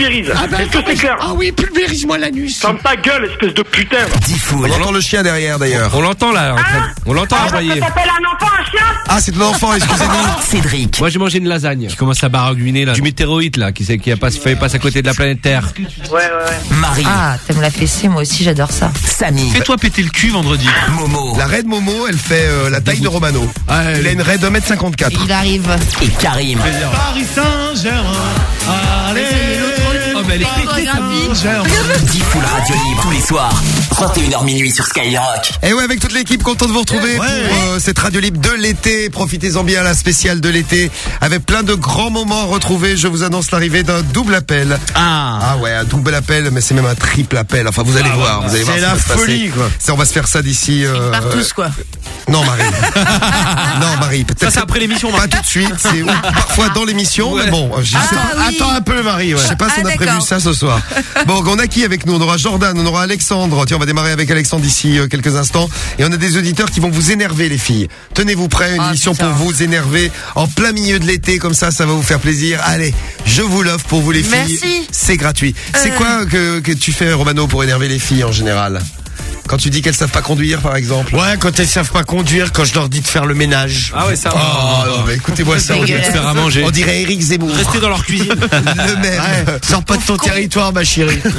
pulvérise. Ah, Est-ce que c'est clair ah oui, pulvérise-moi l'anus. Ferme ta gueule, espèce de putain. On entend le chien derrière d'ailleurs. On l'entend là, en train- on l'entend Ah, envoyer. ça s'appelle un enfant, un chien Ah, c'est de l'enfant, excusez-moi. Cédric. Moi j'ai mangé une lasagne qui commence à baragouiner là. Du météorite là, qui, sait- qui a pas, fait passe à côté de la planète Terre. Ouais, ouais, ouais. Marie. Ah, t'aimes la fessée, moi aussi j'adore ça. Samy. Fais-toi péter le cul vendredi. Momo. La raide Momo, elle fait euh, la taille de Romano. Il a une raide 1m54. Il arrive. Et Karim. Paris Saint-Germain. Allez, mais elle est Saint-Germain. Diffoul Radio Libre tous les soirs. 21h minuit sur Skyrock. Et ouais, avec toute l'équipe, content de vous retrouver Ouais. pour euh, cette radio libre de l'été. Profitez-en bien, la spéciale de l'été, avec plein de grands moments retrouvés. Je vous annonce l'arrivée d'un double appel. Ah. Ah ouais, un double appel, mais c'est même un triple appel. Enfin, vous allez voir, vous allez voir. C'est ça la folie, quoi. Ça, on va se faire ça d'ici. euh, Par tous, quoi. Non, Marie. non, Marie. Peut-être Ça c'est après l'émission. pas tout de suite. C'est parfois dans l'émission, mais bon, je sais Ah, pas. oui. Attends un peu, Marie. Ouais. Je sais pas si on Ah, a prévu ça ce soir. Bon, on a qui avec nous? On aura Jordan, on aura Alexandre. Tiens, on va démarrer avec Alexandre d'ici euh, quelques instants. Et on a des auditeurs qui vont vous énerver, les filles. Tenez-vous prêts, une Ah, émission putain. pour vous énerver en plein milieu de l'été, comme ça, ça va vous faire plaisir. Allez, je vous l'offre pour vous les filles. Merci. C'est gratuit. C'est Euh. quoi que, que tu fais, Romano, pour énerver les filles en général? Quand tu dis qu'elles savent pas conduire, par exemple Ouais, quand elles savent pas conduire, quand je leur dis de faire le ménage. Ah ouais, ça. Oh, non, mais écoutez-moi ça. On faire à manger. on dirait Eric Zemmour. Rester dans leur cuisine. le même. Ouais, sors pas de ton territoire, ma chérie.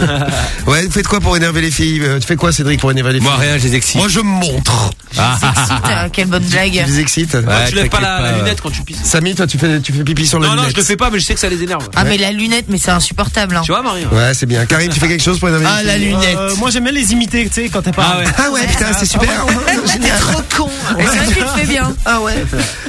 Ouais, vous faites quoi pour énerver les filles Euh, Tu fais quoi, Cédric, pour énerver les Moi filles rien, je les excite. Moi, je me montre. Ah, Excite, euh, quelle bonne Tu blague. les excites Ouais, tu lèves pas la, la lunette quand tu pisses. Samy, toi, tu fais, tu fais pipi sur la Non, non, lunette. je le fais pas, mais je sais que ça les énerve. Ah, mais la lunette, mais c'est insupportable. Hein. Tu vois, Marie Ouais, c'est bien. Karim, tu fais quelque chose pour énerver Ah, les la filles lunette. Euh, moi j'aime bien les imiter, tu sais, quand pas. Ah ouais. Ah ouais, putain, c'est super. Génial. Trop con. Et c'est vrai que tu le fais bien. Ah ouais.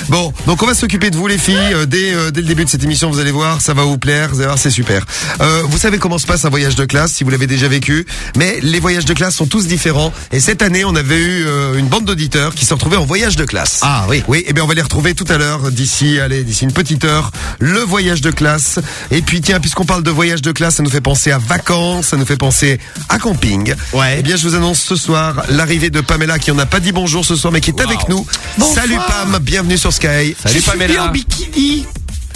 Bon, donc on va s'occuper de vous les filles Euh, dès euh, dès le début de cette émission. Vous allez voir, ça va vous plaire. Vous allez voir, c'est super. Euh, vous savez comment se passe un voyage de classe si vous l'avez déjà vécu, mais les voyages de classe sont tous différents. Et cette année, on avait eu euh, une bande d'auditeurs qui se retrouvaient en voyage de classe. Ah oui. Oui, et bien on va les retrouver tout à l'heure d'ici, allez, d'ici une petite heure, le voyage de classe. Et puis tiens, puisqu'on parle de voyage de classe, ça nous fait penser à vacances, ça nous fait penser à camping. Ouais. Eh bien, je vous annonce ce soir l'arrivée de Pamela qui en a pas dit bonjour ce soir, mais qui est avec nous. Salut Pam, bienvenue sur Sky. Salut Pamela. bikini.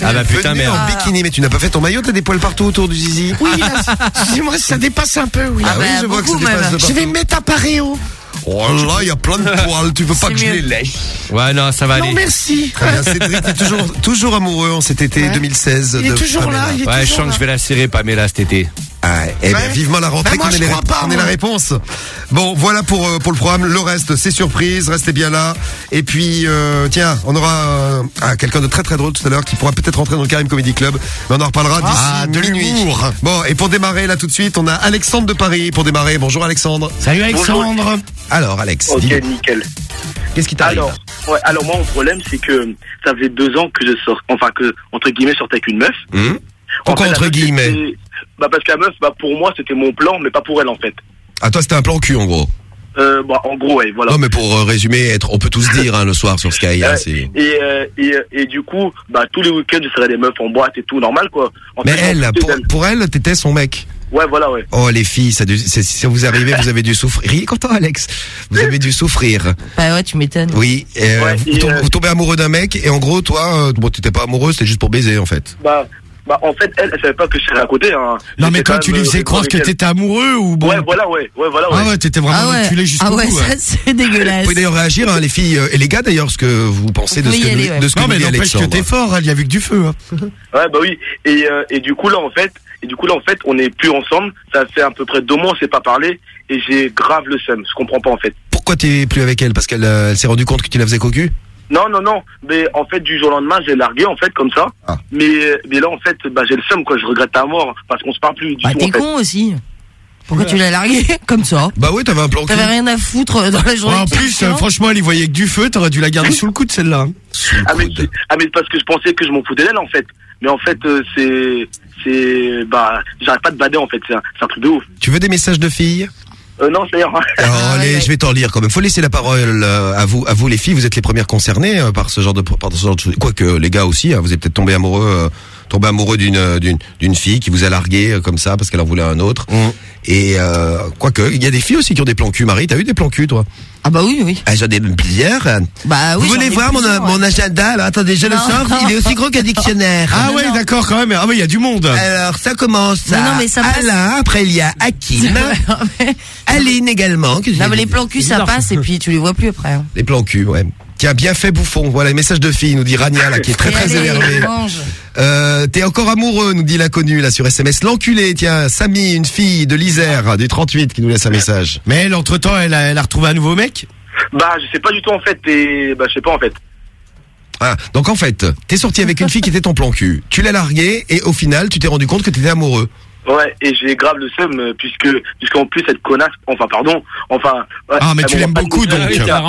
Ah bah putain, merde. en bikini, mais tu n'as pas fait ton maillot, t'as des poils partout autour du zizi. Oui, excusez-moi, ça dépasse un peu, oui. Ah, Ah oui, bah, je vois que ça dépasse même. de Je vais me mettre un paréo. Oh là, il y a plein de poils, tu veux pas que je les lèche. Ouais, non, ça va Non, aller. merci. Très bien, Cédric est toujours, toujours amoureux en cet été Ouais. 2016 Il est de toujours Pamela. là, il est Ouais, je sens que je vais la serrer, Pamela, cet été. Ah, eh bien, vivement la rentrée Bah, moi, qu'on ait, je les- crois pas, ait la réponse. Bon, voilà pour euh, pour le programme. Le reste, c'est surprise. Restez bien là. Et puis, euh, tiens, on aura euh, ah, quelqu'un de très très drôle tout à l'heure qui pourra peut-être rentrer dans le Karim Comedy Club. Mais on en reparlera d'ici Ah, de minuit. l'humour. Bon, et pour démarrer là tout de suite, on a Alexandre de Paris pour démarrer. Bonjour Alexandre. Salut Alexandre. Alors Alex, Ok, nickel. qu'est-ce qui t'arrive Alors, ouais, alors moi, mon problème, c'est que ça faisait deux ans que je sors, enfin que, entre guillemets, sortais avec une meuf. En Pourquoi fait, entre guillemets Bah parce que la meuf, bah pour moi, c'était mon plan, mais pas pour elle, en fait. Ah toi c'était un plan cul en gros. Euh, bah en gros, ouais, voilà. Non mais pour euh, résumer, être, on peut tous dire hein, le soir sur Sky. hein, c'est- Et, euh, et, et du coup, bah tous les week-ends, je serais des meufs en boîte et tout, normal, quoi. En Mais fait, elle, pour, elle, t'étais son mec. Ouais, voilà, ouais. Oh les filles, ça, dû- c'est- si ça vous arrivez, vous avez dû souffrir. Riez content Alex. Vous avez dû souffrir. Bah ouais, tu m'étonnes. Oui. euh, Ouais, vous, et, tom- euh, vous tombez amoureux d'un mec et en gros toi, euh, bon t'étais pas amoureux, c'était juste pour baiser en fait. Bah, bah en fait, elle, elle savait pas que je serais à côté. Hein. Non, mais quand tu lui faisais croire que t'étais amoureux ou bon Ouais, voilà, ouais, ouais, voilà, ouais. Ah ouais, t'étais vraiment Ah ouais. jusqu'au Ah ouais, bout. ça c'est Vous dégueulasse. pouvez d'ailleurs réagir, hein, les filles euh, et les gars d'ailleurs, ce que vous pensez de Vous ce que, aller, ouais. de ce que Non, mais n'empêche que t'es fort, il y a vu que du feu. hein. Ouais, bah oui. Et, euh, et du coup là en fait, et du coup là en fait, on n'est plus ensemble. Ça fait à peu près deux mois, on s'est pas parlé, et j'ai grave le seum. Je comprends pas en fait. Pourquoi t'es plus avec elle? Parce qu'elle euh, elle s'est rendue compte que tu la faisais cocu? Non, non, non. Mais en fait, du jour au lendemain, j'ai largué en fait comme ça. Ah. Mais mais là en fait, bah j'ai le seum quoi. Je regrette à mort parce qu'on se parle plus du Bah tout. t'es en fait. con aussi. Pourquoi tu l'as largué comme ça Bah oui, t'avais un plan. T'avais rien à foutre dans la Ouais, journée. en plus, euh, franchement, elle y voyait que du feu, t'aurais dû la garder sous le coude celle-là. hein. Ah mais, ah mais parce que je pensais que je m'en foutais d'elle en fait. Mais en fait, euh, c'est c'est bah j'arrête pas de bader en fait. C'est un, c'est un truc de ouf. Tu veux des messages de filles? Euh, non, c'est Alors, Ah, allez, ouais, je vais t'en lire quand même. Faut laisser la parole euh, à vous, à vous les filles. Vous êtes les premières concernées euh, par ce genre de, par ce genre de choses. Quoique les gars aussi, hein, vous êtes peut-être tombés amoureux tombé amoureux d'une euh, d'une d'une fille qui vous a largué euh, comme ça parce qu'elle en voulait un autre. Et euh, quoique, il y a des filles aussi qui ont des plans cul. Marie, t'as eu des plans cul, toi? Ah bah oui, oui. Ah, j'en ai plusieurs. Bah oui. vous ai voir mon, mon agenda Alors attendez, je le sors. Il est aussi gros qu'un dictionnaire. Ah ouais, d'accord, quand même. Ah ouais, il y a du monde. Alors ça commence à non, mais ça passe. Alain, après il y a Hakim, Aline également. que mais les plans cul ça passe et puis tu les vois plus après. hein. Les plans cul, ouais. Qui a bien fait bouffon. Voilà, les messages de filles, nous dit Rania, là, qui est très très énervée. Euh, t'es encore amoureux, nous dit l'inconnu, là, sur SMS. L'enculé, tiens, Samy, une fille de l'Isère, du 38, qui nous laisse un message. Mais elle, entre-temps, elle a, elle a retrouvé un nouveau mec? Bah, je sais pas du tout en fait. Et bah, je sais pas en fait. Ah, donc en fait, t'es sorti avec une fille qui était ton plan cul. Tu l'as larguée, et au final, tu t'es rendu compte que t'étais amoureux. Ouais, et j'ai grave le seum euh, puisque puisqu'en plus cette connasse, enfin pardon, enfin. ouais, Ah, mais tu l'aimes beaucoup, donc. Ah.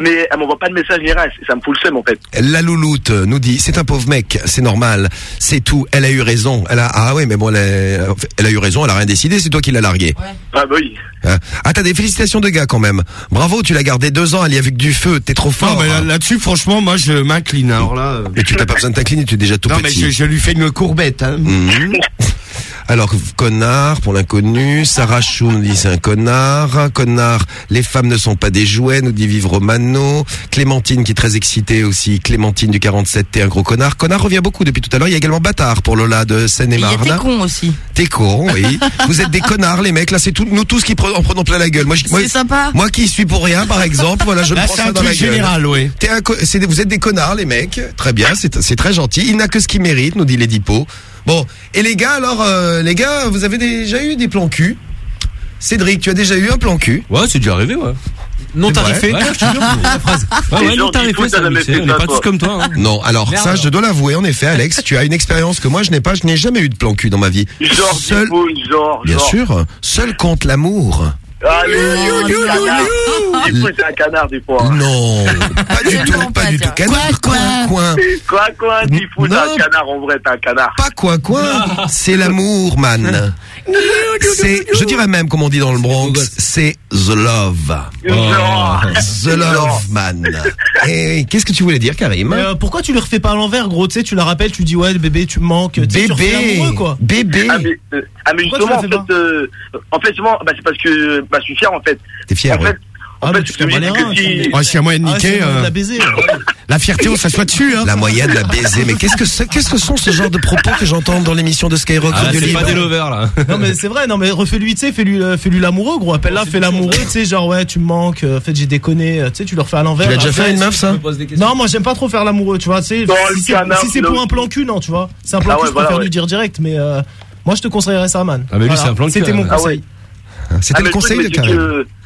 Mais elle m'envoie pas de message ni rien, ça me fout le seum en fait. La louloute nous dit, c'est un pauvre mec, c'est normal, c'est tout, elle a eu raison. Elle a, ah oui, mais bon, elle a, elle a eu raison, elle a rien décidé, c'est toi qui l'as larguée. Ah bah oui. Hein? Ah, t'as des félicitations de gars quand même. Bravo, tu l'as gardé deux ans, elle y a vu que du feu, t'es trop Non, fort. mais là- là-dessus, franchement, moi, je m'incline. Alors là. euh, Mais tu n'as pas besoin de t'incliner, tu es déjà tout Non, mais petit. je, je lui fais une courbette. Hein. Mhm. Alors, connard, pour l'inconnu, Sarah Chou nous dit c'est un connard, connard, les femmes ne sont pas des jouets, nous dit Vivre Romano, Clémentine qui est très excitée aussi, Clémentine du 47, t'es un gros connard, connard revient beaucoup depuis tout à l'heure, il y a également bâtard pour Lola de Seine-et-Marne. tes cons aussi. T'es con, oui. Vous êtes des connards, les mecs. Là, c'est tout, nous tous qui en prenons plein la gueule. Moi, je- moi, sympa. moi qui suis pour rien, par exemple, voilà, je me Là, prends ça un dans la gueule. général, ouais. T'es un co- c'est des- vous êtes des connards, les mecs. Très bien, c'est c'est très gentil. Il n'a que ce qu'il mérite, nous dit Lady Po. Bon, et les gars, alors, euh, les gars, vous avez déjà eu des plans cul? Cédric, tu as déjà eu un plan cul? Ouais, c'est déjà arrivé, ouais. Non tarifé. Ouais, je te jure. Ouais, Les ouais, gens non, t'as qui fait foutent, ça, on pas toi. tous comme toi. hein. Non, alors Merde, ça, alors. je dois l'avouer, en effet, Alex, tu as une expérience que moi je n'ai pas. Je n'ai jamais eu de plan cul dans ma vie. Genre, Seul, genre, bien sûr, seul compte l'amour. Allez, c'est un canard des fois. hein. Non, pas du tout, pas du tout. Canard, Quoi. Quoi, quoi, dis fou, t'es Non. un canard en vrai, t'es un canard. Pas coin, coin. C'est l'amour, man. C'est, je dirais même, comme on dit dans le Bronx, c'est the love. The love, man. Et qu'est-ce que tu voulais dire, Karim euh, pourquoi tu le refais pas à l'envers, gros? Tu sais, tu la rappelles, tu dis ouais, bébé, tu me manques. Bébé, quoi. bébé. Ah mais, euh, ah, justement, en fait euh, en fait, bah, c'est parce que bah, je suis fier, en fait. T'es fier, en ouais. fait, en Ah, fait, tu si... tu Ouais, s'il y a moyen de Ah, niquer, c'est euh, la baiser. la fierté, on s'assoit dessus. Hein. La moyenne de la baiser. Mais qu'est-ce que c'est, qu'est-ce que sont ce genre de propos que j'entends dans l'émission de Skyrock Ah, c'est Libre pas des lovers, là. Non mais c'est vrai, non mais refais-lui, tu sais, fais-lui, euh, fais-lui l'amoureux, gros. Appelle-la, fais l'amoureux, tu sais, genre ouais, tu me manques. euh, En fait, j'ai déconné. euh, Tu sais, tu le refais à l'envers. Tu l'as déjà fait à une meuf, ça Non, moi j'aime pas trop faire l'amoureux, tu vois. Tu sais, Dans si le c'est si là pour un plan cul, non, tu vois. C'est un plan Ah cul, je préfère lui dire direct, mais moi je te conseillerais ça, man. Ah, mais lui, c'est un plan cul, C'était mon hein. Ah conseil. C'était Ah, le conseil truc,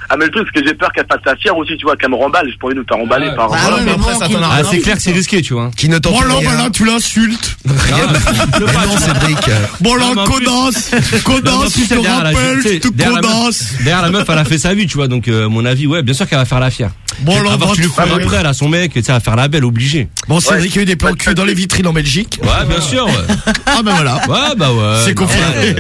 de Ah, mais le truc, c'est que j'ai peur qu'elle fasse sa fière aussi, tu vois, qu'elle me remballe. Je pourrais nous faire emballer Ah, par. Ah Voilà, ouais, mais mais après, bon, ça qu'il- t'en a Ah, rien à c'est clair que c'est risqué, tu vois. Qui ne t'en Bon, fait là, rien. bah là, tu l'insultes. Mais non, Cédric. Bon, là, connasse. Connasse, tu te derrière la- rappelles, tu sais, tu te la connasse. Derrière la meuf, elle a fait sa vie, tu vois. Donc, euh, mon avis, ouais, bien sûr qu'elle va faire la fière. Bon, là, tu lui faire- après, elle a son mec, tu sais, elle va faire la belle, obligée. Bon, Cédric a eu des plans de cul dans les vitrines en Belgique. Ouais, bien sûr. Ah, ben voilà. Ouais, bah ouais. C'est confirmé.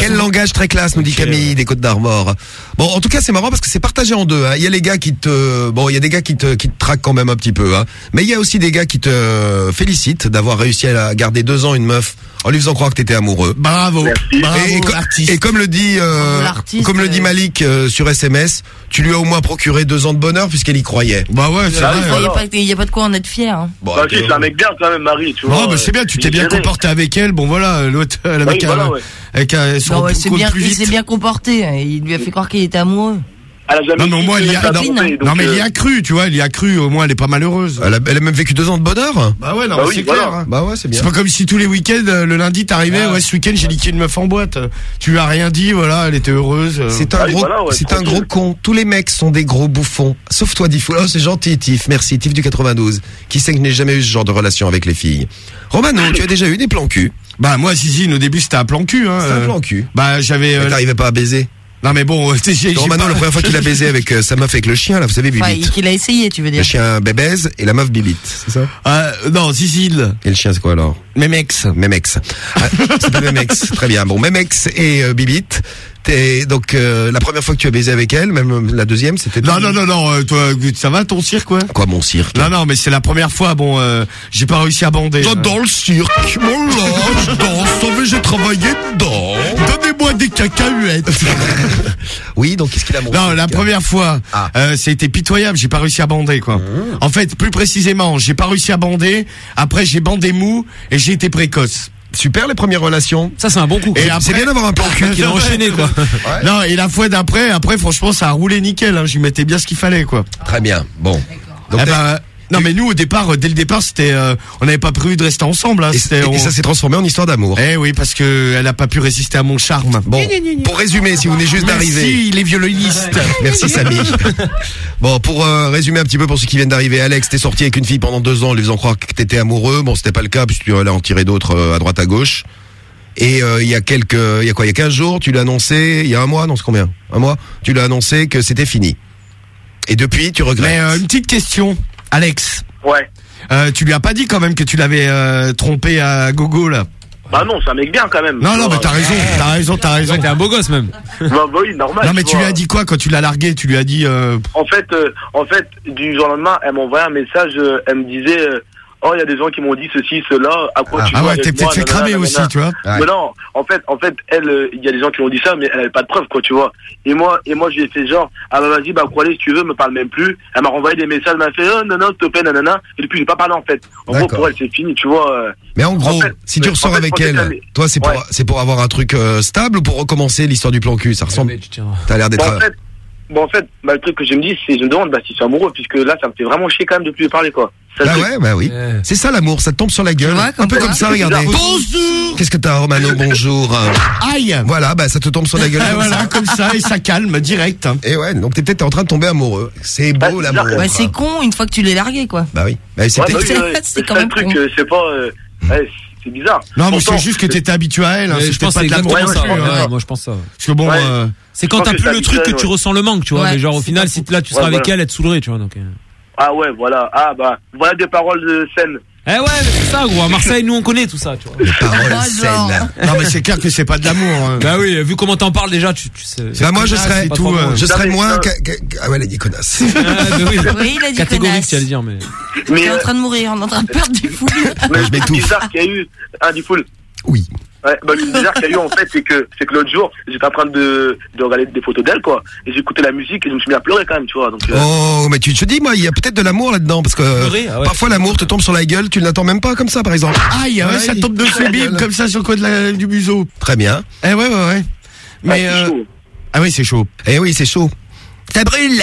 Quel langage très classe, nous dit Camille des Côtes d'Armor. Bon, en tout cas, c'est marrant parce que c'est partagé en deux. hein. Il y a les gars qui te, bon, il y a des gars qui te, qui te traquent quand même un petit peu. Hein. Mais il y a aussi des gars qui te félicitent d'avoir réussi à garder deux ans une meuf en lui faisant croire que t'étais amoureux. Bravo. Merci. Bravo, et, et co- l'artiste. et comme le dit, euh, comme le dit euh. Malik euh, sur SMS, tu lui as au moins procuré deux ans de bonheur puisqu'elle y croyait. Bah ouais, c'est Ah, vrai. oui, Il n'y a, a pas de quoi en être fier. hein. Bon, Bah, ok. si, c'est un mec bien quand même, Marie, tu vois. Non, bah c'est bien, tu t'es bien comporté avec elle. Bon voilà, l'autre, elle Oui, avec, voilà, un, ouais. avec son Non, ouais, c'est bien, plus il s'est bien comporté. Il lui a fait croire qu'il était amoureux. Elle a jamais Non, mais au moins, il y a- non, volonté, non donc, mais il y euh, a cru, tu vois, il y a cru. Au moins, elle est pas malheureuse. Elle a, elle a même vécu deux ans de bonheur. Bah ouais, non, Bah oui, c'est voilà. clair. hein. Bah ouais, c'est bien. C'est pas comme si tous les week-ends, euh, le lundi, t'arrivais, ouais, ce week-end, j'ai niqué une meuf en boîte. Tu lui as rien dit, voilà, elle était heureuse. euh. C'est un Ah gros, voilà, ouais, c'est un gros con. Tous les mecs sont des gros bouffons. Sauf toi, Diff. Oh, c'est gentil, Tiff. Merci, Tiff du 92. Qui sait que je n'ai jamais eu ce genre de relation avec les filles. Romano, tu as déjà eu des plans cul. Bah moi, Zizi, au début, c'était un plan cul. Hein, un euh. plan cul. Bah j'avais. euh, T'arrivais pas à baiser. Non mais bon, euh, j'ai. Romano, pas- la première fois qu'il a baisé avec euh, sa meuf avec le chien, là, vous savez, Enfin, Bibite. qu'il a essayé, tu veux Le dire. chien bébèze et la meuf Bibite, c'est ça? Euh, non, Zizi, Et le chien, c'est quoi alors? Memex. Memex. Ah, c'est pas Memex. Très bien. Bon, Memex et euh, Bibite. T'es donc euh, la première fois que tu as baisé avec elle, même euh, la deuxième, c'était Non, non, non, non, euh, toi, ça va ton cirque, quoi quoi mon cirque Non, non, mais c'est la première fois, bon, euh, j'ai pas réussi à bander. J'adore le cirque, mon là, je danse, mais j'ai travaillé dedans. Donnez-moi des cacahuètes. Oui, donc qu'est-ce qu'il a mon Non, la première fois, Ah. euh, c'était pitoyable. J'ai pas réussi à bander, quoi. En fait, plus précisément, j'ai pas réussi à bander. Après, j'ai bandé mou et j'ai été précoce. Super les premières relations. Ça, c'est un bon coup. Et C'est après- bien d'avoir un plan cul. Qui a enchaîné, quoi. Non, et la fois d'après, après, franchement, ça a roulé nickel. Hein. J'y mettais bien ce qu'il fallait, quoi. Très bien. Bon. Donc Eh ben, non, mais nous, au départ, euh, dès le départ, c'était, euh, on n'avait pas prévu de rester ensemble. Hein. et, C'était, et on- ça s'est transformé en histoire d'amour. Eh oui, parce que elle a pas pu résister à mon charme. Bon, pour résumer, si vous venez juste d'arriver. Merci, les violonistes. Merci Samy. bon, pour euh, résumer un petit peu pour ceux qui viennent d'arriver, Alex, t'es sorti avec une fille pendant deux ans, en lui faisant croire que t'étais amoureux. Bon, c'était pas le cas puisque tu allais en tirer d'autres euh, à droite à gauche. Et euh, il y a quelques, il y a quoi, il y a 15 jours, tu l'as annoncé, il y a un mois, non, c'est combien? Un mois? Tu l'as annoncé que c'était fini. Et depuis, tu regrettes. Mais euh, une petite question, Alex. Ouais. Euh, tu lui as pas dit quand même que tu l'avais euh, trompé à gogo là? Bah non, c'est un mec bien quand même. Non, non, mais t'as raison, t'as raison, t'as raison. T'es un beau gosse, même. Bah, bah oui, normal. Non, mais tu vois. lui as dit quoi quand tu l'as largué? Tu lui as dit. Euh... En fait, euh, en fait, du jour au lendemain, elle m'a envoyé un message. euh, elle me disait, euh, oh, il y a des gens qui m'ont dit ceci, cela. À quoi tu Ah ouais, t'es peut-être fait cramer aussi, tu vois. Ouais. Mais non, en fait, en fait, elle, euh, il y a des gens qui m'ont dit ça, mais elle avait pas de preuves, quoi, tu vois. Et moi, et moi, je lui ai fait genre, ah bah vas-y, bah quoi aller si tu veux, me parle même plus. Elle m'a renvoyé des messages, elle m'a fait, oh non non, s'il te plaît, nanana. Et depuis, j'ai pas parlé en fait. En gros, pour elle, c'est fini, tu vois. euh. Mais en gros, En fait, si tu ressors en fait, avec elle, toi, c'est pour, Ouais. c'est pour avoir un truc euh, stable ou pour recommencer l'histoire du plan cul? Ça ressemble. Mais tu tiens. T'as l'air d'être. Bon, en fait, bon, en fait, bah, le truc que je me dis, c'est, je me demande, bah, si c'est amoureux, puisque là, ça me fait vraiment chier quand même de plus lui parler, quoi. Ça, Bah ouais, bah oui. C'est ça l'amour, ça te tombe sur la gueule. un peu comme ça, regardez. Bonjour Qu'est-ce que t'as, Romano Bonjour. Aïe Voilà, bah ça te tombe sur la gueule. Comme ça. Voilà, comme ça, et ça calme, direct. hein. Et ouais, donc t'es peut-être en train de tomber amoureux. C'est Ah, beau l'amour. Ouais, c'est con une fois que tu l'es largué, quoi. Bah oui. Bah, c'est Ouais, peut-être- bah oui, ouais. Quand ça, même le truc, euh, c'est pas, euh, ouais, c'est bizarre. Non, mais c'est juste que t'étais habitué à elle. Hein, je pense que c'est pas de l'amour exactement ça. plus, Ouais, hein. moi, je pense ça. Parce que bon, Ouais. euh, C'est quand t'as plus le truc que tu ressens le manque, tu vois. Ouais, mais genre, au final, si là, tu Ouais, seras avec voilà. elle, elle te saoulerait, tu vois. Donc, euh. Ah ouais, voilà. Ah bah, voilà des paroles de scène. Eh ouais, mais c'est ça, gros. À Marseille, nous, on connaît tout ça, tu vois. Parole Ah, genre. saine. non, mais c'est clair que c'est pas de l'amour. hein. Bah oui, vu comment t'en parles déjà, tu, tu sais. Bah moi je serais, tout, euh, je serais moins. Ah ouais, elle a dit connasse. Ah, bah oui. Oui, il a dit Catégorique, connasse. tu allais dire, mais. Mais, T'es en euh, train de mourir, on est en train de perdre du fou. mais je bizarre qu'il y a eu, ah, du full. Oui. Ouais, bah, le bizarre qu'il y a eu, en fait, c'est que, c'est que l'autre jour, j'étais en train de, de regarder des photos d'elle, quoi. Et j'écoutais la musique et je me suis mis à pleurer quand même, tu vois. Donc, euh, Oh, mais tu te dis, moi, il y a peut-être de l'amour là-dedans, parce que Pleurer, ah ouais. parfois l'amour te tombe sur la gueule, tu ne l'attends même pas comme ça, par exemple. Aïe, ouais, ça tombe de ses bim comme ça sur le coin de la, du museau. Très bien. Eh ouais, ouais, ouais. ah, Mais c'est euh, chaud. ah oui, c'est chaud. Eh oui, c'est chaud. Ça brûle.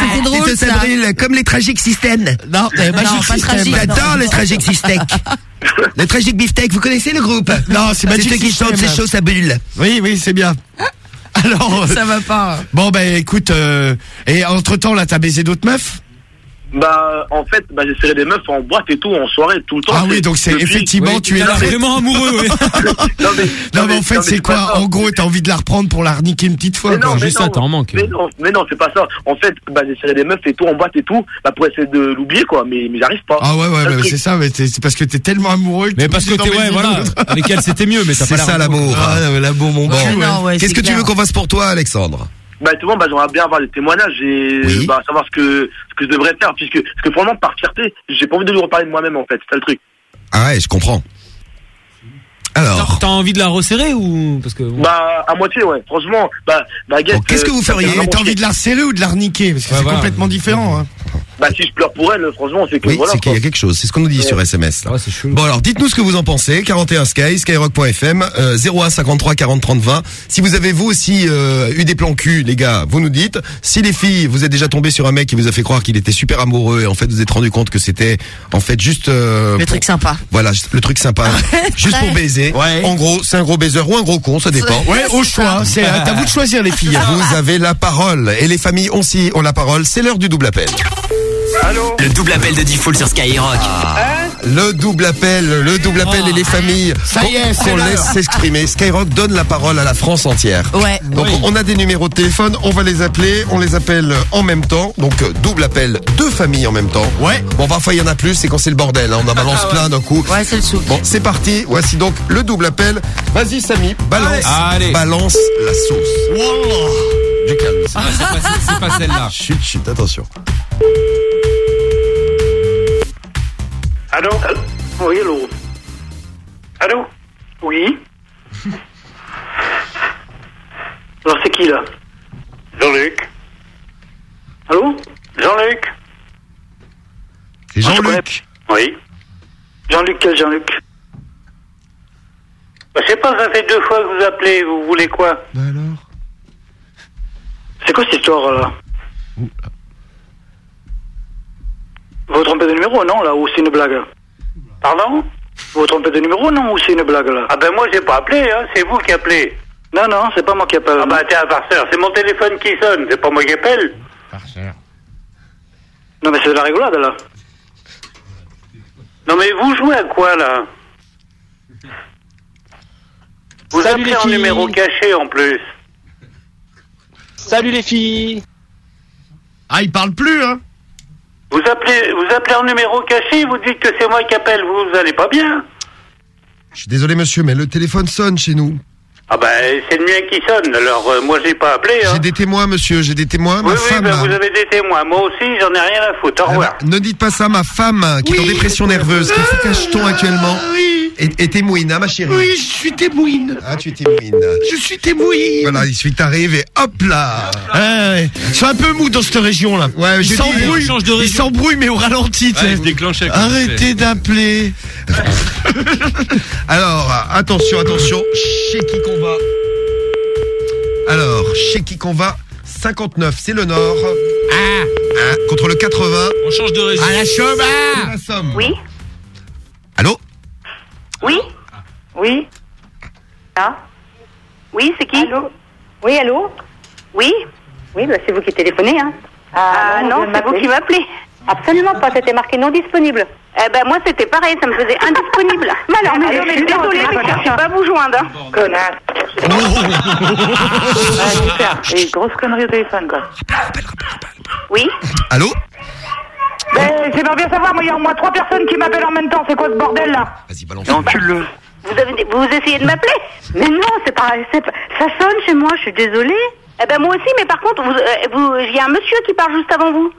C'était drôle, ça, ça. brûle, comme les tragiques systèmes. Non, Non, pas tragique. J'adore le tragique système. le tragique beefsteak, vous connaissez le groupe? Non, c'est Magic ceux qui chantent, c'est chaud, ça brûle. Oui, oui, c'est bien. Alors, Ça va pas. bon, ben écoute, euh, et entre temps, là, t'as baisé d'autres meufs? Bah, en fait, bah, j'ai serré des meufs en boîte et tout, en soirée, tout le temps. Ah oui, donc c'est effectivement, Oui, tu es là. vraiment amoureux, ouais. non, mais, Non, mais en fait, c'est quoi ça. En gros, t'as envie de la reprendre pour la reniquer une petite fois, Mais quoi. non, Juste ça, non. t'en manques. Mais non, mais non, c'est pas ça. En fait, bah, j'ai serré des meufs et tout, en boîte et tout, bah, pour essayer de l'oublier, quoi. Mais, mais j'arrive pas. Ah ouais, ouais, c'est ça, mais c'est parce que t'es tellement amoureux que Mais parce que t'es, ouais, voilà. Avec elle, c'était mieux, mais t'as C'est pas l'air ça l'amour. Ah, non, mais là, bon, mon Qu'est-ce c'est que tu veux qu'on fasse pour toi, Alexandre? Bah, souvent, bah, j'aimerais bien avoir des témoignages et, Oui. bah, savoir ce que, ce que je devrais faire, puisque, parce que vraiment, par fierté, j'ai pas envie de lui reparler de moi-même, en fait. C'est ça le truc. Ah ouais, je comprends. Alors, T'as envie de la resserrer ou parce que. Bah, à moitié, ouais. Franchement, bah, bah, qu'est-ce que vous feriez T'as envie de la harceler ou de la reniquer Parce que Ouais, c'est voilà. complètement différent. Hein. Bah, si je pleure pour elle, franchement, c'est que oui, voilà. c'est qu'il y a quelque chose. C'est ce qu'on nous dit Ouais. sur SMS. Là. Ouais. Bon alors, dites-nous ce que vous en pensez. 41 Sky, skyrock.fm, euh, 01 53 40 30 20. Si vous avez vous aussi euh, eu des plans cul, les gars, vous nous dites. Si les filles, vous êtes déjà tombé sur un mec qui vous a fait croire qu'il était super amoureux et en fait vous vous êtes rendu compte que c'était en fait juste euh, Le pour- truc sympa. Voilà, le truc sympa, juste pour baiser. Ouais. En gros, c'est un gros baiser ou un gros con, ça dépend. Ouais, au choix. C'est à à vous de choisir, les filles. Vous avez la parole et les familles aussi ont la parole. C'est l'heure du double appel. Le double appel de Diffoul sur Skyrock. le double appel, le double appel et les familles. Ça y est, c'est on l'heure. laisse s'exprimer. Skyrock donne la parole à la France entière. Ouais. Donc on a des numéros de téléphone, on va les appeler, on les appelle en même temps. Donc euh, double appel, deux familles en même temps. Ouais. Bon parfois il y en a plus, c'est quand c'est le bordel. hein. On en balance plein d'un coup. Ouais, c'est le souk. Bon, c'est parti. Voici donc le double appel. Vas-y, Samy, balance, Allez. balance la sauce. Du calme. Ah, c'est pas, pas celle-là. Chut, chut, attention. Allô Oui, allô Allô Oui Alors c'est qui là Jean-Luc Allô Jean-Luc C'est Ah, je Jean-Luc. Oui. Jean-Luc, quel Jean-Luc bah, Je sais pas, ça fait deux fois que vous appelez, vous voulez quoi Bah alors C'est quoi cette histoire là Vous vous trompez de numéro, non, là, ou c'est une blague Pardon Vous vous trompez de numéro, non, ou c'est une blague, là Ah ben moi, j'ai pas appelé, hein, c'est vous qui appelez. Non, non, c'est pas moi qui appelle. Ah bah tiens, farceur, c'est mon téléphone qui sonne, c'est pas moi qui appelle. Non, mais c'est de la rigolade, là. Non, mais vous jouez à quoi, là Vous Salut, appelez les en filles. numéro caché, en plus. Salut les filles Ah, il parle plus, hein Vous appelez, vous appelez en numéro caché, vous dites que c'est moi qui appelle, vous, vous allez pas bien Je suis désolé monsieur, mais le téléphone sonne chez nous. Ah ben, c'est le mien qui sonne, alors euh, moi j'ai pas appelé. Hein. J'ai des témoins monsieur, j'ai des témoins. Oui, ma oui, femme. ben, vous avez des témoins. Moi aussi, j'en ai rien à foutre. Au Ah revoir. bah, ne dites pas ça, ma femme qui est en dépression nerveuse, qui fout cacheton actuellement. Oui. Et, et témoigne, hein, ma chérie. Oui, je suis témoine. Ah, tu es témoigne. Je suis témoine. Voilà, il suffit que t'arrives et hop là. Ah, ouais. Je suis un peu mou dans cette région là. Ouais, il s'embrouille, on change de il s'embrouille mais au ralenti. tu Ouais, sais. il se Arrêtez d'appeler. Alors, attention, attention, chez qui qu'on va Alors, chez qui qu'on va 59, c'est le Nord. Ah, Ah, contre le 80, On change de région. à la ah. la Somme? Oui. Allô? Oui. Oui. Ah. Oui, c'est qui? Allô? Oui, allô? Oui. Oui, bah, c'est vous qui téléphonez, hein. Ah, non, c'est vous qui m'appelez. Absolument pas, c'était marqué non disponible. Eh ben moi c'était pareil, ça me faisait indisponible. mais alors, mais, je suis désolée, mais je ne pas vous joindre. hein. Connasse. Et grosse connerie au téléphone, quoi. Oui Allô Ben, j'aimerais bien savoir, moi, il y a au moins trois personnes qui m'appellent en même temps. C'est quoi ce bordel, là Vas-y, balance. Encule-le. Vous, avez, vous essayez de m'appeler Mais non, c'est pas, pas- Ça sonne chez moi, je suis désolée. Eh ben moi aussi, mais par contre, vous, euh, vous, il y a un monsieur qui parle juste avant vous.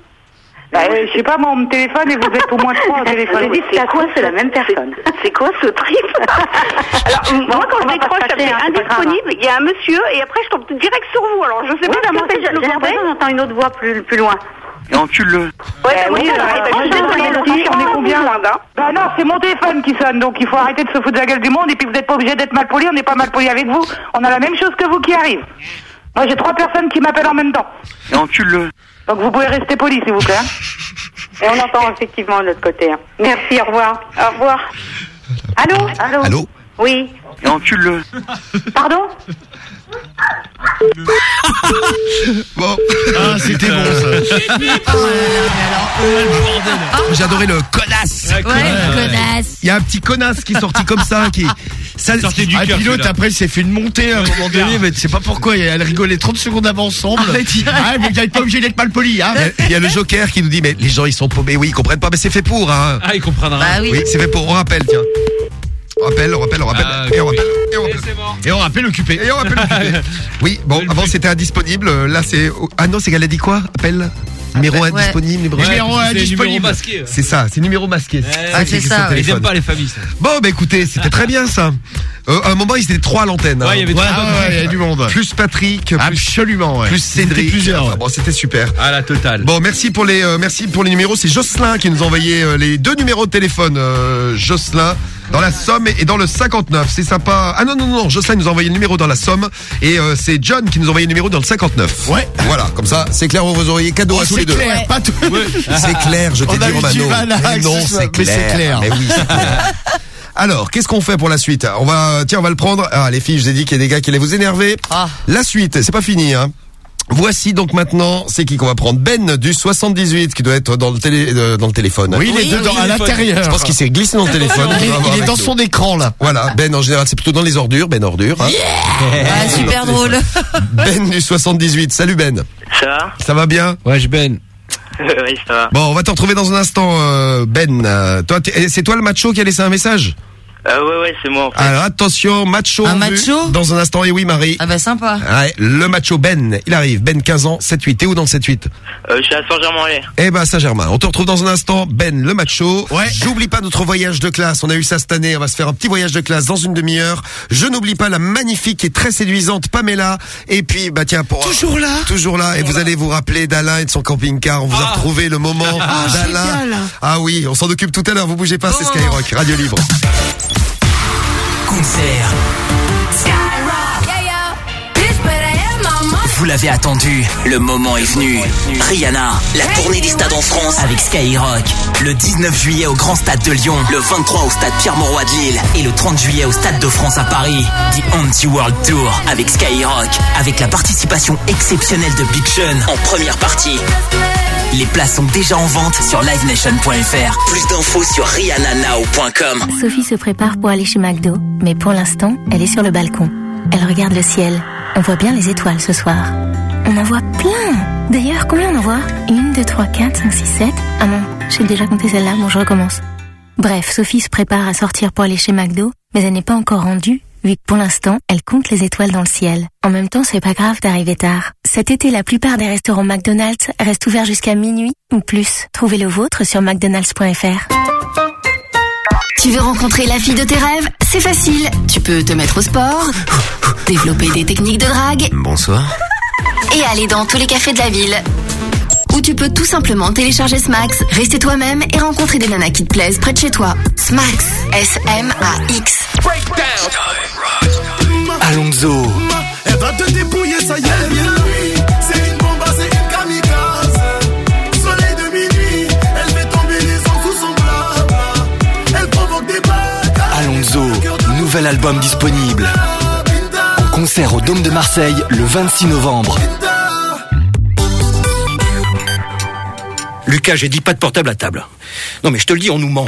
Ben, je sais pas, mon téléphone, et vous êtes au moins trois au téléphone. Vous dites, c'est quoi, c'est la même personne C'est quoi ce trip Alors, moi, quand on je décroche, ça fait hein, indisponible, il y a un monsieur, et après, je tombe direct sur vous. Alors, je sais Oui, pas moi, que j'ai c'est, le l'impression bordel. d'entendre une autre voix plus, plus loin. Encule-le. Ouais, Ben oui, oui, je on est je On combien joindre, hein. Ben non, c'est mon téléphone qui sonne, donc il faut arrêter de se foutre de la gueule du monde, et puis vous n'êtes pas obligé d'être mal poli, on n'est pas mal poli avec vous. On a la même chose que vous qui arrive. Moi, j'ai trois personnes qui m'appellent en même temps. Encule-le. Donc vous pouvez rester poli, s'il vous plaît. hein. Et on entend effectivement de l'autre côté. hein. Merci, au revoir. Au revoir. Allô? Allô? Allô? Oui. Encule-le. Pardon? Bon, Ah, c'était bon ça. j'ai adoré le connasse. Ouais, connasse. Il y a un petit connasse qui est sorti comme ça, qui... Ça, Sortez du Ah, cœur. celui-là. après s'est fait une montée à un moment donné, mais tu sais pas pourquoi, elle rigolait 30 secondes avant ensemble. Ah, mais vous n'êtes pas obligé d'être mal poli, hein. Il y a- il le Joker qui nous dit mais les gens ils sont paumés, oui ils comprennent pas mais c'est fait pour hein. Ah, il comprendra. Bah oui. Oui c'est fait pour, on rappelle tiens. On rappelle, on rappelle, on rappelle, Ah, et on rappelle, et on rappelle. Et on rappelle occupé. Et on rappelle occupé. Oui, bon, avant c'était indisponible, là c'est... Ah non, c'est qu'elle a dit quoi Appelle Numéro Ouais. indisponible, numéro... Ouais, Numéro parce que c'est ça, c'est numéro masqué. Ah, c'est est ça. Ils aiment pas les familles, ça. Bon, bah écoutez, c'était très bien ça. Euh, à un moment, ils étaient trois à l'antenne. hein. Ouais, il y avait ouais, il y du monde. Plus Patrick, plus, Absolument, ouais. plus Cédric. plusieurs, Enfin, bon, c'était super. Ah, la totale. Bon, merci pour les euh, merci pour les numéros. C'est Jocelyn qui nous a envoyé euh, les deux numéros de téléphone. euh, Jocelyn dans la Somme et dans le 59. C'est sympa. Ah non non non, Jocelyn nous a envoyé le numéro dans la Somme et euh, c'est John qui nous a envoyé le numéro dans le 59. Ouais. Voilà, comme ça, c'est clair aux oreilles. Cadeau à tous les C'est deux. clair, pas tout. C'est clair, je t'ai dit Romano. Mais non, c'est clair. Mais oui, c'est clair. Alors, qu'est-ce qu'on fait pour la suite? On va, tiens, on va le prendre. Ah, les filles, je vous ai dit qu'il y a des gars qui allaient vous énerver. Ah. La suite, c'est pas fini, hein. Voici donc maintenant, c'est qui qu'on va prendre? Ben du 78 qui doit être dans le télé euh, dans le téléphone. Oui, il est dedans, à l'intérieur. Je pense qu'il s'est glissé dans le téléphone. Il est- il dans son nous. écran là. Voilà, Ben en général c'est plutôt dans les ordures, Ben ordure. hein. Ah, super drôle. Ben du 78. Salut Ben. Ça va? Ça va bien? Ouais, je Ben. Oui, ça va. Bon, on va te retrouver dans un instant, euh, Ben. Euh, toi, c'est toi le macho qui a laissé un message? Euh, ouais, ouais, c'est moi en fait. Alors attention, macho. Un en vue. macho Dans un instant, et oui Marie. Ah bah sympa. Ouais, le macho Ben, il arrive. Ben 15 ans, 7-8. T'es où dans le 7-8 Euh, je suis à Saint-Germain-en-Laye. Eh ben Saint-Germain. On te retrouve dans un instant, Ben le macho. Ouais. J'oublie pas notre voyage de classe. On a eu ça cette année. On va se faire un petit voyage de classe dans une demi-heure. Je n'oublie pas la magnifique et très séduisante Pamela. Et puis bah tiens pour Toujours là toujours là. Et vous allez vous rappeler d'Alain et de son camping-car. On vous a retrouvé le moment Ah, d'Alain. génial. Ah oui, on s'en occupe tout à l'heure. Vous bougez pas, c'est. Skyrock Radio Libre. Concert. Vous l'avez attendu, le moment est venu. Rihanna, la tournée des stades en France avec Skyrock. Le 19 juillet au Grand Stade de Lyon, le 23 au Stade Pierre-Mauroy de Lille et le 30 juillet au Stade de France à Paris. The Anti-World Tour avec Skyrock, avec la participation exceptionnelle de Big Sean en première partie. Les places sont déjà en vente sur livenation.fr. Plus d'infos sur rihannanow.com. Sophie se prépare pour aller chez McDo, mais pour l'instant, elle est sur le balcon. Elle regarde le ciel. On voit bien les étoiles ce soir. On en voit plein D'ailleurs, combien on en voit? Une, deux, trois, quatre, cinq, six, sept. Ah non, j'ai déjà compté celle-là, bon je recommence. Bref, Sophie se prépare à sortir pour aller chez McDo, mais elle n'est pas encore rendue, vu que pour l'instant, elle compte les étoiles dans le ciel. En même temps, c'est pas grave d'arriver tard. Cet été, la plupart des restaurants McDonald's restent ouverts jusqu'à minuit ou plus. Trouvez le vôtre sur mcdonalds.fr. Tu veux rencontrer la fille de tes rêves? C'est facile. Tu peux te mettre au sport, développer des techniques de drague Bonsoir. et aller dans tous les cafés de la ville. Ou tu peux tout simplement télécharger Smax, rester toi-même et rencontrer des nanas qui te plaisent près de chez toi. Smax, S-M-A-X. Alonso. Elle va te dépouiller, ça y est, C'est une bombe, c'est une kamikaze. Soleil de minuit, elle fait tomber les ans sous son blabla. Elle provoque des bacs. Alonso, nouvel album disponible. En concert au Dôme de Marseille le 26 novembre. Lucas, j'ai dit pas de portable à table. Non mais je te le dis, on nous ment.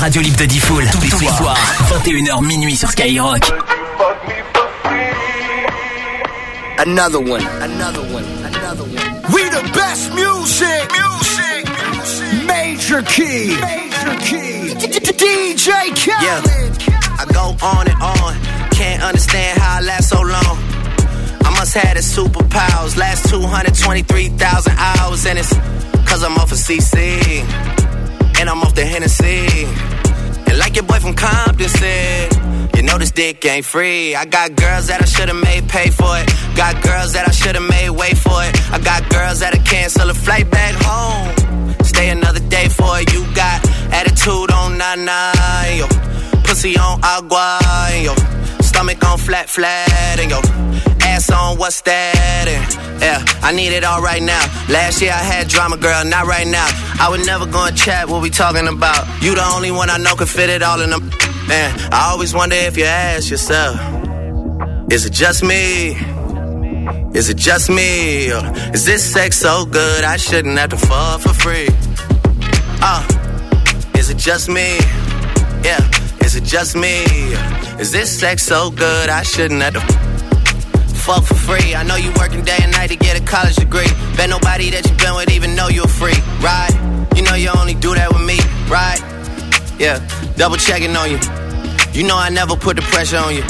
radio libre de Diffoul, tous les soirs, 21h minuit sur Skyrock. Another one, another one, another one. We the best music, music, music. Major key, major key. DJ Khaled. Yeah, I go on and on. Can't understand how I last so long. I must have the superpowers. Last 223,000 hours, and it's cause I'm off of CC. And I'm off the Hennessy. And like your boy from Compton said, you know this dick ain't free. I got girls that I should've made pay for it. Got girls that I should've made wait for it. I got girls that'll cancel a flight back home. Stay another day for it. You got attitude on nana, yo. Pussy on agua, yo. Stomach on flat, flat, and yo. Ass on what's that? And yeah, I need it all right now. Last year I had drama, girl, not right now. I would never go and chat what we talking about. You the only one I know can fit it all in them. Man, I always wonder if you ask yourself, is it just me? Is it just me? Or is this sex so good I shouldn't have to fall for free? Uh, is it just me? Yeah, is it just me? Is this sex so good I shouldn't have to fuck for free? I know you working day and night to get a college degree. Bet nobody that you've been with even know you're free, right? You know you only do that with me, right? Yeah, double checking on you. You know I never put the pressure on you.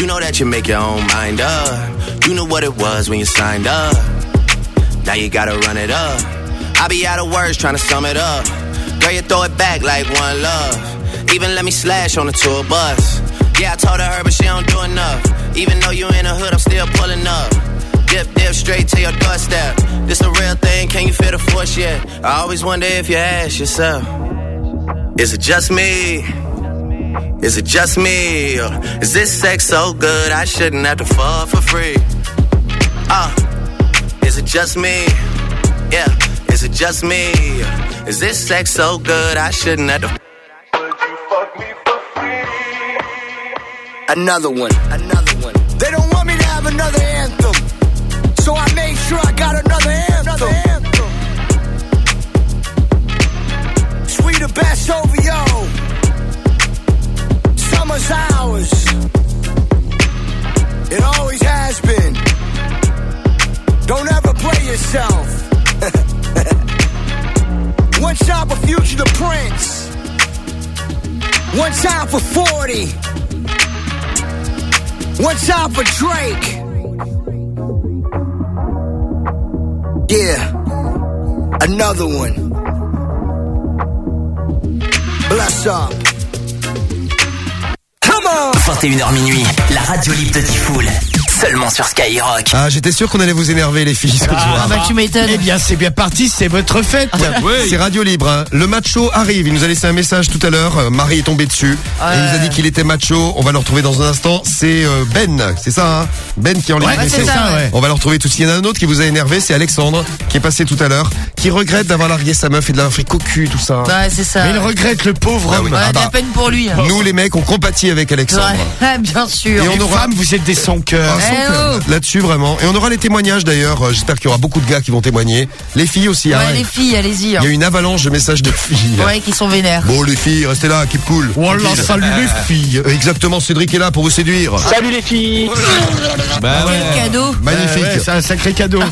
You know that you make your own mind up. You knew what it was when you signed up. Now you gotta run it up. I be out of words trying to sum it up. Girl, you throw it back like one love. Even let me slash on the tour bus. Yeah, I told her, but she don't do enough. Even though you in the hood, I'm still pulling up. Dip, dip, straight to your doorstep. This a real thing, can you feel the force yet? I always wonder if you ask yourself, is it just me? Is it just me? Or is this sex so good I shouldn't have to fall for free? Uh, is it just me? Yeah, is it just me? Is this sex so good I shouldn't have to Another one, another one. They don't want me to have another anthem. So I made sure I got another anthem. Sweet the best over yo. Summer's ours. It always has been. Don't ever play yourself. One time for Future the Prince. One time for 40. One time for Drake? Yeah, another one. Bless up. Come on! 21h minuit, la radio libre de Tifoul. Seulement sur Skyrock. Ah, j'étais sûr qu'on allait vous énerver les filles ce soir. bah, tu m'étonnes. Eh bien, c'est bien parti, c'est votre fête. C'est Radio Libre. hein. Le macho arrive. Il nous a laissé un message tout à l'heure. Euh, Marie est tombée dessus. Et il nous a dit qu'il était macho. On va le retrouver dans un instant. C'est euh, Ben. C'est ça, hein Ben qui est en ligne. Ouais, c'est ça, ouais. On va le retrouver tout de suite. Il y en a un autre qui vous a énervé. C'est Alexandre qui est passé tout à l'heure. Qui regrette d'avoir largué sa meuf et de l'avoir fait cocu, tout ça. Ouais, c'est ça. Mais il regrette le pauvre Ah oui. homme. Ouais, Ah de la bah, peine pour lui. hein. Nous, les mecs, on compatit avec Alexandre. Ouais, bien sûr. Et on Les aura- femmes, vous êtes des sans cœur. Ah, sans Oh. Là-dessus, vraiment. Et on aura les témoignages d'ailleurs. Euh, J'espère qu'il y aura beaucoup de gars qui vont témoigner. Les filles aussi. hein. Les filles, allez-y. hein. Il y a une avalanche de messages de filles. Ouais, qui sont vénères. Bon, les filles, restez là, keep cool. Oh là, Tranquille. salut les filles. Euh, Exactement, Cédric est là pour vous séduire. Salut les filles Bah ouais. Quel cadeau. Magnifique. Ouais, ouais, c'est un sacré cadeau.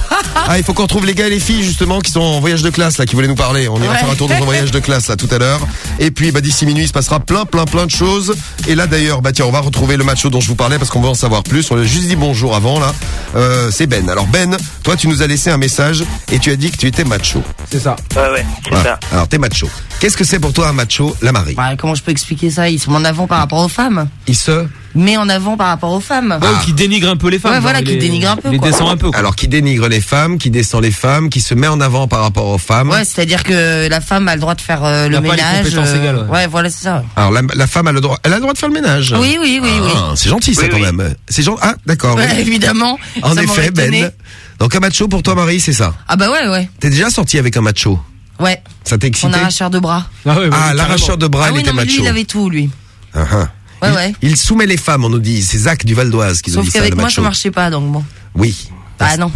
Ah, il faut qu'on retrouve les gars et les filles justement qui sont en voyage de classe là, qui voulaient nous parler. On ira Ouais. faire un tour dans un voyage de classe là tout à l'heure. Et puis bah d'ici minuit, il se passera plein, plein, plein de choses. Et là d'ailleurs, bah tiens, on va retrouver le macho dont je vous parlais parce qu'on veut en savoir plus. On a juste dit bonjour avant là. Euh, c'est Ben. Alors Ben, toi tu nous as laissé un message et tu as dit que tu étais macho. C'est ça. Ouais, ouais, c'est Voilà. ça. Alors t'es macho. Qu'est-ce que c'est pour toi un macho, la Marie comment je peux expliquer ça? Ils sont en avant par rapport aux femmes. Il se Mais en avant par rapport aux femmes. Ouais, qui dénigre un peu les femmes. Ouais, voilà, il qui les- dénigre un peu, Il les quoi. descend un peu. quoi. alors qui dénigre les femmes, qui descend les femmes, qui se met en avant par rapport aux femmes. Ouais, c'est-à-dire que la femme a le droit de faire euh, le n'a pas les ménage. compétences égales, ouais. voilà, c'est ça. Alors la, la femme a le droit, elle a le droit de faire le ménage. Oui, oui, oui, oui. Ah, c'est gentil ça Oui, quand oui. même. C'est gentil. Ah, d'accord. oui. Évidemment. En effet. Ben. Donc un macho pour toi, Marie, c'est ça? Ah bah ouais, ouais. T'es déjà sorti avec un macho? Ouais. Ça Son excité? Arracheur de bras. Ah, ouais, ouais, Ah, l'arracheur de bras, ah il oui, était non, mais lui, macho. il avait tout, lui. Ah, ah. Ouais, il, ouais. il soumet les femmes, on nous dit. C'est Zach du Val d'Oise qui nous Sauf dit ça, qu'avec le moi, ça marchait pas, donc bon. Oui. Ah non.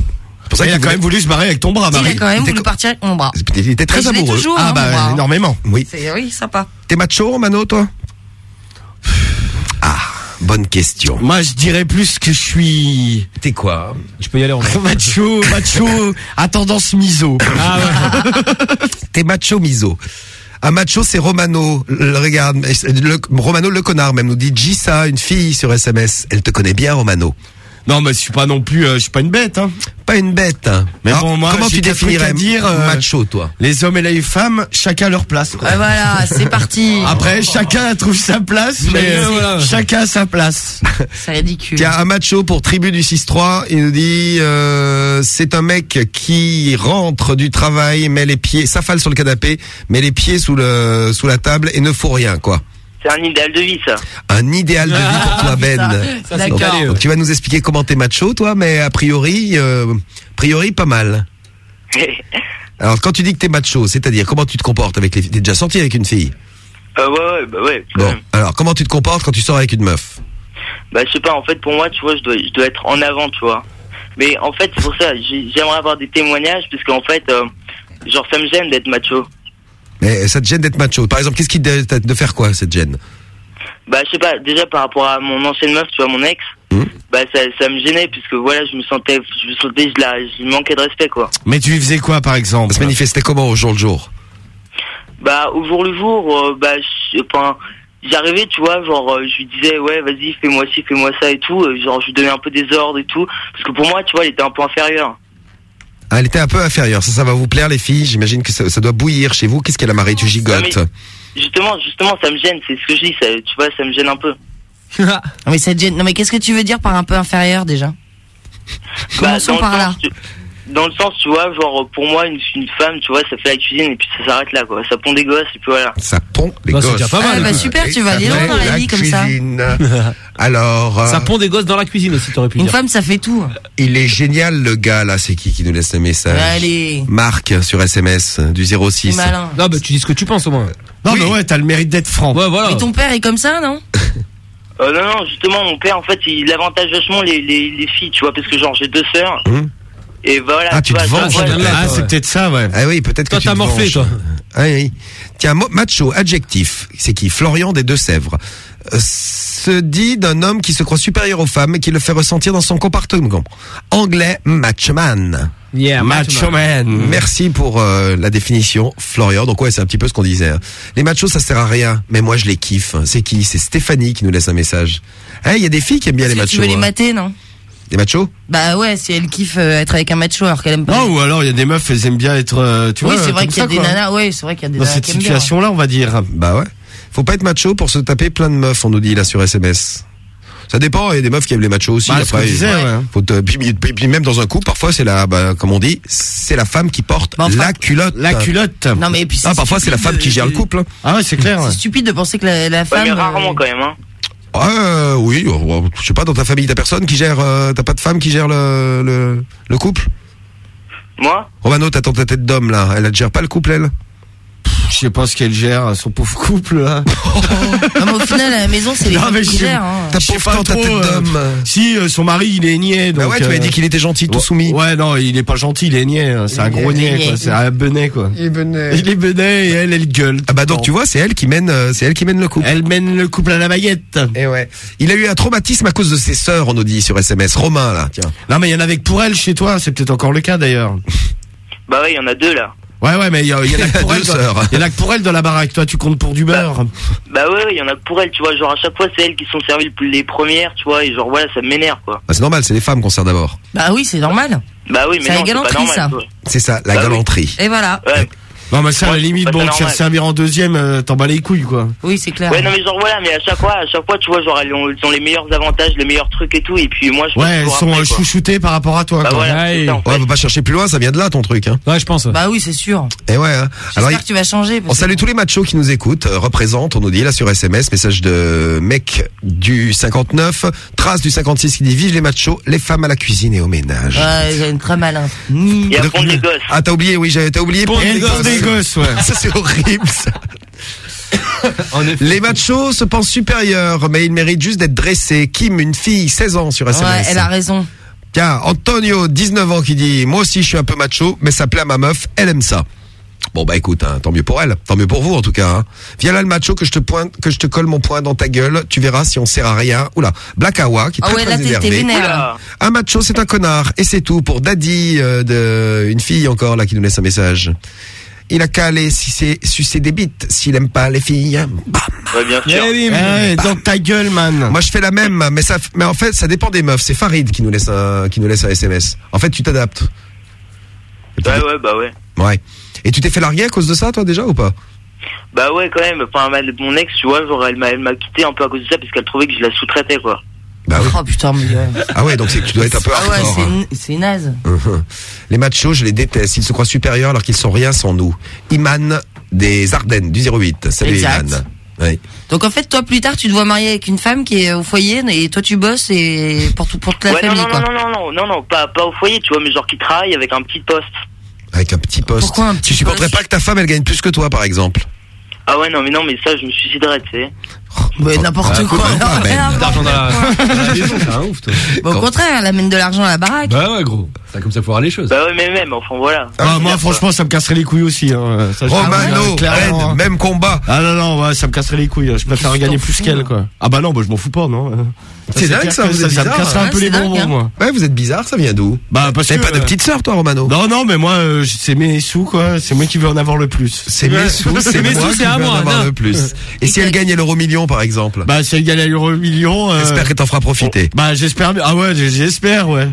C'est pour ça Il qu'il a quand voulait- même voulu se barrer avec ton bras, Il a Marie. quand même voulu partir avec mon bras. Il était très je amoureux. toujours, Ah hein, bah bras, énormément. Oui. C'est oui, sympa. T'es macho, Mano, toi? Ah, bonne question. Moi, je dirais plus que je suis T'es quoi? Je peux y aller en macho, macho à tendance miso. Ah ouais. T'es macho miso. Un macho, c'est Romano. Le- regarde, Romano le connard même nous dit Gissa, une fille sur SMS. Elle te connaît bien, Romano. Non, mais je suis pas non plus, euh, je suis pas une bête. Hein. Pas une bête. Hein. Mais Alors, bon, moi, comment tu définirais dire, euh, macho, toi Les hommes et les femmes, chacun leur place. Quoi. Ouais, voilà, c'est parti. Après, chacun trouve sa place, mais Mais euh, voilà. chacun sa place. C'est ridicule. Tiens, un macho pour Tribu du 6-3, il nous dit euh, c'est un mec qui rentre du travail, met les pieds, s'affale sur le canapé, met les pieds sous le sous la table et ne faut rien quoi. C'est un idéal de vie, ça. Un idéal de vie pour toi Ben. Ça, Donc, donc ouais. tu vas nous expliquer comment t'es macho toi, mais a priori, euh, a priori pas mal. Alors quand tu dis que t'es macho, c'est-à-dire comment tu te comportes avec les filles T'es déjà sorti avec une fille? Euh, ouais, ouais, bah ouais. Bon, même. alors comment tu te comportes quand tu sors avec une meuf? Bah, je sais pas, en fait, pour moi, tu vois, je dois, je dois être en avant, tu vois. Mais en fait, c'est pour ça, j'ai- j'aimerais avoir des témoignages, parce qu'en fait, euh, genre, ça me gêne d'être macho. Mais ça te gêne d'être macho. Par exemple, qu'est-ce qui te de, de faire quoi cette gêne? Bah, je sais pas, déjà par rapport à mon ancienne meuf, tu vois, mon ex, Hmm. bah, ça, ça me gênait, puisque voilà, je me sentais, je me sentais, je la, je manquais de respect, quoi. Mais tu lui faisais quoi, par exemple? Ça se manifestait comment au jour le jour? Bah, au jour le jour, euh, bah, je- enfin, j'arrivais, tu vois, genre, euh, je lui disais, ouais, vas-y, fais-moi ci, fais-moi ça et tout, euh, genre, je lui donnais un peu des ordres et tout, parce que pour moi, tu vois, elle était un peu inférieure. Ah, Elle était un peu inférieure. Ça, ça va vous plaire, les filles. J'imagine que ça, ça doit bouillir chez vous. Qu'est-ce qu'elle a, Marie? Tu gigotes? Justement, justement, ça me gêne, c'est ce que je dis, ça, tu vois, ça me gêne un peu. Non, mais ça te gêne. Non, mais qu'est-ce que tu veux dire par un peu inférieur déjà? Commençons dans par là. tu- Dans le sens, tu vois, genre, pour moi, une, une femme, tu vois, ça fait la cuisine et puis ça s'arrête là, quoi. Ça pond des gosses et puis voilà. Ça pond les Bah, c'est gosses. déjà pas mal, Ah, bah super, tu vas aller loin dans la vie comme ça. cuisine. Alors, euh, Ça pond des gosses dans la cuisine aussi, t'aurais pu Une dire. femme, ça fait tout. il est génial le gars là, c'est qui qui nous laisse le message Allez. Marc sur SMS du 06. C'est malin. Non, bah tu dis ce que tu penses au moins. Non, mais ouais, t'as le mérite d'être franc. Ouais, voilà. Mais ton père est comme ça, non? Euh, non, non, justement, mon père, en fait, il avantage vachement les, les, les filles, tu vois, parce que genre, j'ai deux sœurs. Hum. Et voilà, Ah, tu te vois, venges Ah, c'est peut-être ça, ouais. Ah oui, peut-être que Toi, tu t'as morflé, venges. toi. Ah oui. Tiens, macho, adjectif. C'est qui? Florian des Deux-Sèvres. Euh, se dit d'un homme qui se croit supérieur aux femmes et qui le fait ressentir dans son comportement. Anglais, machoman. Yeah, Macho man. Merci pour euh, la définition, Florian. Donc ouais, c'est un petit peu ce qu'on disait. hein. Les machos, ça sert à rien, mais moi je les kiffe. C'est qui? C'est Stéphanie qui nous laisse un message. Eh, Il y a des filles qui aiment bien les machos. Tu veux les hein. mater, non? Les machos Bah ouais, si elle kiffe euh, être avec un macho alors qu'elle aime pas. Non, ou alors il y a des meufs, elles aiment bien être, euh, tu oui, vois. c'est vrai comme qu'il y a ça, des quoi. nanas. Ouais, c'est vrai qu'il y a des Dans nanas cette qui aiment bien. situation-là, on va dire. Bah ouais. Faut pas être macho pour se taper plein de meufs, on nous dit là sur SMS. Ça dépend, il y a des meufs qui aiment les machos aussi. Bah, ce qu'on après, disait, ouais. faut te- puis, puis- puis même dans un couple, parfois c'est la, bah, comme on dit, c'est la femme qui porte Bah, enfin, la culotte. La culotte. Non mais et puis Ah, parfois c'est la femme qui gère le couple. hein. Ah ouais, c'est clair. C'est stupide de penser que la, la Ouais, femme. mais euh, rarement quand même, hein. Euh, oui, euh, je sais pas, dans ta famille, t'as personne qui gère, euh, t'as pas de femme qui gère le, le, le couple? Moi? Romano, t'as ta tête d'homme là, elle ne gère pas le couple elle? Je sais pas ce qu'elle gère, son pauvre couple là. Non, mais au final, à la maison, c'est les mais qui gèrent. hein. Ta Je sais pas tante, ta trop, tête euh, d'homme. Si euh, son mari il est niais donc. Bah ouais, tu m'avais euh, dit qu'il était gentil, tout ouais, soumis. Ouais, non, il est pas gentil, il est niais. hein. C'est un gros niais, quoi. C'est un benet, quoi. Il venait. Il est benet et elle, elle gueule. Ah bah donc tu vois, c'est elle qui mène, euh, c'est elle qui mène le couple. Elle mène le couple à la baguette. Et ouais. Il a eu un traumatisme à cause de ses sœurs, on nous dit sur SMS. Romain là, tiens. Non, mais il y en a avec pour elle chez toi, c'est peut-être encore le cas d'ailleurs. Bah ouais, il y en a deux là. Ouais, ouais, mais il y, a- il y en a que pour elle. Il y en a que pour elle dans la baraque. Toi, tu comptes pour du beurre. Bah ouais, ouais, il y en a que pour elles, tu vois. Genre, à chaque fois, c'est elles qui sont servies le- les premières, tu vois. Et genre, voilà, ça m'énerve, quoi. Bah, c'est normal, c'est les femmes qu'on sert d'abord. Bah oui, c'est normal. Bah oui, mais C'est la galanterie, normal. ça. C'est ça, la Bah oui. galanterie. Et voilà. Ouais. Non, mais ça, à la Ouais, limite, bon, te faire servir en deuxième, euh, t'en bats les couilles, quoi. Oui, c'est clair. Ouais, non, mais genre, voilà, mais à chaque fois, à chaque fois, tu vois, genre, elles ont, elles ont les meilleurs avantages, les meilleurs trucs et tout. Et puis, moi, je Ouais, elles sont après, euh, chouchoutées par rapport à toi, Bah quoi. voilà, c'est ça, en fait. Ouais, faut pas chercher plus loin, ça vient de là ton truc. Hein. Ouais, je pense. Bah oui, c'est sûr. Et ouais. Hein. Alors, J'espère que tu vas changer. on salue tous les machos qui nous écoutent, euh, représentent, on nous dit là sur SMS, message de mec du 59, trace du 56 qui dit vive les machos, les femmes à la cuisine et au ménage. Ouais, j'ai une très malin. Il y a Pont des Gosses. Ah t'as oublié, oui, j'avais t'as oublié. Pont des gosses, gosses, ouais. Ça c'est horrible ça. Les machos se pensent supérieurs, mais ils méritent juste d'être dressés. Kim, une fille, 16 ans sur SMS. Ouais, elle a raison. Tiens, Antonio, 19 ans, qui dit Moi aussi, je suis un peu macho, mais ça plaît à ma meuf, elle aime ça. Bon, bah écoute, hein, tant mieux pour elle, tant mieux pour vous en tout cas. Hein. Viens là le macho que je te pointe, que je te colle mon poing dans ta gueule, tu verras si on sert à rien. Oula, Black Awa qui est Ah très ouais, très là, énervé. Un macho, c'est un connard, et c'est tout pour Daddy, euh, de une fille encore là qui nous laisse un message. Il a qu'à aller si c'est sucer des bites, s'il aime pas les filles. Bam. Ouais, bien sûr. Eh, Ouais, dans ta gueule, man. Moi je fais la même, mais ça, mais en fait ça dépend des meufs. C'est Farid qui nous laisse un, qui nous laisse un SMS. En fait tu t'adaptes. Ouais, ouais, bah ouais. Ouais. Et tu t'es fait larguer à cause de ça toi déjà ou pas? Bah ouais, quand même. Enfin, mon ex, tu vois, genre, elle m'a, elle m'a quitté un peu à cause de ça parce qu'elle trouvait que je la sous-traitais, quoi. Bah oui. Oh putain, mais. euh, Ah ouais, donc tu dois être un peu Ah ouais, hardcore. c'est hein. naze. Les machos, je les déteste. Ils se croient supérieurs alors qu'ils sont rien sans nous. Iman des Ardennes du 08. Salut Exact. Iman. Oui. Donc en fait, toi plus tard, tu te vois marier avec une femme qui est au foyer et toi tu bosses et pour tout pour toute la ouais, non, famille non, quoi. non, non, non, non, non, pas, pas au foyer, tu vois, mais genre qui travaille avec un petit poste. Avec un petit poste. Pourquoi un petit tu supporterais poste pas que ta femme elle gagne plus que toi par exemple? Ah ouais, non, mais non, mais ça, je me suiciderais, tu sais. Mais n'importe Ah, quoi. écoute, non, ah, ben, n'importe D'argent dans la, c'est un ouf, toi. Bah, au contraire, elle amène de l'argent à la baraque. Bah ouais, gros. C'est comme ça qu'il faut voir les choses. Bah ouais, mais même, enfin voilà. Ah, moi, franchement, ça me casserait les couilles aussi. Hein. Ça, Romano, Red, hein. même combat. Ah non, non, ouais, ça me casserait les couilles. Je préfère gagner plus qu'elle, quoi. Ah bah non, bah, je m'en fous pas, non. C'est dingue ça, que vous ça, êtes ça me bizarre. casserait un peu les bonbons, hein. moi. Ouais, vous êtes bizarre, ça vient d'où Bah, parce que. pas de euh, petite sœur toi Romano Non, non, mais moi, euh, c'est mes sous, quoi. C'est moi qui veux en avoir le plus. C'est mes sous, c'est Mes moi sous, qui c'est à veux en moi, avoir le plus. Et si elle gagne l'euro million par exemple Bah, si elle gagne à l'euro million. euh, J'espère qu'elle t'en fera profiter. Bah, j'espère. bien. Ah ouais, j'espère, ouais.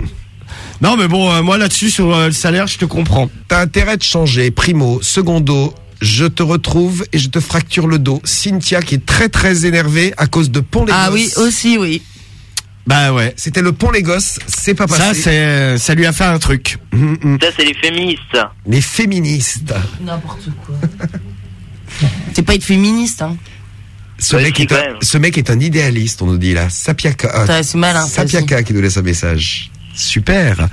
non, mais bon, euh, moi là-dessus, sur euh, le salaire, je te comprends. T'as intérêt de changer. Primo, secondo, je te retrouve et je te fracture le dos. Cynthia qui est très très énervée à cause de Pont les Ah oui, aussi oui. Bah ouais. C'était le pont les gosses, c'est pas passé. Ça, c'est, ça lui a fait un truc. Ça, c'est les féministes. Les féministes. N'importe quoi. C'est pas être féministe, hein. Ce, mec est un, ce mec est un idéaliste, on nous dit là. Sapiaka. euh, malin, Sapiaka qui nous laisse un message. Super.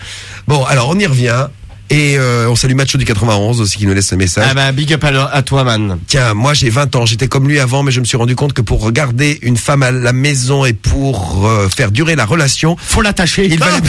Bon, alors on y revient. Et euh, on salue Macho du 91 aussi qui nous laisse un message. Ah bah, big up à, à toi, man. Tiens, moi j'ai 20 ans, j'étais comme lui avant, mais je me suis rendu compte que pour regarder une femme à la maison et pour euh, faire durer la relation, faut l'attacher. Il valait,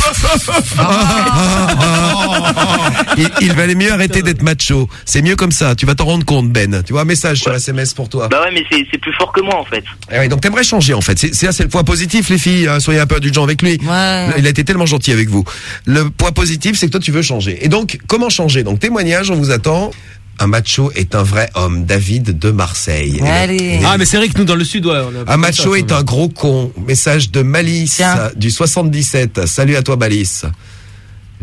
il, il valait mieux arrêter d'être macho. C'est mieux comme ça. Tu vas t'en rendre compte, Ben. Tu vois, un message sur SMS pour toi. Bah ouais, mais c'est c'est plus fort que moi, en fait. Eh oui, donc t'aimerais changer en fait. C'est c'est là, c'est le point positif, les filles. hein. Soyez un peu indulgents avec lui. Il a été tellement gentil avec vous. Le point positif, c'est que toi, tu veux changer. Et donc, comment changer Donc, témoignage, on vous attend. Un macho est un vrai homme. David de Marseille. Et- Ah, mais c'est vrai que nous, dans le sud, ouais. on a un macho est un gros con. Message de Malice du 77. Salut à toi Malice.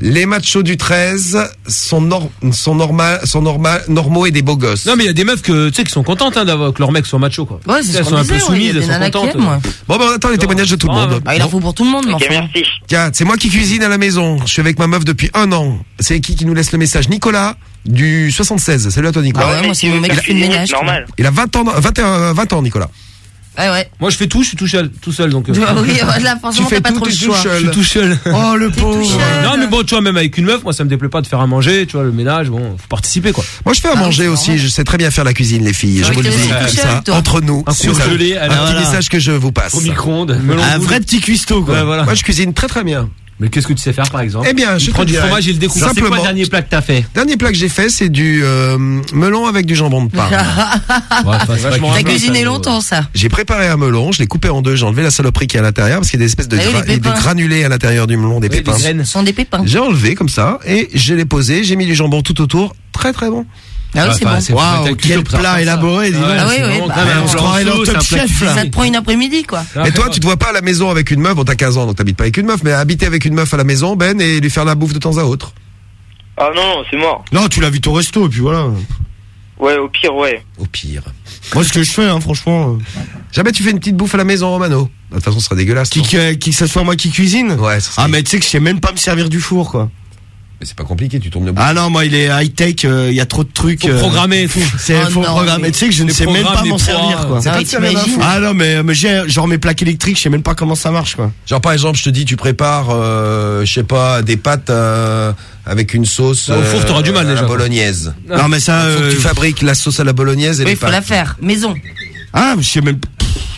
Les machos du 13 sont, nor- sont, normal, sont normal, normaux et des beaux gosses. Non, mais il y a des meufs que, tu sais, qui sont contentes hein, d'avoir que leur mec soit macho, quoi. Ouais, c'est ce elles sont un peu soumises, elles sont contentes. aiment. Bon, ben, on attend les témoignages de tout le monde. Bah, il en faut pour tout le monde, mais enfin. Tiens, c'est moi qui cuisine à la maison. Je suis avec ma meuf depuis un an. C'est qui qui nous laisse le message? Nicolas du 76. Salut à toi Nicolas. Ah ouais, moi, c'est mon mec qui fait le ménage. Il a 20 ans, 21, 20 ans Nicolas. Ouais, ouais. Moi, je fais tout, je suis tout seul, tout seul, donc. euh, Ah oui, là, franchement, t'as pas trop le choix. Je suis tout seul. Oh, le pauvre. Non, mais bon, tu vois, même avec une meuf, moi, ça me déplaît pas de faire à manger, tu vois, le ménage, bon, faut participer, quoi. Moi, je fais à manger aussi. Je sais très bien faire la cuisine, les filles. Je Ouais, vous le dis comme ça, entre nous. Un sur surgelé, un petit message que je vous passe. Au micro-ondes, Un vrai petit cuistot, quoi. Moi, je cuisine très très bien. Mais qu'est-ce que tu sais faire, par exemple Eh bien, je prends du dirais. fromage et le découpes. C'est quoi le dernier plat que t'as fait Dernier plat que j'ai fait, c'est du euh, melon avec du jambon de Parme. T'as cuisiné longtemps, ça. J'ai préparé un melon, je l'ai coupé en deux, j'ai enlevé la saloperie qui est à l'intérieur parce qu'il y a des espèces de, Ah oui, gra- des granulés à l'intérieur du melon, des pépins. Ce sont des pépins. J'ai enlevé comme ça et je l'ai posé, j'ai mis du jambon tout autour, très très bon. Ah oui, c'est bon. Waouh, quel plat élaboré, dis donc. Ah oui, oui, bah, on se croirait dans Top Chef, là. Ça te prend une après-midi, quoi. Mais toi, tu te vois pas à la maison avec une meuf, bon t'as 15 ans donc t'habites pas avec une meuf, mais habiter avec une meuf à la maison, Ben, et lui faire la bouffe de temps à autre. Ah non, non, c'est mort. Non, tu l'as vu au resto, et puis voilà. Ouais, au pire, ouais. Au pire. Moi, ce que je fais, hein, franchement. Jamais tu fais une petite bouffe à la maison, Romano. De toute façon, ce serait dégueulasse. Qui, que, qui que ce soit moi qui cuisine Ouais, Ah, mais tu sais que je sais même pas me servir du four, quoi. Mais c'est pas compliqué, tu tournes le bout. Ah non, moi, il est high-tech, euh, il y a trop de trucs. Faut euh, programmer et tout. C'est Oh faut non, programmer. mais- Tu sais que je ne sais même pas m'en servir, poids, quoi. Ah Ah non, mais, mais j'ai genre mes plaques électriques, je sais même pas comment ça marche, quoi. Genre par exemple, je te dis, tu prépares, euh, je sais pas, des pâtes euh, avec une sauce. Au four, t'auras du mal, déjà, bolognaise. Non, mais ça. Faut que euh, tu fabriques la sauce à la bolognaise et Oui, les il faut la faire. Maison. Ah, je sais même.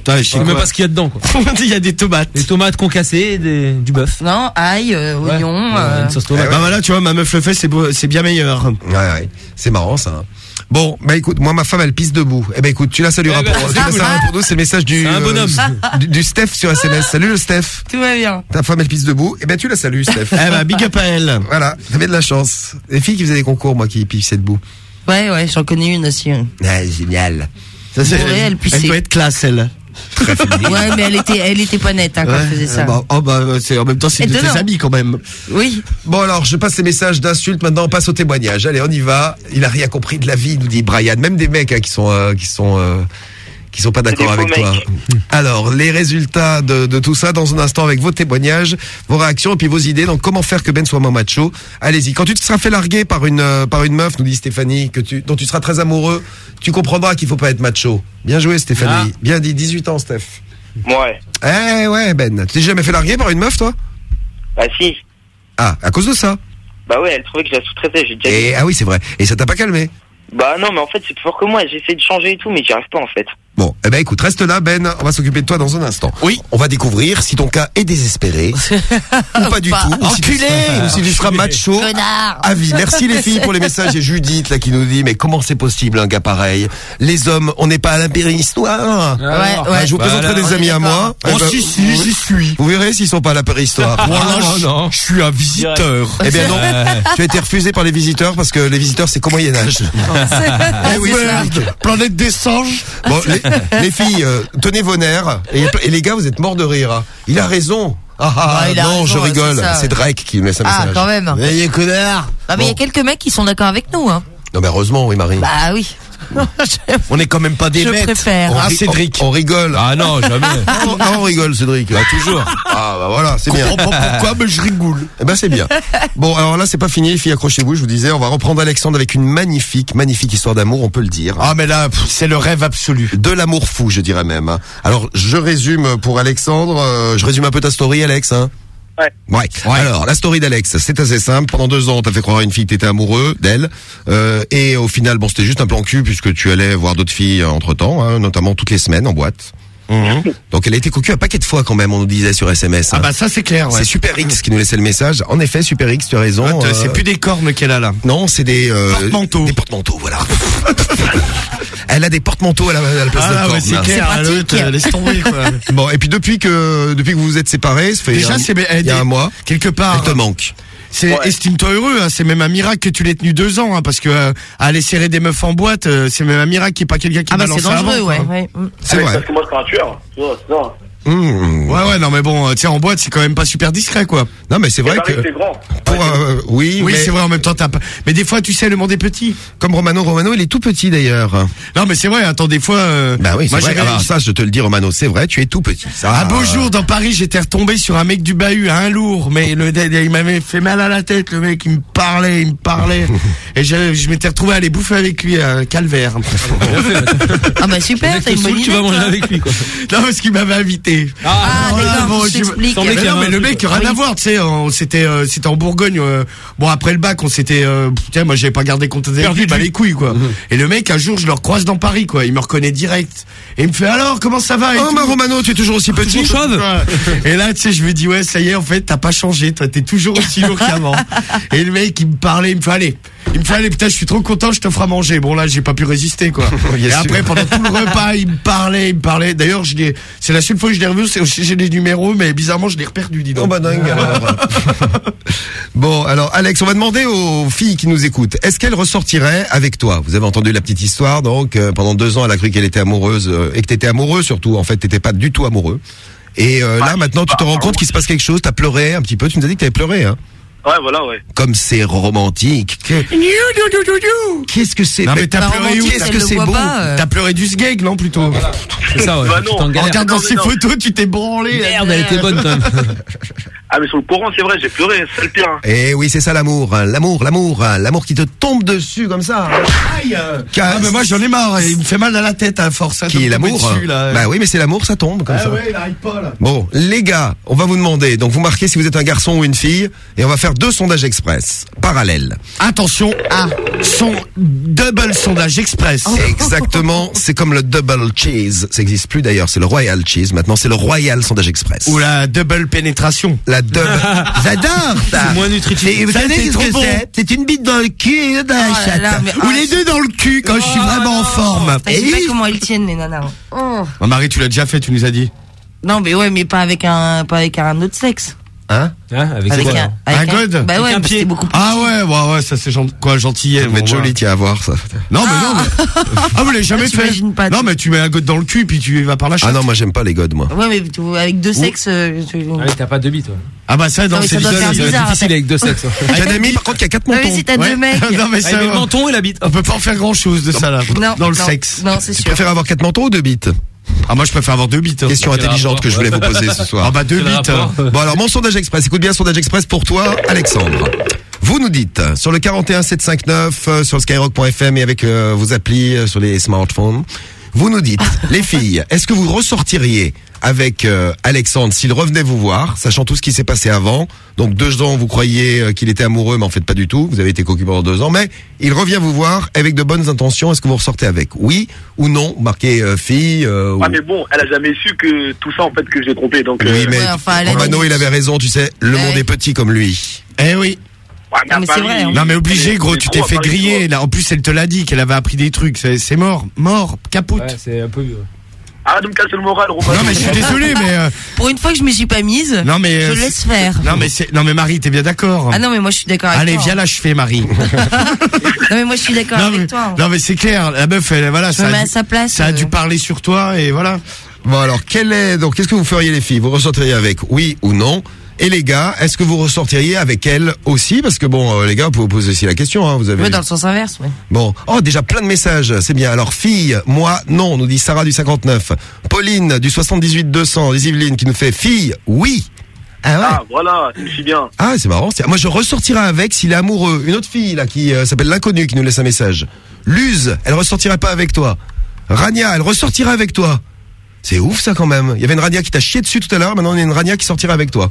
Putain, je sais même pas ce qu'il y a dedans, quoi. Il y a des tomates. Des tomates concassées, des, du bœuf. Non, ail, euh, Ouais. oignon. Ouais, euh, une sauce tomate. Bah voilà, tu vois, ma meuf le fait, c'est beau- c'est bien meilleur. Ouais, ouais. C'est marrant ça. Bon, bah écoute, moi ma femme elle pisse debout. Eh ben écoute, tu la salueras Eh ben, pour, c'est tu la cool. salueras pour nous, c'est le message du, C'est un bonhomme. euh, du, du Steph sur SMS. Salut le Steph. Tout va bien. Ta femme elle pisse debout. Eh ben tu la salues Steph. Eh bah, big up à elle. Voilà, t'avais de la chance. Les filles qui faisaient des concours, moi qui pissaient debout. Ouais, ouais, j'en connais une aussi. ouais. Ah, génial. Ça, c'est- elle pissait. elle doit être classe, elle. Ouais, mais elle était, elle était pas nette hein, quand elle faisait ça. Bah, oh bah, c'est en même temps, c'est de tes amis quand même. Oui. Bon alors, je passe les messages d'insultes. Maintenant, on passe au témoignage. Allez, on y va. Il a rien compris de la vie, nous dit Brian. Même des mecs hein, qui sont euh, qui sont euh, qui sont pas d'accord avec toi. mecs. Alors, les résultats de, de tout ça dans un instant avec vos témoignages, vos réactions et puis vos idées. Donc, comment faire que Ben soit moins macho? Allez-y. Quand tu te seras fait larguer par une euh, par une meuf, nous dit Stéphanie, que tu dont tu seras très amoureux, tu comprendras qu'il faut pas être macho. Bien joué, Stéphanie. Ah. Bien dit. 18 ans, Steph. Ouais. Eh ouais, Ben. Tu t'es jamais fait larguer par une meuf, toi? Bah si. Ah, à cause de ça. Bah ouais, elle trouvait que je la sous-traitais, j'ai déjà dit. Et ah oui, c'est vrai. Et ça t'a pas calmé? Bah non, mais en fait, c'est plus fort que moi. J'essaie de changer et tout, mais j'y arrive pas, en fait. Bon, eh ben écoute, reste là, Ben. On va s'occuper de toi dans un instant. Oui. On va découvrir si ton cas est désespéré ou pas du Pas. tout. Enculé Ou si tu seras macho. Connard. À vie. Merci les filles pour les messages. Et Judith là qui nous dit mais comment c'est possible un gars pareil? Les hommes, on n'est pas à l'impérihistoire. Ouais, Ah, ouais. je vous Bah, présenterai là, des on amis à moi. Oh, Eh ben, si, si, j'y suis. Vous verrez s'ils sont pas à l'impérihistoire. Voilà, non, je- non. je suis un visiteur. Eh bien non, tu as été refusé par les visiteurs parce que les visiteurs c'est qu'au Moyen Âge. Eh oui. Planète des singes. Bon, les, les filles, euh, tenez vos nerfs. Et, et les gars, vous êtes morts de rire. hein. Il a raison. Ah, ah, Ouais, il a non, raison, je rigole. c'est ça. Drake qui me laisse un Ah, message. quand même. Ayez connard. Ah, mais il y a quelques mecs qui sont d'accord avec nous, hein. Non, mais heureusement, oui, Marie. Bah oui. On est quand même pas des Je bêtes. préfère. On Ah, ri- Cédric. On, on rigole. Ah non, jamais. Ah, on- on rigole, Cédric. Bah, toujours. Ah bah voilà, c'est bien. comprends pas pourquoi, mais je rigole. Eh ben c'est bien. Bon, alors là c'est pas fini, les filles, accrochez-vous. Je vous disais, on va reprendre Alexandre avec une magnifique, magnifique histoire d'amour, on peut le dire. Ah, mais là, pff, c'est le rêve absolu. De l'amour fou, je dirais même. hein. Alors, je résume pour Alexandre. euh, je résume un peu ta story, Alex. Hein Ouais. Ouais. Alors, la story d'Alex, c'est assez simple. Pendant deux ans, t'as fait croire à une fille que t'étais amoureux d'elle, euh, et au final, bon, c'était juste un plan cul puisque tu allais voir d'autres filles entre temps, hein, notamment toutes les semaines en boîte. Donc, elle a été cocu un paquet de fois quand même, on nous disait sur SMS. Ah hein. bah ça c'est clair, ouais. C'est Super X qui nous laissait le message. En effet, Super X, tu as raison. Ah, euh, C'est plus des cornes qu'elle a là. Non, c'est des euh, Porte-manteaux. Des porte-manteaux, voilà. Elle a des porte-manteaux à la, à la place Ah, de ouais, cornes. c'est clair, C'est l'autre, pratique. euh, laisse tomber quoi. Bon, et puis depuis que depuis que vous vous êtes séparés, ça fait Déjà, un- c'est il y a un mois, quelque part. elle te manque. C'est estime-toi heureux, hein, c'est même un miracle que tu l'aies tenu deux ans, hein, parce que euh, aller serrer des meufs en boîte, euh, c'est même un miracle qu'il n'y ait pas quelqu'un qui Ah bah balance c'est ça dangereux, avant, ouais. Mm. C'est Ah, vrai. Parce que moi, c'est pas un tueur. Mmh. Ouais ouais non mais bon euh, tiens en boîte c'est quand même pas super discret quoi. Non, mais c'est vrai que c'est grand. pour euh, oui, Oui mais c'est vrai en même temps t'as pas. Mais des fois tu sais le monde est petit. comme Romano, Romano, il est tout petit d'ailleurs. Non mais c'est vrai attends des fois. euh, Bah oui, c'est vrai. Alors ça, je te le dis, Romano, c'est vrai. Tu es tout petit. Ça. Un beau jour dans Paris, j'étais retombé sur un mec du bahut, un lourd, mais le, il m'avait fait mal à la tête, le mec, il me parlait, il me parlait, et je, je m'étais retrouvé à aller bouffer avec lui à un calvaire. Ah bah super, t'as une bonne idée. tu vas manger avec lui, quoi. non, parce qu'il m'avait invité. Ah, d'accord, je t'explique. Semblait Mais non, mais le mec, rien à voir, tu sais, on c'était, euh, c'était en Bourgogne. euh, bon, après le bac, on s'était, euh, tiens, moi, j'avais pas gardé contact avec lui, bah les couilles, quoi. Et le mec, un jour, je le recroise dans Paris, quoi. Il me reconnaît direct. Et il me fait, alors, comment ça va? Et Oh, tout. ma Romano, tu es toujours aussi petit? Chauve. Et là, tu sais, je me dis, ouais, ça y est, en fait, t'as pas changé, toi, t'es toujours aussi lourd qu'avant. Et le mec, il me parlait, il me fait, allez, il me fait, allez, putain, je suis trop content, je te ferai manger. Bon, là, j'ai pas pu résister, quoi. Et sûr. après, pendant tout le repas, il me parlait, il me parlait. D'ailleurs, je l'ai, c'est la seule fois que je l'ai revu, c'est aussi, j'ai des numéros, mais bizarrement, je l'ai reperdu, dis donc. Oh bah dingue alors. bon alors Alex, on va demander aux filles qui nous écoutent, est-ce qu'elles ressortiraient avec toi? Vous avez entendu la petite histoire, donc euh, pendant deux ans elle a cru qu'elle était amoureuse euh, et que t'étais amoureux surtout. En fait, t'étais pas du tout amoureux. Et euh, là maintenant tu te rends compte qu'il se passe quelque chose. T'as pleuré un petit peu. Tu nous as dit que t'avais pleuré, hein Ouais, voilà, ouais. Comme c'est romantique. Que- Qu'est-ce que c'est Non, mais t'as Bah, pleuré où Qu'est-ce que c'est beau. T'as pleuré du sgeg, non, plutôt? C'est ça, ouais. Bah non. t'en En regardant mais ces photos, tu t'es branlé. Merde, elle était bonne, quand même. Ah, mais sur le courant, c'est vrai, j'ai pleuré, c'est le pire. hein. Eh oui, c'est ça l'amour, hein. l'amour, l'amour, hein. l'amour qui te tombe dessus comme ça. Aïe! Ah, mais moi, j'en ai marre. Il me fait mal à la tête, à force. hein, Qui est l'amour dessus, là. Bah oui, mais c'est l'amour, ça tombe comme Ah ça. ouais, il arrive pas, là. Bon, les gars, on va vous demander. Donc, vous marquez si vous êtes un garçon ou une fille, et on va faire deux sondages express parallèles. Attention à son double sondage express. Exactement, c'est comme le double cheese. Ça existe plus d'ailleurs, c'est le royal cheese. Maintenant, c'est le royal sondage express. Ou la double pénétration. La double. J'adore ça. C'est moins nutritif. Vous Ça, savez trop que bon. c'est C'est une bite dans le cul et dans la Oh chatte. là, mais- Ou les deux dans le cul quand je suis Oh vraiment en forme. Putain, Je sais pas comment ils tiennent les nanas. Oh. Oh, Marie, tu l'as déjà fait, tu nous as dit. Non mais ouais mais pas avec un pas avec un autre sexe. Hein Hein, avec Avec quoi, un, avec Un god Bah Avec ouais, un c'est beaucoup plus. Ah ouais, ouais, ouais, ça c'est quoi, gentillet. Ça va être joli, tiens, à voir ça. Non, mais non, mais. Ah, vous l'avez jamais Ah, fait. pas, Non, tu- mais tu mets un god dans le cul, puis tu vas par la chatte. Ah non, moi j'aime pas les godes, moi. Ouais mais tu- avec deux sexes. euh, tu- Ah oui, t'as pas de bite, toi. Ah bah ça, mais c'est ça doit Ça difficile avec deux sexes. hein. J'ai un ami, par contre, qui a quatre Non mentons. mais si t'as deux mecs. non, mais Ah, ça, mais le menton et la bite. on peut pas en faire grand chose de ça, là. Non, dans le sexe. Non c'est Tu sûr. préfères avoir quatre mentons ou deux bites? Ah, moi, je préfère avoir deux bites. hein. Question intelligente rapport que je voulais vous poser ce soir. Ah bah deux bites. hein. Bon alors mon sondage express, écoute bien sondage express pour toi Alexandre. Vous nous dites sur le 41759 euh, sur le skyrock.fm et avec euh, vos applis euh, sur les smartphones. Vous nous dites les filles, est-ce que vous ressortiriez avec euh, Alexandre s'il revenait vous voir, sachant tout ce qui s'est passé avant. Donc deux ans, vous croyez euh, qu'il était amoureux, mais en fait pas du tout. Vous avez été cocu pendant deux ans, mais il revient vous voir avec de bonnes intentions. Est-ce que vous ressortez avec? Oui ou non? Marquez euh, fille. euh, ou- Ah, mais bon, elle a jamais su que tout ça, en fait, que j'ai trompé. Donc, Oui, euh, mais Ouais, enfin, elle a Romano, il avait raison, tu sais, le Ouais. monde est petit comme lui. Eh oui. ouais, mais à mais c'est Paris, vrai, hein. Non mais obligé gros, tu t'es fait griller. Là, en plus elle te l'a dit qu'elle avait appris des trucs. C'est c'est mort, mort, capote. Ouais, c'est un peu. Arrête de me casser le moral, Romain. Non mais je suis désolé, mais euh, Pour une fois que je me suis pas mise. non mais Je euh, laisse faire. Non mais c'est non mais Marie, t'es bien d'accord Ah non mais moi je suis d'accord avec Allez, toi. viens là, je fais Marie. Non mais moi je suis d'accord non, avec mais, toi. non mais c'est clair, la meuf, elle, voilà, Je ça me a, mets à dû, sa place. ça a euh. dû parler sur toi et voilà. Bon alors, quel est donc qu'est-ce que vous feriez les filles? Vous ressortiriez avec oui ou non? Et les gars, est-ce que vous ressortiriez avec elle aussi Parce que bon, euh, les gars, vous pouvez poser aussi la question. Hein, vous avez. Ouais, dans le sens inverse, ouais. Bon, oh déjà plein de messages, c'est bien. Alors fille, moi non, nous dit Sarah du 59. Pauline du 78 200, les Yvelines qui nous fait fille, oui. Ah ouais. Ah, voilà, je suis bien. Ah, c'est marrant. Moi, je ressortirais avec s'il est amoureux. Une autre fille, là, qui euh, s'appelle l'inconnu, qui nous laisse un message. Luz, elle ressortirait pas avec toi. Rania, elle ressortirait avec toi. C'est ouf, ça, quand même. Il y avait une Rania qui t'a chié dessus tout à l'heure. Maintenant, on a une Rania qui sortirait avec toi.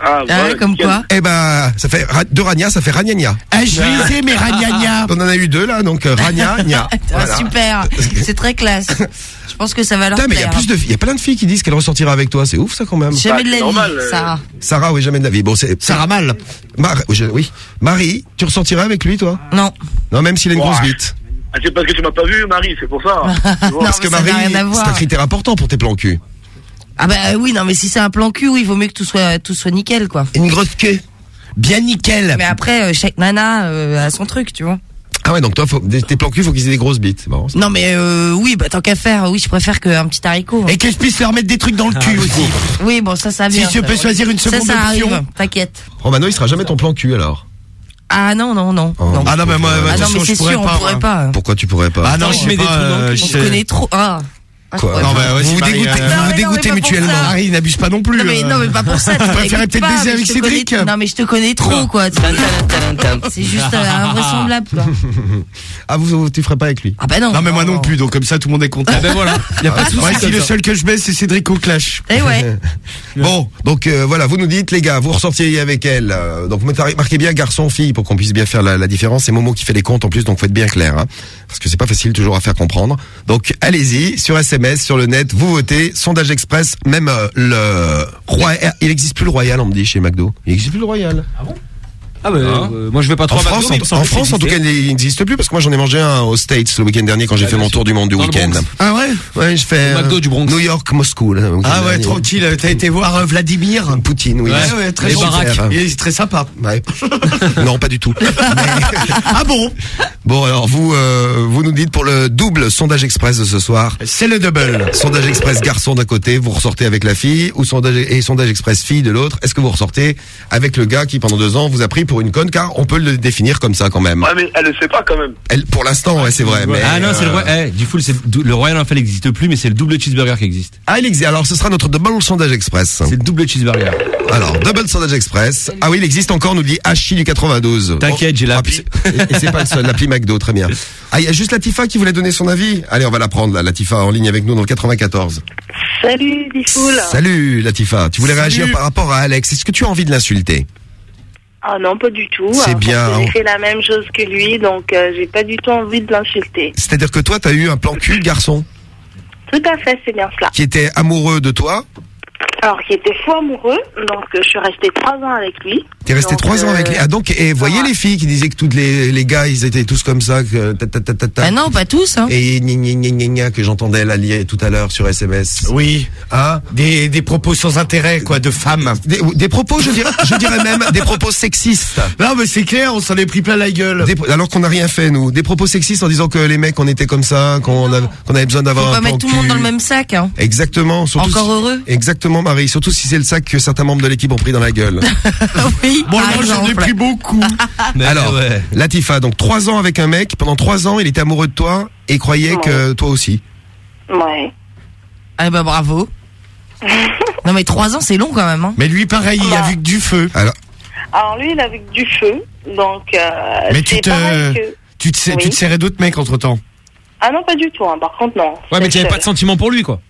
Ah, ouais, comme quoi Eh ben, ça fait ra- deux Rania, ça fait Ragnagna. Ah, je lisais mes ragnagna. On en a eu deux, là, donc euh, Rania, Nia. Ah, Voilà. Super, c'est très classe. Je pense que ça va leur Putain, mais il y a plaire. plus de, il y a plein de filles qui disent qu'elle ressortira avec toi. C'est ouf, ça, quand même. Jamais de la vie, euh. Sarah. Sarah, oui, jamais de la vie. Bon, c'est Sarah mal. oui. Marie, tu ressortiras avec lui, toi? Non. Non, même s'il a une grosse Ouais. bite. Ah, c'est parce que tu m'as pas vu, Marie, c'est pour ça. Parce que Marie, c'est un critère important pour tes plans cul. Ah bah oui, non, mais si c'est un plan cul, oui, il vaut mieux que tout soit, tout soit nickel, quoi. Une grosse queue. Bien nickel. Mais après, euh, chaque nana euh, a son truc, tu vois. Ah ouais, donc toi, faut, tes plans cul, faut qu'ils aient des grosses bites. C'est marrant. ça. Non, mais euh, oui, bah tant qu'à faire, oui, je préfère qu'un petit haricot. hein. Et que je puisse leur mettre des trucs dans le cul aussi. Oui, bon, ça, ça Si vient. je ça, peux choisir une Ça, seconde ça option. arrive, T'inquiète. Romano, il sera jamais ton plan cul, alors. Ah non, non, non. non. Ah non, mais moi, Ah non, attention, mais je c'est pourrais sûr, on pas. pourrait moi. pas. Pourquoi tu pourrais pas Ah non, je sais pas. euh, On je connaît trop. Ah. Ah, Quoi Non, bah, ouais, Vous si vous Marie, dégoûtez, euh, vous Non, vous dégoûtez mutuellement. Marie, n'abuse pas non plus. Non mais, euh. non mais pas pour ça. tu Je préférais peut-être baiser avec connais- Cédric. Non mais je te connais trop quoi. C'est juste euh, invraisemblable quoi. Ah, vous, tu ferais pas avec lui? Ah bah non. Non mais moi non plus, donc comme ça tout le monde est content. Ah ben voilà. Y a pas de souci Ouais, si le seul que je baisse c'est Cédric au clash. Eh ouais. Bon, donc euh, voilà, vous nous dites, les gars, vous ressortiez avec elle. euh, donc marquez bien garçon, fille, pour qu'on puisse bien faire la, la différence. C'est Momo qui fait les comptes en plus, donc faut être bien clair, hein, parce que c'est pas facile toujours à faire comprendre. Donc allez-y, sur SMS, sur le net, vous votez. Sondage Express, même euh, le il existe plus le Royal, on me dit chez McDo. Il existe plus le Royal. Ah bah, euh, moi je vais pas trop En McDo, France, en, France, en tout cas, il n'existe plus parce que moi j'en ai mangé un aux States le week-end dernier quand j'ai Ah, fait mon tour du monde du week-end. Ah ouais? Ouais, je fais McDo euh, du Bronx. New York, Moscou. là, Ah ouais, tranquille, t'as été voir euh, Vladimir Poutine, oui. Ouais, ouais, très. Il est très sympa. Ouais. non, pas du tout. Ah bon? Bon, alors vous, euh, vous nous dites pour le double sondage express de ce soir. C'est le double. Sondage express garçon d'un côté, vous ressortez avec la fille, ou sondage et sondage express fille de l'autre. Est-ce que vous ressortez avec le gars qui pendant deux ans vous a pris pour une conne, car on peut le définir comme ça quand même. Ouais, mais elle le sait pas quand même. Elle, pour l'instant, ouais, c'est vrai. Mais, Ah non, c'est le euh, Royal. Eh, du full, c'est le le Royal Enfant n'existe plus, mais c'est le double cheeseburger qui existe. Ah, il existe. Alors, ce sera notre double sondage express. C'est le double cheeseburger. Alors, double sondage express. Ah oui, il existe encore, nous dit Hachi du 92. T'inquiète, j'ai Ah, l'appli. c'est- Et c'est pas le seul, l'appli McDo, très bien. Ah, il y a juste Latifa qui voulait donner son avis. Allez, on va la prendre, là, Latifa, en ligne avec nous dans le 94. Salut, Bifoul. Salut, Latifa. Tu voulais Salut. réagir par rapport à Alex. Est-ce que tu as envie de l'insulter? Ah non, pas du tout. C'est bien, que hein. J'ai fait la même chose que lui, donc euh, j'ai pas du tout envie de l'insulter. C'est-à-dire que toi, t'as eu un plan cul garçon? Tout à fait, c'est bien cela. qui était amoureux de toi. Alors, qui était fou amoureux, donc euh, je suis restée trois ans avec lui. T'es resté Donc, trois ans avec euh, lui. Ah donc, et voyez les filles qui disaient que toutes les, les gars, ils étaient tous comme ça, que ta, ta, ta, ta, ta. Bah non, pas tous. Hein. Et gna, gna, gna, gna, gna, que j'entendais la lier tout à l'heure sur SMS. Oui. Ah Des, des propos sans intérêt, quoi, de femmes. Des, des propos, je dirais, je dirais même des propos sexistes. Non, mais c'est clair, on s'en est pris plein la gueule. Des- alors qu'on n'a rien fait, nous. Des propos sexistes en disant que les mecs, on était comme ça, qu'on avait, qu'on avait besoin Faut d'avoir pas un plan mettre tout le monde cul. dans le même sac. Hein. Exactement. Surtout Encore si- heureux. Exactement, Marie. Surtout si c'est le sac que certains membres de l'équipe ont pris dans la gueule. oui, Bon, moi, j'en ai pris beaucoup. Mais Alors, ouais. Latifa, donc trois ans avec un mec. Pendant trois ans, il était amoureux de toi et croyait que toi aussi. Ouais. Ah bah bravo. non mais trois ans c'est long quand même. Hein. Mais lui, pareil, il a vu que du feu. Alors, Alors lui, il avait du feu, donc euh, Mais tu te, que... tu te, tu Oui. te serrais d'autres mecs entre temps. Ah non, pas du tout, hein. par contre, non. Ouais, mais tu C'est- avais pas de sentiment pour lui, quoi.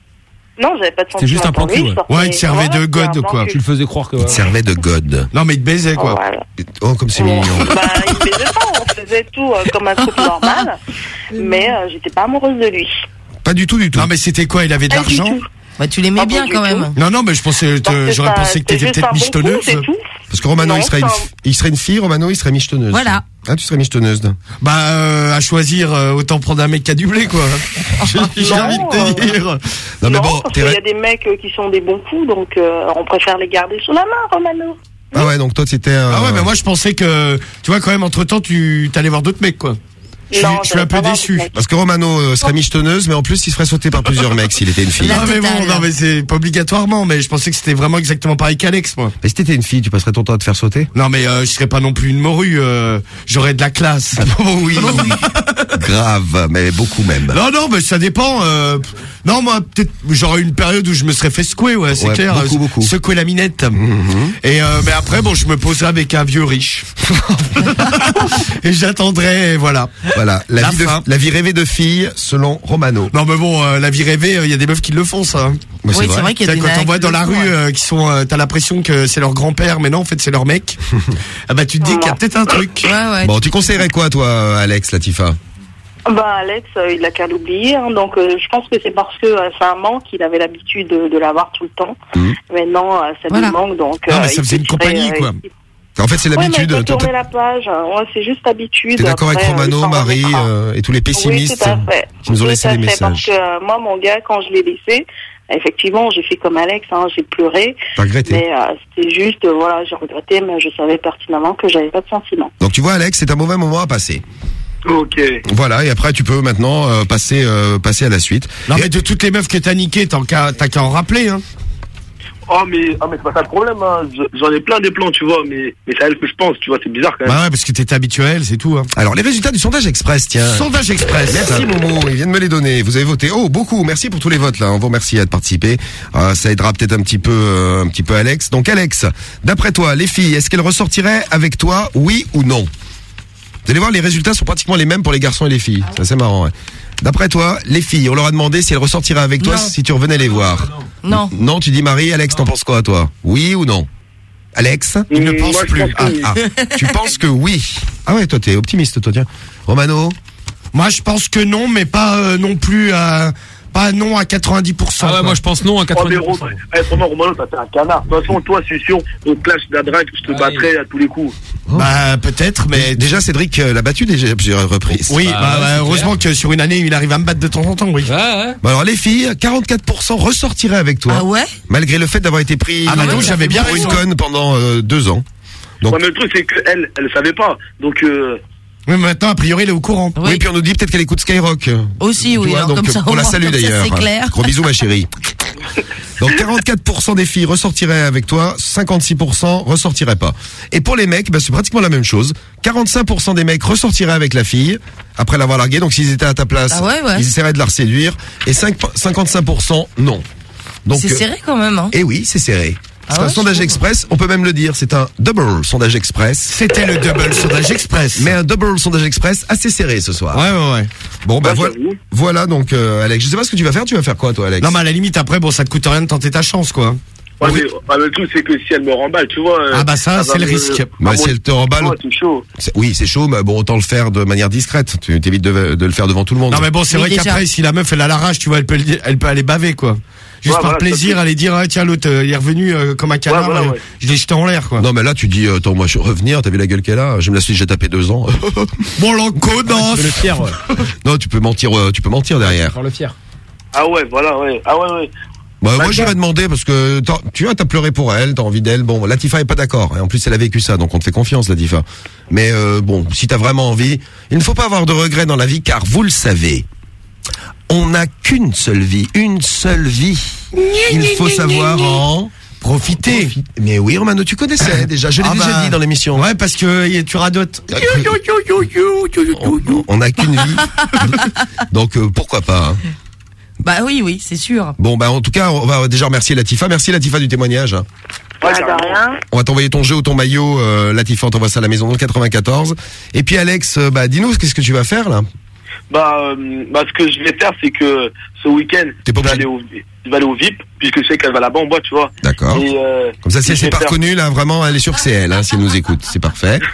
Non, j'avais pas de C'était juste un sentiment plan cul, ouais. Ouais, il te servait de god, c'est quoi. Tu le faisais croire que. il te servait de god. Non, mais il te baisait, quoi. Voilà. Oh, comme c'est mignon. Bah, il me baisait pas, on faisait tout euh, comme un couple normal, mais euh, j'étais pas amoureuse de lui. Pas du tout, du tout. Non, mais c'était quoi Il avait de l'argent. Bah tu l'aimais bien quand même. Non, non, mais je pensais, j'aurais pensé que c'est t'étais peut-être michetonneuse. Parce que Romano, Non, il serait, une, il serait une fille, Romano, il serait michetonneuse. Voilà. Ah, tu serais michetonneuse. Bah, euh, à choisir, euh, autant prendre un mec qui a du blé, quoi. J'ai envie de te dire. Non, mais bon, parce qu'il y a des mecs euh, qui sont des bons coups, donc euh, on préfère les garder sous la main, Romano. Ah ouais, donc toi, c'était un... Ah ouais, mais moi, je pensais que, tu vois, quand même, entre temps, tu t'allais voir d'autres mecs, quoi. Je suis, je suis un peu déçu. Parce que Romano euh, serait michetonneuse, mais en plus, il se ferait sauter par plusieurs mecs s'il était une fille. Non mais bon, non mais c'est pas obligatoirement, mais je pensais que c'était vraiment exactement pareil qu'Alex, moi. Mais si t'étais une fille, tu passerais ton temps à te faire sauter? Non mais euh, je serais pas non plus une morue, euh, j'aurais de la classe. Oh oui. Grave, mais beaucoup même. Non non, mais ça dépend. euh, non moi peut-être j'aurais une période où je me serais fait secouer, ouais, c'est Ouais, clair. beaucoup, euh, beaucoup. Secouer la minette. Et euh, mais après bon, je me poserai avec un vieux riche. et j'attendrai, et voilà. Voilà, la, La vie de- fin. la vie rêvée de fille selon Romano. Non mais bon, euh, la vie rêvée, il y a des meufs qui le font ça. hein. Mais c'est Oui, c'est vrai. vrai qu'il y a des Quand on voit dans la rue euh, qui sont, euh, t'as l'impression que c'est leur grand-père, mais non, en fait c'est leur mec. ah bah tu te dis qu'il y a peut-être un truc. Bon, tu conseillerais quoi, toi, Alex, Latifa Bah Alex, euh, il a qu'à l'oublier. hein. donc euh, je pense que c'est parce que euh, c'est un manque, il avait l'habitude de, de l'avoir tout le temps. Maintenant, euh, ça lui manque, donc. Ah, euh, mais ça faisait une compagnie, euh, quoi. il- En fait, c'est Ouais, l'habitude. Toi, tourner la page. hein. Ouais, c'est juste habitude. T'es d'accord avec euh, Romano, s'en Marie euh, et tous les pessimistes Oui, tout à fait. qui nous ont Tout laissé à des fait, Parce messages que euh, moi, mon gars, quand je l'ai laissé, effectivement, j'ai fait comme Alex, hein, j'ai pleuré. T'as regretté Mais euh, c'était juste, euh, voilà, j'ai regretté, mais je savais pertinemment que j'avais pas de sentiments. Donc tu vois, Alex, c'est un mauvais moment à passer. Ok. Voilà, et après tu peux maintenant euh, passer euh, passer à la suite. Non mais de toutes les meufs que t'as niquées, t'as qu'à t'as qu'à en rappeler. Hein. Oh, mais, oh, mais c'est pas ça le problème, hein. Je- J'en ai plein des plans, tu vois, mais, mais c'est à elle que je pense, tu vois, c'est bizarre quand même. Bah ouais, parce que t'étais habituel, c'est tout. Hein. Alors les résultats du sondage express, tiens. Sondage express. Merci Momo, ils viennent me les donner. Vous avez voté. Oh beaucoup, merci pour tous les votes là. On vous remercie de participer. Euh, ça aidera peut-être un petit peu euh, un petit peu Alex. Donc Alex, d'après toi, les filles, est-ce qu'elles ressortiraient avec toi, oui ou non? Vous allez voir, les résultats sont pratiquement les mêmes pour les garçons et les filles. C'est assez marrant. ouais. D'après toi, les filles, on leur a demandé si elles ressortiraient avec toi Non. si tu revenais les voir. Non. Non, tu dis Marie, Alex, t'en penses quoi toi? Oui ou non? Alex? Il ne pense moi, plus. pense Ah, oui. ah. tu penses que oui? Ah ouais, toi t'es optimiste, toi tiens. Romano? Moi je pense que non, mais pas euh, non plus à pas non à 90%. Ah ouais, quoi. moi je pense non à Oh, mais 90%. Romain, eh, Romano, t'as fait un canard. De toute façon, toi, c'est sûr, au clash de la drague, je te battrais à tous les coups. Bah peut-être, mais déjà Cédric euh, l'a battu déjà à plusieurs reprises. oui, Bah, bah, bah, heureusement que sur une année il arrive à me battre de temps en temps, oui. Ouais, ouais. Bon alors les filles, 44% ressortiraient avec toi. Ah ouais? Malgré le fait d'avoir été pris Ah bah donc, j'avais bien pour une conne pendant euh, deux ans. Donc- Ouais, mais le truc, c'est qu'elle, elle savait pas. Donc, euh, Mais maintenant a priori elle est au courant. Oui, puis on nous dit peut-être qu'elle écoute Skyrock. Aussi, Tu oui. vois, alors donc comme ça, on la moins, salue comme ça, d'ailleurs. C'est clair. Gros bisous ma chérie. Donc 44% des filles ressortiraient avec toi, 56% ressortiraient pas. Et pour les mecs, bah, c'est pratiquement la même chose. 45% des mecs ressortiraient avec la fille après l'avoir larguée. Donc s'ils étaient à ta place, Ah ouais, ouais. ils essaieraient de la reséduire. Et 5 55% non. Donc C'est euh, serré quand même. Hein. Et oui, c'est serré. C'est Ah un ouais, sondage express, on peut même le dire, c'est un double sondage express. C'était le double sondage express. Mais un double sondage express assez serré ce soir. Ouais ouais ouais. Bon bah Ouais, voilà, voilà donc euh, Alex, je sais pas ce que tu vas faire, tu vas faire quoi toi Alex? Non mais à la limite après bon ça te coûte rien de tenter ta chance quoi. ouais, mais, ouais, le truc, c'est que si elle me remballe, tu vois. euh, Ah bah ça, c'est le risque. Bah, Ah, si bon, elle te remballe, c'est chaud. c'est- oui c'est chaud, mais bon autant le faire de manière discrète. Tu t'évites de, de le faire devant tout le monde. Non mais bon c'est vrai qu'après si la meuf elle a la rage tu vois peut elle peut aller baver quoi. Juste Ouais, par voilà, plaisir aller dire ah, tiens l'autre euh, il est revenu euh, comme un canard voilà, ouais. je l'ai jeté en l'air quoi. Non mais là tu dis euh, attends moi je vais revenir, t'as vu la gueule qu'elle a? Je me la suis déjà tapé deux ans. Bon l'encodance. Le fier, ouais. non tu peux mentir, euh, tu peux mentir derrière. Faire le fier. Ah ouais, voilà, ouais. Ah ouais, ouais. Bah, moi Bah, j'irais demander parce que tu vois t'as pleuré pour elle, t'as envie d'elle. Bon Latifa est pas d'accord et en plus elle a vécu ça donc on te fait confiance Latifa. Mais euh, bon si t'as vraiment envie, il ne faut pas avoir de regrets dans la vie car vous le savez, on n'a qu'une seule vie, une seule vie. Il faut savoir en Profiter. Mais oui Romano tu connaissais déjà, je l'ai Ah déjà bah, dit dans l'émission. Ouais parce que tu radotes. On- On n'a qu'une vie. donc euh, pourquoi pas. hein. Bah oui, oui, c'est sûr. Bon bah en tout cas on va déjà remercier Latifa, merci Latifa du témoignage. de rien. On va t'envoyer ton jeu ou ton maillot, euh, Latifa, on t'envoie ça à la maison dans le 94. Et puis Alex, euh, bah dis-nous, qu'est-ce que tu vas faire là? Bah, euh, bah, ce que je vais faire, c'est que ce week-end, je vais aller au, je vais aller au VIP, puisque je sais qu'elle va là-bas en boîte, tu vois. D'accord. Euh, Comme ça, si elle s'est pas faire- reconnue, là, vraiment, elle est sûre que c'est elle, hein, si elle nous écoute. C'est parfait.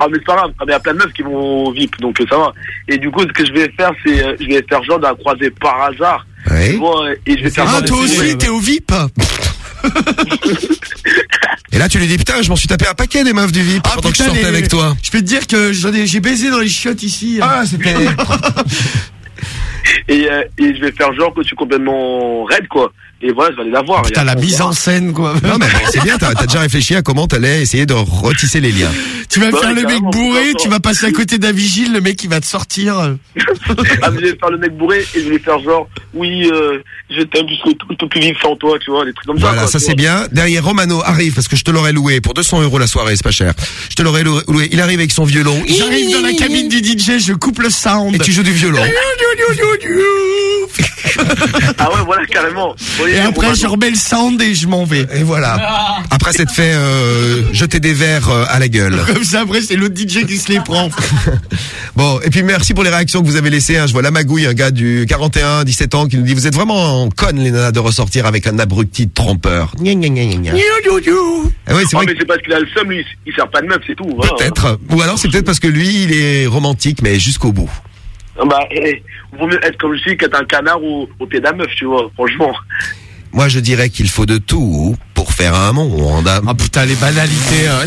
Ah, mais c'est pas grave. Ah, mais il y a plein de meufs qui vont au VIP, donc euh, ça va. Et du coup, ce que je vais faire, c'est, je vais faire genre de la croiser par hasard. Tu vois, et je vais faire Ah toi aussi t'es au VIP. Et là, tu lui dis, putain, je m'en suis tapé un paquet des meufs du VIP Ah, pendant que je sortais les- avec toi. Je peux te dire que j'en ai j'ai baisé dans les chiottes ici. Ah, c'était. et, euh, et je vais faire genre que je suis complètement raide, quoi. Et voilà, je vais aller la voir. Putain, la mise en scène, quoi. Non, mais c'est bien, t'as déjà réfléchi à comment t'allais essayer de retisser les liens. Tu vas Ouais, faire le mec bourré, tu vas passer à côté d'un vigile, le mec il va te sortir. ah, mais je vais faire le mec bourré et je vais faire genre, oui, euh, je t'aime, serai tout, tout plus vivre sans toi, tu vois, des trucs comme ça. Voilà, ça c'est bien. Derrière Romano arrive parce que je te l'aurais loué pour 200 euros la soirée, c'est pas cher. Je te l'aurais lou- loué. Il arrive avec son violon. J'arrive dans la cabine du DJ, je coupe le sound. Et tu joues du violon. Ah ouais, voilà, carrément. Oui, Et après je remets le sound et je m'en vais. Et voilà. Après, c'est te fait euh, jeter des verres euh, à la gueule. Comme ça après c'est l'autre DJ qui se les prend. Bon, et puis merci pour les réactions que vous avez laissées. hein. Je vois la magouille, un gars du 41, 17 ans, qui nous dit vous êtes vraiment connes les nanas de ressortir avec un abruti trompeur. Gna, gna, gna, gna, gna. Ah ouais, c'est Ah, vrai mais c'est parce qu'il a le seum, lui, il sert pas de meuf, c'est tout. voilà. Peut-être. Ou alors c'est peut-être parce que lui, il est romantique, mais jusqu'au bout. Ah Bah, eh, vaut mieux être comme je suis qu'être un canard au, au pied d'un meuf, tu vois, franchement. Moi, je dirais qu'il faut de tout pour faire un monde. Ah putain, les banalités. hein.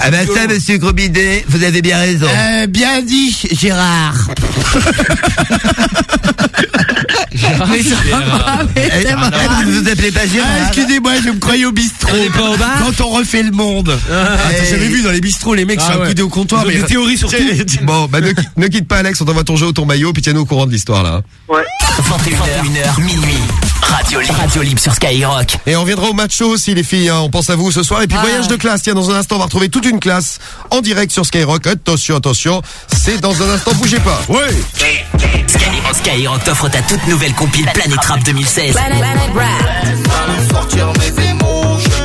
Ah ben ça, monsieur Grobidé, vous avez bien raison. Euh, bien dit, Gérard. Mais mais Eh, eh, vous appelez pas Ah, Gérard excusez-moi, je me croyais au bistrot. pas au bar Quand on refait le monde. Ah, t'as jamais vu dans les bistrots, les mecs Ah sont ouais. accoudés au comptoir. Mais- des théories sur tout. Bon, bah ne, qui- ne quitte pas Alex, on t'envoie ton jeu ou ton maillot, puis tiens-nous au courant de l'histoire là. Ouais. 21h, minuit. Radio Libre, Radio Libre sur Skyrock. Et on viendra au match aussi les filles, hein. on pense à vous ce soir. Et puis Ah. voyage de classe, tiens, dans un instant on va retrouver toute une classe en direct sur Skyrock. Attention, attention, c'est dans un instant, bougez pas. Ouais Skyrock, Skyrock t'offre ta toute nouvelle compile Planète Rap 2016.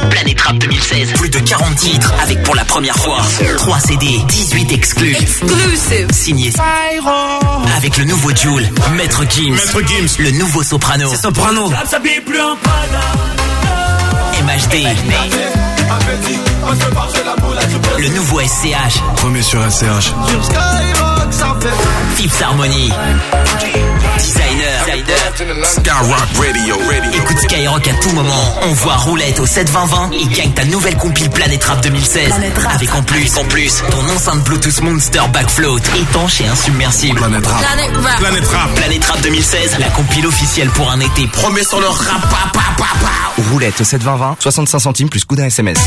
Planète Rap 2016, plus de 40 titres avec pour la première fois 3 CD, 18 exclus. Exclusive. Signé avec le nouveau Joule, Maître Gims, le nouveau Soprano, Soprano. MHD, le nouveau SCH, Premier sur SCH. Tips Harmony, Designer, Skyrock Radio. Radio. Écoute Skyrock à tout moment. On voit roulette au 72020 et gagne ta nouvelle compile Planète Rap 2016. Avec en plus, en plus, ton enceinte Bluetooth Monster Backfloat étanche et insubmersible. Planète Rap. Planet Rap. Planète Rap. Planète Rap 2016, la compile officielle pour un été. Promets sur le rap. pa, pa, pa, pa. Roulette au 72020, 65 centimes plus coup d'un SMS.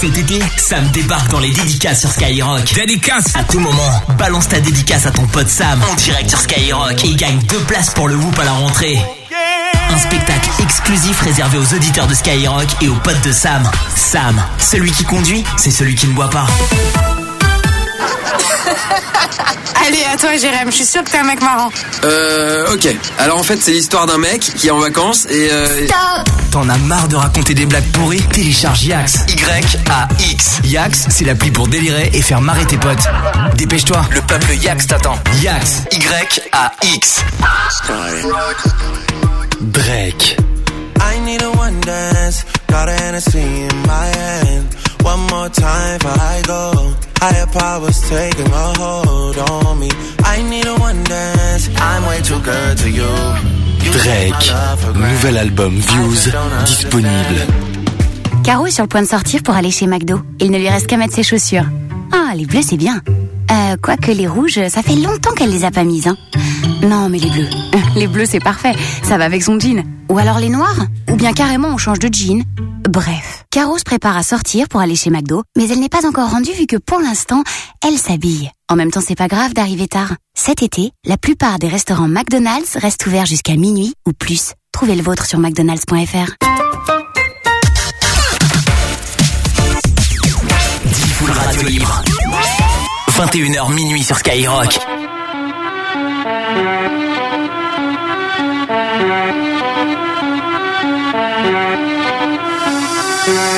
Cet été, Sam débarque dans les dédicaces sur Skyrock. Dédicace À tout moment, balance ta dédicace à ton pote Sam en direct sur Skyrock et gagne deux places pour le Whoop à la rentrée. Un spectacle exclusif réservé aux auditeurs de Skyrock et aux potes de Sam. Sam, celui qui conduit, c'est celui qui ne boit pas. Allez, à toi, Jérém. Je suis sûre que t'es un mec marrant. Euh, ok. Alors en fait, c'est l'histoire d'un mec qui est en vacances et euh... T'en as marre de raconter des blagues pourries? Télécharge Yax. Y-A-X. Yax, c'est l'appli pour délirer et faire marrer tes potes. Dépêche-toi. Le peuple Yax t'attend. Yax. Y-A-X. Drake. I need a one dance, got a Hennessy in my hand. One more time before I go. Higher powers taking a hold on me. I need a one dance, I'm way too good to you. You take my Drake. Nouvel album Views disponible. Caro est sur le point de sortir pour aller chez McDo. Il ne lui reste qu'à mettre ses chaussures. Ah, les bleus, c'est bien. Euh, quoique les rouges, ça fait longtemps qu'elle les a pas mises, hein. Non, mais les bleus. Les bleus, c'est parfait. Ça va avec son jean. Ou alors les noirs. Ou bien carrément, on change de jean. Bref. Caro se prépare à sortir pour aller chez McDo, mais elle n'est pas encore rendue vu que pour l'instant, elle s'habille. En même temps, c'est pas grave d'arriver tard. Cet été, la plupart des restaurants McDonald's restent ouverts jusqu'à minuit ou plus. Trouvez le vôtre sur mcdonalds.fr. Radio Libre. 21h minuit sur Skyrock. Je ne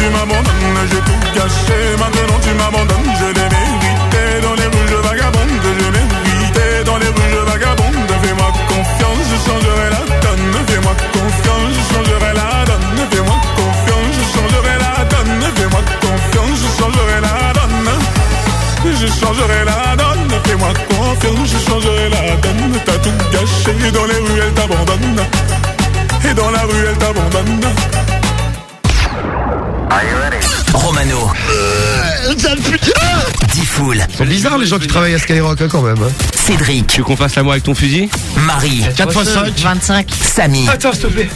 tu m'abandonnes. J'ai tout gâché, maintenant tu m'abandonnes. Je l'ai mérité, dans les rues je vagabonde. J'ai mérité, dans les rues je vagabonde. Fais-moi confiance, je changerai la donne. Fais-moi confiance, je changerai la donne. Fais-moi confiance, je changerai la donne. Fais-moi confiance, je changerai la donne. Je changerai la donne. Fais-moi confiance, je changerai la donne. T'as tout gâché, dans les rues elle t'abandonne. Romano. Diffoul. C'est bizarre les gens qui travaillent à Skyrock hein, quand même. hein. Cédric. Tu veux qu'on fasse l'amour avec ton fusil Marie. 4 fois 5. 25. Samy. Attends, s'il te plaît.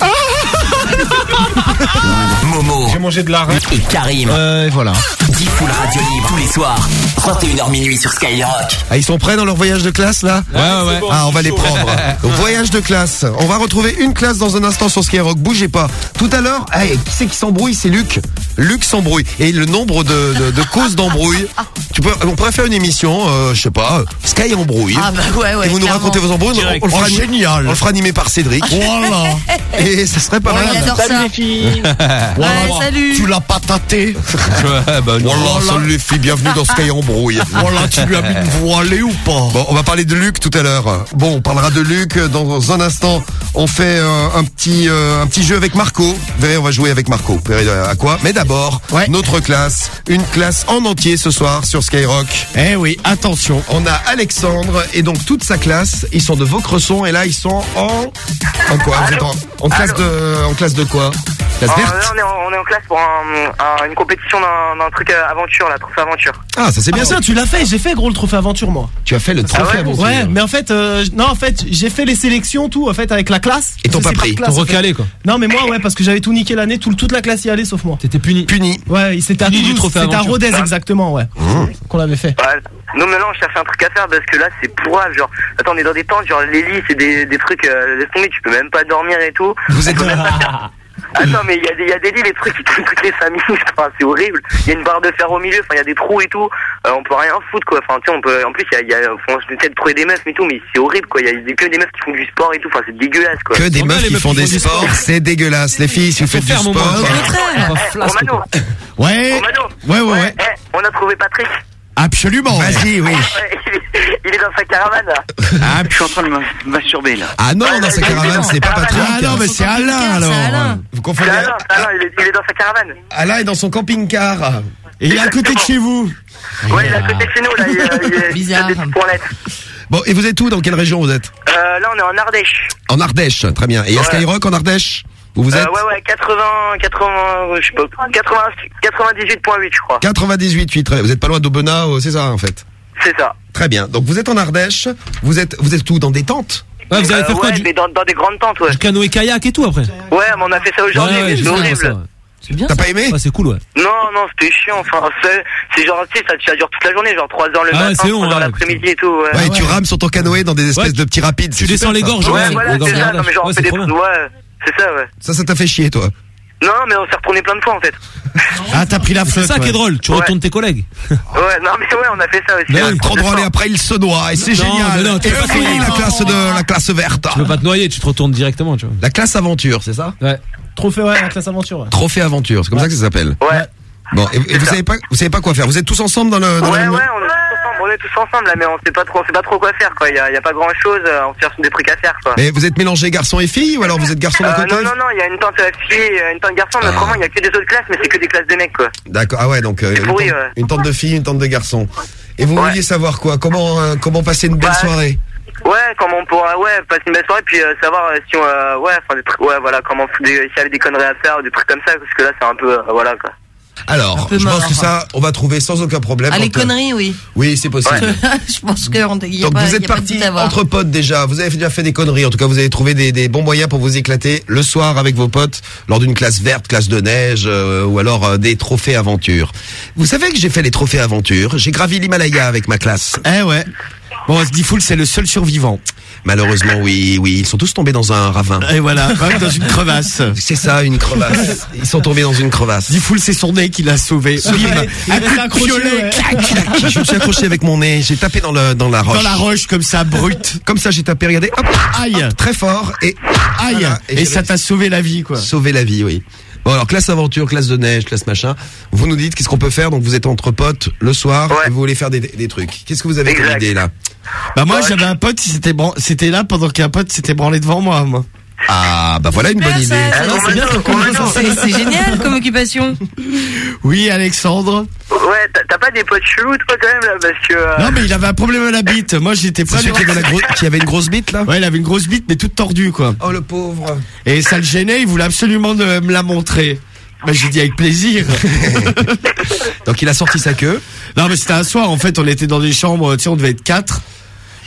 Momo. J'ai mangé de la reine. Et Karim. Euh, voilà. Diffoul Radio Libre tous les soirs. 21h minuit sur Skyrock. Ah, ils sont prêts dans leur voyage de classe là? Ouais, ouais, ouais. Ah, on va les prendre. Voyage de classe. On va retrouver une classe dans un instant sur Skyrock. Bougez pas. Tout à l'heure, hey, qui c'est qui s'embrouille? C'est Luc. Luc s'embrouille. Et le nombre de, de, de causes d'embrouille. Tu peux, on pourrait faire une émission, euh, je sais pas, Sky embrouille. Ah bah ouais, ouais. et vous nous clairement. racontez vos embrouilles. On, on le fera, Oh, génial. On le fera animer par Cédric. Voilà. Et ça serait pas Ouais, mal. il adore ça. Voilà. Ouais, salut. Tu l'as pas tâté. Ouais, bah, non. Voilà, salut les filles, bienvenue dans Sky embrouille. Voilà, tu lui as mis une voilée ou pas Bon, on va parler de Luc tout à l'heure. Bon, on parlera de Luc dans un instant. On fait euh, un petit euh, un petit jeu avec Marco. Vous verrez, on va jouer avec Marco. Vous verrez euh, à quoi Mais d'abord, Ouais. notre classe, une classe en entier ce soir sur Skyrock. Eh oui, attention. On a Alexandre et donc toute sa classe. Ils sont de Vaucresson et là ils sont en en quoi Vous êtes en, en classe de en classe de quoi Classe Euh, verte là, on est, en, on est en classe pour un- un- une compétition d'un d'un truc euh, aventure, la trophée aventure. Ah, ça c'est bien Ah, ça. tu l'as fait, j'ai fait gros le trophée aventure moi. Tu as fait le trophée ouais aventure. Ouais, mais en fait, euh, non, en fait, j'ai fait les sélections, tout, en fait, avec la classe. Et t'ont pas pris. T'ont recalé, quoi. Non, mais moi, ouais, parce que j'avais tout niqué l'année, tout, toute la classe y allait sauf moi. T'étais puni. Puni. Ouais, c'était à Toulouse, trophée c'était à. Rodez exactement, ouais. Qu'on l'avait fait. Ouais. Nous maintenant on cherche un truc à faire parce que là c'est pourrave genre attends on est dans des tentes genre les lits c'est des, des trucs euh, laisse tomber tu peux même pas dormir et tout. Vous êtes Attends mais il y, a des- il y a des lits les trucs qui trouvent toutes les cinq minutes enfin, c'est horrible. Il y a une barre de fer au milieu enfin il y a des trous et tout Euh, on peut rien foutre quoi enfin tu sais on peut en plus il y a, y a faut essayer de trouver des meufs et tout mais c'est horrible quoi il y a que des meufs qui font du sport et tout enfin c'est dégueulasse quoi. Que des meufs les qui meufs font des sports, sport. c'est dégueulasse. Les filles, si vous faites du faire, mon sport. Ouais, ouais, ouais. Eh, on a trouvé Patrick. Absolument. Vas-y, oui. Ouais, il, est, dans sa caravane là. Ah, Je suis en train de me masturber là. Ah non, dans sa caravane, c'est pas Patrick. Ah non, mais c'est Alain alors. Vous confondez. Alain, c'est Alain, il est, il est dans sa caravane. Alain est dans son camping-car. Et il est à côté de chez vous. Ouais, il est à côté de chez nous là. Il, est- Bizarre. Bon, et vous êtes où Dans quelle région vous êtes Euh, là, on est en Ardèche. En Ardèche, très bien. Et il y a Ouais. Skyrock en Ardèche Vous Euh, êtes ouais, ouais, 80, 80, je sais pas, 80, 98.8, je crois. 98 très- Vous êtes pas loin d'Aubenas, euh, c'est ça en fait. C'est ça. Très bien. Donc vous êtes en Ardèche. Vous êtes vous êtes où Dans des tentes Ouais, vous allez Euh, faire quoi ouais, du, mais dans, dans des grandes tentes, ouais. du canoë kayak et tout après Ouais, mais on a fait ça aujourd'hui, Ouais, ouais, mais c'est horrible. ça, ouais. C'est bien. T'as pas aimé Ouais, c'est cool, ouais. Non, non, c'était chiant. Enfin, c'est, c'est genre, tu sais, ça, ça dure toute la journée, genre 3 heures le Ah ouais, matin, c'est long, 3 heures ouais. l'après-midi et tout. Ouais, Ouais, et tu rames sur ton canoë dans des espèces Ouais, de petits rapides. Tu c'est descends super, les ça. gorges, Ouais, ouais. voilà, les gorges c'est ça. de Non, mais genre, on Ouais, fait c'est des trop trucs, bien. ouais. C'est ça, ouais. Ça, ça t'a fait chier, toi. Non, mais on s'est retourné plein de fois, en fait. Ah, t'as pris la C'est flotte. ça qui est drôle, tu Ouais. retournes tes collègues. Ouais, non, mais ouais, on a fait ça aussi. Mais Ouais, oui, Trop drôle et après il se noie et c'est Non, génial. mais non, tu et peux pas fini te la noyer. classe de la classe verte. Tu peux pas te noyer, tu te retournes directement, tu vois. La classe aventure, c'est ça Ouais. Trophée, ouais, la classe aventure. ouais. Trophée aventure, c'est comme ça que ça s'appelle. Ouais. Bon, et, et vous savez pas vous savez pas quoi faire. Vous êtes tous ensemble dans le dans Ouais, la ouais, on est tous ensemble, on est tous ensemble là, mais on sait pas trop, on sait pas trop quoi faire quoi. Il y a, il y a pas grand chose, on cherche des trucs à faire quoi. Mais vous êtes mélangés garçons et filles ou alors vous êtes garçons d'un Euh, côté non, non, non, il y a une tente euh, fille, euh, une tente garçon, mais Ah. autrement il y a que des autres classes, mais c'est que des classes de mecs quoi. D'accord. Ah ouais, donc euh, une, pourri, ouais. une tente de filles, une tente de garçons. Et vous vouliez savoir quoi? Comment euh, comment passer une belle Bah, soirée? Ouais, comment on pourra, ouais, passer une belle soirée, puis euh, savoir euh, si on, euh, ouais, enfin, des trucs, ouais, voilà, comment, s'il y avait des conneries à faire, ou des trucs comme ça, parce que là, c'est un peu, euh, voilà, quoi. Alors, je pense mort. que ça, on va trouver sans aucun problème. Ah, les conneries, oui. Oui, c'est possible. je pense que on- y a Donc pas, vous êtes avoir. entre potes déjà, vous avez déjà fait des conneries, en tout cas vous avez trouvé des, des bons moyens pour vous éclater le soir avec vos potes lors d'une classe verte, classe de neige euh, ou alors euh, des trophées aventure. Vous savez que j'ai fait les trophées aventure, j'ai gravi l'Himalaya avec ma classe. Eh ouais. Bon, Diffoul, c'est le seul survivant. Malheureusement, oui, oui, ils sont tous tombés dans un ravin. Et voilà, dans une crevasse. C'est ça, une crevasse. Ils sont tombés dans une crevasse. Diffoul, c'est son nez qui l'a sauvé. Bim, un coup de piolet, clac, clac. Je me suis accroché avec mon nez, j'ai tapé dans, le, dans la roche. Dans la roche, comme ça, brute. Comme ça, j'ai tapé, regardez, hop, Aïe. hop, très fort, et Aïe. Voilà, et j'ai ça t'a sauvé la vie, quoi. Sauver la vie, oui. Bon alors classe aventure, classe de neige, classe machin. Vous nous dites qu'est-ce qu'on peut faire. Donc vous êtes entre potes le soir et vous voulez faire des, des trucs. Qu'est-ce que vous avez comme idée là? Bah moi, j'avais un pote, il s'était bran- c'était là pendant qu'un pote s'était branlé devant moi, moi. Ah bah voilà une bonne idée. Ah C'est c'est génial comme occupation. Oui, Alexandre. Ouais, t'as- pas des potes chelous, toi, quand même, là, parce que, euh, Non, mais il avait un problème à la bite. Moi, j'étais pas celui qui avait, la gro- qui avait une grosse bite là Ouais, il avait une grosse bite, mais toute tordue, quoi. Oh le pauvre. Et ça le gênait, il voulait absolument de- me la montrer. Bah, j'ai dit avec plaisir. Donc il a sorti sa queue. Non, mais c'était un soir, en fait, on était dans des chambres, tu sais, on devait être quatre.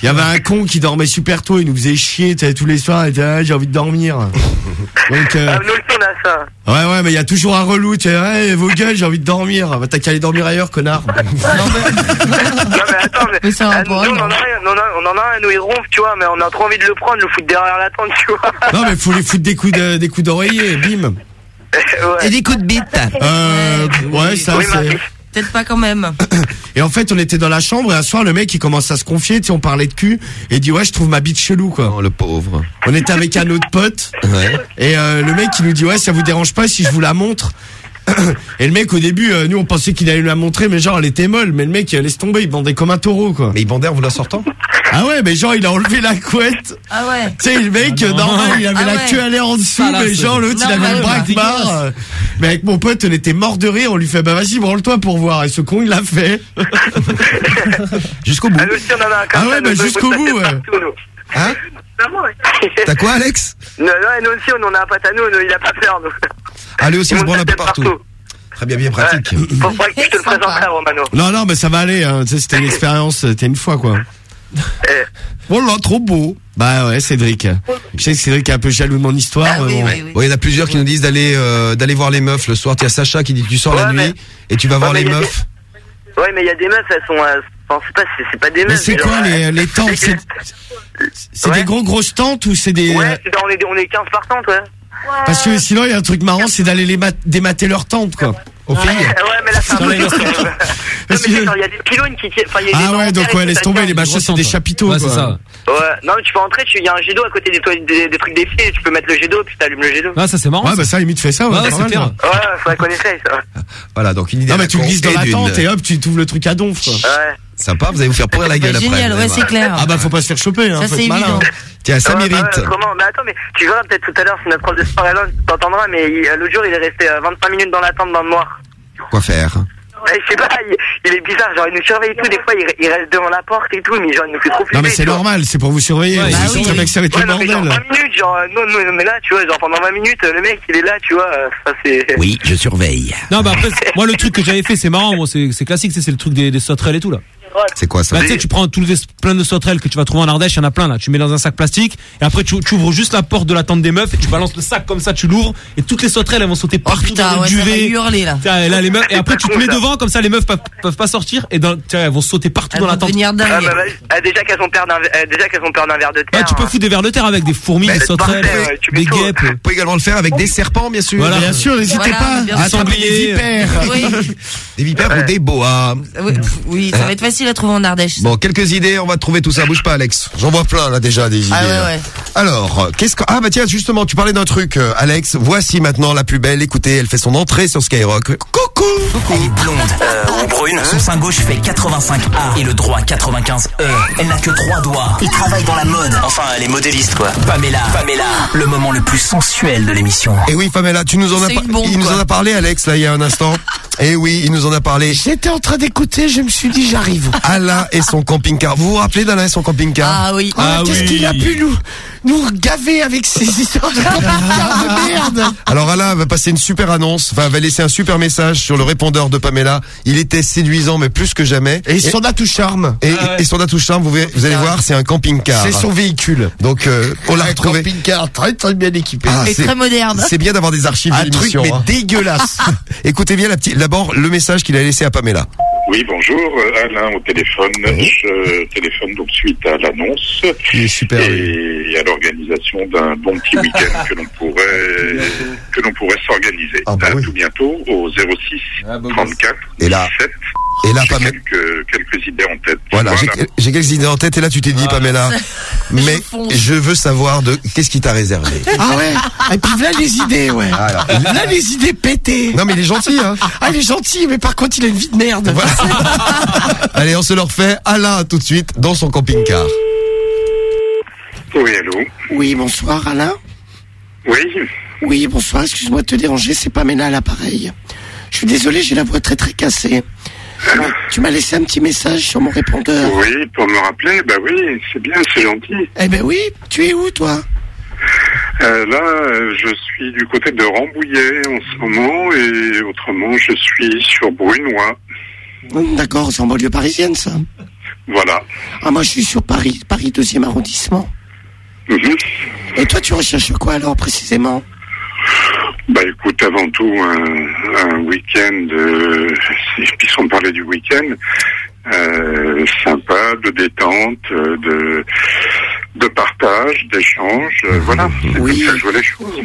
Il y avait un con qui dormait super tôt, il nous faisait chier, tu sais, tous les soirs, il était, ah, j'ai envie de dormir. Donc, euh, ah, nous aussi, on a ça. ouais, ouais, mais il y a toujours un relou, tu sais, ouais, vos gueules, j'ai envie de dormir. Bah, t'as qu'à aller dormir ailleurs, connard. non, mais attends, mais, Mais c'est un ah, nous, on, en a, un- on, en a, on en a un, nous, il ronfle, tu vois, mais on a trop envie de le prendre, le foutre derrière la tente, tu vois. Non, mais faut lui foutre des coups de- des coups d'oreiller, bim. ouais. des coups de bite. Euh, ouais, ça, Oui, c'est... Peut-être pas quand même. Et en fait, on était dans la chambre et un soir, le mec, il commence à se confier, tu sais, on parlait de cul, et il dit, ouais, je trouve ma bite chelou, quoi. Oh le pauvre. On était avec un autre pote, Ouais. et euh, le mec, il nous dit, ouais, ça vous dérange pas si je vous la montre Et le mec, au début, euh, nous, on pensait qu'il allait nous la montrer, mais genre, elle était molle, mais le mec, euh, laisse tomber, il bandait comme un taureau, quoi. Mais il bandait en vous la sortant? Ah ouais, mais genre, il a enlevé la couette. Ah ouais. Tu sais, le mec, euh, normal, il avait Ah la ouais. queue allée en dessous, Ah là, mais c'est- genre, l'autre, il avait Normal, le braque barre. Mais avec mon pote, on était mort de rire, on lui fait, bah vas-y, branle-toi pour voir. Et ce con, il l'a fait. Jusqu'au bout. Ah, nous aussi, on en a un comme Ah ouais, bah, nous, jusqu'au bout, ça, ouais. c'est partout, nous. Hein? T'as quoi Alex? Non, non, nous aussi, on en a un pote à nous, nous, il a pas peur, nous. Ah lui aussi Il se branle un peu tête partout. Très bien, bien pratique. Ouais. Faut que je te le présenterai, Romano. Non, non, mais ça va aller, hein. Tu sais, c'était une expérience, c'était une fois, quoi. Eh, Oh là, trop beau. Bah ouais, Cédric. Je sais que Cédric est un peu jaloux de mon histoire. Ah mais oui, bon. oui, oui. Bon, il y en a plusieurs qui nous disent d'aller euh, d'aller voir les meufs le soir. Il y a Sacha qui dit tu sors la Ouais, nuit et tu vas voir Ouais, les mais y a meufs. Ouais, mais il y a des meufs, elles sont. euh, Enfin, c'est pas, c'est- c'est pas des meufs. Mais c'est genre, quoi les, euh, les tentes C'est c'est Ouais. des gros grosses tentes ou c'est des... Ouais, c'est dans- on est, on est 15 par tente, ouais. Parce que sinon, il y a un truc marrant, c'est d'aller les mat- démater leurs tentes, quoi. Aux filles. Ouais, mais là, c'est un peu c'est il y a des pylônes qui tiennent. Ah ouais, donc ouais, laisse tomber, les machins, c'est des chapiteaux, Ouais, quoi. c'est ça. Ouais, non, mais tu peux entrer, tu- il y a un jet d'eau à côté des, des, des trucs des filles, tu peux mettre le jet d'eau, puis t'allumes le jet d'eau. Ah, ça c'est marrant. Ouais, ça. bah ça, limite, fais ça, ouais, Ouais, c'est c'est clair. ouais. Ouais, faudrait qu'on essaye, ça. Voilà, donc une idée. Non, mais tu glisses dans la tente et hop, tu t'ouvres le truc à donf, quoi. Ouais. Sympa, vous allez vous faire pourrir la gueule Bah, après. génial, ouais, c'est clair. Ah bah, faut pas se faire choper, hein. Ça, faut c'est être malin. évident. Tiens, ça bah mérite. ouais, comment Mais attends, mais tu verras peut-être tout à l'heure, si notre prof de sport est là, tu t'entendras, mais il- l'autre jour, il est resté euh, 25 minutes dans la tente dans le noir. Quoi faire je sais pas, il, il est bizarre, genre il nous surveille et tout, des fois il, il reste devant la porte et tout, mais genre il nous fait trop flipper. Non, mais c'est normal, c'est pour vous surveiller. Ouais, Ils bah oui. que ça va être Ouais, le non, mais genre bordel. 20 minutes, genre, euh, non, non, mais là, tu vois, genre pendant 20 minutes, euh, le mec, il est là, tu vois, euh, ça c'est... Oui, je surveille. Non, bah après, c'est- moi le truc que j'avais fait, c'est marrant, moi, c'est c'est classique, c'est c'est le truc des, des sauterelles et tout là. C'est quoi ça Bah tu sais, tu prends tous les plein de sauterelles que tu vas trouver en Ardèche, il y en a plein là. Tu mets dans un sac plastique et après tu, tu ouvres juste la porte de la tente des meufs et tu balances le sac comme ça, tu l'ouvres et toutes les sauterelles elles vont sauter partout Oh, putain, dans le ouais, ça va duvet. hurler, là. Tiens, là les meufs et après tu te mets devant comme ça les meufs peuvent, peuvent pas sortir et dans, tiens, elles vont sauter partout Elles dans la tente. Ah, bah. Ah, déjà qu'elles ont peur d'un euh, déjà qu'elles ont peur d'un verre de terre. Ouais, tu peux hein. foutre des vers de terre avec des fourmis, des sauterelles, parfait, ouais, tu mets des tout. guêpes. Vous pouvez également le faire avec des serpents, bien sûr. Voilà. Bien sûr, n'hésitez Voilà, pas des vipères. Des vipères ou des boas. Oui, ça va être facile en Ardèche. Bon, quelques idées, on va trouver tout ça. Bouge pas, Alex. J'en vois plein là déjà des idées. Ah ouais, là. ouais. Alors, euh, qu'est-ce que ah bah tiens justement, tu parlais d'un truc, euh, Alex. Voici maintenant la plus belle. Écoutez, elle fait son entrée sur Skyrock. Coucou. Elle est blonde euh, ou brune. Son sein gauche fait 85A et le droit 95E. Elle n'a que trois doigts et travaille dans la mode. Enfin, elle est modéliste quoi. Pamela, Pamela, le moment le plus sensuel de l'émission. Et oui, Pamela, tu nous en as bombe, il nous en a parlé, Alex, là il y a un instant. Et oui, il nous en a parlé. J'étais en train d'écouter, je me suis dit, j'arrive. Alain et son camping-car. Vous vous rappelez d'Alain et son camping-car Ah oui. Ah, qu'est-ce qu'il a pu nous, nous gaver avec ces histoires de camping-car de merde Alors Alain va passer une super annonce, enfin, va laisser un super message sur le répondeur de Pamela. Il était séduisant, mais plus que jamais. Et son atout charme. Et, et son atout charme, vous, verrez- vous allez voir, c'est un camping-car. C'est son véhicule. Donc euh, on l'a Un retrouvé. camping-car très très bien équipé. Ah, Et c'est- très moderne. C'est bien d'avoir des archives Un de truc l'émission, mais hein. dégueulasse. Écoutez bien la petite, d'abord le message qu'il a laissé à Pamela. Oui, bonjour, euh, Alain au téléphone. Je téléphone donc suite à l'annonce super. et à l'organisation d'un bon petit week-end que l'on pourrait que l'on pourrait s'organiser. Ah, bah à tout bientôt au 06 34 Et là, 17. Et là J'ai Pamela. quelques, quelques idées en tête. Voilà, j'ai j'ai quelques idées en tête et là tu t'es dit Pamela, mais je veux savoir de qu'est-ce qui t'a réservé. Ah ouais Et puis là les idées, ouais. Voilà. Là les idées pétées. Non mais il est gentil hein. Ah il est gentil, mais par contre il a une vie de merde. Allez, on se le refait. Alain tout de suite dans son camping-car. Oui, allô Oui, bonsoir Alain. Oui, Oui, bonsoir, excuse-moi de te déranger, c'est Pamela à l'appareil. Je suis désolé, j'ai la voix très très cassée. Tu m'as- laissé un petit message sur mon répondeur. oui, pour me rappeler, bah oui, c'est bien, c'est gentil. Eh ben oui, tu es où toi? Euh, là, je suis du côté de Rambouillet en ce moment et autrement, je suis sur Brunois. Hum, D'accord, c'est en banlieue parisienne ça. Voilà. Ah moi je suis sur Paris, Paris deuxième arrondissement. Mhm. Et toi tu recherches quoi alors précisément? Bah écoute, avant tout, un, un week-end, euh, si puisqu'on parlait du week-end, euh, sympa, de détente, euh, de, de partage, d'échange, euh, voilà. C'est Oui. comme ça que je vois les choses.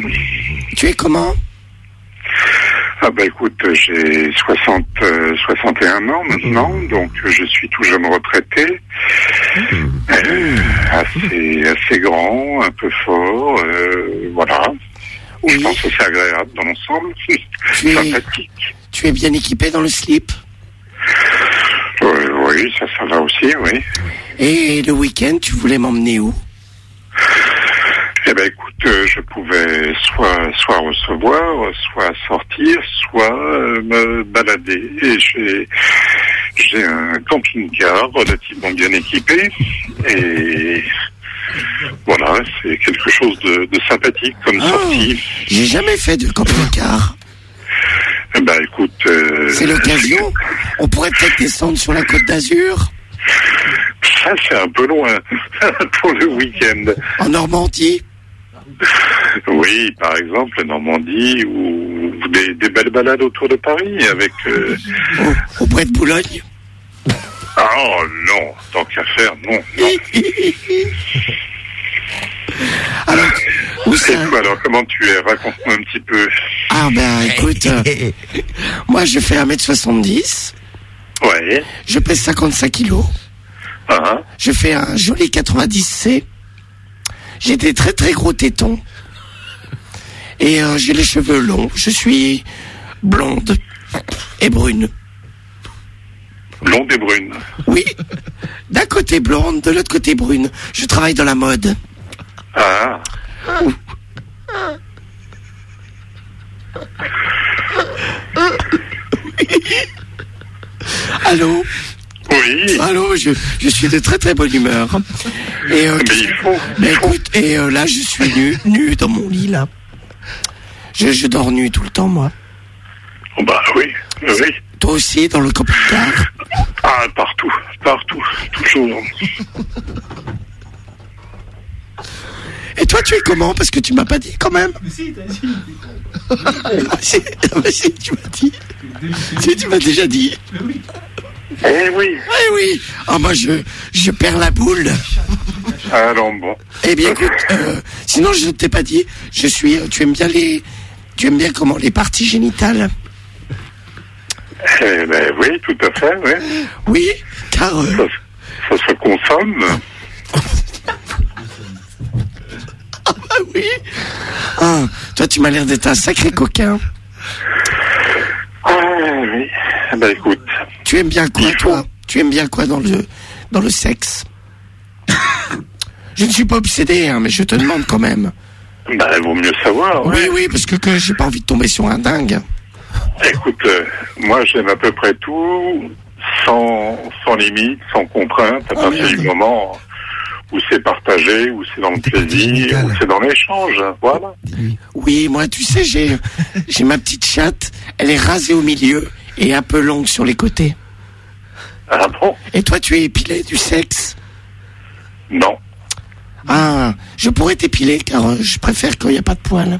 Tu es comment? Ah bah écoute, j'ai 60, euh, 61 ans maintenant, donc euh, je suis tout jeune retraité, Euh, assez, assez grand, un peu fort, euh, voilà. Je pense que c'est agréable dans l'ensemble, sympathique. tu es bien équipé dans le slip Euh, oui, ça, ça va aussi, oui. Et le week-end tu voulais m'emmener où Eh ben écoute, euh, je pouvais soit soit recevoir, soit sortir, soit euh, me balader. Et j'ai j'ai un camping-car relativement bien équipé et voilà, c'est quelque chose de, de sympathique comme sortie. J'ai jamais fait de camping-car. Eh ben écoute, euh, C'est l'occasion. On pourrait peut-être descendre sur la côte d'Azur, ça c'est un peu loin pour le week-end. en Normandie. Oui, par exemple, la Normandie ou des, des belles balades autour de Paris avec. euh, Au Bois de Boulogne. Ah oh, non, tant qu'à faire, non. non. Alors, où Et ça toi, alors, comment tu es? Raconte-moi un petit peu. Ah ben écoute, euh, moi je fais 1m70, Ouais. je pèse 55 kilos, Ah, je fais un joli 90C, j'ai des très très gros tétons, et euh, j'ai les cheveux longs, je suis blonde et brune. Blonde et brune. Oui, d'un côté blonde, de l'autre côté brune. Je travaille dans la mode. Ah. Allô Oui. Allô, je, je suis de très très bonne humeur. Et euh, Mais il faut. Mais écoute, et euh, là je suis nu, nu dans mon lit là. Je, je dors nu tout le temps moi. Oh, bah oui, oui. Toi aussi dans le camping-car. Ah, partout, partout, toujours. Et toi tu es comment Parce que tu m'as pas dit quand même. Si, t'as dit. Ah, si, ah, bah, si, tu m'as dit. Si, tu m'as déjà dit. Eh oui. Eh oui. Ah moi je, je perds la boule. Alors bon. Eh bien écoute, euh, sinon je ne t'ai pas dit, je suis, tu aimes bien les, tu aimes bien comment les parties génitales Eh ben oui, tout à fait, oui. Oui, car euh, Ça, ça se consomme. ah oui. Ah, toi tu m'as l'air d'être un sacré coquin. Ah oui. Eh ben écoute. Tu aimes bien quoi toi? Tu aimes bien quoi dans le dans le sexe? Je ne suis pas obsédé, hein, mais je te demande quand même. Bah, il vaut mieux savoir. Oui, oui, parce que, que j'ai pas envie de tomber sur un dingue. Écoute, euh, moi j'aime à peu près tout, sans, sans limite, sans contrainte, à partir du moment où c'est partagé, où c'est dans le plaisir, où c'est dans l'échange. Voilà. Oui, moi, tu sais, j'ai j'ai ma petite chatte. Elle est rasée au milieu et un peu longue sur les côtés. Ah bon? Et toi, tu es épilé du sexe? Non. Ah, je pourrais t'épiler car euh, je préfère quand il n'y a pas de poils.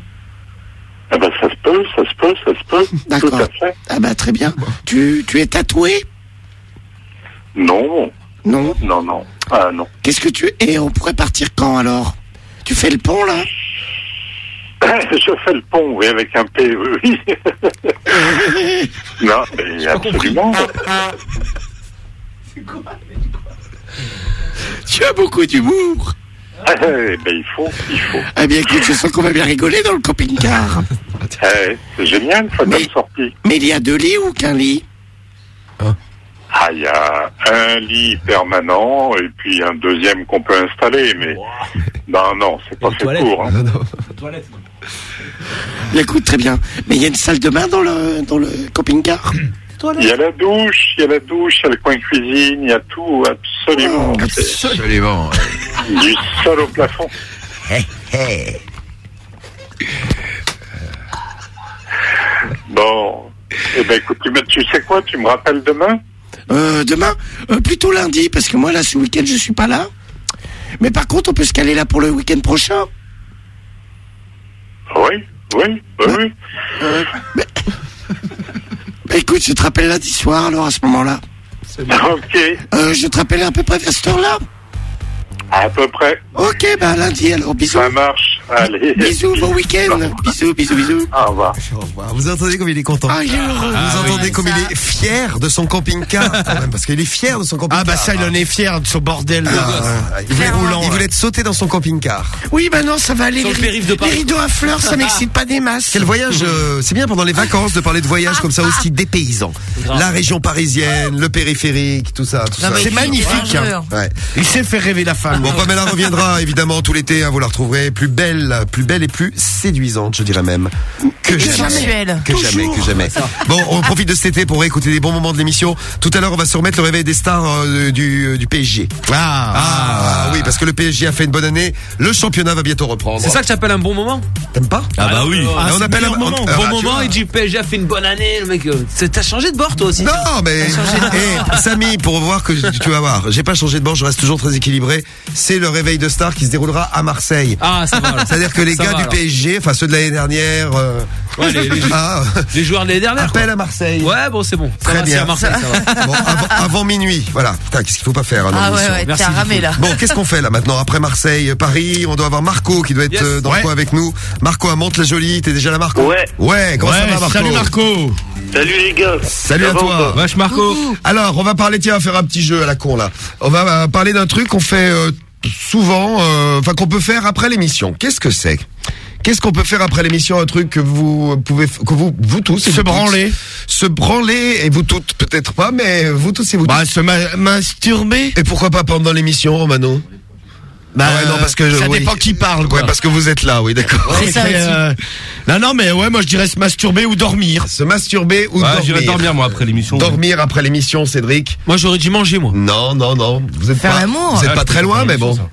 Ah ben ça se peut, ça se peut, ça se peut. D'accord. Tout à fait. Ah bah très bien. Tu, tu es tatoué? Non. Non. Non, non. Ah non. Qu'est-ce que tu Et on pourrait partir quand alors? Tu fais le pont là? Je fais le pont, oui, avec un P, oui. oui. non, mais absolument. Tu as beaucoup d'humour. Eh ben, il faut, il faut. Eh bien écoute, je sens qu'on va bien rigoler dans le camping-car. Eh, c'est génial, ça donne sortie. Mais il y a deux lits ou qu'un lit? Ah, il y a un lit permanent et puis un deuxième qu'on peut installer, mais non, non, c'est pas fait pour. hein. Bien, Écoute, très bien. Mais il y a une salle de bain dans le, dans le camping-car? Il y a la douche, il y a la douche, il y a le coin cuisine, il y a tout, absolument. Absolument. Du sol au plafond. Bon, eh ben écoute, tu, sais quoi, tu me rappelles demain? Euh, demain? Euh, Plutôt lundi, parce que moi, là, ce week-end, je suis pas là. Mais par contre, on peut se caler là pour le week-end prochain. Oui, oui, oui, oui. Bah, écoute, je te rappelle lundi soir, alors, à ce moment-là. Ok, Euh, je te rappelle à peu près vers cette heure-là. À peu près. Ok, bah, lundi, alors, bisous. Ça marche, allez. Bisous, bon week-end. Bisous, bisous, bisous. Au revoir. Vous entendez comme il est content Ah, il est heureux. Vous Ah, entendez oui. comme il est fier de son camping-car quand même, parce qu'il est fier de son camping-car. Ah bah ça, il en est fier de son bordel. Ah, il, voulait, roulant, il voulait te sauter dans son camping-car. Oui, bah non, ça va aller. Sur le les, périph' de Paris. les rideaux à fleurs, ça m'excite pas des masses. Quel voyage euh, C'est bien pendant les vacances de parler de voyage comme ça aussi dépaysant. La région parisienne, le périphérique, tout ça. Tout C'est magnifique, hein. Ouais. Il sait faire rêver la femme. Bon, Pamela reviendra évidemment tout l'été. hein, vous la retrouverez plus belle, plus belle et plus séduisante, je dirais même. Que jamais. sensuelle. Que jamais, que jamais. Bon, on profite de cet été pour écouter des bons moments de l'émission. Tout à l'heure, on va se remettre le réveil des stars euh, du, du PSG. Ah, Ah, oui, parce que le PSG a fait une bonne année. Le championnat va bientôt reprendre. C'est ça que j'appelles un bon moment T'aimes pas Ah bah oui. Ah, on appelle un bon moment. on- Bon ah, moment et du PSG a fait une bonne année, le mec. euh, T'as changé de bord toi aussi. Non, mais Eh, Samy, pour voir que tu vas voir, j'ai pas changé de bord, je reste toujours très équilibré. C'est le réveil de star qui se déroulera à Marseille. Ah, ça va. C'est-à-dire que les Ça gars va, du alors. PSG, enfin ceux de l'année dernière, euh, Ouais, les, les- ah, les joueurs de l'année dernière. appel à Marseille. Ouais, bon, c'est bon. Ça Très va, c'est bien. à Marseille, ça va. Bon, avant, avant minuit, voilà. Putain, qu'est-ce qu'il faut pas faire hein, Ah ouais, ouais, Merci ramé là. Bon, qu'est-ce qu'on fait là maintenant Après Marseille, Paris, on doit avoir Marco qui doit être Yes. euh, dans le Ouais. coin avec nous. Marco à Monte-la-Jolie, t'es déjà là Marco? Ouais. Ouais, comment ça Ouais, va Marco? salut Marco. Salut les gars. Salut Ça à va toi. Vache Marco. Alors, on va parler, tiens, on va faire un petit jeu à la con là. On va euh, parler d'un truc qu'on fait euh, souvent, euh, enfin qu'on peut faire après l'émission. Qu'est-ce que c'est? Qu'est-ce qu'on peut faire après l'émission? Un truc que vous pouvez, que vous, vous tous, et Se vous toutes, branler. se branler et vous toutes peut-être pas, mais vous tous et vous Bah, tous. se ma- masturber. Et pourquoi pas pendant l'émission, Romano Bah, Ah ouais, non, parce que ça oui. dépend qui parle, quoi. Ouais, parce que vous êtes là, oui, d'accord. Aussi. euh, Non, non, mais ouais, moi je dirais se masturber ou dormir. Se masturber ou Ouais, dormir dormir moi après l'émission. Dormir après l'émission, Cédric Moi j'aurais dû manger moi. Non, non, non. Vous êtes Faire pas, l'amour. vous êtes Ah, pas très loin, mais bon. l'émission,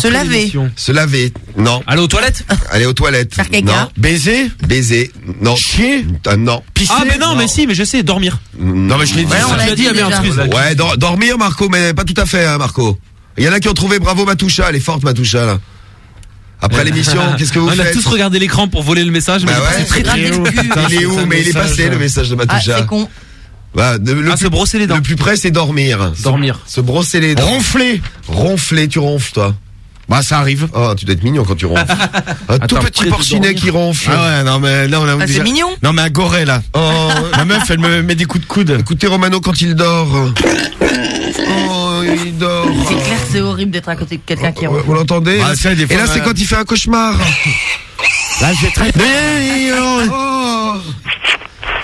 Se laver. Se laver, non. Aller aux toilettes Aller aux toilettes, Faire caca. non. Baiser. Baiser, non. Chier. Euh, non. Pisser. Ah mais non, mais si, mais je sais dormir. Non, mais je l'ai dit. Ouais, on l'a dit déjà. excuse. Ouais, dor- dormir, Marco, mais pas tout à fait, hein, Marco. Il y en a qui ont trouvé bravo Matoucha, elle est forte Matoucha là. Après l'émission, qu'est-ce que vous On a faites tous regardé l'écran pour voler le message, mais Bah ouais. passé très très. Il est où Mais il est passé le message de Ah, Matoucha. c'est con. Bah, de- le, Ah, se brosser les dents. le plus près, c'est dormir. Dormir. Se brosser les dents. Ronfler. Ronfler, tu ronfles toi. Bah, ça arrive. Oh, tu dois être mignon quand tu ronfles. Un tout Attends, petit porcinet qui ronfle. Ah ouais, non, mais là, on a Ah, c'est mignon. Non, mais un goré, là. Oh, Ma meuf, elle me met des coups de coude. écoutez Romano quand il dort. Oh, il dort. C'est clair c'est horrible d'être à côté de quelqu'un qui Vous, ronfle. vous l'entendez Ah, ça, des Et là, c'est euh, quand il fait un cauchemar. Là, j'ai très. Mais, euh, Oh.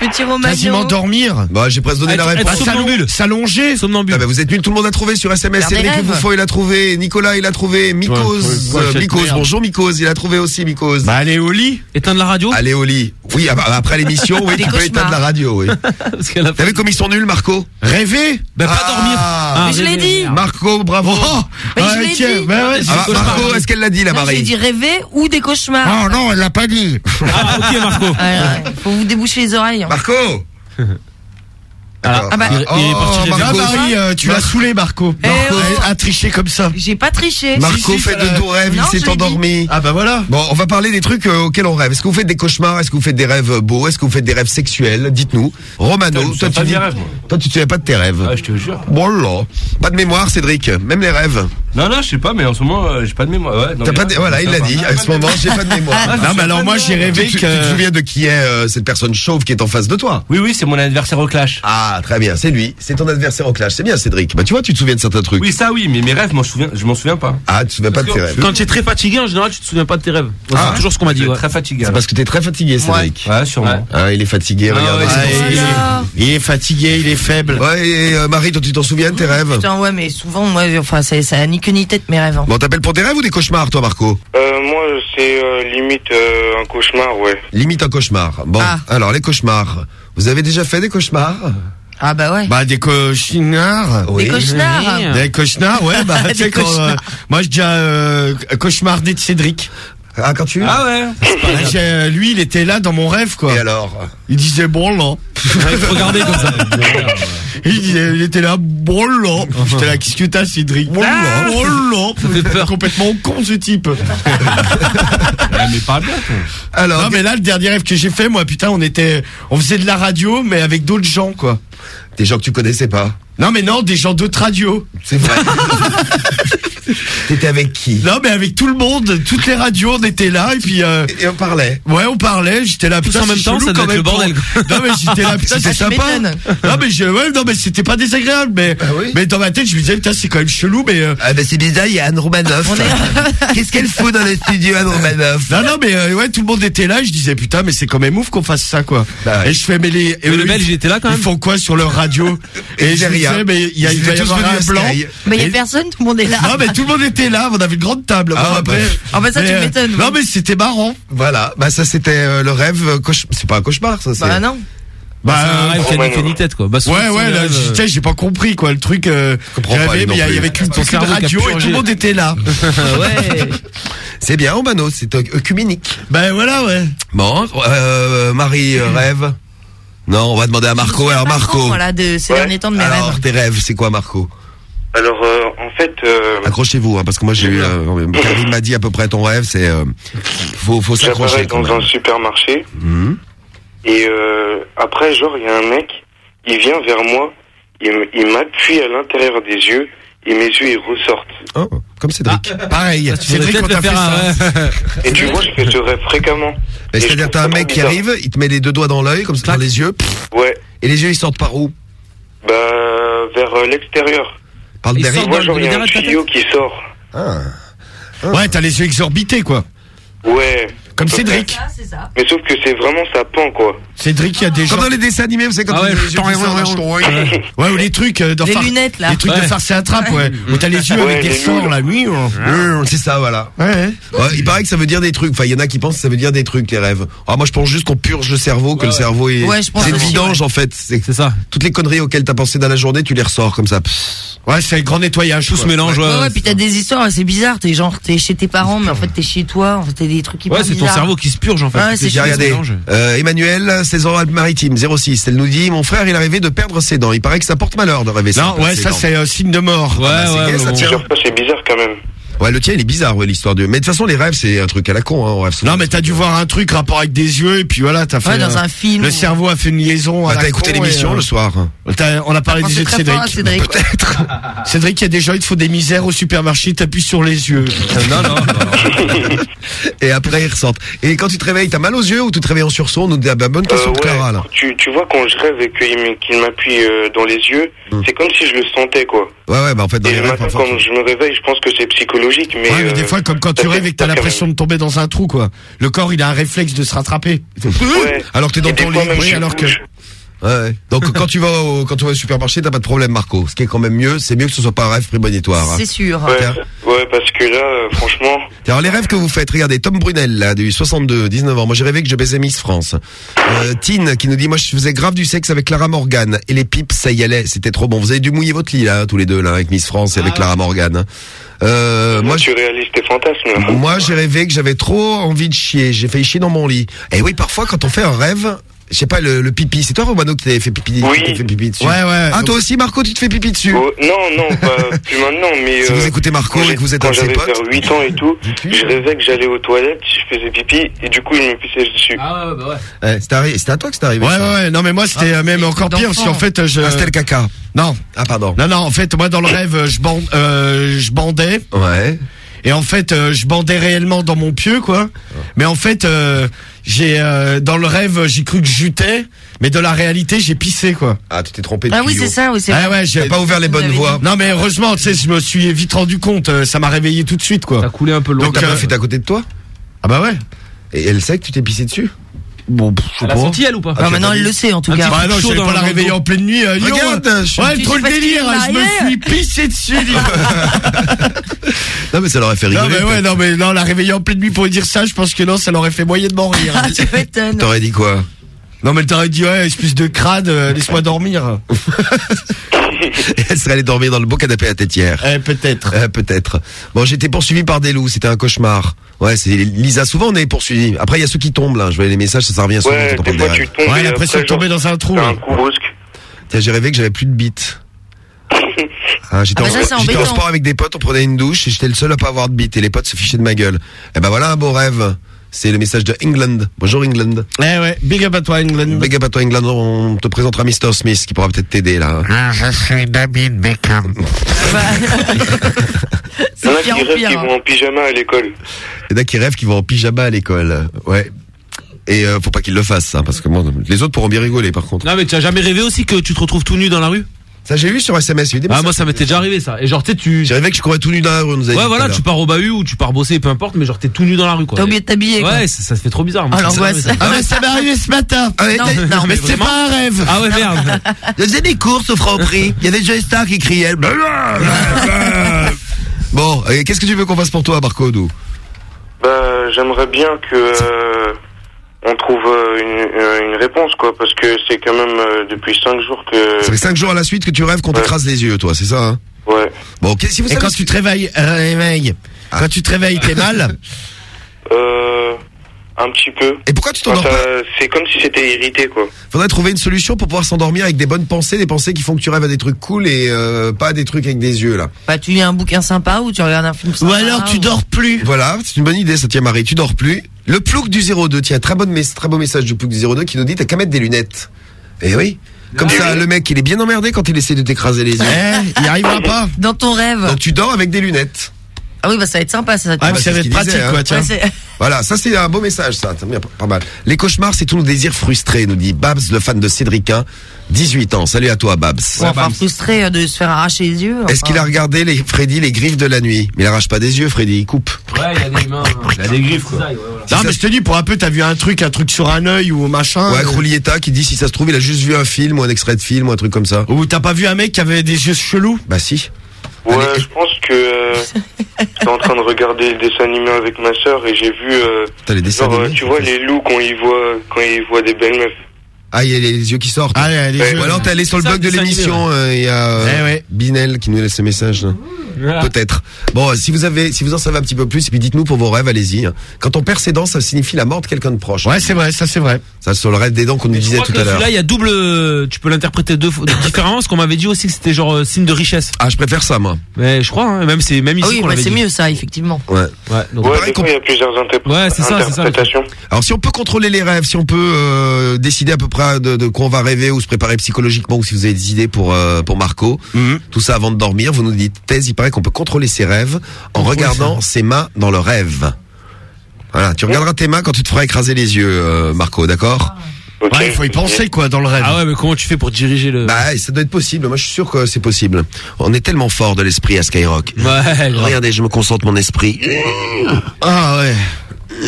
Petit Romano. quasiment dormir. Bah, j'ai presque donné Être- la être réponse. somnambule. S'allonger. Somnambule. Ah bah, vous êtes nuls, tout le monde a trouvé sur SMS. Faire des Cédric Le rêves. Bouffon, il a trouvé. Nicolas, il a trouvé. Mikos, Ouais, ouais, ouais, euh, cette Mikos, merde. bonjour Mikos, il a trouvé aussi Mikos. Bah, aller au lit. Éteindre la radio. Allez au lit. Oui, ah bah, après l'émission, oui, Des tu peux éteindre la radio, oui. T'as vu comme ils sont nuls, Marco Rêver Ben, pas dormir. Mais je l'ai dit. Marco, bravo. Mais je l'ai dit. ben ouais, Ah, Marco, est-ce qu'elle l'a dit, la Non, J'ai Marie dit rêver ou des cauchemars. Oh non, elle l'a pas dit. Ah, ok, Marco. Ouais, ouais. Faut vous déboucher les oreilles. hein. Marco Ah bah, Il, il est parti Marco. Marie, euh, tu l'as saoulé, Marco. Eh Marco oh. a triché comme ça. j'ai pas triché. Marco si, fait de doux rêves, Non, il s'est endormi. Ah bah voilà. Bon, on va parler des trucs euh, auxquels on rêve. Est-ce que vous faites des cauchemars? Est-ce que vous faites des rêves beaux? Est-ce que vous faites des rêves sexuels? Dites-nous. Romano, toi tu pas de dis, rêves, moi. toi tu te souviens pas de tes rêves? Ah, je te jure. Bon là, pas de mémoire, Cédric. Même les rêves. Non, non, je sais pas, mais en ce moment, euh, j'ai pas de mémoire. Ouais, non, T'as pas de- voilà, il l'a dit. À ce moment, j'ai pas de mémoire. Ah, Non, mais alors moi j'ai rêvé Tu, tu- te que. souviens de qui est euh, cette personne chauve qui est en face de toi? Oui, oui, c'est mon anniversaire au clash. Ah, très bien, c'est lui. C'est ton adversaire au clash. C'est bien, Cédric. Bah, tu vois, tu te souviens de certains trucs. Oui, ça, oui, mais mes rêves, moi, je, souviens, je m'en souviens pas. Ah, tu te souviens pas de tes rêves. Quand tu es très fatigué, en général, tu te souviens pas de tes rêves. Ah, c'est toujours ce qu'on m'a dit. Ouais. très fatigué. C'est parce que t'es très fatigué, Cédric. Ouais, sûrement. Ah, il est fatigué, Ah, regarde. ouais, Ah, c'est il, est, il est fatigué, il est faible. Ouais, et euh, Marie, toi, tu t'en souviens de tes rêves Putain, ouais, mais souvent, moi, enfin, ça, ça a ni ni tête mes rêves. hein. Bon, t'appelles pour des rêves ou des cauchemars, toi, Marco Euh, moi, c'est euh, limite euh, un cauchemar, ouais. Limite un cauchemar. Bon, Ah. alors les cauchemars. Vous avez déjà fait des cauchemars? Ah bah ouais. Bah des cauchnards. Des cauchemars. Des cauchemars, ouais. Bah tu sais Des quand euh, moi j'ai déjà euh, cauchemardé de Cédric. Ah quand tu Ah ouais. Là, j'ai- lui il était là dans mon rêve quoi. Et alors Il disait bon là. Regardez comme ça. Il, disait- il était là bon là. J'étais là qu'est-ce que t'as Cédric Bon là. Bon là. Complètement con ce type. Mais parle bien. Alors, Non mais là le dernier rêve que j'ai fait moi putain on était on faisait de la radio mais avec d'autres gens quoi. Des gens que tu connaissais pas. Non mais non des gens d'autres radios. C'est vrai. T'étais avec qui? Non mais avec tout le monde, toutes les radios on était là et puis euh, Et on parlait. Ouais, on parlait, j'étais là, putain, en même c'est temps, chelou ça quand doit être même le bordel, Non, mais j'étais là, putain, c'est sympa. Non, mais je, ouais, non, mais c'était pas désagréable, mais, oui. mais dans ma tête, je me disais, putain, c'est quand même chelou, mais, euh, Ah bah c'est bizarre, il y a Anne Romanoff. Qu'est-ce qu'elle fout dans les studios, Anne Romanoff? Non, non, mais, euh, ouais, tout le monde était là, et je disais, putain, mais c'est quand même ouf qu'on fasse ça, quoi. Bah ouais. Et je fais, mais les, Mais eux, le ils- Belge, il était là quand Ils même. font quoi sur leur radio? Et Et j'ai rien. Mais il y a, il va y avoir un blanc. Mais il y a personne, tout le monde est là. Non, mais tout le monde était là, on avait une grande table. Bon, Ah, après. bref. Ah bah ça, tu mais, euh, m'étonnes. Non, mais c'était marrant. Voilà, bah ça c'était euh, le rêve euh. C'est pas un cauchemar, ça. c'est- Bah non. Bah, c'est un rêve qui a ni tête, quoi. Bah, souvent, Ouais, ouais, là, euh, j'ai pas compris, quoi, le truc, euh, mais il y avait qu'une a radio et tout le monde était là. ouais. C'est bien, Romano, c'est œcuménique. Ben voilà, ouais. Bon, euh, Marie rêve. Non, on va demander à Marco. Alors Marco, Voilà, de ces Ouais. derniers temps de mes alors rêves. tes rêves, c'est quoi Marco Alors, euh, en fait, euh, Accrochez-vous, hein, parce que moi j'ai eu. Euh, Karim m'a dit à peu près ton rêve, c'est euh, faut faut s'accrocher dans même. un supermarché Mhm. et euh, après, genre, il y a un mec, il vient vers moi, il m'appuie à l'intérieur des yeux et mes yeux, ils ressortent. Oh, comme Cédric. Pareil. Tu voudrais Cédric, peut-être on le t'a fait ça. un, ouais. Et tu vois, je fais ce rêve fréquemment. C'est-à-dire t'as un mec qui arrive, il te met les deux doigts dans l'œil, comme ça dans les yeux, pff, Ouais, et les yeux ils sortent par où? Bah, vers euh, l'extérieur. Par le Tu derrière. sortent vois, genre, le il y a un tuyau qui sort. Ah. Ouais, t'as les yeux exorbités, quoi. Ouais. Comme Cédric. Ça, ça. Mais sauf que c'est vraiment, ça pend, quoi. Cédric, il y a des gens. Comme dans les dessins animés, vous savez quand Ah ouais, qui sortent, Ouais, ouais, ou les trucs euh, dans Les Far- lunettes, là. Les trucs de Ouais. farce et attrape, ouais. Où t'as les yeux Ouais, avec des sorts, là. Oui, C'est ça, voilà. ouais. Ouais, il paraît que ça veut dire des trucs. Enfin, il y en a qui pensent que ça veut dire des trucs, les rêves. Ah, moi, je pense juste qu'on purge le cerveau, que le cerveau est. Ouais, je pense c'est vidange, en fait. C'est ça. toutes les conneries auxquelles t'as pensé dans la journée, tu les ressors comme ça. Ouais, c'est un grand nettoyage. Tout se mélange, ouais. Ouais, ouais, puis t'as des histoires, c'est bizarre. T'es genre, t'es chez tes parents, mais en fait, t'es chez toi. En fait, t'as des trucs c'est ton cerveau qui se purge, en fait. Les c'est mélangent. Euh, Emmanuel, 16 ans, Alpes-Maritimes, 06. Elle nous dit, mon frère, il est arrivé de perdre ses dents. Il paraît que ça porte malheur de rêver ça. Non, ouais, ça, c'est un signe de mort. Ouais, bah, c'est ouais, c'est bizarre quand même. Ouais, le tien, il est bizarre, ouais, l'histoire de. Mais de toute façon, les rêves, c'est un truc à la con, hein. On rêve. Non, mais t'as dû voir un truc rapport avec des yeux, et puis voilà, t'as fait. Ouais, dans euh, un film. Le cerveau a fait une liaison. Bah, t'as écouté l'émission euh, le soir. t'as- On a parlé Je des yeux de fort Cédric. Cédric. Peut-être. Cédric, il y a des gens, il te faut des misères au supermarché, t'appuies sur les yeux. Non, non, non. Et après, ils ressortent. Et quand tu te réveilles, t'as mal aux yeux ou tu te réveilles en sursaut On nous dit, ah bah, bonne question Euh, de ouais, Clara, là. Tu, tu vois, quand je rêve et qu'il m'appuie euh, dans les yeux, c'est comme si je le sentais, quoi. Ouais, ouais, bah, en fait, dans Et les rêves, quand je me réveille, je pense que c'est psychologique, mais... Ouais, mais des euh, fois, comme quand tu rêves et que t'as l'impression de tomber dans un trou, quoi. Le corps, il a un réflexe de se rattraper. Ouais. Alors que t'es dans ton lit. alors que-. Ouais, ouais. Donc quand tu vas au, quand tu vas au supermarché, t'as pas de problème, Marco. Ce qui est quand même mieux, c'est mieux que ce soit pas un rêve prémonitoire. hein. C'est sûr. Ouais, ouais, parce que là, euh, franchement, Alors les rêves que vous faites, regardez, Tom Brunel, là, du 62, 19 ans. Moi j'ai rêvé que je baisais Miss France. Euh, Tine qui nous dit, moi je faisais grave du sexe avec Clara Morgan. Et les pipes, ça y allait, c'était trop bon. Vous avez dû mouiller votre lit là, tous les deux, là, avec Miss France et avec Clara Morgan. hein. Euh, moi, tu réalises tes fantasmes. moi j'ai rêvé que j'avais trop envie de chier. J'ai failli chier dans mon lit. Et oui, parfois quand on fait un rêve, je sais pas, le, le pipi, c'est toi Romano qui t'avait fait pipi, qui t'avait fait pipi dessus Ouais, ouais. Ah toi aussi Marco, tu te fais pipi dessus Oh, non, non, pas plus maintenant, mais... Si euh, vous écoutez Marco et que vous êtes quand un de ses j'avais potes. vers 8 ans et tout, je rêvais que j'allais aux toilettes, je faisais pipi, et du coup, il me pissait dessus. Ah ouais, bah ouais. Ouais, c'était arri- c'était à toi que c'était arrivé. Ouais, ça. ouais, ouais. Non, mais moi, c'était euh, même encore pire, parce qu'en fait, je. Ah, c'était le caca. Non. Ah, pardon. Non, non, en fait, moi, dans le rêve, je, euh, je bandais. Ouais. Et en fait, euh, je bandais réellement dans mon pieu, quoi. Mais en fait, euh, j'ai euh, dans le rêve, j'ai cru que jutais, mais dans la réalité, j'ai pissé, quoi. Ah, tu t'es trompé. Ah oui, c'est ça, oui, c'est Ah vrai. ouais, j'ai T'as pas ouvert les bonnes voies. Non, mais heureusement, tu sais, je me suis vite rendu compte. euh, Ça m'a réveillé tout de suite, quoi. T'as coulé un peu l'eau. Donc ta euh, est à côté de toi? Ah bah ouais. Et elle sait que tu t'es pissé dessus? Bon, je sais Elle a pas. senti elle ou pas Ah, Non, tu maintenant, as elle le sait, en tout Un cas. petit Bah non, je chaud vais dans- pas la le réveiller en pleine nuit. euh, Regarde, je suis- ouais, trop le délire. m'a Je me suis pissé dessus. dis donc. Non mais ça l'aurait fait Non rigoler. mais ouais, non mais non, la réveiller en pleine nuit pour lui dire ça, je pense que non, ça l'aurait fait moyennement rire. Ah, tu m'étonnes. T'aurais dit quoi? Non mais t'aurais dit ouais, espèce de crade, euh, laisse-moi dormir. Elle serait allée dormir dans le beau canapé à tétière. Eh peut-être. Euh, Peut-être. Bon, j'étais poursuivi par des loups, c'était un cauchemar. Ouais, c'est Lisa. Souvent, on est poursuivi. Après, il y a ceux qui tombent là. Je vois les messages, ça, ça revient souvent Ouais, des fois, tu tombes. Ouais, l'impression de après, tomber dans un trou. un coup brusque. Tiens, j'ai rêvé que j'avais plus de bites. Ah, j'étais Ah, en, bah sport avec des potes, on prenait une douche et j'étais le seul à pas avoir de bites et les potes se fichaient de ma gueule. Et ben voilà un beau rêve. C'est le message de England. Bonjour England. Eh ouais, big up à toi England. Big up à toi England, on te présentera Mr. Smith qui pourra peut-être t'aider là. Ah, je suis David Beckham. Il y en a qui rêvent qu'ils hein. vont en pyjama à l'école. Il y en a qui rêvent qu'ils vont en pyjama à l'école. Ouais. Et euh, faut pas qu'ils le fassent ça parce que bon, les autres pourront bien rigoler par contre. Non mais tu as jamais rêvé aussi que tu te retrouves tout nu dans la rue? Ça j'ai vu sur SMS, il y a eu des Ah messages. moi ça m'était déjà arrivé ça. Et genre tu sais tu J'ai rêvé que je courais tout nu dans la rue, on nous a dit Ouais tout à voilà, l'heure. tu pars au bahut ou tu pars bosser, peu importe, mais genre t'es tout nu dans la rue quoi. T'as oublié de t'habiller, quoi. Ouais, ça, ça se fait trop bizarre. moi, Ah, ça m'est l'angoisse. arrivé, ça. Ah mais ça m'est arrivé ce matin. Ah, mais Non, t'as- non, mais vraiment pas un rêve. Ah ouais merde. Je faisais des courses au Franprix. Il y avait Joey Star qui criait. bon, et qu'est-ce que tu veux qu'on fasse pour toi, Barcode Bah, j'aimerais bien que euh, on trouve euh, une, euh, une réponse, quoi, parce que c'est quand même euh, depuis cinq jours que. Ça fait 5 jours à la suite que tu rêves qu'on t'écrase les yeux, toi, c'est ça hein? Ouais. Bon, ok, si vous Et savez quand tu te réveilles, réveilles. Quand tu te réveilles, t'es mal? Euh, un petit peu. Et pourquoi tu t'endors pas C'est comme si c'était irrité, quoi. Faudrait trouver une solution pour pouvoir s'endormir avec des bonnes pensées, des pensées qui font que tu rêves à des trucs cool et euh, pas à des trucs avec des yeux là. Bah, tu lis un bouquin sympa ou tu regardes un film sympa. Ou alors tu ou- dors plus. Voilà, c'est une bonne idée, ça tient Marie, tu dors plus. Le plouc du 02, tiens, très, bonne, mes- très beau message du plouc du 02 qui nous dit t'as qu'à mettre des lunettes. Eh oui. Comme ça, le mec, il est bien emmerdé quand il essaie de t'écraser les yeux. Eh, il y arrivera pas. Dans ton rêve. Donc tu dors avec des lunettes. Ah oui, bah ça va être sympa, ça. Ah, bah, ça va être pratique, disait, hein. quoi, tiens. Ouais, Voilà, ça c'est un beau message, ça. Bien, pas mal. Les cauchemars, c'est tous nos désirs frustrés, nous dit Babs, le fan de Cédricain, 18 ans. Salut à toi, Babs. Bon, enfin, frustré euh, de se faire arracher les yeux. Est-ce qu'il a regardé les Freddy, les griffes de la nuit? Mais il arrache pas des yeux, Freddy, il coupe. Ouais, il a des mains. Il a des griffes quoi. Non mais je te dis pour un peu t'as vu un truc un truc sur un œil ou machin Ouais, euh, Croulietta qui dit si ça se trouve, il a juste vu un film ou un extrait de film ou un truc comme ça. ou t'as pas vu un mec qui avait des yeux chelous? Bah si. Ouais, je pense que euh, j'étais en train de regarder le dessin animé avec ma sœur et j'ai vu, euh, T'as les dessins genre, euh, animés tu vois, les loups quand ils voient, quand ils voient des belles meufs. Ah, il y a les yeux qui sortent. Ah, les yeux. Ou alors t'es allé sur le blog de l'émission, euh, il y a euh, Eh ouais. Binel qui nous laisse ce message. là. Peut-être. Bon, si vous avez, si vous en savez un petit peu plus, et puis dites-nous pour vos rêves, allez-y. hein. Quand on perd ses dents, ça signifie la mort de quelqu'un de proche. Ouais c'est vrai ça c'est vrai. Ça, sur le rêve des dents qu'on nous disait tout à l'heure. celui-là, il y a double. Tu peux l'interpréter deux fois différemment. Parce qu'on m'avait dit aussi que c'était genre euh, signe de richesse. Ah, je préfère ça, moi. Mais je crois, hein, même c'est même ici Ah oui, qu'on bah, l'avait c'est dit. mieux ça, effectivement. Ouais. Ouais. Donc, Ouais, paraît des qu'on- fois, il y a plusieurs interpr- Ouais, c'est ça, c'est ça, le truc. interprétations. Alors, si on peut contrôler les rêves, si on peut euh, décider à peu près de, de quoi on va rêver ou se préparer psychologiquement, ou si vous avez des idées pour euh, pour Marco, Mhm. tout ça avant de dormir, vous nous dites thèse. Il paraît qu'on peut contrôler ses rêves en regardant ses mains dans le rêve. Voilà, tu regarderas tes mains quand tu te feras écraser les yeux, euh, Marco, d'accord? Ouais il faut y penser quoi dans le rêve. Ah ouais, mais comment tu fais pour diriger le. Bah, ça doit être possible. Moi, je suis sûr que c'est possible. On est tellement fort de l'esprit à Skyrock. Ouais. Regardez, je me concentre mon esprit. Ah ouais.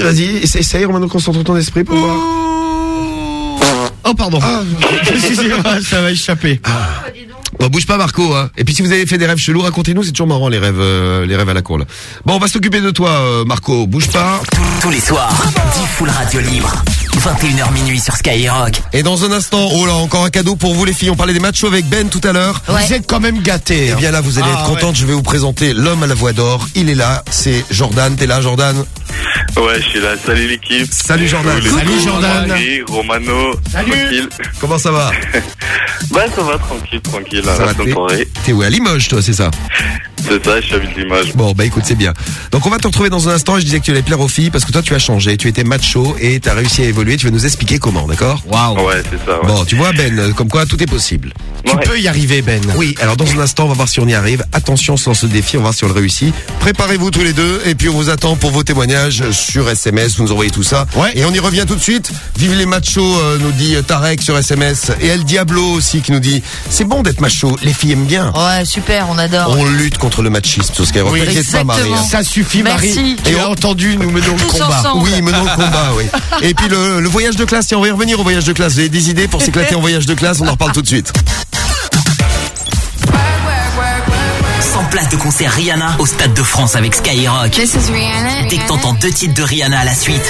Vas-y, essaye, essaye, Romano, concentre ton esprit pour voir. Oh pardon. Excusez-moi, ça va échapper. Bon, bouge pas Marco. Hein. Et puis si vous avez fait des rêves chelous, racontez-nous. C'est toujours marrant les rêves, euh, les rêves à la cour. Là. Bon, on va s'occuper de toi, euh, Marco. Bouge pas. Tous les soirs, 10 full radio libre. 21h minuit sur Skyrock. Et dans un instant, oh là, encore un cadeau pour vous les filles. On parlait des matchs avec Ben tout à l'heure. Vous êtes quand même gâtés. Eh hein. bien là, vous allez Ah, être contente. Je vais vous présenter l'homme à la voix d'or. Il est là. C'est Jordan. T'es là, Jordan Ouais, je suis là. Salut l'équipe. Salut Jordan. Salut, Jordan. Marie, Romano. Salut. Tranquille. Comment ça va Bah ça va, tranquille, tranquille. T'es où? À Limoges, toi, c'est ça? C'est ça, je l'image. Bon, bah écoute, c'est bien. Donc on va te retrouver dans un instant. Je disais que tu allais plaire aux filles parce que toi, tu as changé. Tu étais macho et t'as réussi à évoluer. Tu vas nous expliquer comment, d'accord? Waouh. Ouais, c'est ça. Ouais. Bon, tu vois Ben, euh, comme quoi tout est possible. Tu peux y arriver, Ben. Oui, alors dans un instant, on va voir si on y arrive. Attention, sans ce défi, on va voir si on le réussit. Préparez-vous tous les deux et puis on vous attend pour vos témoignages sur SMS. Vous nous envoyez tout ça. Ouais. Et on y revient tout de suite. Vive les machos, euh, nous dit Tarek sur SMS. Et El Diablo aussi qui nous dit c'est bon d'être macho. Les filles aiment bien. Ouais, super, on adore. On lutte contre le machisme sur Skyrock. Oui, T'inquiète pas, Marie. exactement. hein. Ça suffit, Merci. Marie. Et entendu, nous menons le Tous combat. ensemble. Oui, menons le combat, oui. Et puis le, le voyage de classe, tiens, on va y revenir au voyage de classe. Vous avez des idées pour s'éclater en voyage de classe? On en reparle tout de suite. 100 places de concert Rihanna au Stade de France avec Skyrock. This is Rihanna. Dès que t'entends deux titres de Rihanna à la suite.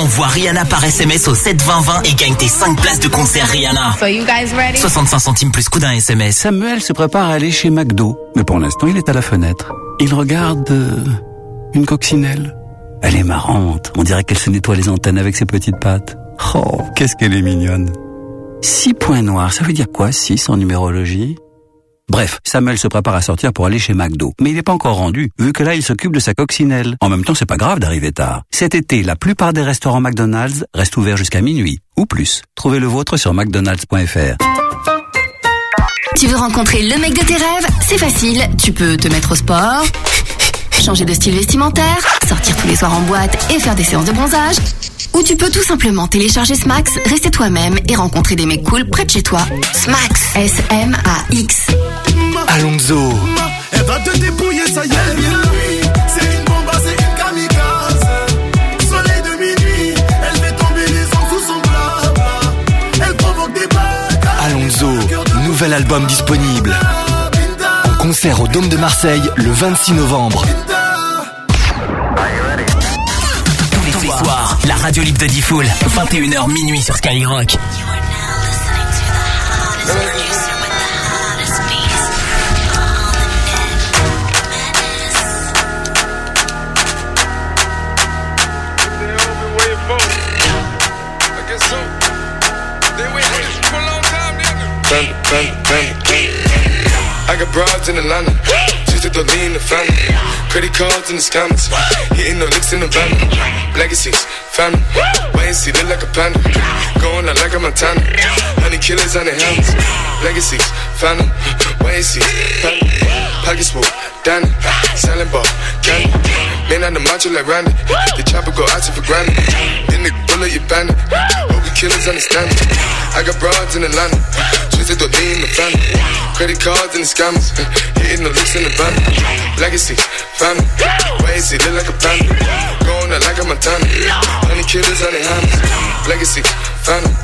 Envoie Rihanna par SMS au 72020 et gagne tes 5 places de concert Rihanna. So you guys ready? 65 centimes plus coup d'un SMS. Samuel se prépare à aller chez McDo, mais pour l'instant il est à la fenêtre. Il regarde euh, une coccinelle. Elle est marrante, on dirait qu'elle se nettoie les antennes avec ses petites pattes. Oh, qu'est-ce qu'elle est mignonne. Six points noirs, ça veut dire quoi, six en numérologie? Bref, Samuel se prépare à sortir pour aller chez McDo. Mais il n'est pas encore rendu, vu que là, il s'occupe de sa coccinelle. En même temps, c'est pas grave d'arriver tard. Cet été, la plupart des restaurants McDonald's restent ouverts jusqu'à minuit, ou plus. Trouvez le vôtre sur mcdonalds.fr. Tu veux rencontrer le mec de tes rêves? C'est facile, tu peux te mettre au sport, changer de style vestimentaire, sortir tous les soirs en boîte et faire des séances de bronzage. Ou tu peux tout simplement télécharger Smax, rester toi-même et rencontrer des mecs cool près de chez toi. Smax, S-M-A-X. Alonso. Elle va te dépouiller, ça y est, viens. C'est une bombe, c'est une kamikaze. Soleil de minuit, elle fait tomber les ans sous son blabla. Elle provoque des bacs. Alonso, nouvel album disponible. En concert au Dôme de Marseille le 26 novembre. Radio libre de Diffoul, 21h minuit sur Skyrock. I got broads in to lean the cards in the the licks in the family. See, look like a panda. Going out like a Montana. Honey killers on the helmets. Legacies, family. And see, panda. Pockets full, Danny. Selling ball, candy. Man on the macho like Randy. The chopper go out to for granted. Then the bullet, you bandit. Killers understand it. I got broads in Atlanta. Twisted to lean the family. Credit cards and the scammers. Hitting the licks in the van. Legacy, family. And see, look like a panda. Going out like a Montana. Honey killers on their hands. Legacy, family.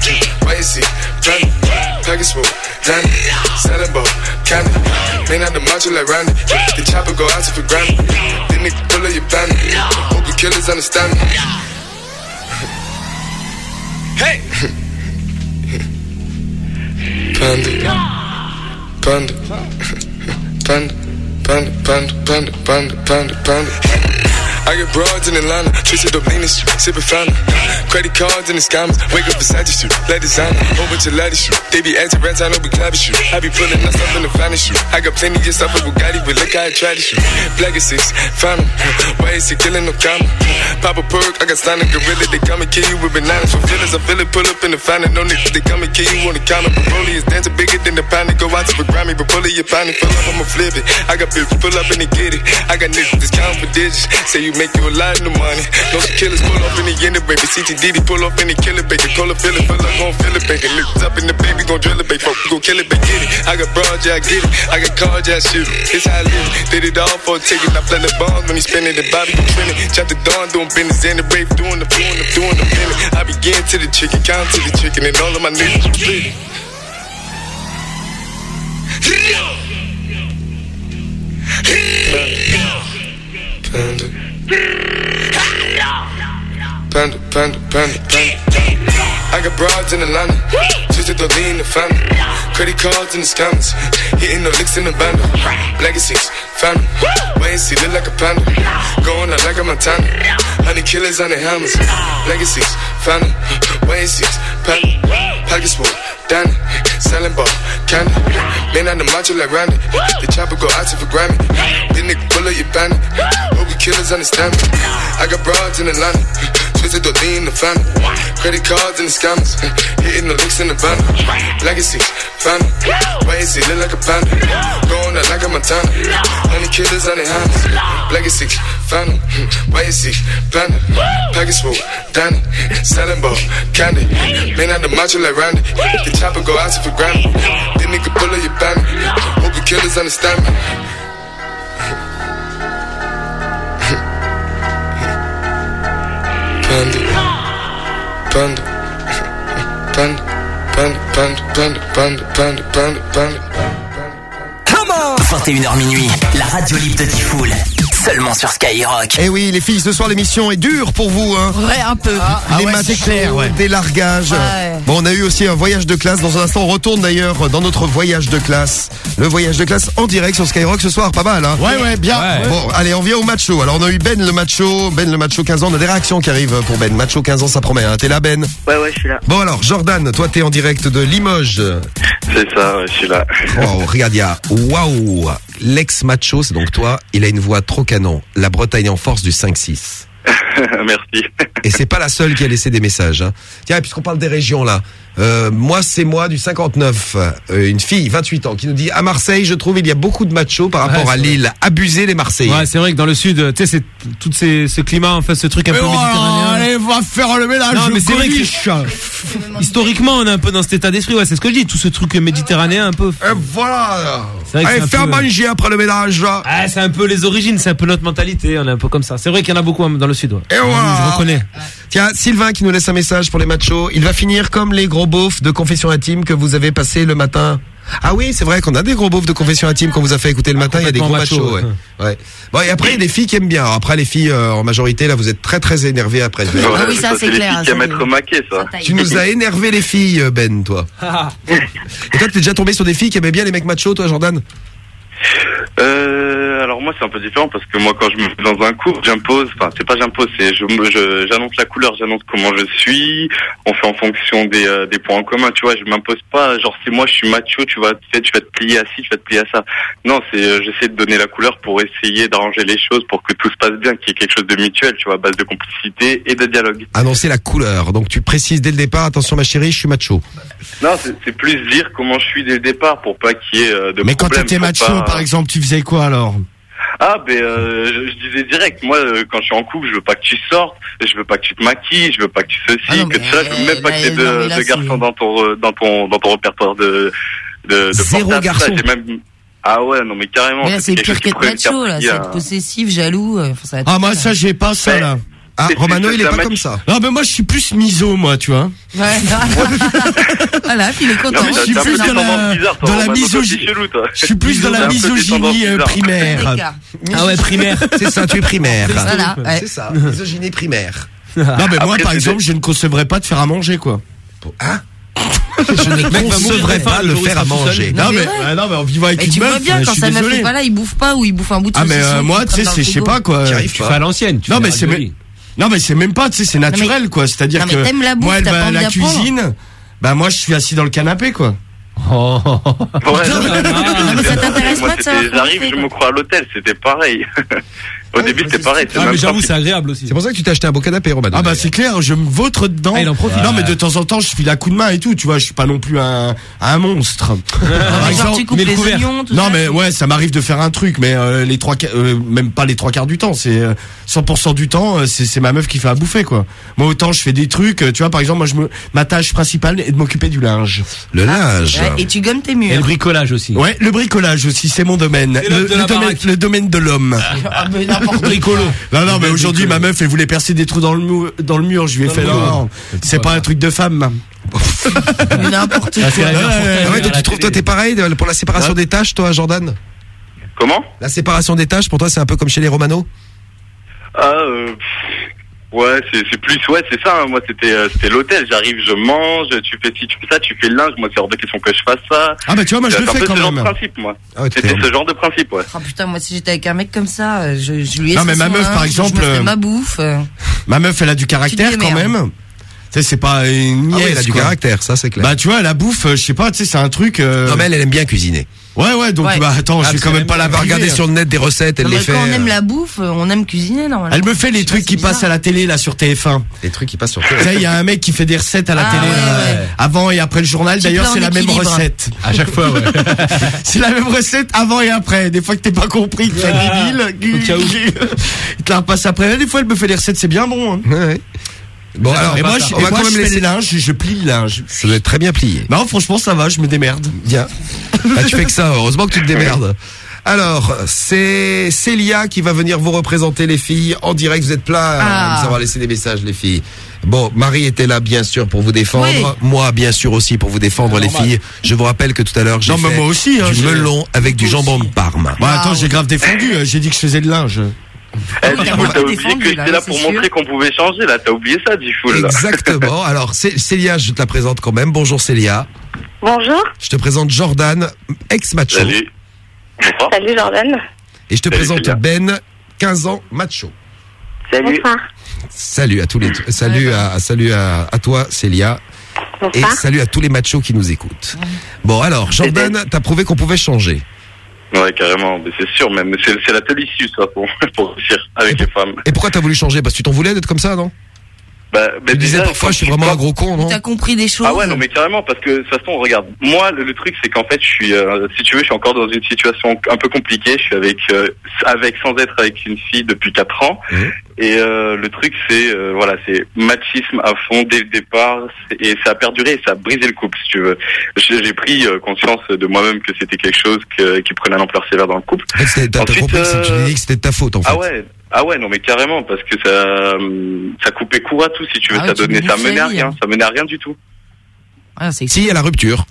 And see, family. Package full, Danny. Selling ball, candy. Man out the macho like Randy. The chopper go out to for granted. Then they pull up your bandit. Hope the killers understand me. Hey! Panda. Panda. Panda. Panda, panda, panda, panda, panda, panda. I get broads in Atlanta, twisted up lean sipping fountain. Credit cards and the scammers, wake up beside you, let designer, bunch of ladder shoot. They be acting rats, I know we clapping shoot. I be pulling stuff in the finest shoot. I got plenty of stuff with Bugatti, but look how I try to shoot. Black is six, 'em. Why is he killing no comma? Pop a perk, I got signed a gorilla, they come and kill you with bananas. For feelings, I feel it, pull up in the fountain. No niggas, they come and kill you on the counter. Broly is dancing bigger than the pound. Go out to the Grammy, but pull it, you find it, pull up, I'ma flip it. I got bitches, pull up and they get it. I got niggas counting for digits. Say you make you a lot of money. No killers pull up in the end of baby. CTDD pull up in the killer baby. Call a feeling, feel like gon' feel it, baby. Lift up in the baby, gon' drill it, baby. Gon' kill it, baby. Get it. I got broad, yeah, I get it. I got cars, yeah, I shoot it. It's how I live. Did it all for a ticket. I play the bombs when he spinning the Bobby, you trending. Chop the dawn, doing business in the brave, doing the doing the doing the feeling. I begin to the chicken, count to the chicken, and all of my niggas split. Panda. Panda, panda, panda, panda. panda. I got broads in Atlanta, just to lean the family. Credit cards in the scammers, hitting the licks in the band. Legacies, family. Wait and see, look like a panda. Going out like a Montana. Honey killers on the hammers. Legacies, family. Wait and see, panda. Pockets full, Danny. Selling ball, candy. Man on the macho like Randy. The chopper go out to for Grammy. This nigga pull up your bandit. Hope you killers understand me. I got broads in Atlanta. Twisted the lean the family. Credit cards and the scammers. Hitting the licks in the van. Legacy, family. Wait and see, look like a panda. Going out like a Montana. Honey killers on their hands. Legacy, family. Wait and see, panda. Package full, Danny. Selling ball, candy. Man on the macho like Randy. The chopper go out for Grammy. This nigga pull up your bandit. Hope you killers understand me. Panda. Panda. Panda. Panda. Panda. Panda. Panda. Panda. Panda. Panda. 21h minuit, la radio libre de Tifoul. Seulement sur Skyrock. Eh oui, les filles, ce soir l'émission est dure pour vous. Hein. Ouais, un peu. les matchs des largages. Ouais. Bon, on a eu aussi un voyage de classe. Dans un instant, on retourne d'ailleurs dans notre voyage de classe. Le voyage de classe en direct sur Skyrock ce soir, pas mal. Hein Ouais, ouais, bien. Ouais. Bon, allez, on vient au macho. Alors, on a eu Ben le macho. Ben le macho 15 ans. On a des réactions qui arrivent pour Ben. Macho 15 ans, ça promet. Hein. T'es là, Ben? Ouais, ouais, je suis là. Bon, alors, Jordan, toi, t'es en direct de Limoges. C'est ça, ouais, je suis là. Oh, regarde, il y a Waouh L'ex-macho, c'est donc toi. Il a une voix trop canon. La Bretagne en force du 5-6. Merci. Et c'est pas la seule qui a laissé des messages. Hein. Tiens, puisqu'on parle des régions là, euh, moi c'est moi du 59, euh, une fille 28 ans qui nous dit à Marseille, je trouve il y a beaucoup de machos par rapport Ouais, à Lille. Abuser les Marseillais. Ouais, c'est vrai que dans le sud, tu sais, c'est tout ces, ce climat, en fait, ce truc un peu oh, méditerranéen. Allez, va faire le ménage. Non, mais c'est vrai que historiquement, on est un peu dans cet état d'esprit. Ouais, c'est ce que je dis, tout ce truc méditerranéen un peu. Et voilà. Allez, faire peu- manger après le ménage. Ah, c'est un peu les origines, c'est un peu notre mentalité, on est un peu comme ça. C'est vrai qu'il y en a beaucoup hein, dans le sud. ouais. Et voilà. Je reconnais. Tiens, Sylvain qui nous laisse un message pour les machos. Il va finir comme les gros beaufs de confession intime que vous avez passé le matin. Ah oui, c'est vrai qu'on a des gros beaufs de confession intime qu'on vous a fait écouter le matin. Il y a des gros machos. macho, ouais. Ouais. Bon, et après, il y a des filles qui aiment bien. Alors, après, les filles, euh, en majorité, là, vous êtes très, très énervés après. Ouais, c'est les filles qui aiment être maquées, ça. Tu nous as énervé les filles, Ben, toi. Et toi, t'es déjà tombé sur des filles qui aimaient bien les mecs machos, toi, Jordan? Euh, alors moi c'est un peu différent parce que moi quand je me mets dans un cours j'impose, enfin c'est pas j'impose, c'est je j'annonce la couleur, j'annonce comment je suis, on fait en fonction des, euh, des points en commun, tu vois, je m'impose pas, genre c'est moi je suis macho, tu vas, tu, sais, tu vas te plier à ci, tu vas te plier à ça. Non, c'est euh, j'essaie de donner la couleur pour essayer d'arranger les choses pour que tout se passe bien, qu'il y ait quelque chose de mutuel, tu vois, à base de complicité et de dialogue. Annoncer la couleur. Donc, tu précises dès le départ, attention ma chérie, je suis macho. Non, c'est c'est plus dire comment je suis dès le départ pour pas qu'il y ait euh, de Mais quand problème, t'étais faut macho, pas- par exemple, tu faisais quoi alors Ah ben euh, je, disais direct, moi euh, quand je suis en couple, je veux pas que tu sortes, je veux pas que tu te maquilles, je veux pas que tu ceci, Ah non, que mais, ça, je veux même pas là, que tu deux c'est- garçons dans ton re- dans ton dans ton répertoire de de, de Zéro portable, garçon. ça, même ah ouais, non mais carrément. Mais là, c'est pire qu'être macho, là. C'est être possessif, jaloux. euh, ça Ah, moi, ça, j'ai pas ça, là. Ah, Romano, il est pas comme ça. Non, mais moi, je suis plus miso, moi, tu vois. Ouais. voilà, puis il est content. Non, mais je suis plus dans la, dans misogynie. Je suis plus dans la misogynie euh, primaire. Ah ouais, primaire. C'est ça, tu es primaire. Voilà, ouais. C'est ça, misogynie primaire. Non, mais moi, par exemple, je ne concevrais pas de faire à manger, quoi. Hein Je ne concevrais pas le faire à manger. Non, mais mais, ouais. ah, non, mais en vivant avec Mais une tu meuf, vois bien, je quand suis sa meuf désolé. est pas là, il bouffe pas ou il bouffe un bout de Ah, mais euh, moi, tu sais, je sais pas, quoi. Tu pas. fais à l'ancienne. tu Non, mais c'est non, mais c'est même pas, tu sais, c'est naturel, quoi. C'est-à-dire que, t'aimes la bouffe, moi, elle va à la cuisine, bah, moi, je suis assis dans le canapé, quoi. Oh. Ouais, non, ça t'intéresse moi, pas de J'arrive, je me crois à l'hôtel, c'était pareil. Au début, c'était pareil. c'est le même principe. agréable aussi. C'est pour ça que tu t'es acheté un beau canapé, Romano. Ah bah c'est clair, je me vautre dedans. Ah, il en profite. Non mais de temps en temps, je file à coup de main et tout, tu vois, je suis pas non plus un, un monstre. Par genre, tu coupes mais le les couvert- oignons, tout Non ça, mais ouais, ça m'arrive de faire un truc, mais euh, les trois, euh, même pas les trois quarts du temps, c'est euh, 100% du temps, euh, c'est c'est ma meuf qui fait à bouffer quoi. Moi autant je fais des trucs, euh, tu vois, par exemple, moi je me, ma tâche principale est de m'occuper du linge. Le linge. Ouais, et tu gommes tes murs. Et le bricolage aussi. Ouais, le bricolage aussi, c'est mon domaine. C'est Le, domaine, baraque. le domaine de l'homme. Ah, n'importe quoi. Non, non, mais aujourd'hui, ma meuf, elle voulait percer des trous dans le, mur, dans le mur. Je lui ai fait, non, c'est pas un truc de femme. Mais n'importe Ah, quoi. Ouais, Ah tu trouves, toi, t'es pareil de- pour la séparation des tâches, toi, Jordan? Comment? La séparation des tâches, pour toi, c'est un peu comme chez les Romano Ah, euh, ouais, c'est c'est plus, ouais, c'est ça. hein. Moi, c'était euh, c'était l'hôtel. J'arrive, je mange. Tu fais ci, tu fais ça, tu fais le linge. Moi, c'est hors de question que je fasse ça. Ah bah tu vois, moi je le fais quand ce genre même. de principe, moi. Ah ouais, C'était ce genre de principe, ouais. Oh putain, moi si j'étais avec un mec comme ça, euh, je, je lui ai Non, mais ma meuf, par exemple, je me fais euh, ma bouffe. euh. Ma meuf, elle a du caractère quand même. Tu sais, c'est pas une Ah nièce. ouais, elle a du quoi. caractère, ça, c'est clair. Bah tu vois, la bouffe, je sais pas, tu sais, c'est un truc. euh, non, mais elle, elle aime bien cuisiner. Ouais, ouais, donc Ouais. bah attends, je vais quand même pas la Elle va regarder sur le net des recettes, elle Non, les mais fait. quand on aime euh, la bouffe, euh, on aime cuisiner normalement. Elle me fait les trucs pas, qui passent à la télé là sur TF1. Les trucs qui passent sur Tu sais, il y a un mec qui fait des recettes à la Ah, télé ouais, là, ouais. avant et après le journal. D'ailleurs, c'est la même recette. À chaque fois, ouais. C'est la même recette avant et après. Des fois que t'es pas compris, tu fais Ah, débile. Il te la repasse après. Des fois, elle me fait les recettes, c'est bien bon. Hein. Ouais, ouais. Bon, alors, et moi, je, on va moi, quand même laisser. les linges, je plie le linge. Ça doit être très bien plié. Non, franchement, ça va, je me démerde. Bien. Bah, tu fais que ça, heureusement que tu te démerdes. Alors, c'est Célia qui va venir vous représenter les filles en direct. Vous êtes plein Ah. à nous avoir laissé des messages, les filles. Bon, Marie était là, bien sûr, pour vous défendre. Oui. Moi, bien sûr, aussi pour vous défendre, les filles. Je vous rappelle que tout à l'heure, j'ai Non, mais fait moi aussi, hein, du melon avec du jambon de Parme. Bon, attends, j'ai grave défendu. euh, J'ai dit que je faisais de linge. Eh, t'as Diffoul, t'as oublié que là, j'étais là pour montrer qu'on pouvait changer, là. T'as oublié ça, Diffoul. Exactement. Alors, Cé- Célia, je te la présente quand même. Bonjour Célia. Bonjour. Je te présente Jordan, ex-macho. Salut. Bonsoir. Salut Jordan. Et je te Salut, présente Célia. Ben, 15 ans, macho. Salut. Bonsoir. Salut à tous les, salut à, salut à, à toi Célia. Et Bonsoir. salut à tous les machos qui nous écoutent. Bon alors, Jordan, t'as prouvé qu'on pouvait changer. Ouais, carrément. Mais c'est sûr, même. C'est la seule issue, ça, pour, pour réussir avec les femmes. Et pourquoi t'as voulu changer? Parce que tu t'en voulais d'être comme ça, non? Bah, bah, Tu disais parfois je suis tu vraiment un gros con, non T'as compris des choses. Ah ouais, non, mais carrément, parce que de toute façon, regarde, moi, le, le truc, c'est qu'en fait, je suis, euh, si tu veux, je suis encore dans une situation un peu compliquée. Je suis avec, euh, avec sans être avec une fille depuis 4 ans. Mhm. Et euh, le truc, c'est, euh, voilà, c'est machisme à fond dès le départ. Et ça a perduré et ça a brisé le couple, si tu veux. J'ai pris euh, conscience de moi-même que c'était quelque chose que, qui prenait l'ampleur sévère dans le couple. En fait, t'as compris que tu euh, dit que c'était de ta faute en fait. Ah ouais, ah ouais, non mais carrément parce que ça, hum, ça coupait court à tout si tu veux, Ah ça ouais, donnait, ça menait à rien, hein. ça menait à rien du tout. Ah, c'est Si, à la rupture.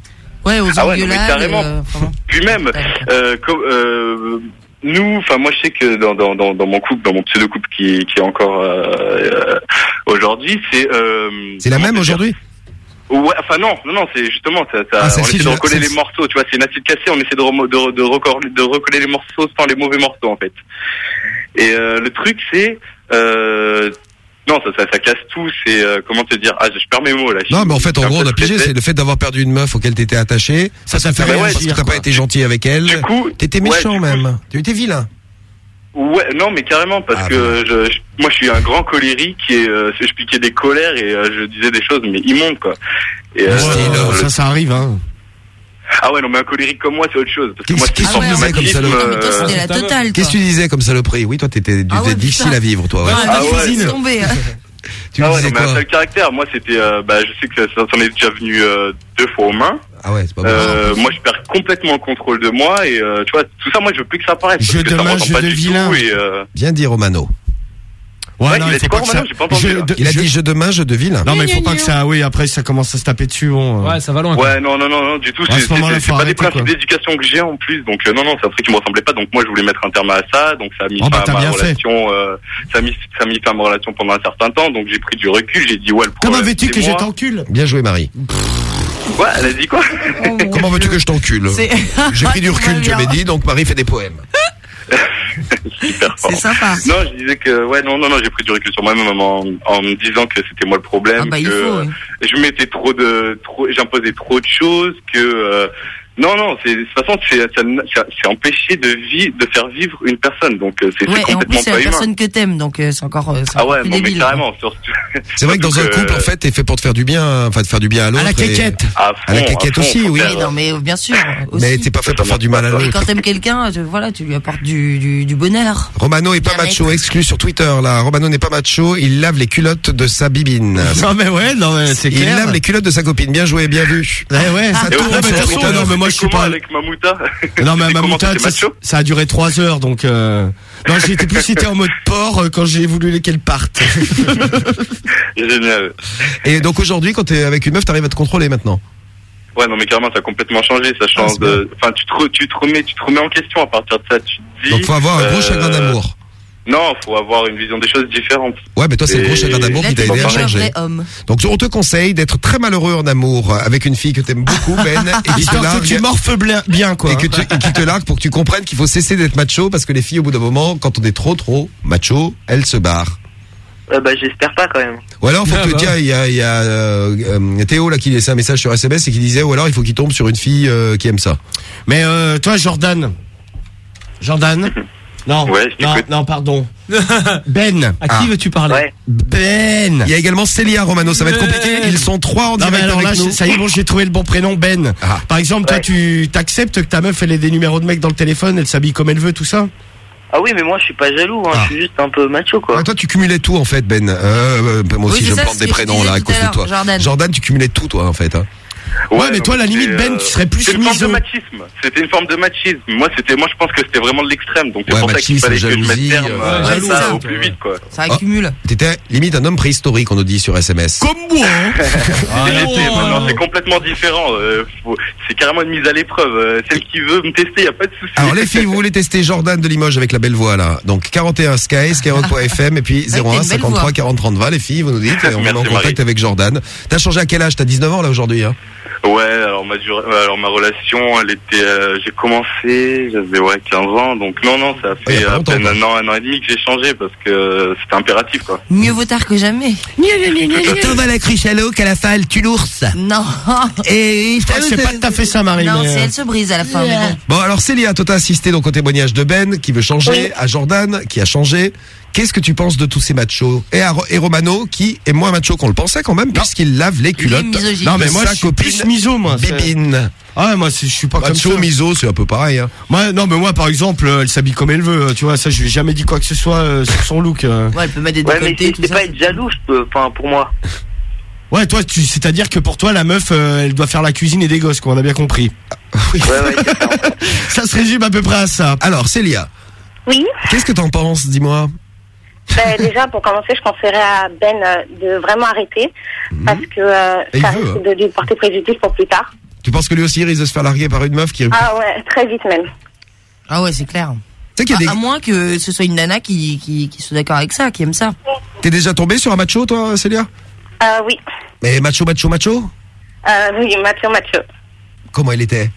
Ouais, aux Ah ouais, non, mais carrément. euh, Puis même, euh, comme, euh, nous, enfin moi je sais que dans, dans, dans, dans mon couple, dans mon pseudo couple qui, qui est encore euh, euh, aujourd'hui, c'est euh, C'est la même aujourd'hui? Ouais, enfin non, non, non, c'est justement ça. ça Ah, on essaie de recoller les morceaux, tu vois. C'est une acide cassée, on essaie de, de, de, recoller, de recoller les morceaux sans les mauvais morceaux en fait. Et euh, le truc c'est, euh, non, ça, ça, ça casse tout. C'est euh, comment te dire Ah, je perds mes mots là. Non, mais en fait, en gros, on a pigé, c'est le fait d'avoir perdu une meuf auquel t'étais attaché. Ça, ça fait fait rien réagir, parce que t'as pas été gentil avec elle. Du coup, T'étais ouais, méchant coup, même. Tu étais vilain. Ouais, non, mais carrément, parce Ah, que je, je- moi, je suis un grand colérique et euh, je piquais des colères et euh, je disais des choses mais immondes quoi. Et, euh, Ouais, le- ça, ça arrive, hein. Ah ouais, non, mais un colérique comme moi, c'est autre chose. Parce que moi, Qu'est-ce que tu une sorte de disais comme Non, euh, totale. Qu'est-ce que tu disais comme saloperie? Oui, toi, t'étais Ah ouais, difficile à vivre, toi. ouais. Ouais, Ah ouais. tomber. hein. Tu ah ouais, non, mais un caractère. Moi, c'était, euh, bah, je sais que ça, ça en est déjà venu euh, deux fois aux mains. Ah ouais, c'est pas bon. Euh, moi, je perds complètement le contrôle de moi et euh, tu vois, tout ça, moi, je veux plus que ça apparaisse. Jeu de main, jeu de vilain. et, euh, Bien dit, Romano. Ouais, il a il dit faut pas que ça. Pas entendu, je- de- Il a je- dit jeu de main, jeu de vilain. Non, mais il faut pas que ça. Oui, après ça commence à se taper dessus. Bon. euh. Ouais, ça va loin. quoi. Ouais, non, non, non, non, du tout. C'est ce pas des principes d'éducation que j'ai en plus. Donc, euh, non, non, c'est un truc qui me ressemblait pas. Donc, moi, je voulais mettre un terme à ça. Donc, ça a mis Oh, bah, fin t'as à ma relation. Euh, ça a mis, ça a mis fin à ma relation pendant un certain temps. Donc, j'ai pris du recul. J'ai dit, ouais, le Comment problème. veux-tu c'est que je t'encule Bien joué, Marie. Ouais, elle a dit quoi Comment veux-tu que je t'encule J'ai pris du recul, tu avais dit, donc Marie fait des poèmes. Super fort. C'est sympa. Non, je disais que, ouais, non, non, non, j'ai pris du recul sur moi-même en, en me disant que c'était moi le problème, Ah bah, il que faut, euh, je mettais trop de, trop, j'imposais trop de choses, que, euh, Non, non, c'est de toute façon, c'est ça- ça- c'est empêcher de vie, de faire vivre une personne. Donc euh, c'est c'est Ouais, et en plus, complètement c'est la humain. personne que t'aimes, donc euh, c'est encore, euh, c'est Ah ouais, plus non, mais débile. quoi. carrément. surtout- C'est vrai que dans un couple, en fait, t'es fait pour te faire du bien, enfin, de faire du bien à l'autre. la et- quéquette. À À la fond, quéquette à fond, aussi, oui. faire, non, mais bien sûr. Mais aussi. t'es pas fait pour faire du mal à Et l'autre. quand t'aimes quelqu'un, tu- voilà, tu lui apportes du, du, du bonheur. Romano est pas macho, exclu sur Twitter là. Romano n'est pas macho, il lave les culottes de sa bibine. Non mais ouais, non mais c'est Il clair. lave les culottes de sa copine. Bien joué, bien vu. Ouais, ouais, ça Et tourne moi je suis pas. avec Mamouta. Non mais C'était ma comment, moutade, c'était ça, a duré trois heures donc. Euh... Non, j'étais plus c'était en mode porc euh, quand j'ai voulu qu'elle parte. Génial. Et donc aujourd'hui, quand t'es avec une meuf, t'arrives à te contrôler maintenant. Ouais, non, mais carrément, ça a complètement changé. Ça change c'est bien. de. Enfin, tu te, re- tu te remets, tu te remets en question à partir de ça. Tu te dis. Donc faut avoir un gros euh, chagrin d'amour. Non, faut avoir une vision des choses différentes. Ouais, mais toi c'est le gros chagrin d'amour qui t'a aidé à changer. vrai homme. Donc on te conseille d'être très malheureux en amour avec une fille que t'aimes beaucoup, Ben, et qui te Histoire que largue. tu morfles bien, bien quoi. Et, que tu- et qui te largue pour que tu comprennes qu'il faut cesser d'être macho parce que les filles au bout d'un moment, quand on est trop trop macho, elles se barrent. Euh, bah, j'espère pas quand même. Ou alors, faut Ah te bah. dire, il y a, il y a euh, euh, Théo là qui laissait un message sur SMS et qui disait, ou alors il faut qu'il tombe sur une fille euh, qui aime ça. Mais euh, toi Jordan. Jordan. Non. Ouais, non, non, pardon. Ben. À qui Ah. veux-tu parler Ben. Il y a également Célia Romano, ça va être compliqué. Ils sont trois en Non direct alors là, avec nous. ça y est, bon, j'ai trouvé le bon prénom, Ben. Ah. Par exemple, toi, tu t'acceptes que ta meuf, elle ait des numéros de mecs dans le téléphone, elle s'habille comme elle veut, tout ça Ah oui, mais moi, je suis pas jaloux, hein. Ah. Je suis juste un peu macho, quoi. Ah, toi, tu cumulais tout en fait, Ben. Euh, euh, moi aussi, je me ça, plante des prénoms là à cause de toi. Jordan. tu cumulais tout, toi, en fait. Hein. Ouais, mais toi, la limite, c'était, Ben, euh, tu serais plus C'est une forme de machisme. C'était une forme de machisme. Moi, c'était, moi, je pense que c'était vraiment de l'extrême. Donc, c'est Ouais, pour ça qu'il machisme, fallait que je mette terme euh, ouais, ça c'est ça. au plus vite, quoi. Ça accumule. T'étais limite un homme préhistorique, on nous dit sur SMS. Comme moi, hein j'étais- maintenant, c'est complètement différent. Euh, c'est carrément une mise à l'épreuve. Euh, celle qui veut me tester, y a pas de souci. Alors les filles, vous voulez tester Jordan de Limoges avec la belle voix là. Donc 41 Sky, skyrock.fm et puis t'as une 01 belle 53 voix. 40 30 20 les filles, vous nous dites et on est en contact avec Jordan. T'as changé à quel âge? T'as 19 ans là aujourd'hui hein? Ouais, alors ma durée- euh, alors ma relation, elle était, euh, j'ai commencé, j'avais ouais 15 ans, donc non non, ça a fait à peine un an, un an et demi que j'ai changé parce que c'était impératif quoi. Mieux vaut tard que jamais. va la cruche à l'eau qu'à la fin elle tue l'ours. Non. Et Je c'est pas tout à fait ça, Marie. Non, mais, c'est euh, elle se brise à la fin. mais bon. Bon alors Célia, toi t'as assisté donc au témoignage de Ben qui veut changer, à Jordan qui a changé. Qu'est-ce que tu penses de tous ces machos et, à, et Romano qui est moins macho qu'on le pensait quand même puisqu'il lave les culottes. Non, mais moi, je suis plus miso, moi. c'est- Bibine. Ah ouais, moi, je suis pas comme Macho, ça. miso, c'est un peu pareil. Hein. Moi, non, mais moi, par exemple, euh, elle s'habille comme elle veut. Tu vois, ça, je lui ai jamais dit quoi que ce soit euh, sur son look. euh. Ouais, elle peut mettre des Ouais, mais décolletés, c'est pas être jaloux, enfin, pour moi. Ouais, toi, tu, c'est-à-dire que pour toi, la meuf, euh, elle doit faire la cuisine et des gosses, quoi. On a bien compris. Ouais, ouais, c'est ça. Ça se résume à peu près à ça. Alors Célia, Oui, qu'est-ce que t'en penses Dis-moi? Ben, déjà pour commencer, je conseillerais à Ben euh, de vraiment arrêter parce que euh, ça veut, risque de lui porter préjudice pour plus tard. Tu penses que lui aussi il risque de se faire larguer par une meuf qui... Ah ouais, très vite même. Ah ouais, c'est clair. Tu sais qu'il y a des... À, à moins que ce soit une nana qui, qui, qui soit d'accord avec ça, qui aime ça. T'es déjà tombé sur un macho toi Célia? Euh, oui, Mais macho, macho, macho? Euh, oui, Mathieu, Mathieu. Comment il était?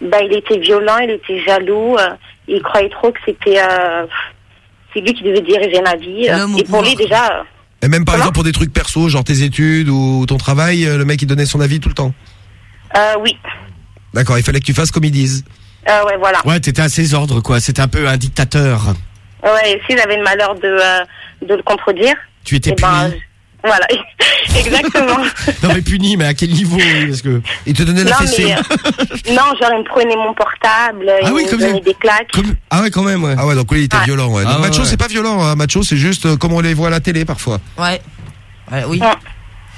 Ben, il était violent, il était jaloux, euh, il croyait trop que c'était euh, c'est lui qui devait diriger ma vie. euh, et pour lui déjà, euh, Et même par Comment exemple pour des trucs perso, genre tes études ou ton travail, euh, le mec il donnait son avis tout le temps. euh, oui, D'accord, il fallait que tu fasses comme ils disent. euh, ouais, voilà. Ouais, t'étais à ses ordres, quoi. C'était un peu un dictateur. Ouais, et si j'avais le malheur de euh, de le contredire, Tu étais eh puni. ben, je- voilà, exactement. Non, mais puni, mais à quel niveau oui, Parce que. Il te donnait la Non, fessée. mais, euh, non, genre, il me prenait mon portable, Ah il oui, me comme donnait des claques. Ah ouais, quand même, ouais. Ah ouais, donc lui il était Ouais. violent. Ouais. Ah Donc, ouais, macho ouais. c'est pas violent, hein. macho c'est juste euh, comme on les voit à la télé parfois. Ouais. Ouais,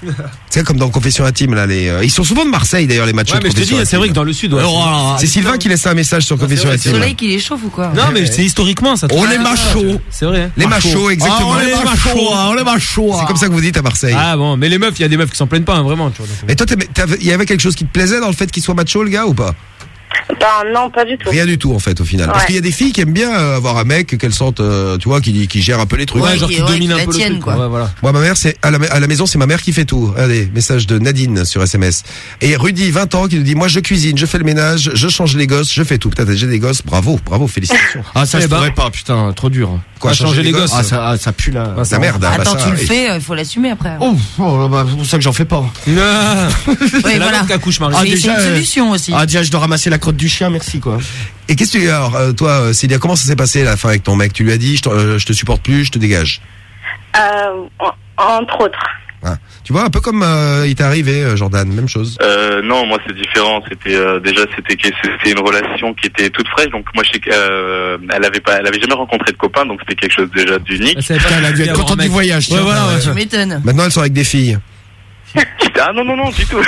oui. C'est comme dans Confession intime là. Les, euh, Ils sont souvent de Marseille d'ailleurs les. Ouais, de mais je te dis, c'est vrai que dans le sud, ouais. Alors, C'est Sylvain qui laisse un message sur Confession Le intime. soleil qui les chauffe ou quoi Non, mais c'est historiquement ça. On est machos. C'est vrai. Les machos, exactement. On est machos, on est machos. C'est comme ça que vous dites à Marseille. Ah bon, mais les meufs, il y a des meufs qui s'en plaignent pas, hein, vraiment. Tu donc. Mais toi, il y avait quelque chose qui te plaisait dans le fait qu'il soit macho le gars ou pas? Ben non, pas du tout. Rien du tout en fait au final. Parce Ouais. qu'il y a des filles qui aiment bien euh, avoir un mec qu'elles sentent, euh, tu vois, qui, qui gère un peu les trucs. Ouais, genre qui domine un peu le truc. quoi. Ouais, voilà. Moi, ma mère, c'est à la, à la maison, c'est ma mère qui fait tout. Allez, message de Nadine sur SMS. Et Rudy, 20 ans, qui nous dit moi, je cuisine, je fais le ménage, je change les gosses, je fais tout. Putain, j'ai des gosses, bravo, bravo, félicitations. Ah, ça, je pourrais pas, putain, trop dur. Quoi, Ah, changer les gosses Ah, ça, ah, ça pue là. Ah, ça merde. ah, bah, Attends, ça, tu le fais, il faut l'assumer après. Oh, oh, bah, c'est pour ça que j'en fais pas. Oui, voilà. Ah, c'est une euh, solution aussi. Ah, déjà, je dois ramasser la crotte du chien, merci, quoi. Et qu'est-ce que tu alors euh, toi, euh, Célia, comment ça s'est passé la fin avec ton mec? Tu lui as dit, je, te- euh, je te supporte plus, je te dégage. Euh, en- entre autres. Ah. Tu vois, un peu comme euh, il t'est arrivé, euh, Jordan, même chose. Euh, non, moi c'est différent. C'était euh, déjà c'était que- c'était une relation qui était toute fraîche. Donc moi je sais qu'elle elle avait pas, elle avait jamais rencontré de copain, donc c'était quelque chose déjà d'unique. Elle a dû être contente du voyage. Ouais, ouais. Tu m'étonnes. Maintenant, elles sont avec des filles. Ah non non non du tout.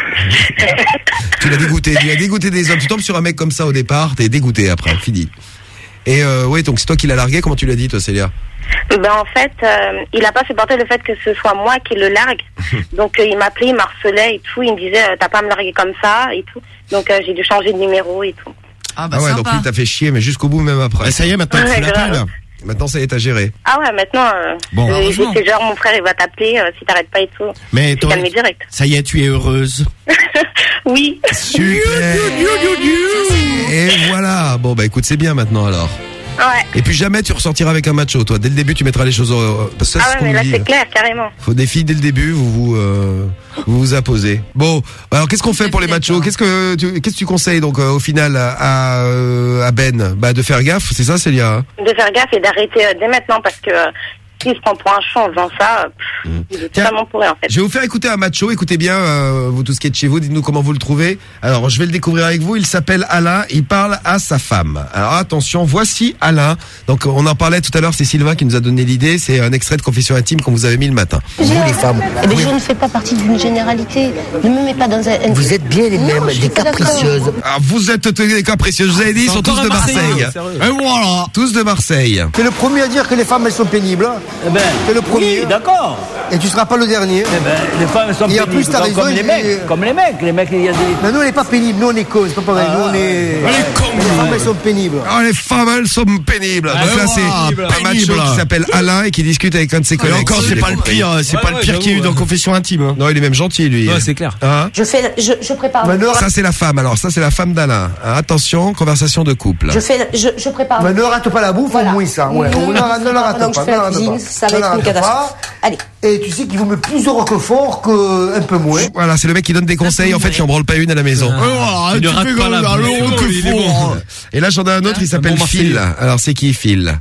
Tu l'as dégoûté, tu l'as dégoûté des hommes. Tu tombes sur un mec comme ça au départ, t'es dégoûté après, fini. Et euh, ouais, donc c'est toi qui l'as largué. Comment tu l'as dit, toi, Célia? Ben en fait, euh, il a pas supporté le fait que ce soit moi qui le largue. Donc euh, il m'appelait, il m'harcelait et tout. Il me disait euh, t'as pas à me larguer comme ça et tout. Donc euh, j'ai dû changer de numéro et tout. Ah Ah ouais, donc lui t'as fait chier, mais jusqu'au bout même après. Bah, ça y est, maintenant, tu Ouais, l'appelles. Maintenant, ça y est, t'as géré. Ah ouais, maintenant, euh, Bon, euh, heureusement. c'est genre mon frère il va t'appeler euh, si t'arrêtes pas et tout. Mais toi, calmé direct. ça y est, tu es heureuse. Oui. Super. Et voilà. Bon bah écoute, c'est bien maintenant alors. Ouais. Et puis jamais tu ressortiras avec un macho, toi. Dès le début, tu mettras les choses. au- Parce que ça, Ah ouais, mais là c'est clair, carrément. Faut des filles dès le début, vous vous euh, vous, vous apposez. Bon, alors qu'est-ce qu'on fait pour les machos? Qu'est-ce que tu qu'est-ce que tu conseilles donc euh, au final à euh, à Ben? Bah de faire gaffe, c'est ça, Célia hein? De faire gaffe et d'arrêter euh, dès maintenant parce que s'il se prend pour un champ en faisant ça, est totalement pourri en fait. Je vais vous faire écouter un macho. Écoutez bien, euh, vous tous qui êtes chez vous, dites-nous comment vous le trouvez. Alors, je vais le découvrir avec vous. Il s'appelle Alain. Il parle à sa femme. Alors, attention, voici Alain. Donc, on en parlait tout à l'heure. C'est Sylvain qui nous a donné l'idée. C'est un extrait de confession intime qu'on vous avait mis le matin. Vous, les femmes. Eh ben, je ne fais pas partie d'une généralité. Ne me mets pas dans un. Vous êtes bien les mêmes, des capricieuses. Ah, vous êtes des capricieuses. Je vous avais dit, ils sont tous de Marseille. Et voilà. Tous de Marseille. T'es le premier à dire que les femmes elles sont pénibles. Eh ben, T'es le premier. d'accord. Et tu seras pas le dernier. Eh ben, les femmes sont Et en plus. Comme les mecs. Comme les mecs. Les mecs, il y a des. Mais nous, on n'est pas pénibles. Nous, on est. C'est pas pareil. nous, on est. Les femmes, elles sont pénibles. Ah, les femmes, elles sont pénibles. Ah, Donc là, voilà, c'est un macho pénible. qui s'appelle Alain et qui discute avec un de ses Et collègues. encore, c'est pas le pire, c'est pas le pire qu'il y a eu dans Confession Intime. hein. Non, il est même gentil, lui. Ouais, c'est clair. Hein Je fais. Je, je prépare. Ça, c'est la femme. Alors, ça, c'est la femme d'Alain. Hein, Attention, conversation de couple. Je fais. Je, je prépare. Mais ne rate pas la bouffe, au moins ça. Ne ne rate pas. Ne ça Ne va être une catastrophe. Allez. Et tu sais qu'il vaut mieux plus de roquefort qu'un peu moins. Voilà, c'est le mec qui donne des conseils. En fait, il en branle pas une à la maison. tu ne fais comme le roquefort. Est bon. Et là, j'en ai un autre, il s'appelle bon Phil. Alors, c'est qui, Phil?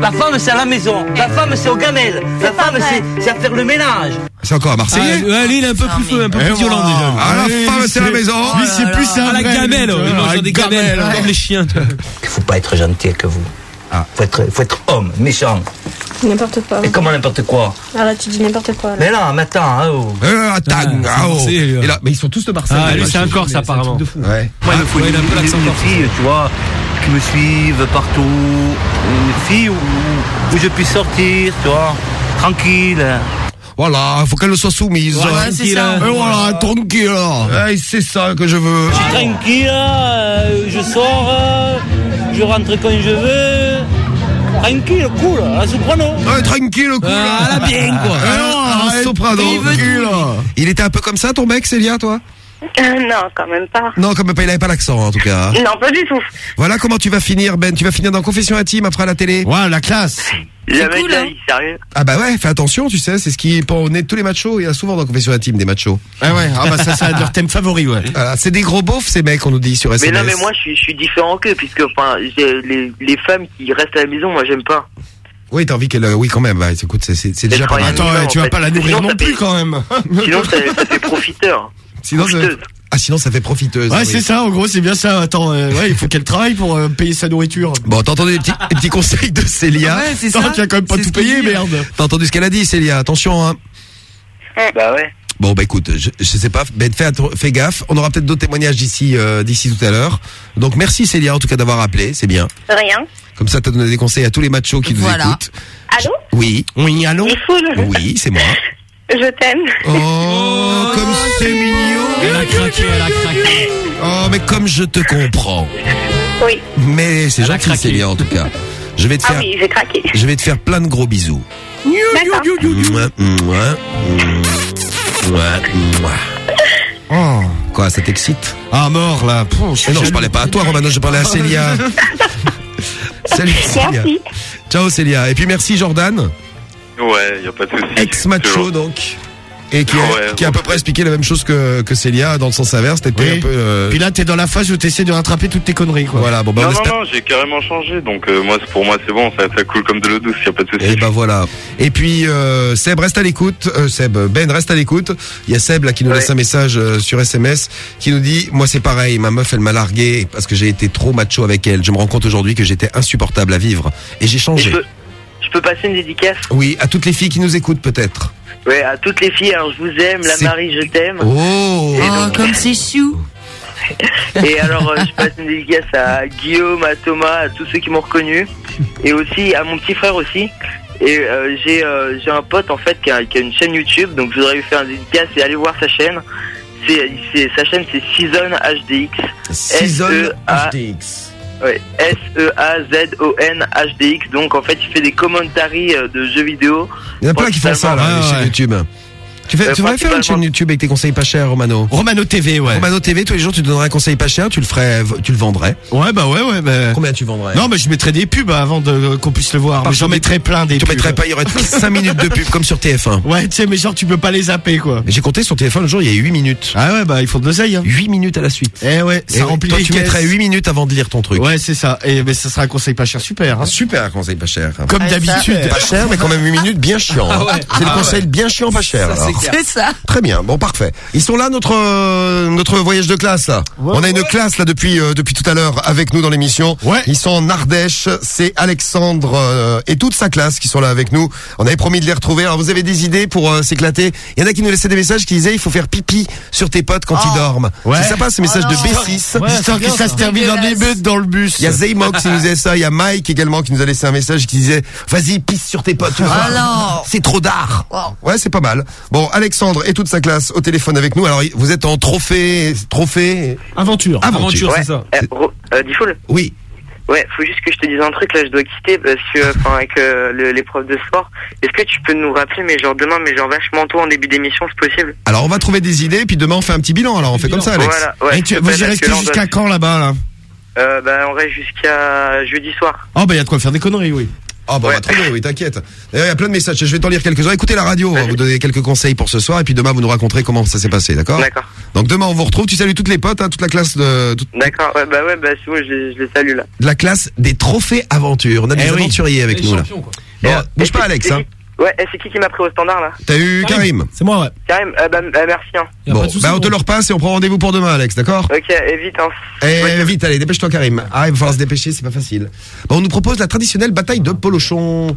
La femme, c'est à la maison. La femme, c'est au gamelle. La femme, c'est- à faire le ménage. C'est encore un Marseillais Ah, ouais, lui, il est un peu plus feu, un peu plus violent déjà. Ah, la femme, c'est à la maison. Lui, c'est plus Ah, à la gamelle. gamelle, Il mange des gamelle, gamelles, comme les chiens. Il faut pas être gentil avec vous. Ah. Faut être, faut être homme, méchant. N'importe quoi. Et comment n'importe quoi Arrête, tu dis n'importe quoi. là. Mais non, mais attends, hein, oh. Euh, attends, c'est ah, oh. Et là, mais ils sont tous de Marseille. Ah, lui, c'est un Corse, apparemment. de fou. Ouais. Moi, il me faut une, fille, tu vois, qui me suive partout. Une fille où, où je puisse sortir, tu vois, tranquille. Voilà, faut qu'elle soit soumise. Voilà, c'est ça. Et voilà, tranquille. Ouais, c'est ça que je veux. Je suis tranquille, euh, je sors, euh, je rentre quand je veux. Tranquille, cool, à la soprano. Ouais, tranquille, cool. Ah, la bien, quoi. Ah, un soprano. tranquille. Il était un peu comme ça, ton mec, Célia, toi? Euh, non, quand même pas. Non, comme pas, il avait pas l'accent, en tout cas. Non, pas du tout. Voilà comment tu vas finir, Ben. Tu vas finir dans Confession intime après à la télé. Ouais, la classe. Jamais cool, de la hein. vie, sérieux. Ah bah ouais, fais attention, tu sais, c'est ce qui au nez de tous les machos. Il y a souvent dans Confession intime des machos. Ah ouais, ah bah ça, c'est leur thème favori, ouais. Voilà, c'est des gros beaufs, ces mecs, on nous dit sur Mais SMS. non, mais moi, je suis, je suis différent qu'eux, puisque, enfin, j'ai- les, les femmes qui restent à la maison, moi, j'aime pas. Oui, t'as envie qu'elle... Oui, quand même, bah, écoute, c'est- déjà pas mal. Attends, tu vas fait. pas la nourrir Sinon, non ça plus fait- quand même. Sinon, ça, ça fait profiteur. Sinon, ça... Ah, sinon, ça fait profiteuse. Ouais, oui. c'est ça, en gros, c'est bien ça. Attends, euh, ouais, il faut qu'elle travaille pour euh, payer sa nourriture. Bon, t'as entendu les petits, les petits conseils de Célia Ouais, c'est ça. Tu as quand même pas tout payé, dit. merde. T'as entendu ce qu'elle a dit, Célia Attention, hein. Bah ouais. Bon, bah écoute, je, je sais pas, Ben, fais, fais gaffe. On aura peut-être d'autres témoignages d'ici euh, d'ici tout à l'heure. Donc, merci Célia, en tout cas, d'avoir appelé, c'est bien. Rien. Comme ça, t'as donné des conseils à tous les machos qui nous Voilà. écoutent. Allô? Oui. Oui, allô? Oui, c'est moi. Je t'aime. Oh, comme c'est mignon. Elle a craqué, elle a craqué. Oh, mais comme je te comprends. Oui. Mais c'est Elle a gentil, craqué. En tout cas. Je vais te Ah faire, oui, j'ai craqué. je vais te faire plein de gros bisous. D'accord. Mouah, mouah, mouah, mouah. Oh, quoi, ça t'excite? Ah, mort, là. Pff, je suis Mais non, je jaloux. parlais pas à toi, Romano, je parlais à Célia. Salut, Célia. Merci. Ciao, Célia. Et puis merci, Jordan, Ouais, y a pas de souci. ex-macho, donc. Et qui, a, Ouais, qui a à peu près expliqué la même chose que, que Célia dans le sens inverse. T'étais Oui. un peu. euh, Puis là, t'es dans la phase où t'essaies de rattraper toutes tes conneries, quoi. Voilà, bon, bah, non, on non, espère. non, j'ai carrément changé, donc euh, moi, c'est- pour moi, c'est bon, ça, ça coule comme de l'eau douce, y a pas de souci. Et bah voilà. Et puis euh, Seb reste à l'écoute. Euh, Seb, Ben reste à l'écoute. Il y a Seb là qui nous Ouais. laisse un message euh, sur SMS qui nous dit moi c'est pareil, ma meuf elle m'a largué parce que j'ai été trop macho avec elle. Je me rends compte aujourd'hui que j'étais insupportable à vivre et j'ai changé. Je peux passer une dédicace Oui, à toutes les filles qui nous écoutent peut-être. Ouais, à toutes les filles, alors je vous aime, la Marie, je t'aime. Oh. Et Oh, donc- comme c'est chou. Et alors, euh, je passe une dédicace à Guillaume, à Thomas, à tous ceux qui m'ont reconnu, et aussi à mon petit frère aussi. Et euh, j'ai euh, j'ai un pote en fait qui a, qui a une chaîne YouTube, donc je voudrais lui faire une dédicace et aller voir sa chaîne. Sa chaîne, c'est Season HDX. Season S-E-A- HDX. Ouais, S-E-A-Z-O-N HDX. Donc en fait, il fait des commentaries euh, de jeux vidéo. Il y en a plein qui font ça là, chaînes ouais. YouTube. Tu, fais, Euh, tu devrais faire une chaîne YouTube avec tes conseils pas chers, Romano. Romano TV, ouais. Romano TV, tous les jours tu donnerais un conseil pas cher, tu le ferais, tu le vendrais. Ouais, bah ouais, ouais. Bah... Combien tu vendrais Non, mais je mettrais des pubs avant de qu'on puisse le voir. J'en mettrais plein des Tu pubs. mettrais pas, il y aurait 5 minutes de pub comme sur TF1. Ouais, tu sais, mais genre tu peux pas les zapper, quoi. Mais J'ai compté sur téléphone le jour, il y a 8 minutes. Ah ouais, bah il faut de l'oseille. Hein. 8 minutes à la suite. Eh ouais, ça Et remplit toi, les tu caisses. mettrais 8 minutes avant de lire ton truc. Ouais, c'est ça. Et mais ça sera un conseil pas cher, super. Hein. Super conseil pas cher. Comme Ah, d'habitude. Pas cher, mais quand même 8 minutes bien chiant. hein. C'est le conseil bien chiant, pas cher. C'est ça. Très bien, bon parfait. Ils sont là notre euh, notre voyage de classe là. On a une classe là depuis euh, depuis tout à l'heure avec nous dans l'émission. Ouais. Ils sont en Ardèche, c'est Alexandre euh, et toute sa classe qui sont là avec nous. On avait promis de les retrouver. Alors vous avez des idées pour euh, s'éclater? Il y en a qui nous laissaient des messages qui disaient il faut faire pipi sur tes potes quand ils dorment. Ouais. C'est sympa ce message Oh de non. B6. Ouais, Histoire c'est que ça se termine en émeute dans le bus. Il y a Zaymox qui nous disait ça, il y a Mike également qui nous a laissé un message qui disait vas-y pisse sur tes potes. Ah non. C'est trop d'art. Wow. Ouais, c'est pas mal. Bon, Alexandre et toute sa classe au téléphone avec nous. Alors, vous êtes en trophée, trophée, Aventure. aventure. Aventure, c'est ça. Eh, euh, Oui. Ouais, faut juste que je te dise un truc là, je dois quitter parce que, enfin, avec euh, profs de sport. Est-ce que tu peux nous rappeler, mais genre demain, mais genre vachement tôt en début d'émission, c'est possible? Alors, on va trouver des idées, puis demain on fait un petit bilan. Alors, on fait comme ça, Alex. Voilà, ouais. Et tu, vous jusqu'à quand là-bas là? Euh, Bah, on reste jusqu'à jeudi soir. Oh bah il y a de quoi faire des conneries, oui. Ah bah on va trouver, oui, t'inquiète. D'ailleurs, il y a plein de messages. Je vais t'en lire quelques-uns. Écoutez la radio, on va vous donner quelques conseils pour ce soir, et puis demain vous nous raconterez comment ça s'est passé, d'accord D'accord. Donc demain on vous retrouve. Tu salues toutes les potes, hein, toute la classe de D'accord, ouais, bah ouais, bah c'est bon, je, les- je les salue là. la classe des trophées aventures. On a des Eh oui. aventuriers avec Les nous là. quoi. Bon, euh, bouge pas, Alex. Hein. Ouais, et c'est qui qui m'a pris au standard là T'as eu Karim. C'est moi, ouais. Karim, euh, bah, bah, merci hein. Bon, bah on te le repasse et on prend rendez-vous pour demain, Alex, d'accord Ok, et vite hein. Eh, vite, allez, dépêche-toi, Karim. Ah, il va falloir se dépêcher, c'est pas facile. Bon, on nous propose la traditionnelle bataille de polochon.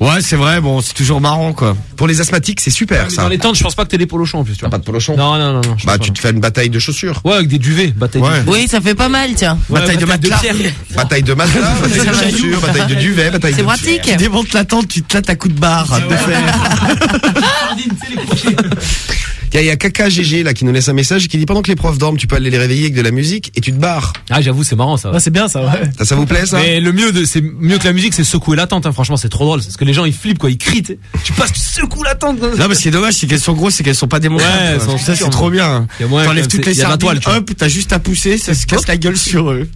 Ouais, c'est vrai, bon, c'est toujours marrant quoi. Pour les asthmatiques, c'est super, ça. Dans les tentes, je pense pas que t'aies des polochons en plus, tu vois. Pas de polochon Non, non, non, non. je Bah, pense tu pas. te fais une bataille de chaussures. Ouais, avec des duvets, bataille Ouais. de Oui, ça fait pas mal, tiens. Ouais, Bataille de matelas. pierre. Bataille de matelas, bataille de C'est chaussures, bataille de duvet, bataille de... C'est pratique. Tu démontes la tente, tu te lattes à coups de barre. de fer. Il y a Kaka GG, là, qui nous laisse un message qui dit pendant que les profs dorment, tu peux aller les réveiller avec de la musique et tu te barres. Ah, j'avoue, c'est marrant ça. Ouais, c'est bien ça, ouais. Ça, ça vous plaît, ça? Mais le mieux, de, c'est mieux que la musique, c'est secouer la tente. Hein. Franchement, c'est trop drôle. Parce que les gens, ils flippent, quoi. Ils crient. tu passes, tu secoues la tente. Non, mais ce qui est dommage, c'est qu'elles sont grosses, c'est qu'elles sont pas démontables. Ouais, quoi. elles sont ça, c'est trop bien. T'enlèves toutes les sardines, hop, t'as juste à pousser, ça se casse la gueule sur eux.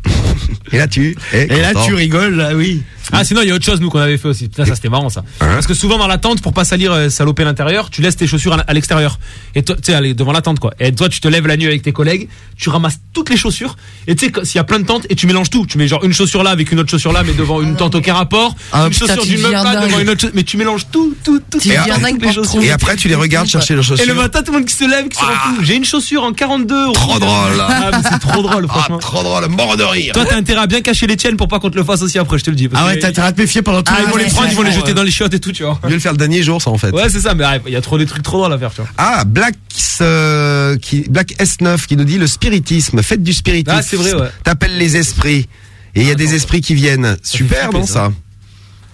Et là, tu... Et là, tu rigoles, là, oui. Ah, sinon, il y a autre chose, nous, qu'on avait fait aussi. Putain, ça, c'était marrant, ça. Parce que souvent, dans la tente, pour pas salir, euh, saloper l'intérieur, tu laisses tes chaussures à, l'extérieur. Et toi, tu sais, aller devant la tente, quoi. Et toi, tu te lèves la nuit avec tes collègues, tu ramasses toutes les chaussures. Et tu sais, s'il y a plein de tentes, et tu mélanges tout. Tu mets genre une chaussure là avec une autre chaussure là, mais devant une tente aucun rapport. Ah, une putain, chaussure tu d'une même pas devant une autre chaussure. Mais tu mélanges tout, tout, tout. Tu Et les chaussures. Et après, tu les regardes chercher leurs Et le chaussures. matin, tout le monde qui se lève, qui se compte. J'ai une chaussure en 42. Trop drôle. Ah, mais c'est trop drôle, Ah, franchement. trop drôle, mort de rire. Toi, t'as intérêt à bien cacher les tiennes pour pas qu'on te le fasse aussi après, je te le dis. parce Ah ouais, t'as te méfier pendant tout Ah, ils vont les prendre, ils vont les ouais. jeter dans les chiottes et tout, tu vois. Mieux le faire le dernier jour, ça, en fait. Ouais, c'est ça, mais arrête, il y a trop des trucs trop drôles à faire, tu vois. Ah, Black, euh, qui, Black S9 qui nous dit le spiritisme, faites du spiritisme. Ah, c'est vrai, ouais. T'appelles les esprits. Et il y a des esprits qui viennent. Super, non, ça.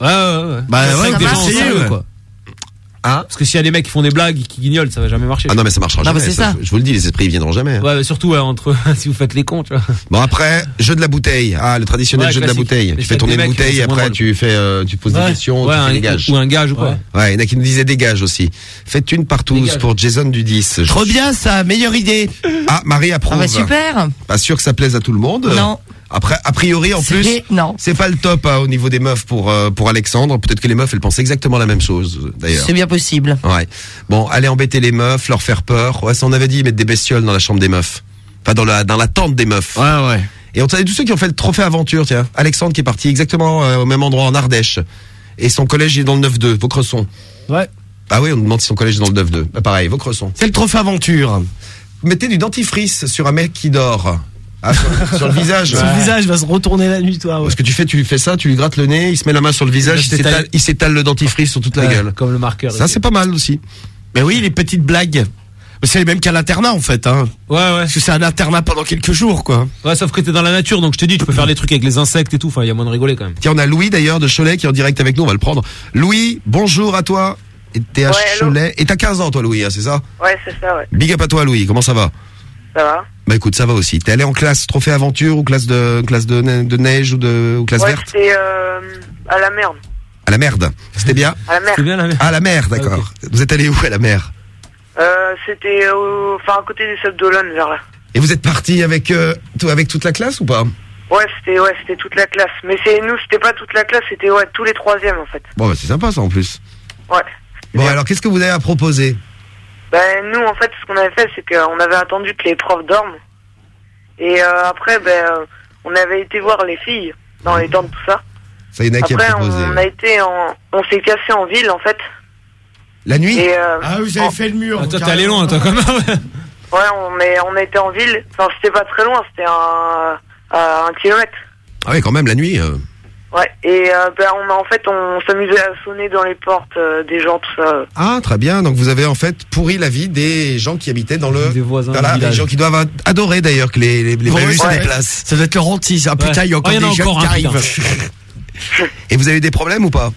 Ouais, ouais, ouais. Bah ouais, avec des gens essayez, quoi. Parce que s'il y a des mecs qui font des blagues, qui guignolent, ça va jamais marcher. Ah non mais ça marchera Non, jamais. ça, ça. Je vous le dis, les esprits ils viendront jamais. hein. Ouais, mais surtout ouais, entre si vous faites les cons, tu vois. Bon après, jeu de la bouteille. Ah, le traditionnel Ouais, jeu de la bouteille. Mais Tu fais tourner une bouteille, après tu fais, euh, tu poses Ouais. des questions, Ouais, tu fais un- des gages. ou un gage ou quoi. Ouais, il y en a qui nous disaient des gages aussi. Faites une partouze pour Jason du 10. Je- Trop bien ça, meilleure idée. Ah, Marie approuve. Ah bah super. Pas sûr que ça plaise à tout le monde. Non. Après, a priori, en plus, non. c'est pas le top hein, au niveau des meufs pour euh, pour Alexandre. Peut-être que les meufs, elles pensent exactement la même chose, d'ailleurs. C'est bien possible. Ouais. Bon, allez embêter les meufs, leur faire peur. Ouais, ça on avait dit mettre des bestioles dans la chambre des meufs. Enfin, dans la dans la tente des meufs. Ouais, ouais. Et on savait tous ceux qui ont fait le trophée aventure, tiens. Alexandre qui est parti exactement euh, au même endroit en Ardèche. Et son collège il est dans le 9-2, Vaucresson. Ouais. Ah oui, on nous demande si son collège est dans le 9-2. Bah pareil, Vaucresson. C'est le trophée aventure. Mettez du dentifrice sur un mec qui dort. Ah, sur, sur le visage. Son visage va se retourner la nuit, toi. ouais. Parce que tu fais, tu lui fais ça, tu lui grattes le nez, il se met la main sur le visage, il s'étale- s'étale, il s'étale le dentifrice sur toute la Ouais, gueule. Comme le marqueur. Ça c'est pas mal aussi. Mais oui, les petites blagues. Mais C'est les mêmes qu'à l'internat en fait. Hein. Ouais, ouais. Parce que c'est un internat pendant quelques jours quoi. Ouais, sauf que t'es dans la nature, donc je te dis, tu peux faire des trucs avec les insectes et tout. Enfin, il y a moins de rigoler quand même. Tiens, on a Louis d'ailleurs de Cholet qui est en direct avec nous, on va le prendre. Louis, bonjour à toi. Et t'es à Ouais, Cholet. Et t'as 15 ans toi Louis, hein, c'est ça Ouais, c'est ça, ouais. Big up à toi Louis, comment ça va? Ça va Bah écoute, ça va aussi. T'es allé en classe trophée aventure ou classe de classe de, ne- de neige ou de ou classe Ouais, verte c'était euh, à la merde. À la merde. C'était bien À la mer. C'est bien la merde. À la mer, d'accord. Vous êtes allé où à la mer Euh, c'était au... enfin, à côté des Sables d'Olonne, vers là. Et vous êtes parti avec euh, tout- avec toute la classe ou pas Ouais, c'était ouais, c'était toute la classe. Mais c'est nous, c'était pas toute la classe, c'était ouais, tous les troisièmes en fait. Bon, bah, c'est sympa ça en plus. Ouais. Bon, alors qu'est-ce que vous avez à proposer Ben nous, en fait, ce qu'on avait fait, c'est qu'on avait attendu que les profs dorment. Et euh, après, ben, euh, on avait été voir les filles dans les tentes, tout ça. Ça y en a qui a Après, proposé. on a été en, on s'est cassé en ville en fait. La nuit Et, euh, Ah vous avez fait le mur. Toi, t'es allé loin, toi, quand même. ouais. Ouais, on est, on a été en ville. Enfin, c'était pas très loin, c'était un, à un kilomètre. Ah oui, quand même la nuit. euh. Ouais. Et euh, ben, on a en fait, on s'amusait à sonner dans les portes euh, des gens, tout ça. Ah, très bien. Donc vous avez en fait pourri la vie des gens qui habitaient dans le Des voisins Voilà, du des village. gens qui doivent adorer d'ailleurs que les les, les Belges se ouais. déplacent. Ça doit être le rentier. Ah putain, il y a encore Oh, il y en a des jeunes encore qui un, arrivent. Et vous avez eu des problèmes ou pas?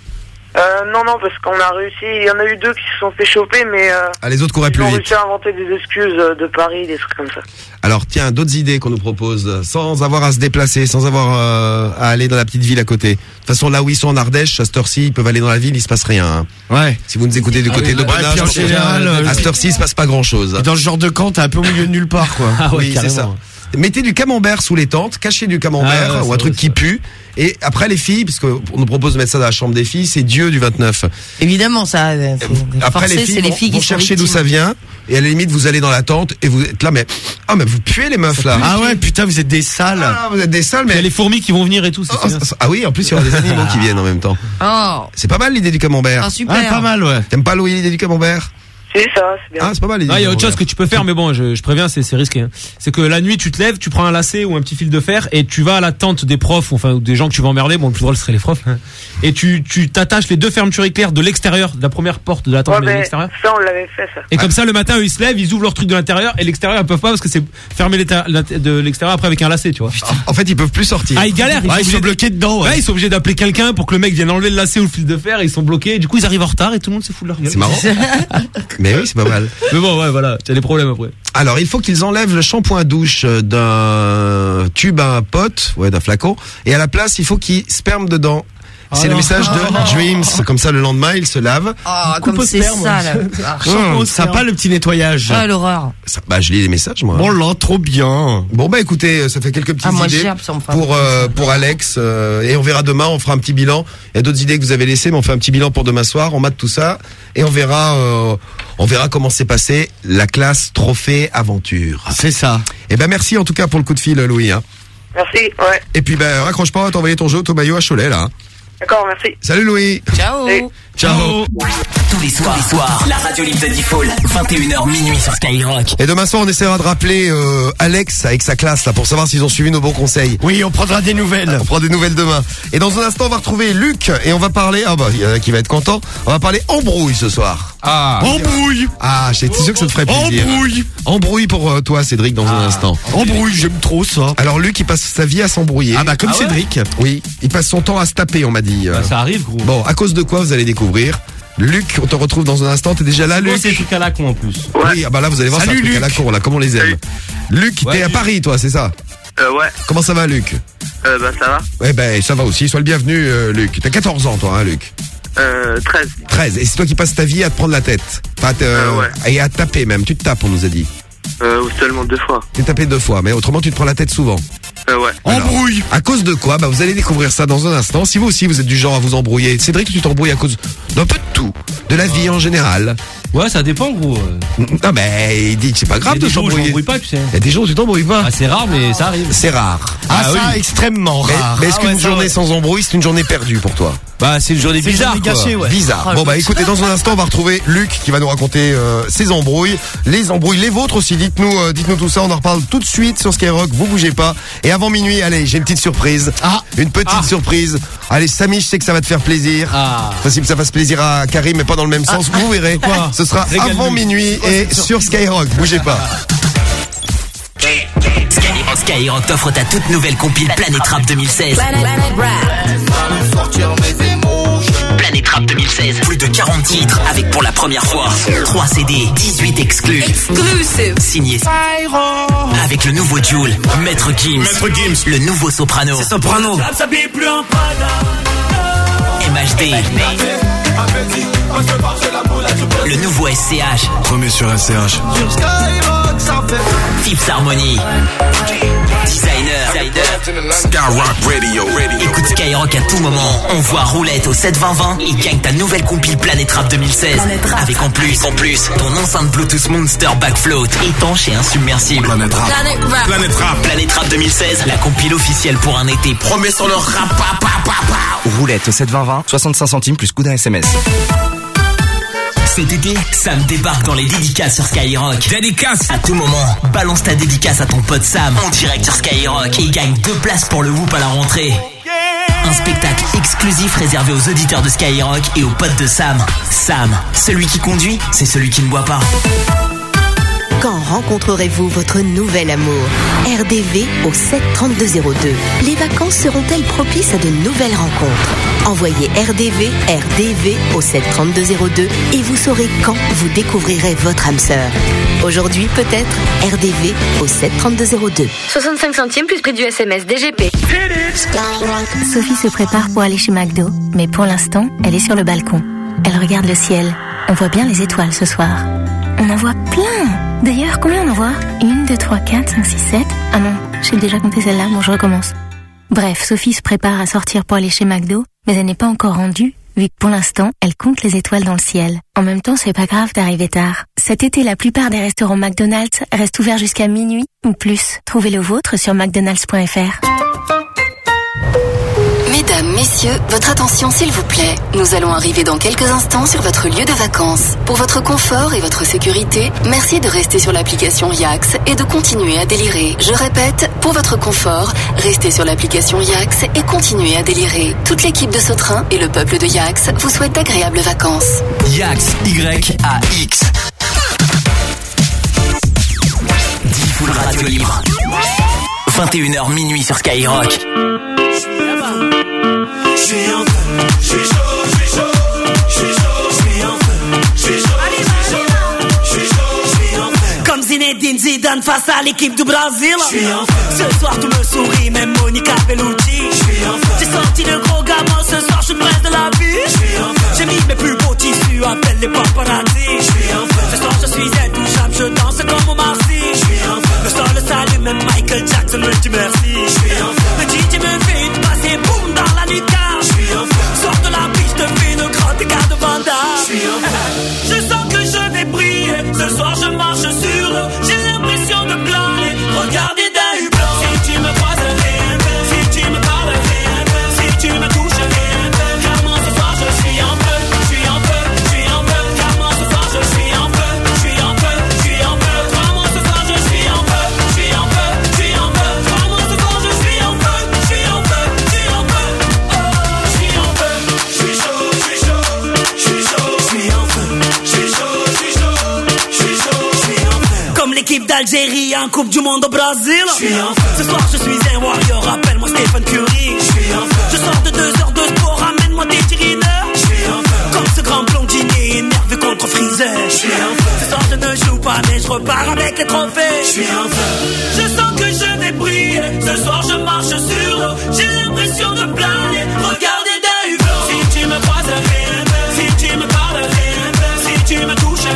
Euh, non, non, parce qu'on a réussi. Il y en a eu deux qui se sont fait choper, mais euh, Ah, les autres couraient ils plus ont vite. réussi à inventer des excuses euh, de Paris, des trucs comme ça. Alors tiens, d'autres idées qu'on nous propose, sans avoir à se déplacer, sans avoir euh, à aller dans la petite ville à côté. De toute façon, là où ils sont en Ardèche, à cette heure-ci, ils peuvent aller dans la ville, il se passe rien. hein. Ouais. Si vous nous écoutez du côté de ouais, Bonnage, en général, euh, à cette heure-ci, il se passe pas grand-chose. Dans ce genre de camp, t'es un peu au milieu de nulle part quoi. Ah ouais, oui, c'est carrément. Mettez du camembert sous les tentes, cachez du camembert Ah ouais, ou un truc vrai, qui pue. Et après les filles, parce qu'on nous propose de mettre ça dans la chambre des filles, c'est Dieu du 29. Évidemment, ça. euh, Après forcer, les filles, c'est les filles vont qui chercher d'où ça vient. Et à la limite, vous allez dans la tente et vous êtes là, mais ah mais vous puez les meufs là. Ah ouais, putain, vous êtes des sales. Ah, vous êtes des sales, Il y a mais les fourmis qui vont venir et tout. c'est Ah, bien. ah oui, en plus il y aura des animaux qui viennent en même temps. Oh, C'est pas mal l'idée du camembert. ah, super. Ah, pas mal, ouais. T'aimes pas Louis l'idée du camembert? C'est ça, c'est bien. Ah, c'est pas mal. Ah, il y a autre chose que tu peux faire, mais bon, je, je préviens, c'est c'est risqué. hein. C'est que la nuit, tu te lèves, tu prends un lacet ou un petit fil de fer et tu vas à la tente des profs, enfin ou des gens que tu vas emmerder. Bon, le plus drôle serait les profs. hein. Et tu tu t'attaches les deux fermetures éclair de l'extérieur, de la première porte de la tente Ouais, mais de l'extérieur. ça, on l'avait fait, ça. Et comme ça, le matin, eux, ils se lèvent, ils ouvrent leur truc de l'intérieur et l'extérieur, ils peuvent pas parce que c'est fermé de l'extérieur après avec un lacet, tu vois. En fait, ils peuvent plus sortir. Ah, ils galèrent. Ah, ils obligés sont bloqués dedans. Ouais, Ouais. ils sont obligés d'appeler quelqu'un pour que le mec vienne enlever le lacet ou le fil de fer et ils sont bloqués. Du coup, ils arrivent en retard et tout le monde se fout de leur gueule. C'est marrant. mais oui, c'est pas mal. Mais bon, ouais, voilà, t'as des problèmes après. Alors, il faut qu'ils enlèvent le shampoing douche d'un tube à un pote, ouais, d'un flacon, et à la place, il faut qu'ils sperment dedans. C'est le non. message de Dreams. Comme ça, le lendemain, il se lave. Ah, Coupe comme au c'est sperme. sale. Ah, Hum, sympa le petit nettoyage. Ah, l'horreur. Ça- bah, je lis les messages, moi. Bon là, trop bien. Bon bah écoutez, ça fait quelques petites Ah, moi, idées ça pour euh, pour Alex euh, et on verra demain, on fera un petit bilan. Il y a d'autres idées que vous avez laissées, mais on fait un petit bilan pour demain soir. On mate tout ça et on verra euh, on verra comment s'est passé la classe trophée aventure. C'est ça. Et ben merci en tout cas pour le coup de fil, Louis. hein. Merci, ouais. Et puis ben raccroche pas, t'as envoyé ton jeu au maillot à Cholet là. D'accord, merci. Salut Louis. Ciao. Et- Ciao. Tous les soirs, les soirs, la radio libre de Default, 21h minuit sur Skyrock. Et demain soir, on essaiera de rappeler euh, Alex avec sa classe là pour savoir s'ils ont suivi nos bons conseils. Oui, on prendra des nouvelles. On prend des nouvelles demain. Et dans un instant, on va retrouver Luc et on va parler. Ah bah, il y en a qui va être content. On va parler embrouille ce soir. Ah. Embrouille. Ah, j'étais sûr que ça te ferait plaisir. Embrouille. Embrouille pour euh, toi, Cédric, dans un instant. Embrouille, j'aime trop ça. Alors Luc, il passe sa vie à s'embrouiller. Ah bah comme Ah ouais Cédric. Oui, il passe son temps à se taper, on m'a dit. euh. Bah, ça arrive, gros. Bon, à cause de quoi vous allez découvrir Luc, on te retrouve dans un instant. T'es déjà là, Luc c'est truc à la con en plus. Oui, ah bah là, vous allez voir, c'est un Salut, truc à la con, là, comme on les aime. Luc, t'es à Paris, toi, c'est ça Euh, ouais. Comment ça va, Luc Euh, bah, ça va. Eh ben, ça va aussi. Sois le bienvenu, euh, Luc. T'as 14 ans, toi, hein, Luc Euh, 13. 13. Et c'est toi qui passes ta vie à te prendre la tête. Enfin, à te- Et à te taper même. Tu te tapes, on nous a dit. Euh, ou seulement deux fois. T'es tapé deux fois, mais autrement, tu te prends la tête souvent. Euh, ouais. Embrouille À cause de quoi? Bah vous allez découvrir ça dans un instant. Si vous aussi vous êtes du genre à vous embrouiller, Cédric, tu t'embrouilles à cause d'un peu de tout, de la vie en général. Ouais, ça dépend, gros. Non mais il dit que c'est pas grave Il y a de des jours où je s'embrouiller. m'embrouille pas, tu sais. Il y a des jours où tu t'embrouilles pas. Ah, c'est rare, mais ça arrive. C'est rare. Ah, ça, extrêmement Mais, rare. mais est-ce Ah qu'une ça, journée ouais. sans embrouille, c'est une journée perdue pour toi? Bah, c'est une journée C'est une bizarre, journée quoi. gâchée, ouais. Bizarre. Ah, Bon bah écoutez, dans un instant, on va retrouver Luc qui va nous raconter euh, ses embrouilles, les embrouilles, les vôtres aussi. Dites-nous, euh, dites-nous tout ça. On en reparle tout de suite sur Skyrock. Vous bougez pas. Et avant minuit, allez, j'ai une petite surprise. Ah. Une petite surprise. Allez, Samy, je sais que ça va te faire plaisir. Ah. Possible que ça fasse plaisir à Karim, mais pas dans le même sens. Vous verrez. Quoi Ce sera avant minuit et sur Skyrock. Bougez pas. Skyrock, Skyrock t'offre ta toute nouvelle compile Planète Rap 2016. Planète Rap 2016, plus de 40 titres avec pour la première fois 3 CD, 18 exclus. Signé avec le nouveau Joule, Maître Gims, le nouveau Soprano, Soprano. MHD, le nouveau SCH, Premier sur SCH. Tips Harmony, Skyrock Radio. Écoute Skyrock à tout moment. On voit roulette au 72020 et gagne ta nouvelle compile Planète Rap 2016. Avec en plus, en plus, ton enceinte Bluetooth Monster Backfloat étanche et insubmersible. Planète Rap. Planète Rap. Planète Rap 2016, la compile officielle pour un été promet sur le rap. pa, pa, pa, pa. Roulette au 72020, 65 centimes plus coup d'un SMS. Cet été, Sam débarque dans les dédicaces sur Skyrock. Dédicace À tout moment, balance ta dédicace à ton pote Sam en direct sur Skyrock et gagne deux places pour le Whoop à la rentrée. Un spectacle exclusif réservé aux auditeurs de Skyrock et aux potes de Sam. Sam, celui qui conduit, c'est celui qui ne boit pas. Quand rencontrerez-vous votre nouvel amour? RDV au 73202. Les vacances seront-elles propices à de nouvelles rencontres? Envoyez RDV, RDV au 73202 et vous saurez quand vous découvrirez votre âme sœur. Aujourd'hui peut-être RDV au 73202. 65 centimes plus prix du SMS DGP. Sophie se prépare pour aller chez McDo, mais pour l'instant, elle est sur le balcon. Elle regarde le ciel. On voit bien les étoiles ce soir. On en voit plein D'ailleurs, combien on en voit? Une, deux, trois, quatre, cinq, six, sept. Ah non, j'ai déjà compté celle-là, bon je recommence. Bref, Sophie se prépare à sortir pour aller chez McDo, mais elle n'est pas encore rendue, vu que pour l'instant, elle compte les étoiles dans le ciel. En même temps, c'est pas grave d'arriver tard. Cet été, la plupart des restaurants McDonald's restent ouverts jusqu'à minuit ou plus. Trouvez le vôtre sur mcdonalds.fr. Mesdames, messieurs, votre attention s'il vous plaît. Nous allons arriver dans quelques instants sur votre lieu de vacances. Pour votre confort et votre sécurité, merci de rester sur l'application Yax et de continuer à délirer. Je répète, pour votre confort, restez sur l'application Yax et continuez à délirer. Toute l'équipe de Sautrin et le peuple de Yax vous souhaitent d'agréables vacances. Yax, Y-A-X. 10 full radio libre. 21h minuit sur Skyrock. Je suis en feu, je suis chaud, je suis chaud, je suis chaud, je suis en feu, je suis chaud, je suis chaud, je suis chaud, je suis en feu. Comme Zinedine Zidane face à l'équipe du Brésil. Je suis en feu. Ce soir tout me sourit, même Monica Bellucci. Je suis en feu. J'ai sorti le gros gamin, ce soir je suis presse de la vie. Je suis en feu. J'ai mis mes plus beaux tissus, appelle les paparazzi. Je suis en feu. Ce soir je suis intouchable, je danse comme Omar Sy. Je suis en feu. Le sol salue, même Michael Jackson me dit. d'Algérie en Coupe du Monde au Brésil. Ce soir je suis un warrior, appelle-moi Stephen Curry. Je sors de deux heures de sport, ramène-moi des tirineurs. Comme ce grand blondinier énervé contre Freezer. Un. Ce soir je ne joue pas, mais je repars avec les trophées. Je suis un feu. Je sens que je vais briller. Ce soir je marche sur l'eau. J'ai l'impression de planer. Regardez d'un hublot. Si tu me croises, rien si tu me parles, rien si tu me touches,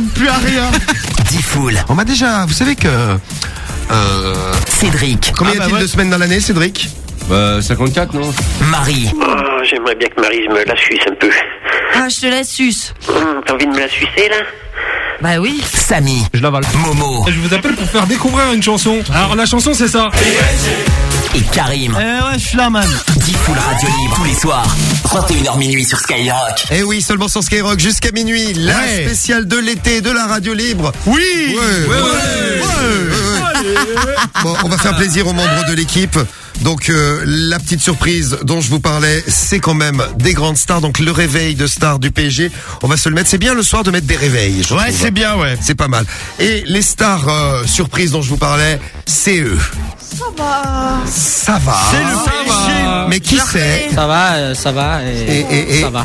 Ah, plus à rien. Diffoul. On m'a déjà, vous savez que... Euh, Cédric. Combien Ah, y a-t-il bah ouais. de semaines dans l'année, Cédric Bah, 54, non Marie. Oh, j'aimerais bien que Marie me la suce un peu. Ah, je te la suce. Hum, T'as envie de me la sucer, là Bah oui. Samy. Je l'avale. Momo. Je vous appelle pour faire découvrir une chanson. Alors la chanson c'est ça. Et Karim. Eh ouais, je suis là, man. Diffoul Radio Libre tous les soirs. 21h minuit sur Skyrock. Eh oui, seulement sur Skyrock jusqu'à minuit, la Ouais. spéciale de l'été de la radio libre. Oui Ouais, ouais, ouais, ouais, ouais. Bon, on va faire plaisir aux membres de l'équipe. Donc euh, la petite surprise dont je vous parlais, c'est quand même des grandes stars. Donc le réveil de stars du PSG, on va se le mettre. C'est bien le soir de mettre des réveils. je Ouais, c'est bien, ouais. C'est pas mal. Et les stars euh, surprises dont je vous parlais, c'est eux. Ça va. Ça va. C'est le PSG. Mais qui c'est Ça va, euh, ça va, et, Et- et- et- ça va.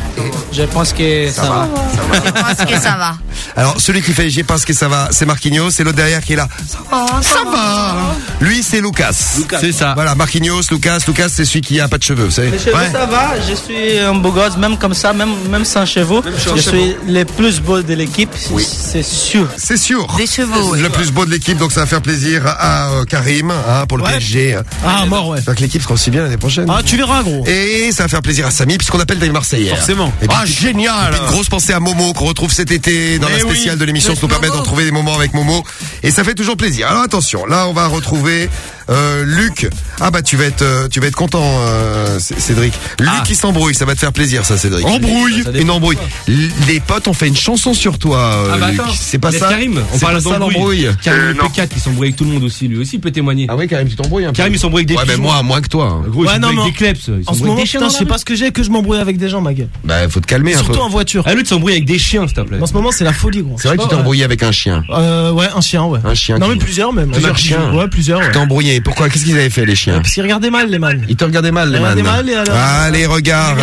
Je pense que ça, va. Je pense que ça va. Alors celui qui fait j'ai pense que ça va, c'est Marquinhos. C'est l'autre derrière qui est là. Oh, Ça va. Lui c'est Lucas. C'est ça. Voilà, Marquinhos, Lucas. Lucas c'est celui qui a pas de cheveux, vous savez. Les cheveux, ça va, je suis un beau gosse, même comme ça, même, même sans cheveux. je cheveux. suis le plus beau de l'équipe, c'est sûr. C'est sûr. Des chevaux, Le plus beau de l'équipe, donc ça va faire plaisir à euh, Karim hein, pour le. PSG. Ah, mort, ouais. Donc l'équipe sera aussi bien l'année prochaine. Ah, tu verras, gros. Et ça va faire plaisir à Samy puisqu'on appelle des Marseillais. Forcément. Et puis, Ah, génial. et puis, une grosse pensée à Momo qu'on retrouve cet été dans la oui. spéciale de l'émission qui nous permet de retrouver des moments avec Momo. Et ça fait toujours plaisir. Alors attention, là on va retrouver euh, Luc. Ah bah tu vas être euh, tu vas être content euh, Cédric. Luc Ah. qui s'embrouille, ça va te faire plaisir ça Cédric. Embrouille. Ça Une embrouille. Les potes ont fait une chanson sur toi euh, Ah bah attends. C'est pas ça Karim. On parle ça d'embrouille. l'embrouille. Karim Euh, le non. P4 il s'embrouille avec tout le monde aussi lui aussi il peut témoigner. Ah oui Karim tu t'embrouilles un peu. Karim il s'embrouille avec des Ouais mais moi moins que toi. hein. Gros, il Ouais, non, avec mais des kleps. En ce moment, putain, je sais pas ce que j'ai que je m'embrouille avec des gens, ma gueule. Bah faut te calmer un peu. Surtout en voiture. Ah lui de s'embrouiller avec des chiens s'il te plaît. En ce moment, c'est la folie, gros. C'est vrai que tu t'es embrouillé avec un chien. Euh, ouais, un chien, ouais. Un chien Non, mais plusieurs même. Plusieurs chiens. Ouais, plusieurs. Tu t'es embrouillé. Pourquoi Qu'est-ce qu'ils avaient fait les chiens Parce qu'ils regardaient mal, les man. Ils te regardaient mal les regardaient mal, et alors- Ah les regards,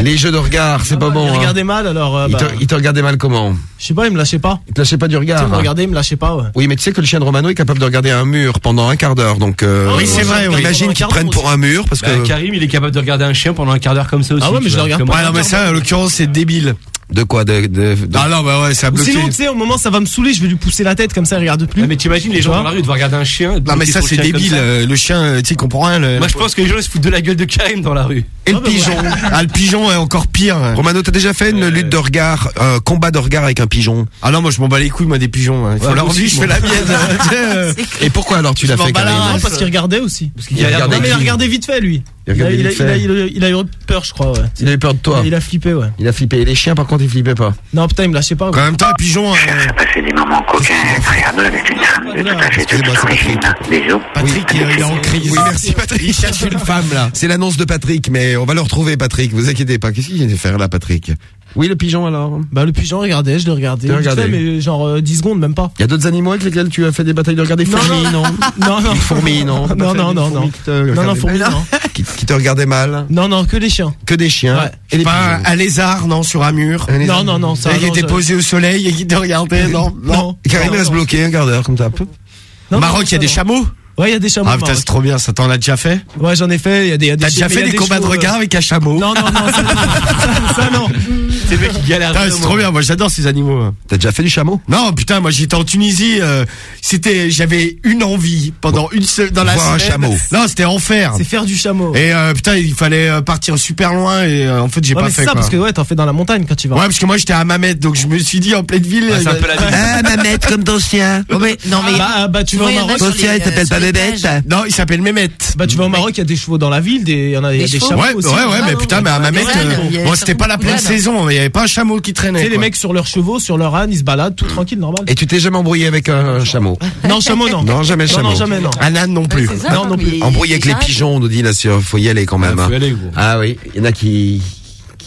les, jeux de regard, c'est pas bon. Ils hein. regardaient mal, alors. euh, Ils te, bah, ils te regardaient mal comment Je sais pas, ils me lâchaient pas. Ils te lâchaient pas du regard. ils me regardaient, ils me lâchaient pas, ouais. Oui, mais tu sais que le chien de Romano est capable de regarder un mur pendant un quart d'heure, donc. euh, Oui, c'est vrai, oui. Imagine qu'ils prennent pour un mur, parce Bah, que. Karim il est capable de regarder un chien pendant un quart d'heure comme ça aussi. Ah ouais, mais je le regarde. Ouais, non, mais ça, en l'occurrence, c'est débile. De quoi de, de, de- Ah non, bah ouais, ça a bloqué. sinon, tu sais, au moment, ça va me saouler, je vais lui pousser la tête, comme ça, il regarde plus. Mais t'imagines les gens dans la rue devoir regarder un chien. Non, mais ça, c'est débile. ça. euh, Le chien, euh, tu sais, il comprend rien. le- Moi je pense que les gens ils se foutent de la gueule de Karim dans la rue. Et le pigeon. Ah, le pigeon est encore pire. Romano, t'as déjà fait une lutte de regard, un combat de regard avec un pigeon? Ah non, moi, je m'en bats les couilles, moi, des pigeons. hein. Il faut Ouais, leur moi dire, aussi, je fais la mienne. Euh, Et pourquoi alors tu l'as fait, Karim parce qu'il regardait aussi. Parce qu'il Il regardait Non, mais il a qui regardé vite fait, lui. Il a il, a, il a- il a- a eu peur, je crois, ouais. Il avait peur de toi. Il a flippé, ouais. Il a flippé. Et les chiens, par contre, ils flippaient pas. Non, putain, il me lâchait pas. En même temps, le pigeon, euh, Passer des moments coquins, agréables avec une femme de tout à fait toute Excusez-moi, c'est origine. Bisous. Patrick, il, il est en crise. Oui, merci Patrick. Il cherche une femme, là. C'est l'annonce de Patrick, mais on va le retrouver, Patrick. Vous inquiétez pas. Qu'est-ce qu'il vient de faire là, Patrick? Oui, le pigeon alors. Bah le pigeon, regardez, je le regardais. Tu l'as vite regardé. fait, mais genre euh, 10 secondes, même pas. Il y a d'autres animaux avec lesquels tu as fait des batailles de regard des Non, fourmis, non Non, non. Des fourmis, non Non, non, des non, fourmis non. qui te Non, fourmis, mal non. qui, qui te regardaient mal Non, non, que les chiens. Que des chiens Ouais. et des Pas pigeons. un lézard, non, sur un mur. Un lézard. Non, non, non, ça. Et qui non, était posé au soleil et qui te regardait, non, non. Karim reste bloqué un quart d'heure comme ça. Maroc, il y a des chameaux. Ouais, il y a des chameaux. Ah putain, c'est trop bien, ça t'en as déjà fait Ouais, j'en ai fait. Il y a des. y a T'as des déjà fait a des combats de euh, regard avec un chameau Non, non, non, ça, ça, non. C'est mec qui galère. Putain, C'est trop bien, moi j'adore ces animaux. T'as déjà fait du chameau? Non, putain, moi j'étais en Tunisie, euh, c'était, j'avais une envie pendant une seule dans la Voir un chameau. Non, c'était enfer. C'est faire du chameau. Et euh, putain, il fallait euh, partir super loin et euh, en fait j'ai Ouais, pas mais fait c'est ça, quoi. parce que ouais, t'en fais dans la montagne quand tu vas. Ouais, parce que moi j'étais à Mamet, donc je me suis dit en pleine ville. Ah. Ah, Mamet, comme ton chien. Oh, mais, non, mais. Bah, ah, bah, tu vas au a Maroc. il pas Non, il s'appelle Mehmet. Bah, tu vas au Maroc, il y a des chevaux dans la ville, des, il y en a, il y a Des chameaux Ouais, aussi. ouais, ouais, Ah, mais non, putain, mais à Rennes, euh, bon, c'était pas la pleine saison, il y avait pas un chameau qui Tu traînait. sais, les mecs sur leurs chevaux, sur leur âne, ils se baladent tout tranquille, normal. Et tu t'es jamais embrouillé avec un chameau Non, chameau, non. Non, jamais chameau. non, jamais, non. Un âne non plus. Non, non plus. Embrouillé avec les pigeons, on nous dit là, sur, faut y aller quand même. Ah, faut y hein. Ah oui, il y en a qui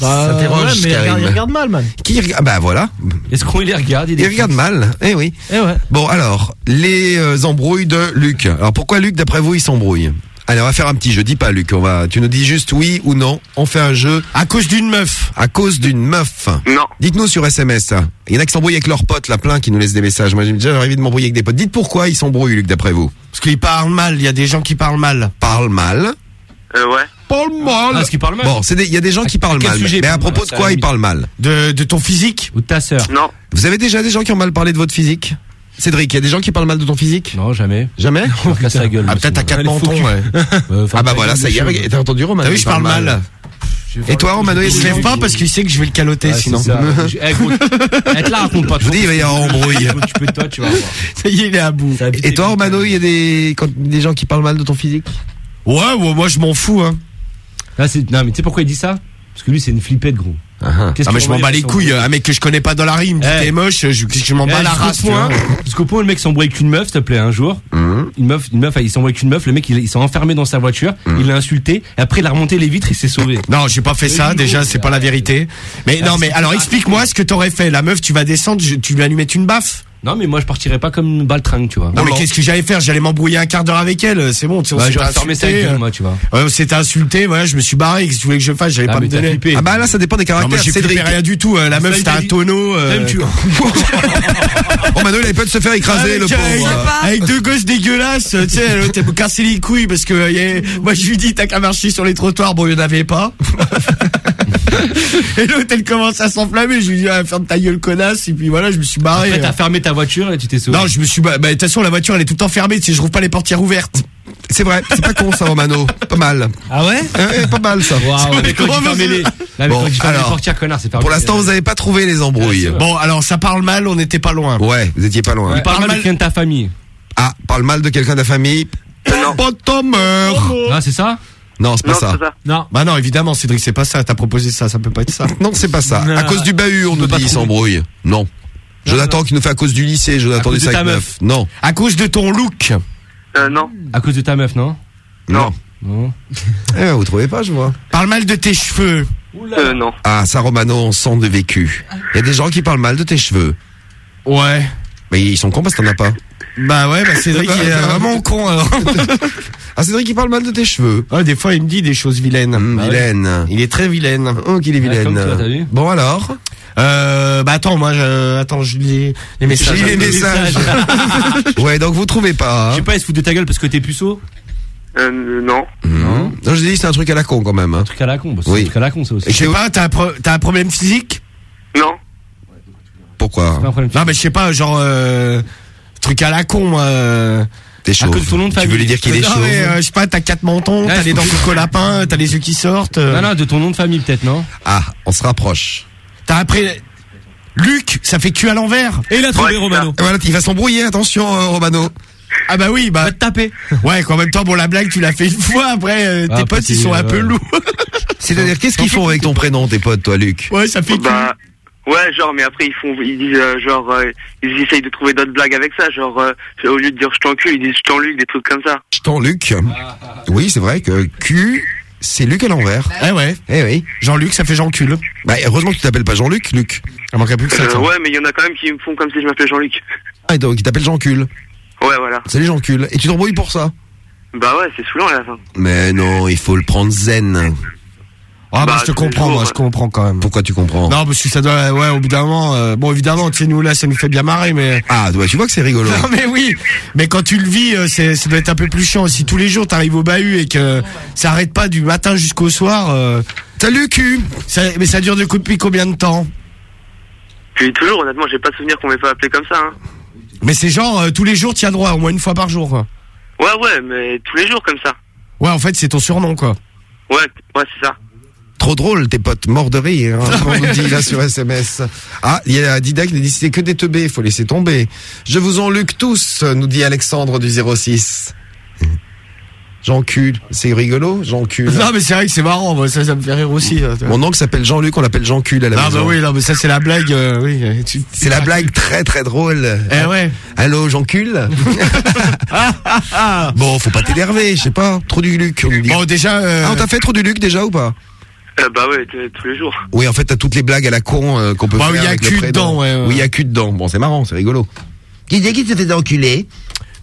Bah, s'interrogent, ouais, mais il regarde, il regarde mal, man. Qui regarde Bah voilà, Est-ce qu'on les regarde il regarde mal. Eh oui. Eh ouais. Bon alors, les euh, embrouilles de Luc. Alors pourquoi Luc, d'après vous, il s'embrouille? Allez, on va faire un petit jeu. Dis pas Luc, on va. Tu nous dis juste oui ou non. On fait un jeu À cause d'une meuf. à cause d'une meuf. Non. Dites-nous sur SMS. ça. Il y en a qui s'embrouillent avec leurs potes, là, plein qui nous laissent des messages. Moi, j'ai déjà arrivé de m'embrouiller avec des potes. Dites pourquoi ils s'embrouillent, Luc, d'après vous. Parce qu'il parle mal, il y a des gens qui parlent mal. Parle mal. Euh, ouais. Parle mal. Ah, ce qui parle mal. Bon, il y a des gens qui parlent mal. sujet Mais à propos de quoi ils parlent mal De, de ton physique Ou de ta sœur. Non. Vous avez déjà des gens qui ont mal parlé de votre physique Cédric, il y a des gens qui parlent mal de ton physique Non, jamais. Jamais On casse la gueule. Ah, peut-être à quatre mentons, ouais. Euh, Ah bah voilà, ça y est, t'as entendu Romain T'as vu, je parle mal. Et toi, Romano, il y a Il des se lève gens- pas parce qu'il sait que je vais le caloter sinon. ça. Eh, eh, te la raconte pas Je vous dis, il va y avoir embrouille. Tu peux toi, tu vas voir. Ça y est, il est à bout. Et toi. Romano, il y a des, quand- des gens qui parlent mal de ton physique Ouais, ouais, moi je m'en fous, hein. Là, c'est- Non, mais tu sais pourquoi il dit ça? Parce que lui, c'est une flippette, gros. Qu'est-ce Ah, mais qu'il je m'en bats les couilles. Un mec que je connais pas dans la rue, il me dit Eh. t'es moche, je, je m'en bats Eh, la race. point, vois. Jusqu'au point, le mec s'embrouille avec une meuf, s'il te plaît, un jour. Hum. Une meuf, une meuf, il s'embrouille avec une meuf, le mec, il, il s'est enfermé dans sa voiture, il l'a insulté, et après, il a remonté les vitres, il s'est sauvé. Non, j'ai pas fait ça, déjà, c'est pas la vérité. Mais non, mais alors explique-moi ce que t'aurais fait. La meuf, tu vas descendre, tu vas lui mettre une baffe. Non, mais moi, je partirais pas comme une baltringue, tu vois. Non, mais qu'est-ce que j'allais faire? J'allais m'embrouiller un quart d'heure avec elle, c'est bon, tu sais, on Ouais, s'était j'aurais fermé sa insulté, gueule, euh. moi, tu vois. Ouais, on s'était insulté, voilà, je me suis barré, qu'est-ce que tu voulais que je fasse? J'allais Ah, pas mais me t'as donner. flippé. Ah bah là, ça dépend des Non, caractères. j'ai Cédric. flippé rien du tout, euh, la meuf c'était t'a un tonneau. euh, Même tu Romano, il avait peur de se faire écraser, avec, le pauvre. avec- avec deux gosses dégueulasses, tu sais, me casser les couilles parce que euh, y a- moi je lui dis t'as qu'à marcher sur les trottoirs, bon il y en avait pas. et l'autre elle commence à s'enflammer, je lui dis ah, ferme ta gueule connasse et puis voilà je me suis barré. Après, t'as fermé ta voiture et tu t'es sauvé. Non je me suis ba- bah de toute façon la voiture elle est tout le temps fermée, tu sais je trouve pas les portières ouvertes. C'est vrai, c'est pas con ça, Romano. Pas mal. Ah ouais? Ouais, pas mal ça. Waouh, mais quand Comment tu les, là, Bon, tu fermes les alors, portières, connard, c'est. Pour l'instant, vous n'avez pas trouvé les embrouilles. Bon alors ça parle mal, on n'était pas loin. Ouais, vous étiez pas loin. Il parle Parle mal de quelqu'un de ta famille. Ah, parle mal de quelqu'un de la famille. non. Pas ta mère. Ah, c'est ça? Non, c'est pas Non, ça. ça. Non. Bah non évidemment Cédric c'est pas ça, t'as proposé ça, ça peut pas être ça. Non, c'est pas ça. Non. À cause du bahut, on nous dit il s'embrouille. Non. Jonathan qui nous fait à cause du lycée, Jonathan cause du de ta 5 meuf. Non. À cause de ton look. Euh, non. À cause de ta meuf, non Non. Non. Eh, vous trouvez pas, je vois. Parle mal de tes cheveux. Euh, non. Ah, ça, Romano, on sent de vécu. Il y a des gens qui parlent mal de tes cheveux. Ouais. Mais ils sont cons parce que t'en as pas. Bah ouais, bah Cédric il est vraiment con alors. Ah, Cédric, il parle mal de tes cheveux. Ah, des fois il me dit des choses vilaines. Bah ouais. vilaine. Il est très vilaine. Oh, qu'il est Ah, comme vilaine. toi, t'as vu bon, alors Euh, bah attends, moi, je, attends, je lis les messages. J'ai les messages. ouais, donc vous trouvez pas. Je Hein sais pas, il se fout de ta gueule parce que t'es puceau Euh, non. non. Non, je dis c'est un truc à la con quand même. Hein. Truc à la con, bah, c'est Oui. un truc à la con, ça aussi. Je sais pas, t'as un, pro- t'as un problème physique Non. Pourquoi pas un problème. Non, mais je sais pas, genre, euh, truc à la con, moi. euh. T'es À chauve. cause de ton nom de Tu veux lui dire qu'il est mais, euh, je sais pas, t'as quatre mentons, t'as les dents coco lapin, t'as les yeux qui sortent. euh. Non, non, de ton nom de famille, peut-être, non? Ah, on se rapproche. T'as après. Luc, ça fait cul à l'envers. Et il a trouvé Ouais, Romano. Voilà, il va s'embrouiller, attention, euh, Romano. Ah bah oui, bah. Va te taper. Ouais, qu'en même temps, bon, la blague, tu l'as fait une fois, après, euh, tes Ah, potes, après, ils sont un peu lourds. C'est-à-dire, qu'est-ce qu'ils font avec ton prénom, tes potes, toi, Luc? Ouais, ça fait cul. Bah, ouais, genre, mais après, ils font, ils disent, euh, genre, euh, ils essayent de trouver d'autres blagues avec ça, genre, euh, au lieu de dire je t'encule, ils disent je t'enluc, des trucs comme ça. Je t'en Luc. Oui, c'est vrai que Q, c'est Luc à l'envers. Eh ouais. Eh oui. Jean-Luc, ça fait Jean-Cul. Bah, heureusement que tu t'appelles pas Jean-Luc, Luc. Il manquerait plus que ça. Euh, ouais, mais il y en a quand même qui me font comme si je m'appelais Jean-Luc. Ah, donc il t'appelle Jean-Cul. Ouais, voilà. Salut Jean-Cul. Et tu t'embrouilles pour ça? Bah ouais, c'est saoulant à la fin. Mais non, il faut le prendre zen. Ah bah, Bah, je te comprends, jours, moi, ouais. je comprends quand même. Pourquoi tu comprends Non, parce que ça doit, ouais, au bout d'un moment, euh, bon, évidemment, tu sais, nous, là, ça nous fait bien marrer, mais... Ah, ouais, tu vois que c'est rigolo. Non, mais oui. Mais quand tu le vis, euh, c'est, ça doit être un peu plus chiant. Si tous les jours, t'arrives au bahut et que ça arrête pas du matin jusqu'au soir, euh, Salut cul ça, mais ça dure depuis combien de temps? Puis toujours, honnêtement, j'ai pas souvenir qu'on m'ait pas appelé comme ça. Hein. Mais c'est genre, euh, tous les jours, tu as droit, au moins une fois par jour, quoi. Ouais, ouais, mais tous les jours comme ça. Ouais, en fait, c'est ton surnom, quoi. Ouais, ouais, c'est ça. Trop drôle, tes potes morts de rire. Hein, on nous dit là sur SMS. Ah, il y a Dida qui dit c'est que des teubés, faut laisser tomber. Je vous enluque tous, nous dit Alexandre du 06. Jean-Cul, c'est rigolo, Jean-Cul. Non, mais c'est vrai que c'est marrant, moi, ça, ça me fait rire aussi. vois. Mon oncle s'appelle Jean-Luc, on l'appelle Jean-Cul à la Ah maison. bah oui, non, mais ça c'est la blague, euh, oui. euh, C'est la blague très très drôle. Eh ouais. Allô, Jean-Cul Bon, faut pas t'énerver, je sais pas. Trop du Luc. Bon, déjà, euh, Ah, on t'a fait trop du Luc déjà ou pas? Euh, bah ouais, tous les jours. Oui, en fait, t'as toutes les blagues à la con euh, qu'on peut Bah, faire. il y a avec cul dedans, ouais, ouais. Oui, il y a cul dedans. Bon, c'est marrant, c'est rigolo. Qui c'est qui se fait enculer?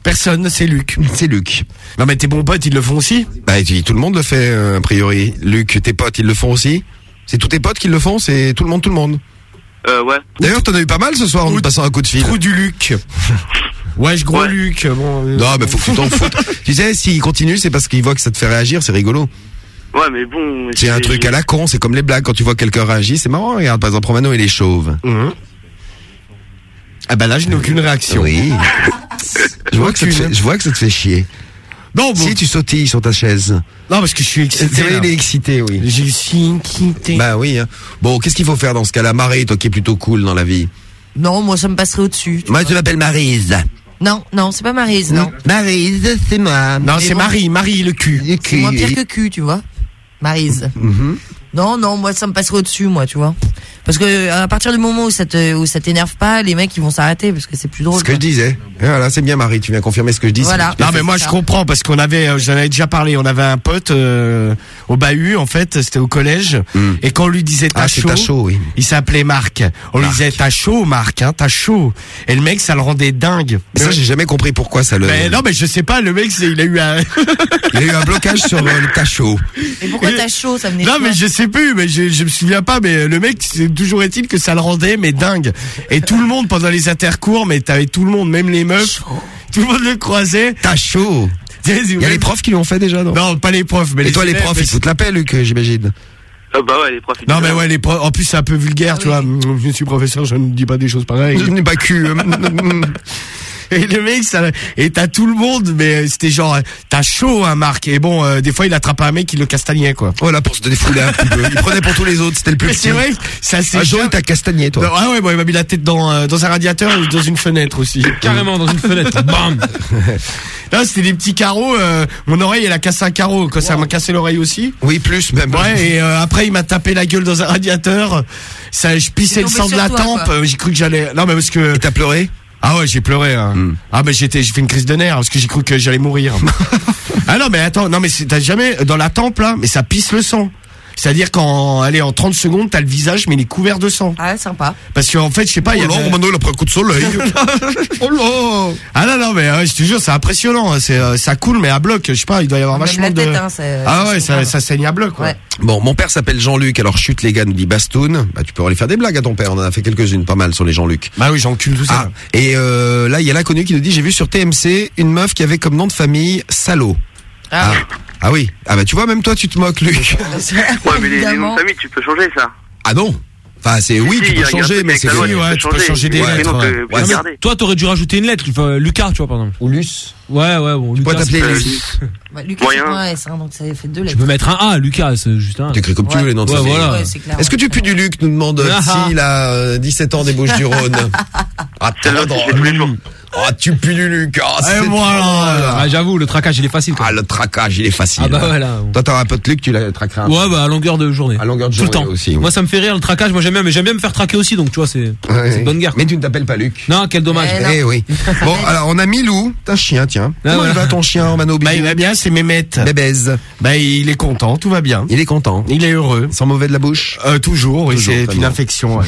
Personne, c'est Luc. C'est Luc. Non, mais tes bons potes, ils le font aussi? Bah, tu- tout le monde le fait, euh, a priori. Luc, tes potes, ils le font aussi? C'est tous tes potes qui le font? C'est tout le monde, tout le monde? Euh, ouais. D'ailleurs, t'en as eu pas mal ce soir en nous passant un coup de fil. Trou du Luc. Wesh, gros Luc. Bon, euh, Non, mais faut que tu t'en foutes. tu sais, s'il continue, c'est parce qu'il voit que ça te fait réagir, c'est rigolo. Ouais, mais bon. C'est un truc à la con, c'est comme les blagues. Quand tu vois quelqu'un réagir, c'est marrant. Regarde, par exemple, Romano, il est chauve. Ah bah là, je n'ai aucune réaction. Oui. je, vois que ça te fait, je vois que ça te fait chier. Non, bon. Si tu sautilles sur ta chaise. Non, parce que je suis excité. C'est vrai, il est excité, oui. Je suis excité. Bah oui. hein. Bon, qu'est-ce qu'il faut faire dans ce cas-là? Marie, toi qui es plutôt cool dans la vie. Non, moi ça me passerait au-dessus. Moi, vois. je m'appelle Marise. Non, non, c'est pas Marise, non. Marise, c'est moi. Non, c'est bon. Marie, Marie le cul. C'est moins pire que cul, tu vois. Marise. Mhm. Non, non, moi ça me passerait au-dessus, moi, tu vois. Parce que à partir du moment où ça te, où ça t'énerve pas, les mecs ils vont s'arrêter parce que c'est plus drôle. Ce que je disais. Et Voilà, c'est bien Marie, tu viens confirmer ce que je dis. Voilà. Non mais moi je comprends parce qu'on avait, euh, j'en avais déjà parlé, on avait un pote euh, au bahut en fait, c'était au collège et quand on lui disait t'as Hmm. Ah, c'est chaud, t'as chaud, oui. il s'appelait Marc. On lui disait t'as chaud Marc, hein, t'as chaud. Et le mec ça le rendait dingue. Mais ça, j'ai jamais compris pourquoi ça le. Mais non mais je sais pas, le mec il a eu un. Il a eu un blocage sur euh, le tas chaud. Et pourquoi t'as chaud, ça me Non mais je sais plus, mais je, je me souviens pas, mais le mec, c'est toujours est-il que ça le rendait mais dingue. Et tout le monde pendant les intercours, mais t'avais tout le monde, même les meufs, tout le monde le croisait. T'as chaud. Il y a les profs qui l'ont fait déjà, non Non, pas les profs, mais Et toi, les profs, ils te foutent la paix, Luc, j'imagine. Ah bah ouais, les profs. Non mais ouais les profs en plus c'est un peu vulgaire tu vois je suis professeur je ne dis pas des choses pareilles Je n'ai pas cul. et le mec ça et t'as tout le monde mais c'était genre t'as chaud hein Marc et bon euh, des fois il attrape un mec il le castagnait quoi Voilà, pour se défouler un petit peu. Il prenait pour tous les autres, c'était le plus mais petit. c'est vrai ça c'est Un jour, il t'a castagné, toi. ah ouais bon, il m'a mis la tête dans euh, dans un radiateur et dans une fenêtre aussi Carrément dans une fenêtre. Bam là c'était des petits carreaux euh, mon oreille elle a cassé un carreau quand ça m'a cassé l'oreille aussi Oui, plus même. Ouais, et euh, après il m'a tapé la gueule dans un radiateur. Ça, je pissais le sang de la toi, tempe. quoi. euh, J'ai cru que j'allais. Non, mais parce que. Et t'as pleuré? Ah ouais, j'ai pleuré. hein. Hmm. Ah mais j'étais, j'ai fait une crise de nerfs parce que j'ai cru que j'allais mourir. ah non, mais attends, non mais t'as jamais dans la tempe là, mais ça pisse le sang. C'est-à-dire qu'en allez en 30 secondes, t'as le visage mais il est couvert de sang. Ah, sympa. Parce qu'en fait, je sais pas, il y Oh là, a Romano, il a pris un coup de soleil. oh là Ah non non mais ouais, je te jure, c'est impressionnant, hein. c'est euh, ça coule mais à bloc, je sais pas, il doit y avoir Même vachement la de tête, hein, c'est- Ah ouais, ça, ça saigne à bloc ouais. Ouais. Bon, mon père s'appelle Jean-Luc, alors chute les gars, nous dit Bastoun. Bah, tu peux aller faire des blagues à ton père, on en a fait quelques-unes, pas mal sur les Jean-Luc. Bah oui, j'encule tout ça. Ah, et euh, là, il y a l'inconnu qui nous dit, j'ai vu sur TMC une meuf qui avait comme nom de famille Salaud. Ah, Ah oui. Ah bah tu vois, même toi, tu te moques, Luc. Ouais, mais les, les noms de famille, tu peux changer ça. Ah non Enfin, c'est oui, Si, tu il peux il changer, mais c'est Oui, tu ouais, peux tu peux changer. des Ouais, lettres, ouais. Ouais. Toi, t'aurais dû rajouter une lettre, enfin, Lucas, tu vois, par exemple. Ou Luce. Ouais, ouais, bon, Pourquoi Lucas. t'appeler Luce bah, Lucas, Moyen. c'est un S, hein, donc ça fait deux Tu lettres. peux mettre un A, Lucas, c'est juste un. T'écris comme tu veux les noms de voilà. Est-ce que tu pues du Luc nous demande Ah, ah. s'il a euh, 17 ans des Bouches du Rhône. Ah, t'as je Oh, tu Luc. Ah, Et c'est voilà. Ah, j'avoue, le traquage, il est facile. Quoi. Ah, le traquage, il est facile. Ah bah là. voilà. Toi, t'auras un pote Luc, tu la traqueras. un Ouais, bah à longueur de journée. À longueur de Tout le journée temps. aussi, oui. Moi, ça me fait rire le traquage. Moi, j'aime bien, mais j'aime bien me faire traquer aussi. Donc, tu vois, c'est Ouais. c'est une bonne guerre. Mais tu ne t'appelles pas Luc. Non, quel dommage. Eh oui. Bon, alors on a Milou, t'as un chien, tiens. Ah, Comment il va ton chien, Romano Bah, il va bien, c'est Mehmet. Bébèze. Bah, il est content, tout va bien. Il est content. Il est heureux. Sans mauvais de la bouche. Euh, toujours, oui, Toujours, c'est une infection.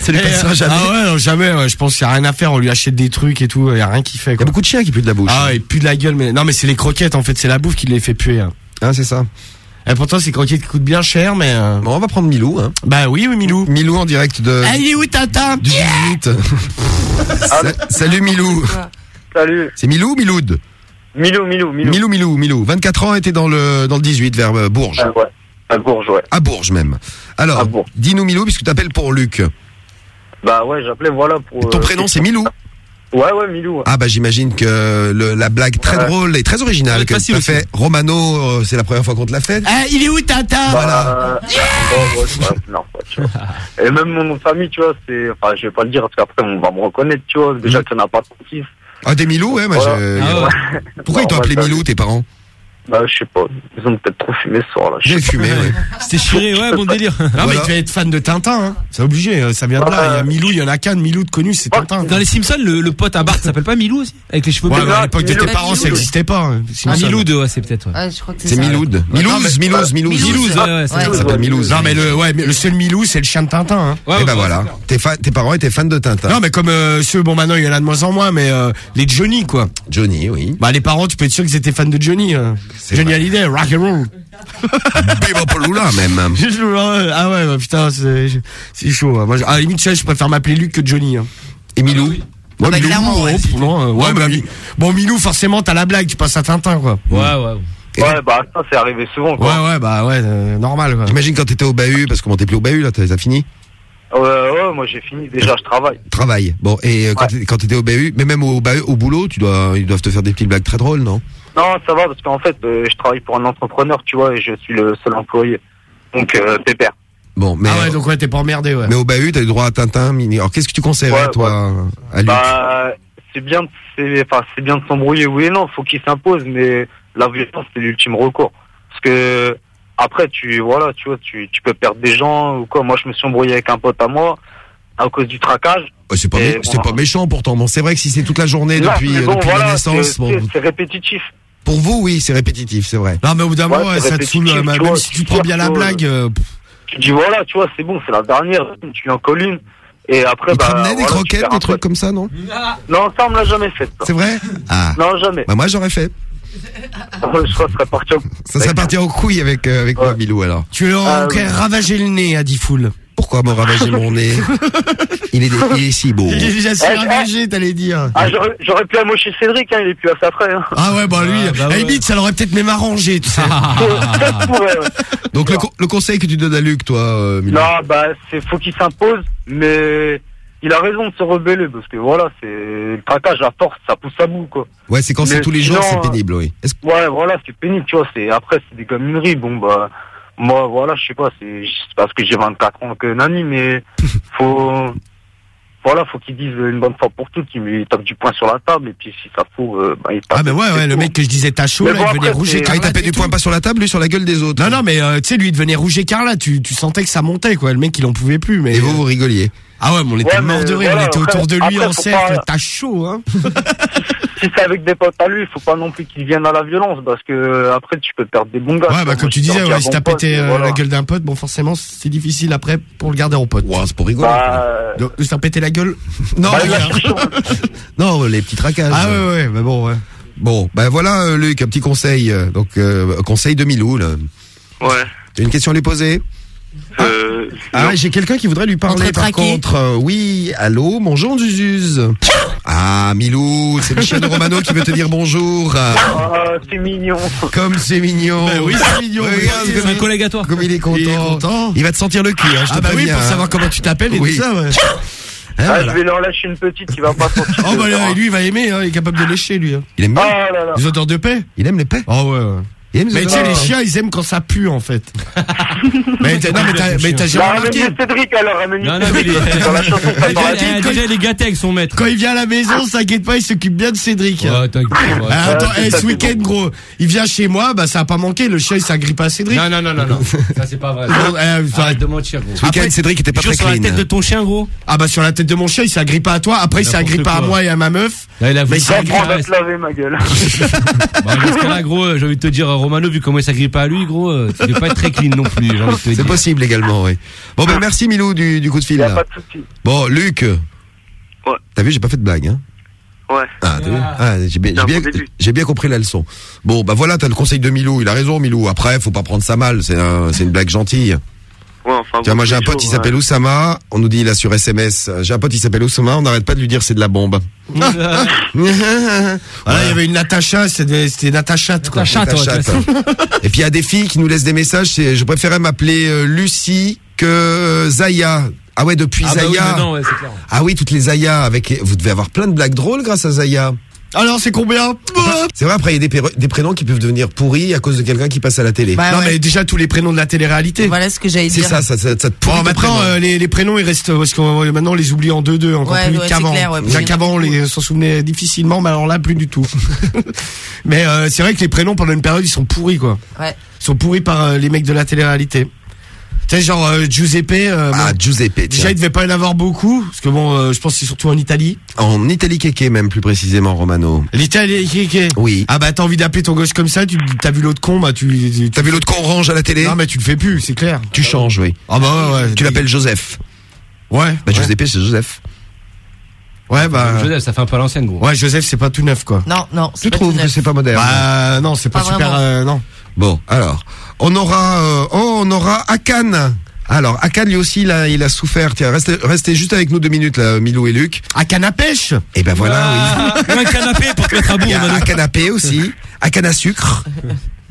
Ça lui Et, passera euh, jamais. Ah ouais, jamais. je pense qu'il y a rien à faire. On lui achète des trucs et tout. Il y a rien qui fait. Il y a beaucoup de chiens qui puent de la bouche. Ah, il pue de la gueule, mais non, mais c'est les croquettes en fait. C'est la bouffe qui les fait puer. hein. Ah, c'est ça. Et pourtant, ces croquettes coûtent bien cher, mais. euh, Bon, on va prendre Milou, hein. Bah oui, oui, Milou. Milou en direct de, Ah, il est où Tata du 18. Sa- Salut Milou. Salut. C'est Milou ou Miloud Milou, Milou, Milou. Milou, Milou, Milou. 24 ans, était dans le, dans le 18, vers euh, Bourges. Ah, ouais. À Bourges, ouais. À Bourges même. Alors, dis-nous Milou, puisque tu t'appelles pour Luc. Bah ouais, j'appelais voilà pour. Ton euh, prénom, c'est Milou Ouais, ouais, Milou. ouais. Ah bah j'imagine que le- la blague très Ouais. drôle et très originale que tu fait Romano, euh, c'est la première fois qu'on te l'a fait. Ah, il est où Tata bon, ouais, ouais, non, ouais, tu vois. Et même mon nom de famille, tu vois, c'est. Enfin, je vais pas le dire parce qu'après, on va me reconnaître, tu vois. Déjà que ça n'a pas de motif. Ah des Milou, ouais, moi Voilà. je- Ah ouais. Pourquoi ils t'ont appelé Milou tes parents? Bah, je sais pas. Ils ont peut-être trop fumé ce soir, là. Je J'ai fumé, ouais. C'était chiré, ouais, bon délire. Non, mais tu vas être fan de Tintin, hein. C'est obligé, euh, ça vient de là. Il y a Milou, il y en a qu'un de Milou de connu, c'est Tintin. Dans les Simpsons, le, le pote à Bart s'appelle pas Milou aussi? Avec les cheveux Ouais, bleus. à l'époque de tes parents, ça Milou. n'existait pas. hein. Ah. Miloud, ouais, c'est peut-être. Ouais. Ah, je crois que c'est. Miloud. Milouz, Milouz, Milouz. Milouz, ouais, ouais, c'est Ouais. Ça s'appelle Milouz. Non, mais le, ouais, mais le seul Milou, c'est le chien de Tintin, hein. Ouais, Et ouais, bah ouais, voilà. Tes, parents étaient fans de Tintin. Non, mais comme euh, ceux, bon, maintenant, il y en a de moins en moins, mais euh, les Johnny, quoi. Johnny, oui. Bah, les parents, tu peux être sûr qu'ils étaient fans de Johnny. Euh. Johnny Hallyday, rock and roll. Bebopolula même. ah ouais, bah, putain, c'est c'est chaud. hein. Moi, à la limite, je préfère m'appeler Luc que Johnny. Hein. Et Milou bah, clairement, ouais. oh, non, euh, ouais, bah, Mi- bon, Milou, forcément, t'as la blague, tu passes à Tintin, quoi. Ouais, ouais. Ouais, bah, ça, c'est arrivé souvent, Ouais, quoi. ouais, bah ouais, euh, normal, quoi. J'imagine quand t'étais au bahut, parce que bon, t'es plus au bahut là, t'as t'as fini Ouais, ouais, moi, j'ai fini. Déjà, je travaille. Travail. Bon, et euh, quand t'étais- quand t'étais au bahut, mais même au bahut, au boulot, tu dois, ils doivent te faire des petites blagues très drôles, non? Non, ça va, parce qu'en fait, euh, je travaille pour un entrepreneur, tu vois, et je suis le seul employé. Donc, euh, pépère. Bon, mais, Ah ouais, donc ouais, t'es pas emmerdé, ouais. mais au bahut, t'as eu droit à Tintin, Mini. Alors qu'est-ce que tu conseillerais, Ouais, toi, à Luc Bah, c'est bien, de- c'est, enfin, c'est bien de s'embrouiller, oui et non, faut qu'il s'impose, mais la violence, c'est l'ultime recours. Parce que, après, tu, voilà, tu vois, tu, tu peux perdre des gens ou quoi. Moi, je me suis embrouillé avec un pote à moi, à cause du traquage. Ouais, c'est pas, Et mé- c'est bon. pas méchant pourtant. Bon, c'est vrai que si c'est toute la journée Non, depuis, mais euh, bon, depuis voilà, la naissance, c'est, bon, c'est- c'est répétitif. Pour vous, oui, c'est répétitif, c'est vrai. Non, mais au bout d'un moment, ouais, ça te saoule, euh, même vois, si tu prends bien la vois, blague. euh, Tu dis, voilà, tu vois, c'est bon, c'est la dernière, tu en colles une. Et après, bah. des voilà, tu croquettes, des trucs comme ça, non Non, ça, on me l'a jamais fait. C'est vrai Ah. Non, jamais. Bah moi j'aurais fait. Je crois que ça serait parti au- Ça serait parti en couille avec euh, avec moi, Milou alors. Tu Ah, aurais oui. ravagé le nez à Diffoul. Pourquoi me ravager mon nez il est, il est si beau. Il est déjà si Eh, eh. ravagé, t'allais dire. Ah, j'aurais, j'aurais pu amocher Cédric, hein, il est plus assez après, hein. Ah ouais, bah lui, bah à la ouais. limite, ça l'aurait peut-être même arrangé, tu sais. Donc le, co- le conseil que tu donnes à Luc, toi, euh, Non, bah, c'est, faut qu'il s'impose, mais il a raison de se rebeller, parce que voilà, c'est, le traquage à force, ça pousse à bout, quoi. Ouais, c'est quand c'est tous les jours, c'est pénible, oui. Ouais, voilà, c'est pénible, tu vois, c'est, après, c'est des gamineries, bon, bah, moi, voilà, je sais pas, c'est, c'est parce que j'ai 24 ans que Nani, mais faut, voilà, faut qu'ils disent une bonne fois pour toutes, qu'ils tapent du poing sur la table, et puis si ça fout, euh, bah, ils tapent. Ah, mais ouais, ouais, le mec que je disais t'as chaud, Mais là, bon, il devenait après, rouge Ah, il écarlate. tapait du poing pas sur la table, lui, sur la gueule des autres. Non, non, mais euh, tu sais, lui, il devenait rouge écarlate. Tu, tu sentais que ça montait, quoi. Le mec, il en pouvait plus. Mais Et vous, vous rigoliez. Ah ouais, mais on était Ouais, mais de rire. voilà, on était après- autour de lui après, en cercle. pas- T'as chaud, hein. si c'est avec des potes à lui, il faut pas non plus qu'il vienne à la violence, parce que après, tu peux perdre des bons gars. Ouais, bah, comme tu disais, ouais, si t'as pété euh, voilà. la gueule d'un pote, bon, forcément, c'est difficile après pour le garder en pote. Ouais, c'est pour rigoler. Bah, euh, De, de se faire péter la gueule Non, bah, non, les petits traquages. Ah ouais, ouais, bah bon, ouais. Bon, ben voilà, euh, Luc, un petit conseil. Donc, euh, conseil de Milou, là. Ouais. Tu as une question à lui poser Euh, Ah, j'ai quelqu'un qui voudrait lui parler par contre. Euh, oui, allô, bonjour Zuzuz. Ah, Milou, c'est Michel de Romano qui veut te dire bonjour. Ah, Ah, c'est mignon. Comme c'est mignon. Bah oui, c'est mignon. Regarde oui, comme C'est un il- collègue à toi. Comme il est content. Il est content. Il va te sentir le cul, hein, je te Ah bah oui, pour hein. savoir comment tu t'appelles et Oui. tout ça, ouais. Ah, voilà. je vais leur lâcher une petite qui va pas sortir. Oh bah là, lui, il va aimer, hein, il est capable de lécher, lui. hein. Il aime bien. Ah là là. Les auteurs de paix Il aime les paix. Oh ouais, ouais. Mais tu sais, les chiens, ils aiment quand ça pue, en fait. mais t'as- non, mais t'as, jamais Bah, remarqué. Cédric alors, Non, non, mais il est- Dans la chanson Déjà, Préparation. eh, déjà, il est gâté avec son maître. Quand il vient à la maison, s'inquiète pas, il s'occupe bien de Cédric. Ouais, t'inquiète, ouais. Ah, attends, Ouais, eh, ce week-end, gros, il vient chez moi, bah ça a pas manqué, le chien il s'agrippe à Cédric. Non, non, non, non, non. Ça, c'est pas vrai. Bon, eh, Arrête de mentir, gros. Ce week-end, Après, Cédric était pas très sur la clean. tête de ton chien, gros. Ah bah sur la tête de mon chien, il s'est agrippé à toi, après il agrippé à moi et à ma meuf. Là, il a Mais voulu il Ouais, te laver ma gueule. Bah, ce cas-là, gros, euh, j'ai envie de te dire, Romano, vu comment il s'agrippe à lui, gros, euh, tu devais pas être très clean non plus, j'ai envie de te C'est dire. possible également, oui. Bon, ben merci Milou du, du coup de fil. Y a là. pas de souci. Bon, Luc. Ouais. T'as vu, j'ai pas fait de blague, hein Ouais. Ah, t'as vu Ah, j'ai bien, compris la leçon. Bon, bah voilà, t'as le conseil de Milou. Il a raison, Milou. Après, faut pas prendre ça mal. C'est un, c'est une blague gentille. Ouais, enfin. Tiens, moi j'ai un pote, il s'appelle ouais. Oussama. On nous dit là sur SMS. J'ai un pote, il s'appelle Oussama. On n'arrête pas de lui dire c'est de la bombe. Voilà, il y avait une Natacha, c'était Natacha, quoi. Natacha, vois. Et puis il y a des filles qui nous laissent des messages. Je préférais m'appeler euh, Lucie que euh, Zaya. Ah ouais, depuis Ah, bah oui, Zaya. non, ouais, clair. Ah oui, toutes les Zaya avec. Vous devez avoir plein de blagues drôles grâce à Zaya. Alors c'est combien C'est vrai, après il y a des, prénoms qui peuvent devenir pourris à cause de quelqu'un qui passe à la télé. Bah Non ouais. mais déjà tous les prénoms de la télé-réalité. Voilà ce que j'allais c'est dire. ça, ça, ça, ça te pourrit Bon, maintenant, prénom. euh, les, les prénoms, ils restent, parce qu'on euh, maintenant, on les oublie en 2-2, encore Ouais, plus ouais, vite c'est qu'avant. ouais, Déjà oui. qu'avant, on les s'en souvenait difficilement, mais alors là, plus du tout. mais euh, c'est vrai que les prénoms, pendant une période, ils sont pourris, quoi. Ouais. Ils sont pourris par euh, les mecs de la télé-réalité. Tu sais, genre euh, Giuseppe, euh, Ah, bon, Giuseppe. déjà, tiens. il devait pas y en avoir beaucoup, parce que bon, euh, je pense que c'est surtout en Italie. En Italie kéké même plus précisément, Romano. L'Italie, qui- Oui. Ah bah, t'as envie d'appeler ton gosse comme ça, tu t'as vu l'autre con, bah tu... tu- T'as vu l'autre con orange à la télé Non, mais tu le fais plus, c'est clair. Tu changes, oui. Ah bah ouais, ouais. Tu l'appelles Joseph. Ouais. Bah ouais. Giuseppe, c'est Joseph. Ouais, bah... Joseph, ça fait un peu à l'ancienne, gros. Ouais, Joseph, c'est pas tout neuf, quoi. Non, non. Tu c'est pas trouves tout que neuf. c'est pas moderne Bah non, c'est pas, Pas super. euh, non. Bon, alors, on aura, euh, oh, on aura Akan. Alors, Akan lui aussi, là, il a souffert. Tiens, restez, restez juste avec nous deux minutes, là, Milou et Luc. À canne à pêche. Et ben voilà, oui. Un canapé pour te mettre à bout, Il y a Romano. un canapé aussi, canne à sucre,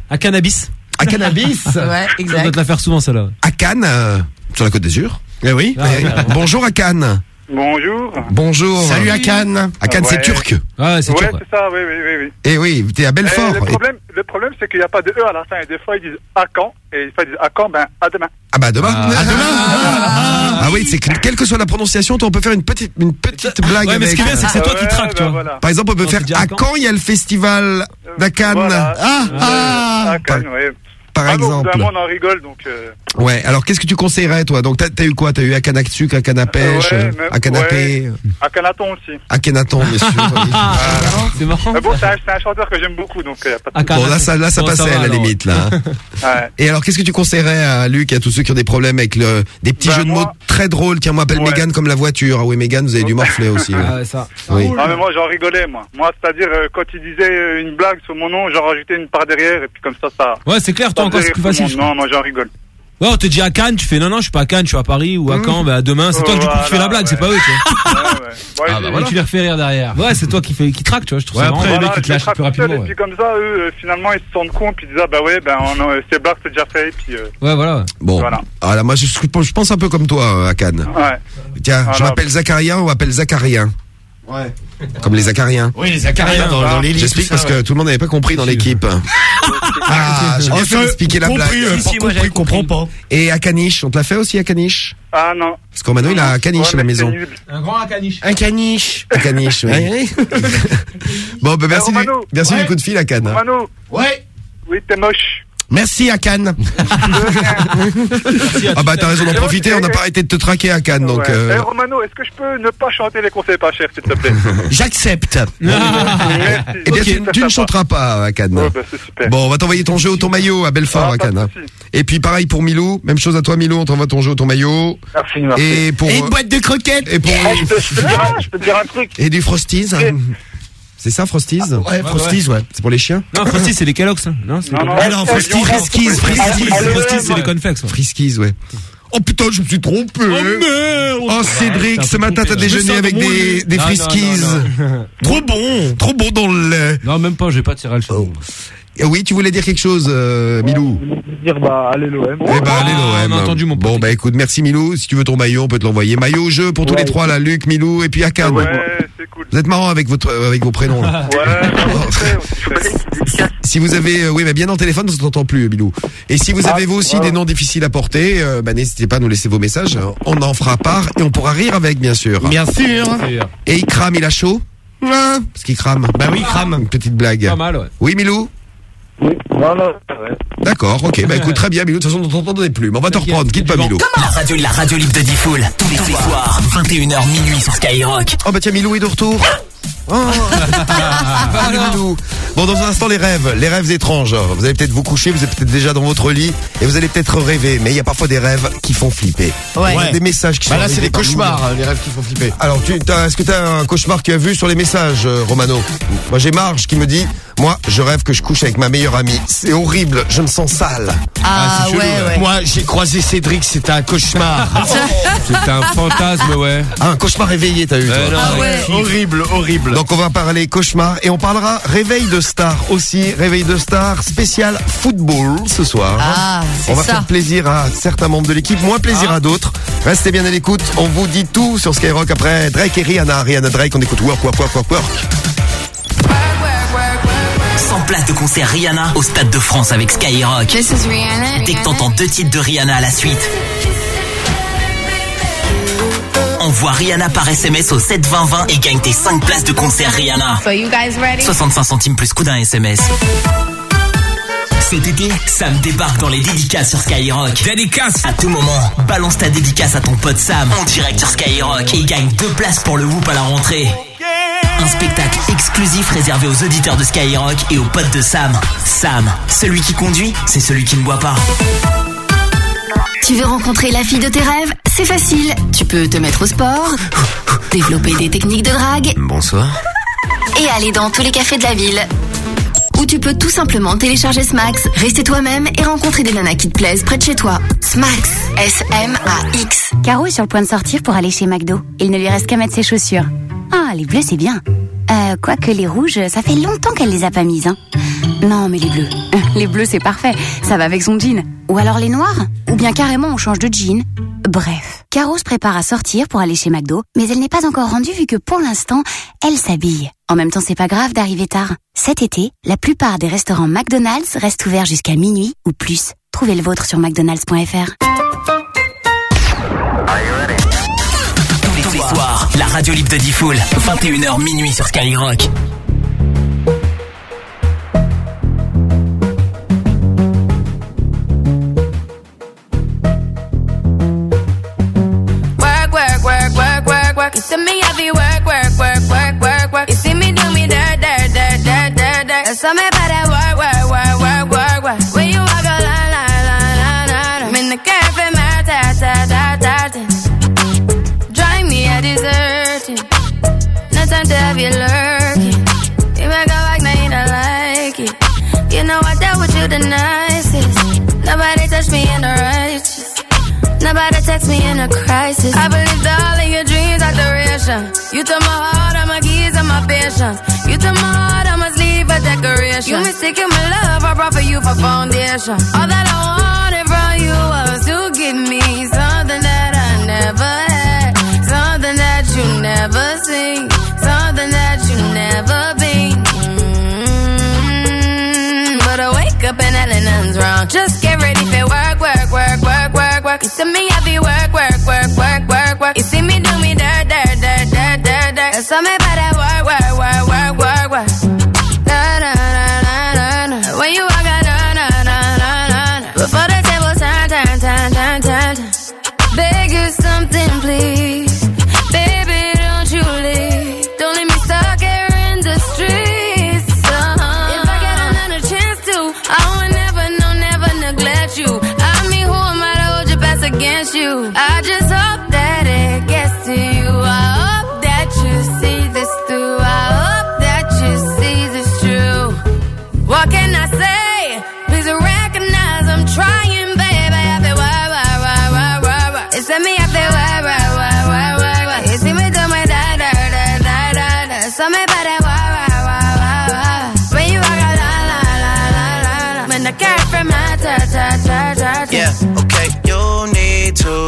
Un cannabis. un cannabis, Ouais, Ça doit exact. te la faire souvent, celle-là. à Cannes, euh, sur la Côte d'Azur. Eh oui. Ah, ouais, ouais. Bonjour à Cannes. Bonjour. Bonjour. Salut à Cannes. À Cannes, c'est turc. Ouais, c'est Ouais, c'est ça, oui, oui, oui. oui. Eh oui, t'es à Belfort. Euh, le problème, le problème c'est qu'il n'y a pas de E à la fin. Et des fois, ils disent à quand Et des fois, ils disent à quand Ben, à demain. Ah bah demain. Ah. À demain. Ah oui, c'est que quelle que soit la prononciation, toi, on peut faire une petite une petite blague Ouais, mais ce qui est bien, c'est que c'est toi qui Ouais, traques, tu ben vois. voilà. Par exemple, on peut faire à quand il y a le festival d'à Cannes, Voilà. Ah, Euh, ah. à Cannes, ouais. Par Ah, exemple. évidemment, on en rigole, donc. euh, Ouais. Alors, qu'est-ce que tu conseillerais, toi? Donc, t'as eu quoi? T'as eu à canne à sucre, à canne à pêche, Ouais, euh, canapé, à Canaton aussi. à Kenaton, bien sûr. oui. C'est marrant. Mais bon, c'est un, un chanteur que j'aime beaucoup, donc a pas de. Bon, là, ça, là, ça Bon, ça passait va, à la alors. limite, là. hein. Ouais. Et alors, qu'est-ce que tu conseillerais à Luc et à tous ceux qui ont des problèmes avec le, des petits Ben, jeux de moi- mots très drôles? Tiens, moi, appelle Ouais. Mégane comme la voiture. Ah oui, Mégane, vous avez du morfler aussi. ouais. Ah, ouais, ça. Oui. Mais moi, j'en rigolais, moi. Moi, c'est-à-dire, euh, quand il disait euh, une blague sur mon nom, j'en rajoutais une par derrière, et puis comme ça, ça. Ouais, c'est clair, toi encore, plus facile. Non, moi, j'en rigole. Ouais, on te dit à Cannes, tu fais non, non, je suis pas à Cannes, je suis à Paris ou à Caen, bah demain, c'est toi du coup qui fais la blague, c'est pas eux, tu vois. Ouais, ouais. Bon, Ah bah voilà. tu les refais rire derrière. Ouais, c'est toi qui qui traque, tu vois, je trouve Ouais, ça après, les mecs, ils te lâchent plus rapidement, Et puis comme ça, eux, euh, finalement, ils se rendent compte, puis ils disent, ah bah ouais, ben, on, euh, ces blagues, c'est déjà fait, et puis. euh, Ouais, voilà. Bon. Voilà. Ah là, moi, je, je pense un peu comme toi, euh, à Cannes. Ouais. Tiens, je m'appelle Zacharia, on m'appelle Zacharien? Ouais. Comme les Acariens. Oui, les acariens dans, dans les lits. J'explique parce que tout le monde n'avait pas compris dans l'équipe. Ah, j'ai bien Oh, fait expliquer la compris, blague. euh, pas compris, comprends pas. Et à Caniche, on te l'a fait aussi à Caniche? Ah non. Parce qu'en maintenant, il a un caniche Ouais, à la maison. Un grand caniche. Un caniche. Un caniche, oui. Bon, ben merci, du, merci Ouais. du coup de fil à Cannes. Ouais. oui, t'es moche. Merci à Cannes. Ah bah t'as raison d'en profiter, on n'a pas arrêté de te traquer à Cannes, donc... Ouais. euh, Eh, Romano, est-ce que je peux ne pas chanter les conseils pas chers, s'il te plaît J'accepte. Merci. Eh bien, tu, ne chanteras pas à Cannes. Ouais, bah, super. Bon, on va t'envoyer ton jeu ou ton maillot à Belfort Ah, à Cannes. hein. Et puis pareil pour Milou, même chose à toi Milou, on t'envoie ton jeu ou ton maillot. Merci, merci. Et pour... Et une boîte de croquettes. Et pour... Eh, je, peux, je peux te dire un, je peux te dire un truc. Et du Frosties C'est ça, Frosties Ouais, Frosties, ouais. C'est pour les chiens Non, Frosty, c'est les Kellogg's, hein. non c'est Non, les non, Ah non, Frosties, Friskies, c'est pas les- Friskies. Ah, le M. c'est les ouais. Friskies, ouais. Oh putain, je me suis trompé merde Oh Cédric, Putain, ce matin t'as déjeuné Je avec des, des Friskies non, non. Trop bon Trop bon dans le lait Non, même pas, j'ai pas chez nous. Eh Oui, tu voulais dire quelque chose, euh, Milou Je voulais dire, bah, allez l'OM. Eh ben, allez, Ah, l'OM. on a entendu, mon pote. Bon, bah, écoute, merci, Milou. Si tu veux ton maillot, on peut te l'envoyer. Maillot au jeu pour tous Ouais. les trois, là, Luc, Milou et puis Akan. Ouais, c'est Vous êtes marrant avec votre avec vos prénoms. là. Si vous avez, euh, oui, mais bien dans le téléphone, on s'entend plus, Bilou. Et si vous Ah, avez vous aussi ouais. des noms difficiles à porter, euh, bah, n'hésitez pas à nous laisser vos messages. On en fera part et on pourra rire avec, bien sûr. Bien sûr. Et il crame, il a chaud? Ouais. Parce qu'il crame. Bah oui, il crame. Une petite blague. Pas mal, ouais. Oui, Milou? Voilà, ouais. D'accord, ok. Bah écoute, très bien, Milou. De toute façon, on t'entendait plus. Mais on va te reprendre. Quitte pas, Milou. La radio, la radio libre de Diffoul, tous les soirs, 21h minuit sur Skyrock. Oh bah tiens, Milou est de retour. Oh. Milou. Bon, dans un instant, les rêves, les rêves étranges. Vous allez peut-être vous coucher, vous êtes peut-être déjà dans votre lit et vous allez peut-être rêver. Mais il y a parfois des rêves qui font flipper. Ouais. Il y a Des messages qui Bah sont là, c'est des nous. cauchemars, hein, les rêves qui font flipper. Alors, tu, t'as- est-ce que tu as un cauchemar que tu as vu sur les messages, euh, Romano Moi, j'ai Marge qui me dit Moi, je rêve que je couche avec ma meilleure amie. C'est horrible, je me sens sale. Ah, c'est chelou, ouais, ouais. Moi, j'ai croisé Cédric, c'était un cauchemar. C'était un fantasme, ouais. Ah, un cauchemar réveillé, t'as eu, toi Ouais, non, Ah ouais. horrible, horrible. Donc on va parler cauchemar et on parlera réveil de star aussi, réveil de star spécial football ce soir. Ah, c'est on va ça. faire plaisir à certains membres de l'équipe, moins plaisir à d'autres. Restez bien à l'écoute, on vous dit tout sur Skyrock après Drake et Rihanna. Rihanna Drake, on écoute Work, Work, Work, Work, Work. 100 places de concert Rihanna au Stade de France avec Skyrock. This is Rihanna. Dès que t'entends deux titres de Rihanna à la suite. Envoie Rihanna par SMS au 72020 et gagne tes 5 places de concert Rihanna. So you guys ready? 65 centimes plus coût d'un SMS. Cet été, Sam débarque dans les dédicaces sur Skyrock. Dédicace À tout moment, balance ta dédicace à ton pote Sam en direct sur Skyrock et gagne deux places pour le Whoop à la rentrée. Un spectacle exclusif réservé aux auditeurs de Skyrock et aux potes de Sam. Sam, celui qui conduit, c'est celui qui ne boit pas. Tu veux rencontrer la fille de tes rêves? C'est facile. Tu peux te mettre au sport, développer des techniques de drague Bonsoir. et aller dans tous les cafés de la ville. Ou tu peux tout simplement télécharger Smax, rester toi-même et rencontrer des nanas qui te plaisent près de chez toi. Smax, S-M-A-X. Caro est sur le point de sortir pour aller chez McDo. Il ne lui reste qu'à mettre ses chaussures. Ah, les bleus, c'est bien. Euh, quoique les rouges, ça fait longtemps qu'elle les a pas mises, hein. Non, mais les bleus. Les bleus, c'est parfait. Ça va avec son jean. Ou alors les noirs. Ou bien carrément, on change de jean. Bref. Caro se prépare à sortir pour aller chez McDo, mais elle n'est pas encore rendue vu que pour l'instant, elle s'habille. En même temps, c'est pas grave d'arriver tard. Cet été, la plupart des restaurants McDonald's restent ouverts jusqu'à minuit ou plus. Trouvez le vôtre sur mcdonalds.fr. Tous les soirs, la radio libre de Diffoul, 21h minuit sur Skyrock. Work, work. You see me work, work, work, work, work, work. You see me do me dirt, dirt, dirt, dirt, dirt, dirt. There's something about that work, work, work, work, work, work. When you walk a line, line, line, line, line. I'm in the cafe, my ta, ta, ta, ta, ta. Drive me a deserting. No time to have you lurking. You make a like, now you don't like it. You know I dealt with you the Nobody text me in a crisis. I believed all of your dreams are duration. You took my heart, all my keys, and my patience. You took my heart, I must leave a decoration. You mistaken my love, I brought for you for foundation. All that I wanted from you was to give me something that I never had, something that you never seen, something that you never been. Mm, But I wake up and nothing's wrong. Just get ready for work, work, work, work. You see me heavy work, work, work, work,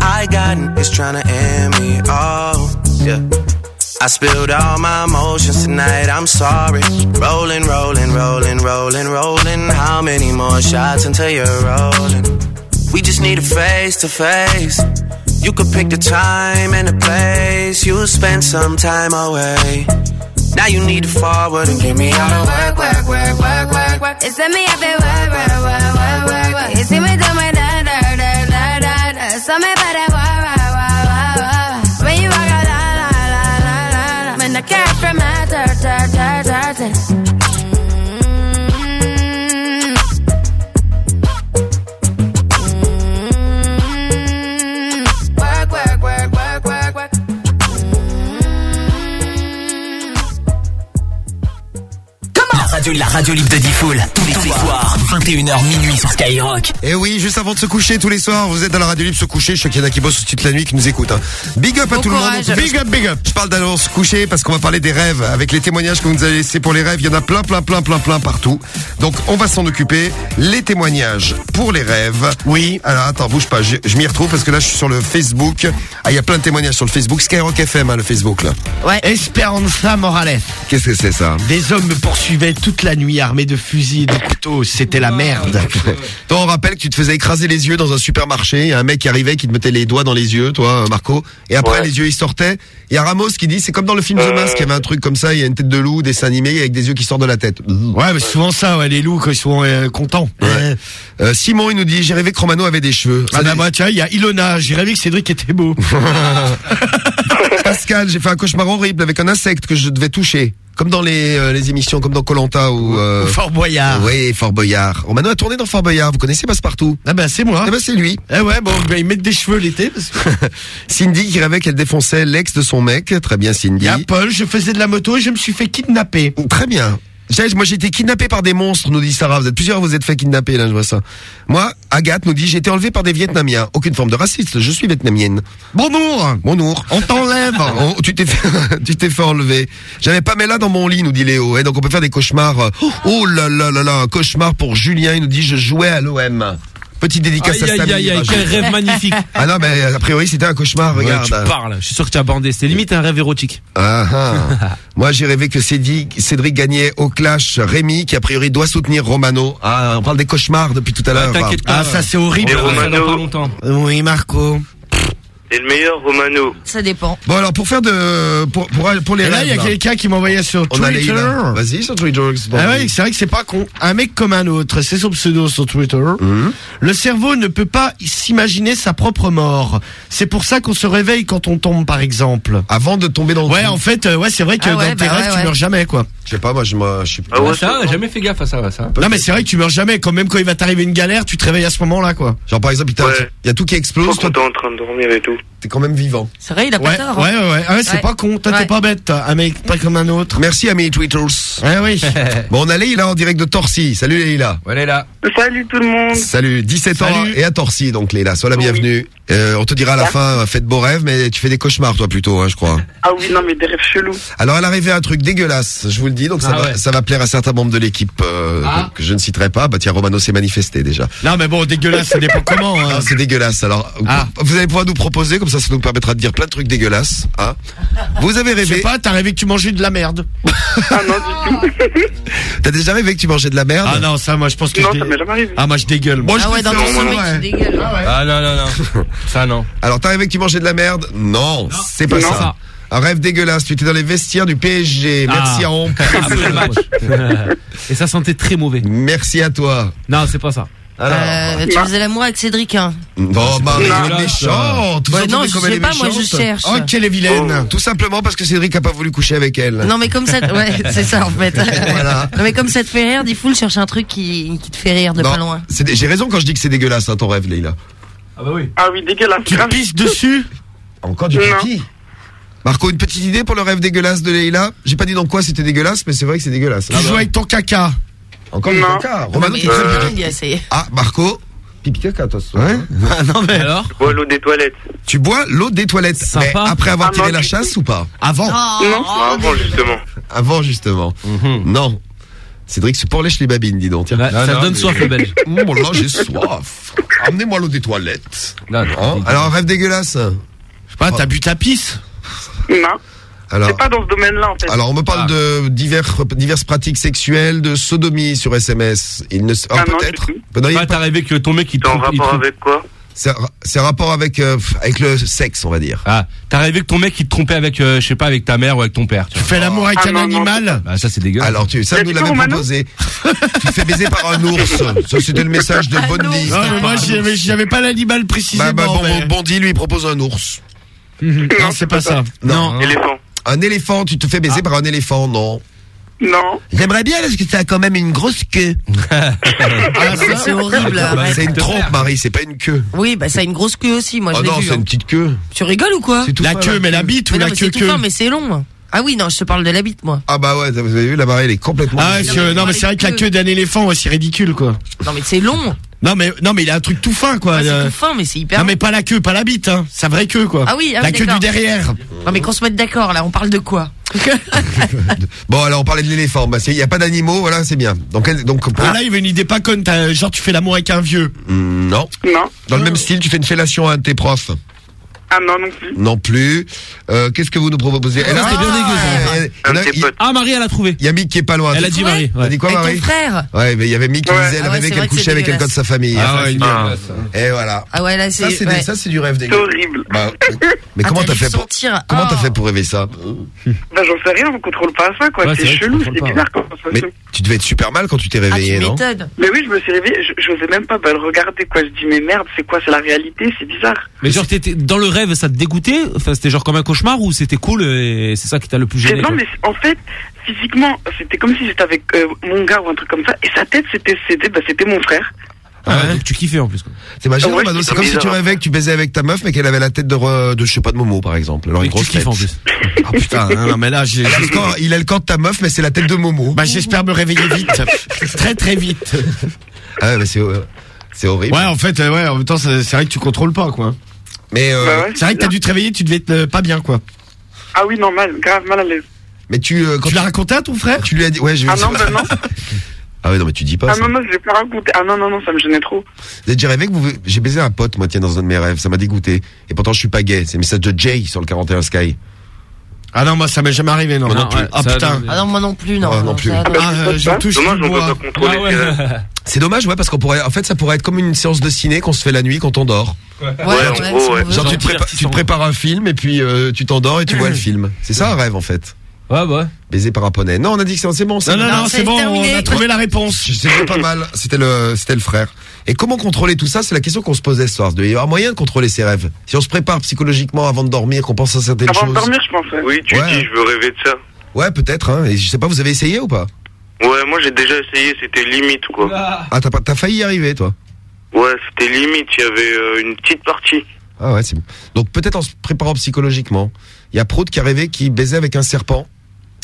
I got niggas tryna end me. Oh, yeah. I spilled all my emotions tonight, I'm sorry. Rolling, rolling, rolling, rolling, rolling. How many more shots until you're rolling? We just need a face to face. You could pick the time and the place. You'll spend some time away. Now you need to forward and get me all the work, work, work, work, work, work. It's me up there, work, work, work, work, work, see me do my la. When the cat from my tur tur tur tur radio, la radio libre de Diffoul. Tous les soirs, 21h minuit sur Skyrock. Et oui, juste avant de se coucher tous les soirs, vous êtes dans la radio libre se coucher. Je sais qu'il y en a qui bossent toute la nuit, qui nous écoutent. hein. Big up à Bon tout courage. le monde. Big up, big up. Je parle d'aller se coucher parce qu'on va parler des rêves avec les témoignages que vous nous avez laissés pour les rêves. Il y en a plein, plein, plein, plein, plein partout. Donc on va s'en occuper. Les témoignages pour les rêves. Oui. Alors attends, bouge pas. Je, je m'y retrouve parce que là je suis sur le Facebook. Ah, il y a plein de témoignages sur le Facebook. Skyrock FM, hein, le Facebook là. Ouais. Esperanza Morales. Qu'est-ce que c'est ça? Des hommes me poursuivaient toute la nuit armés de fusils et de couteaux. C'était la merde. Toi, on rappelle que tu te faisais écraser les yeux dans un supermarché. Il y a un mec qui arrivait, qui te mettait les doigts dans les yeux, toi, Marco. Et après, Ouais. les yeux, ils sortaient. Il y a Ramos qui dit, c'est comme dans le film The Euh. Mask, il y avait un truc comme ça, il y a une tête de loup, dessin animé, avec des yeux qui sortent de la tête. Ouais, mais souvent ça, ouais, les loups, quand ils sont euh, contents. Ouais. Euh, Simon, il nous dit, j'ai rêvé que Romano avait des cheveux. Ah bah moi, tiens, il y a Ilona. J'ai rêvé que Cédric était beau. Pascal, j'ai fait un cauchemar horrible avec un insecte que je devais toucher. Comme dans les, euh, les émissions, comme dans Colanta ou euh... Fort Boyard. Oui, Fort Boyard. Romano a tourné dans Fort Boyard. Vous connaissez Passepartout? Ah bah c'est moi. Eh ben c'est lui. Eh ouais, bon, bah, ils mettent des cheveux l'été. Parce que... Cindy qui rêvait qu'elle défonçait l'ex de son mec. Très bien, Cindy. A Paul, je faisais de la moto et je me suis fait kidnapper. Très bien. J'ai- Moi, j'ai été kidnappé par des monstres, nous dit Sarah. Vous êtes plusieurs, vous êtes fait kidnapper, là, je vois ça. Moi, Agathe nous dit, j'ai été enlevé par des Vietnamiens. Aucune forme de raciste, je suis vietnamienne. Bonjour. Bonjour. On t'enlève. Oh, tu t'es fait, tu t'es fait enlever. J'avais Pamela dans mon lit, nous dit Léo. Et donc, on peut faire des cauchemars. euh, Oh là là là là, un cauchemar pour Julien. Il nous dit, je jouais à l'OM. Petite dédicace Aïe, à aïe, Samir. aïe, aïe, quel rêve magnifique. Ah non, mais a priori, c'était un cauchemar, Ouais, regarde. tu parles. Je suis sûr que tu as bandé. C'était limite un rêve érotique. Ah, ah. Moi, j'ai rêvé que Cédric, Cédric gagnait au clash Rémi, qui a priori doit soutenir Romano. Ah, on parle des cauchemars depuis tout à l'heure. T'inquiète pas. Ah, ça c'est horrible. Et Romano. pas longtemps. Oui, Marco. C'est le meilleur Romano. Ça dépend. Bon, alors, pour faire de, pour, pour, pour les Et là, rêves, il y a quelqu'un qui m'envoyait sur on a Twitter. Vas-y, sur Twitter. Ah ouais, c'est vrai que c'est pas con. Un mec comme un autre, c'est son pseudo sur Twitter. Mhm. Le cerveau ne peut pas s'imaginer sa propre mort. C'est pour ça qu'on se réveille quand on tombe, par exemple. Avant de tomber dans le Ouais, trou. en fait, euh, ouais, c'est vrai que Ah ouais, dans tes bah rêves, ouais, tu meurs jamais, quoi. Je sais pas, moi, je, moi, je suis Ah ouais, Ça, jamais fait gaffe à ça. Non, mais c'est vrai que tu meurs jamais. Quand même, quand il va t'arriver une galère, tu te réveilles à ce moment-là, quoi. Genre, par exemple, il Ouais. y a tout qui explose, Quand toi, t'es en train de dormir et tout. t'es quand même vivant. C'est vrai, il a pas Ouais, tort. ouais, hein. ouais, ouais. Ah ouais, c'est Ouais. pas con. Toi, Ouais. t'es pas bête, toi. Un mec pas comme un autre. Merci, amis Twitters. Ouais, oui. Bon, on a Leïla en direct de Torcy. Salut, Leïla. Ouais. Salut tout le monde. Salut, 17 ans Salut. et à Torcy, donc Leïla, sois la bienvenue. Euh, on te dira à la fin, fais de beaux rêves, mais tu fais des cauchemars, toi, plutôt, hein, je crois. Ah oui, non, mais des rêves chelous. Alors, elle arrivait un truc dégueulasse, je vous le donc ça, Ah va, ouais. ça va plaire à certains membres de l'équipe euh, Ah. que je ne citerai pas. Bah tiens, Romano s'est manifesté déjà. Non, mais bon, dégueulasse, ça dépend comment. hein. Ah, c'est dégueulasse. Alors, Ah. vous allez pouvoir nous proposer, comme ça, ça nous permettra de dire plein de trucs dégueulasses. Hein. Vous avez Je sais rêvé pas, t'as rêvé que tu mangeais de la merde. Ah non, du tout. T'as déjà rêvé que tu mangeais de la merde Ah non, ça, moi, je pense que non, je ça dé- m'est jamais arrivé. Ah, moi, je dégueule. Moi, je Ah ouais, dans ton sommeil, ouais. tu dégueules. Ah non, non, non. Ça, non. Alors, t'as rêvé que tu mangeais de la merde Non, c'est pas Non. ça. Un rêve dégueulasse. Tu étais dans les vestiaires du PSG. Merci Ah. à le match. Et ça sentait très mauvais. Merci à toi. Non, c'est pas ça. Alors, Euh, tu faisais l'amour avec Cédric, hein. bon, Marie, elle est méchante. Vous Ouais, entendez non, je comme elle sais est pas, moi, je cherche. Oh, quelle est vilaine. Tout simplement parce que Cédric a pas voulu coucher avec elle. Non, mais comme ça, ouais, c'est ça, en fait. Voilà. Non, mais comme ça te fait rire, Diffoul cherche un truc qui, qui te fait rire de Non, pas loin. c'est J'ai raison quand je dis que c'est dégueulasse, hein, ton rêve, Leïla. Ah bah oui. Ah oui, dégueulasse. Tu grave. pisses dessus Encore du Non. pipi Marco, une petite idée pour le rêve dégueulasse de Leïla J'ai pas dit dans quoi c'était dégueulasse, mais c'est vrai que c'est dégueulasse. Tu joues avec ton caca. Encore du caca. Romano, très euh. Ah, Marco Pipi caca, toi, ce soir. Ouais Non, mais alors Je bois l'eau des toilettes. Tu bois l'eau des toilettes. Mais après avoir Ah, tiré non, la chasse ou pas Avant. Non, avant justement. Avant, justement. Non. Cédric se pourlèche les babines, dis donc. Tiens. Ouais, ça donne soif, le belge. Bon, là, j'ai soif. Amenez-moi l'eau des toilettes. Hein Alors, rêve dégueulasse Je sais pas, t'as bu ta pisse Non. Alors, C'est pas dans ce domaine-là, en fait. alors, on me parle de divers, diverses pratiques sexuelles, de sodomie sur SMS. Il ne, ah, peut-être. Non, il- Pas t'as rêvé que ton mec il te En rapport avec quoi C'est rapport avec, euh, avec le sexe, on va dire. Ah, t'as rêvé que ton mec il te trompait avec, euh, je sais pas, avec ta mère ou avec ton père. Tu fais l'amour avec Ah, un non, non, animal Bah ça c'est dégueulasse. Alors, tu, ça, nous l'avait proposé. tu te fais baiser par un ours. Ça, c'était le message de. Non, mais moi, j'avais j'avais pas l'animal précisément. Bah, bah, bon, mais- Bondy lui propose un ours. Non, c'est pas ça. Non. Éléphant. Un éléphant, tu te fais baiser par un éléphant, non. Non. J'aimerais bien parce que ça a quand même une grosse queue. Ah, c'est horrible. arrête. c'est une trompe, Marie, c'est pas une queue. Oui, bah ça a une grosse queue aussi, moi Oh je l'ai non, c'est hein. une petite queue. Tu rigoles ou quoi tout La fin, queue, là. mais la bite ou non, la queue fin, mais c'est long. Ah oui, non, je te parle de la bite, moi. Ah bah ouais, vous avez vu, la Marie, elle est complètement... Ah ouais, non mais c'est vrai que la queue d'un éléphant, ouais, c'est ridicule quoi. Non, mais c'est long. Non mais non mais il a un truc tout fin quoi. Ah, c'est Euh, tout fin, mais c'est hyper Non mais pas la queue, pas la bite, hein. Sa vraie queue quoi. Ah oui, ah la oui, queue du derrière. Non, mais qu'on se mette d'accord, là, on parle de quoi Bon, alors on parlait de l'éléphant. Bah, il y a pas d'animaux, voilà, c'est bien. Donc, donc pour- Ah, là il veut une idée pas conne, genre tu fais l'amour avec un vieux. Non. Non. Dans le même style, tu fais une fellation à un de tes profs. Ah non, non plus. Non plus. Euh, Qu'est-ce que vous nous proposez? C'était bien dégueu, ça. elle- elle a- il- Ah Marie elle a trouvé. Il y a Mick qui est pas loin. Elle a dit Marie. Elle a dit quoi, Avec Marie? ton frère Ouais, mais il y avait Mick qui Ouais. disait, elle Ah ouais, rêvait c'est qu'elle vrai que couchait c'est avec quelqu'un de sa famille. Ah ouais, Ah. Et voilà. Ah ouais, là, c'est. Ça, c'est ouais. des- ça, c'est du rêve C'est dégueu. horrible. Bah, mais Ah, comment t'as dû fait pour, sentir- comment t'as Oh. fait pour rêver ça? Bah, j'en sais rien, on contrôle pas ça, quoi. Ouais, c'est vrai c'est tu chelou, contrôles c'est pas, bizarre comment ça Mais tu devais être super mal quand tu t'es Ah, tu réveillé, non? m'étonnes. Mais oui, je me suis réveillé, je, je osais même pas bah, le regarder, quoi. Je dis, mais merde, c'est quoi, c'est la réalité, c'est bizarre. Mais genre t'étais dans le rêve, ça te dégoûtait Enfin c'était genre comme un cauchemar ou c'était cool et c'est ça qui t'a le plus gêné non, mais en fait, physiquement, c'était comme si j'étais avec euh, mon gars ou un truc comme ça, et sa tête, c'était, c'était, bah, c'était mon frère. Ah ouais, donc tu kiffais en plus. quoi. C'est magique, Ouais, Mano, c'est comme si tu rêvais que tu baisais avec ta meuf, mais qu'elle avait la tête de, re- de je sais pas, de Momo, par exemple. Alors, une grosse kiffes tête. en plus. Ah putain, non, non, mais là j'ai. Il a le corps de ta meuf, mais c'est la tête de Momo. Bah j'espère me réveiller vite. très très vite. Ah, mais c'est, euh, c'est horrible. Ouais en fait euh, ouais en même temps c'est c'est vrai que tu contrôles pas quoi. Mais, euh, Bah ouais, C'est vrai que t'as dû te réveiller, tu devais être euh, pas bien quoi. Ah oui, normal, grave mal à l'aise. mais tu, euh, quand Tu l'as raconté à ton frère tu lui as dit, ouais, je vais Ah non, bah non. Ah ouais, non, mais tu dis pas Ah ça. non, non, je l'ai pas raconté. Ah non, non, non, ça me gênait trop. Vous avez déjà rêvé que vous, j'ai baisé un pote, moi, tiens, dans un de mes rêves. Ça m'a dégoûté. Et pourtant, je suis pas gay. C'est le message de Jay sur le 41 Sky. Ah non moi ça m'est jamais arrivé non. Moi non plus. Ah putain. non, Ah non, moi non plus, non. Ah, non plus. Ah euh, je touche Dommage, du on peut bois. pas contrôler. Ah ouais. rêves. C'est dommage, ouais, parce qu'on pourrait, en fait, ça pourrait être comme une séance de ciné qu'on se fait la nuit quand on dort. Ouais, ouais, gros, ouais. Genre, tu te, prépa- tu te prépares un film et puis euh, tu t'endors et tu vois le film. C'est ça un rêve, en fait. Ouais ouais. Baiser par un poney. Non, on a dit que c'est c'est bon. c'est Non non bon. non, Non, c'est bon, on terminé. a trouvé la réponse. C'était pas mal. C'était le, c'était le frère. Et comment contrôler tout ça? C'est la question qu'on se posait ce soir. Il doit y avoir moyen de contrôler ses rêves. Si on se prépare psychologiquement avant de dormir, qu'on pense à certaines Avant de choses. dormir, je pense. ouais. Oui, tu Ouais. dis, je veux rêver de ça. Ouais, peut-être. Hein. Et je sais pas, vous avez essayé ou pas? Ouais, moi j'ai déjà essayé, c'était limite quoi. Ah, t'as pas, t'as failli y arriver, toi? Ouais, c'était limite, il y avait euh, une petite partie. Ah ouais, c'est bon. Donc peut-être en se préparant psychologiquement. Il y a Prout qui a rêvé qu'il baisait avec un serpent.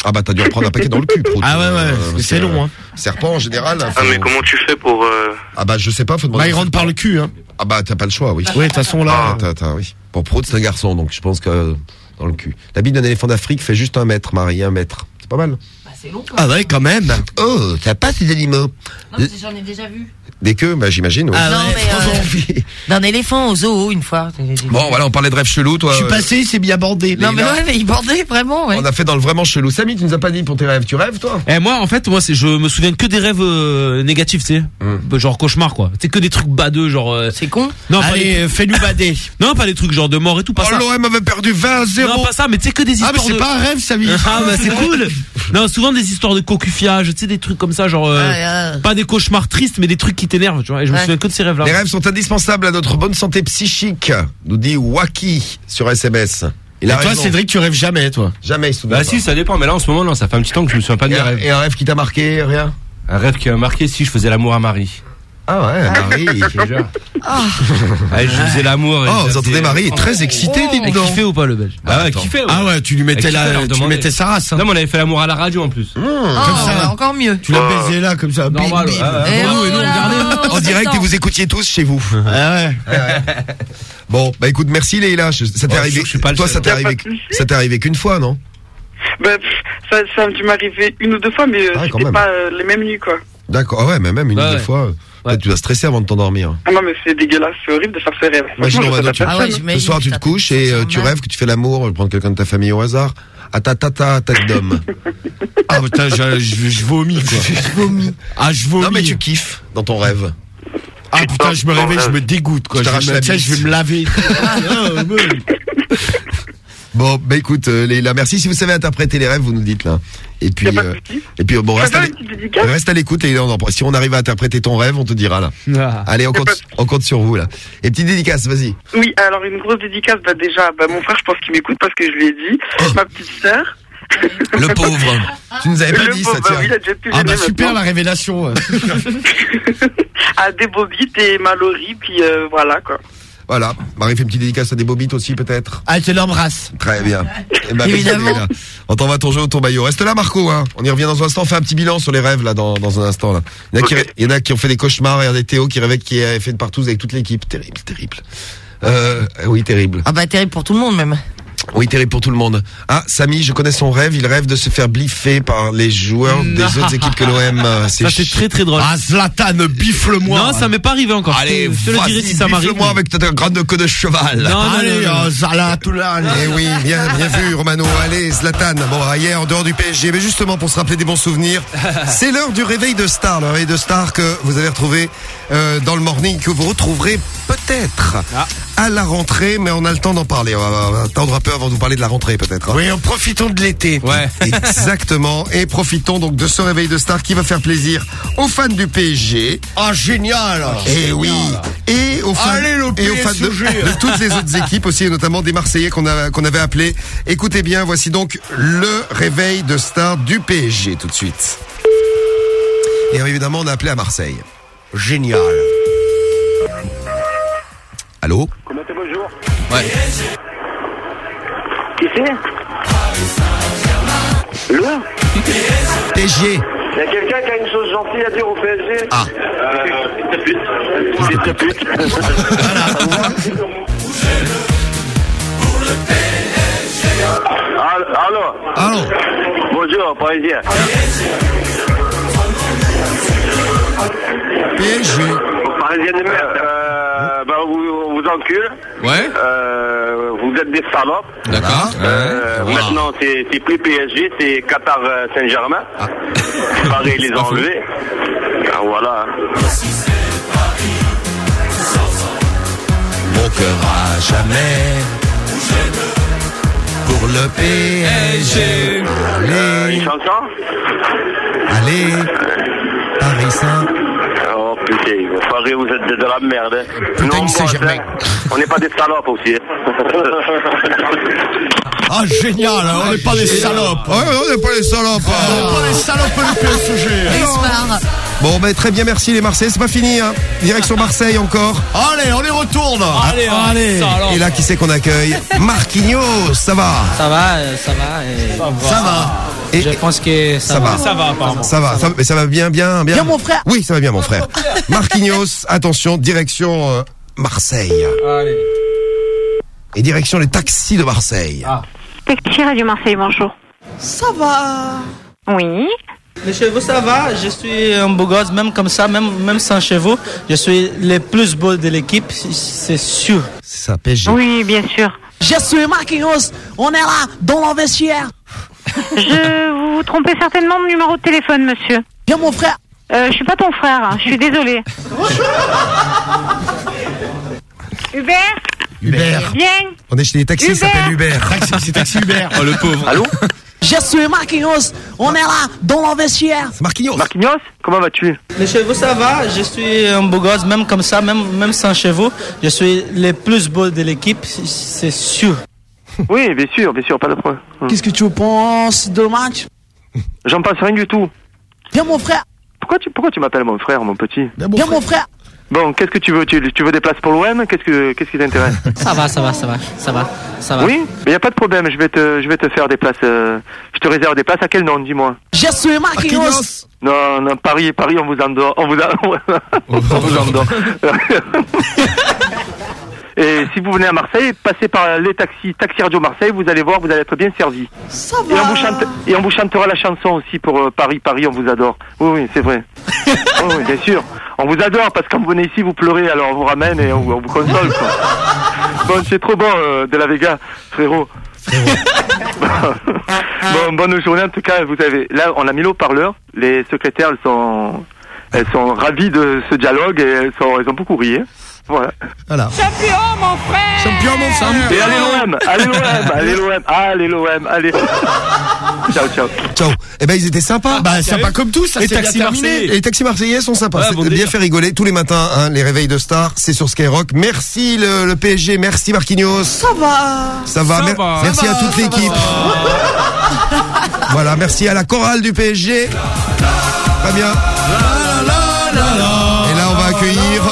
Ah bah t'as dû en prendre un paquet dans le cul, Prout. Ah ouais, ouais, Euh, c'est long, hein. Serpent en général. Ah faut- mais comment tu fais pour... euh, Ah bah je sais pas, faut demander. Bah il rentre par le cul hein. Ah bah t'as pas le choix, oui. Oui de toute façon Ah, là. t'as, t'as- oui. Pour Prout c'est un garçon, donc je pense que dans le cul. La bite d'un éléphant d'Afrique fait juste un mètre, Marie, un mètre. C'est pas mal. C'est long, quoi. Ah ouais quand même. Oh, t'as pas ces animaux Non, j'en ai déjà vu. Des queues, bah j'imagine. Oui. Ah Non, ouais, mais, euh. D'un éléphant au zoo, une fois. Bon voilà, on parlait de rêve chelou, toi. Je suis euh, passé, c'est bien bordé. Non, mais ouais, mais il bordait vraiment, ouais. On a fait dans le vraiment chelou. Samy, tu nous as pas dit pour tes rêves. Tu rêves, toi? Eh moi en fait moi c'est je me souviens que des rêves euh, négatifs tu sais Hum. genre cauchemar quoi c'est que des trucs badeux genre euh, C'est con. non pas Allez, des euh, fais-nous bader. non pas des trucs genre de mort et tout pas Oh, ça l'OM avait perdu 20 à 0. non pas ça mais tu sais que des Ah histoires mais c'est de pas un rêve ça vie. ah bah c'est cool non souvent des histoires de cocufiage tu sais des trucs comme ça genre euh, pas des cauchemars tristes mais des trucs qui t'énervent tu vois et je me souviens que de ces rêves là Les rêves sont indispensables à notre bonne santé psychique, nous dit Waki sur SMS. Et toi raison. Cédric tu rêves jamais toi. Jamais il se souvient Bah pas. si, ça dépend, mais là en ce moment, non, ça fait un petit temps que je me souviens pas de Et mes un, rêves. et un rêve qui t'a marqué, rien Un rêve qui m'a marqué si je faisais l'amour à Marie. Ah ouais, Marie. Ah. Ouais, je faisais l'amour. et Oh, vous entendez Marie est très excitée, Oh. dites donc. kiffait ou pas le belge Ah ouais, ouais. Ah ouais, tu lui mettais la- tu demandait. mettais sa race, hein. Non, mais on avait fait l'amour à la radio en plus. Ah, Comme ça. bah, encore mieux. Tu l'as baisé là, comme ça. bim, Normal, bim. Eh Et et nous, oh regardez. oh, En direct et vous écoutiez tous chez vous. Ah ouais. Bon, bah écoute, merci Leïla. Je- Ça t'est Oh, arrivé. Toi, ça t'est arrivé. de souci. Ça t'est arrivé qu'une fois, non? Bah, ça, ça a dû m'arriver une ou deux fois, mais euh, Ah, c'était pas euh, les mêmes nuits, quoi. D'accord. Ah ouais, mais même une Ouais, ou deux fois. Tu vas stresser avant de t'endormir. Ah non, mais c'est dégueulasse, c'est horrible de faire ce rêve. Imagine, on va dans- tu- Ah ouais. Ce soir, tu te couches et euh, tu rêves que tu fais l'amour, prendre quelqu'un de ta famille au hasard. Ah ta ta ta tête d'homme. Ah putain, je, je, je vomis quoi. Je vomis. Ah je vomis. Non mais tu kiffes dans ton rêve. Ah putain, je me réveille, je me dégoûte quoi. Je Je, t'arrache vais la me- tiens, je vais me laver. Bon, bah écoute, euh, Leïla, merci. Si vous savez interpréter les rêves, vous nous dites là. Et puis, euh, et puis bon, reste à reste à l'écoute, Leïla. on en- Si on arrive à interpréter ton rêve, on te dira là. Ah. Allez, on compte, on sur vous là. Et petite dédicace, vas-y. Oui, alors une grosse dédicace, bah déjà, bah mon frère, je pense qu'il m'écoute parce que je lui ai dit. Ma petite sœur. Le pauvre. tu nous avais pas Le dit pauvre, ça, bah tiens. oui, il a déjà plus Ah bah super maintenant. la révélation. À des bobites et Mallory, puis euh, voilà, quoi. Voilà. Marie fait une petite dédicace à des bobites aussi, peut-être. Ah, je l'embrasse. Très bien. Eh ben, Évidemment. On t'envoie ton jeu au ton maillot. Reste là, Marco. Hein. On y revient dans un instant. On fait un petit bilan sur les rêves là dans, dans un instant. Là. Il, y en a qui, il y en a qui ont fait des cauchemars. Regardez Théo qui rêvait qui a fait de partous avec toute l'équipe. Terrible, terrible. Euh, oui, terrible. Ah bah terrible pour tout le monde même. Oui, terrible pour tout le monde. Ah, Samy, je connais son rêve. Il rêve de se faire bliffer par les joueurs des autres équipes que l'OM. euh, Ça, c'est très très drôle. Ah Zlatan, bifle-moi. Non, ça m'est pas arrivé encore. Allez, je te, le dirai si ça m'arrive. bifle-moi avec ta grande queue de cheval. Non, non, Allez, oh, Zlatan. Eh oui, bien, bien vu, Romano. Allez, Zlatan. Bon, hier, en dehors du PSG, mais justement, pour se rappeler des bons souvenirs, c'est l'heure du réveil de star. Le réveil de star que vous avez retrouvé euh, dans le morning, que vous retrouverez peut-être Ah. à la rentrée, mais on a le temps d'en parler. On va- attendre peu avant de vous parler de la rentrée, peut-être. hein. Oui, en profitons de l'été. Ouais. Exactement. Et profitons donc de ce réveil de star qui va faire plaisir aux fans du PSG. Ah, génial. Et oui. Et aux fans, Allez, le et aux fans de, PSG. de toutes les autres équipes aussi, et notamment des Marseillais qu'on a- qu'on avait appelés. Écoutez bien, voici donc le réveil de star du PSG tout de suite. Et évidemment, on a appelé à Marseille. Génial. Allô? Comment t'es bonjour? Ouais. Qui c'est Le PSG. Il y a quelqu'un qui a une chose gentille à dire au PSG Ah. Fils de pute. Allô Allô? Allô? Bonjour, parisien. PSG. Parisien de merde. Euh, vous, encule. Ouais. Euh, vous êtes des salopes. D'accord. Euh. Maintenant, c'est c'est plus PSG, c'est Qatar euh, Saint-Germain. Ah. Les ont enlevés. Ah, voilà. Mon cœur à jamais. Pour le PSG. Euh, Allez, une chanson? Allez. Paris Saint. Oh putain, Paris, vous êtes de, de la merde. hein. Putain, Nous, on bosse, hein. On n'est pas des salopes aussi. Ah, génial. On n'est pas des salopes. Ouais, on n'est pas les salopes. On n'est pas des salopes du PSG. Espoir. Bon, ben très bien, merci les Marseillais. C'est pas fini, hein. Direction Marseille encore. Allez, on les retourne. Allez, allez. Ça, alors. Et là, qui c'est qu'on accueille? Marquinhos, ça va? Ça va, euh, ça va. et Ça va. Et- je pense que ça, Ça va. Ça va, apparemment. Ça va, ça, mais ça va bien, bien, bien. Bien, mon frère. Oui, ça va bien, mon frère. Marquinhos, attention, direction euh, Marseille. Allez. Et direction les taxis de Marseille. Ah. Taxi Radio Marseille, bonjour. Ça va. Oui. Les cheveux, ça va. Je suis un beau gosse, même comme ça, même, même sans cheveux. Je suis le plus beau de l'équipe, c'est sûr. C'est ça, PSG. Oui, bien sûr. Je suis Marquinhos. On est là, dans le vestiaire. Je vous vous trompez certainement de numéro de téléphone, monsieur. Bien, mon frère. Euh, je suis pas ton frère, hein, je suis désolée. Hubert Hubert. Viens On est chez les taxis, ça s'appelle Hubert. Taxi, c'est taxi Hubert. Oh, le pauvre. Allô Je suis Marquinhos. On est là, dans le vestiaire. C'est Marquinhos. Marquinhos Comment vas-tu Les cheveux, ça va? Je suis un beau gosse, même comme ça, même, même sans cheveux. Je suis le plus beau de l'équipe, c'est sûr. Oui, bien sûr, bien sûr, pas de problème. Qu'est-ce que tu penses de match J'en pense rien du tout. Bien, mon frère. pourquoi tu, pourquoi tu m'appelles mon frère, mon petit Bien mon frère. Bon, qu'est-ce que tu veux tu, tu veux des places pour l'OM Qu'est-ce que qu'est-ce qui t'intéresse? Ça va, ça va, ça va, ça va, ça va. Oui, mais y a pas de problème. Je vais te je vais te faire des places. euh, je te réserve des places. À quel nom Dis-moi? Je suis Marquinhos. Non, non, Paris, Paris, on vous endort. On vous, a- on vous endort. Et si vous venez à Marseille, passez par les taxis, Taxi Radio Marseille, vous allez voir, vous allez être bien servi. Ça Et on vous, chante, et on vous chantera la chanson aussi pour euh, Paris, Paris, on vous adore. Oui, oui, c'est vrai. Oh, oui, bien sûr. On vous adore parce que quand vous venez ici, vous pleurez, alors on vous ramène et on, vous- on vous console. Quoi. Bon, c'est trop bon, euh, de la Vega, frérot. bon, bonne journée en tout cas. Vous avez là, on a mis le haut-parleur. Les secrétaires, elles sont, elles sont ravies de ce dialogue et elles sont, elles ont beaucoup ri. hein. Voilà. Voilà. Champion, mon frère Champion, mon frère. Et allez l'OM, allez l'OM, allez l'OM, allez l'OM, allez. ciao, ciao. Ciao. Eh ben ils étaient sympas. Bah, sympa comme tous, ça les taxis marseillais. Les taxis marseillais sont sympas. C'est bon bien fait rigoler tous les matins. Hein, les réveils de stars, c'est sur Skyrock. Merci le, le PSG, merci Marquinhos. Ça va. Ça va, Ça mer- va. merci Ça à toute l'équipe. voilà, merci à la chorale du PSG. Pas bien. Et là, on va accueillir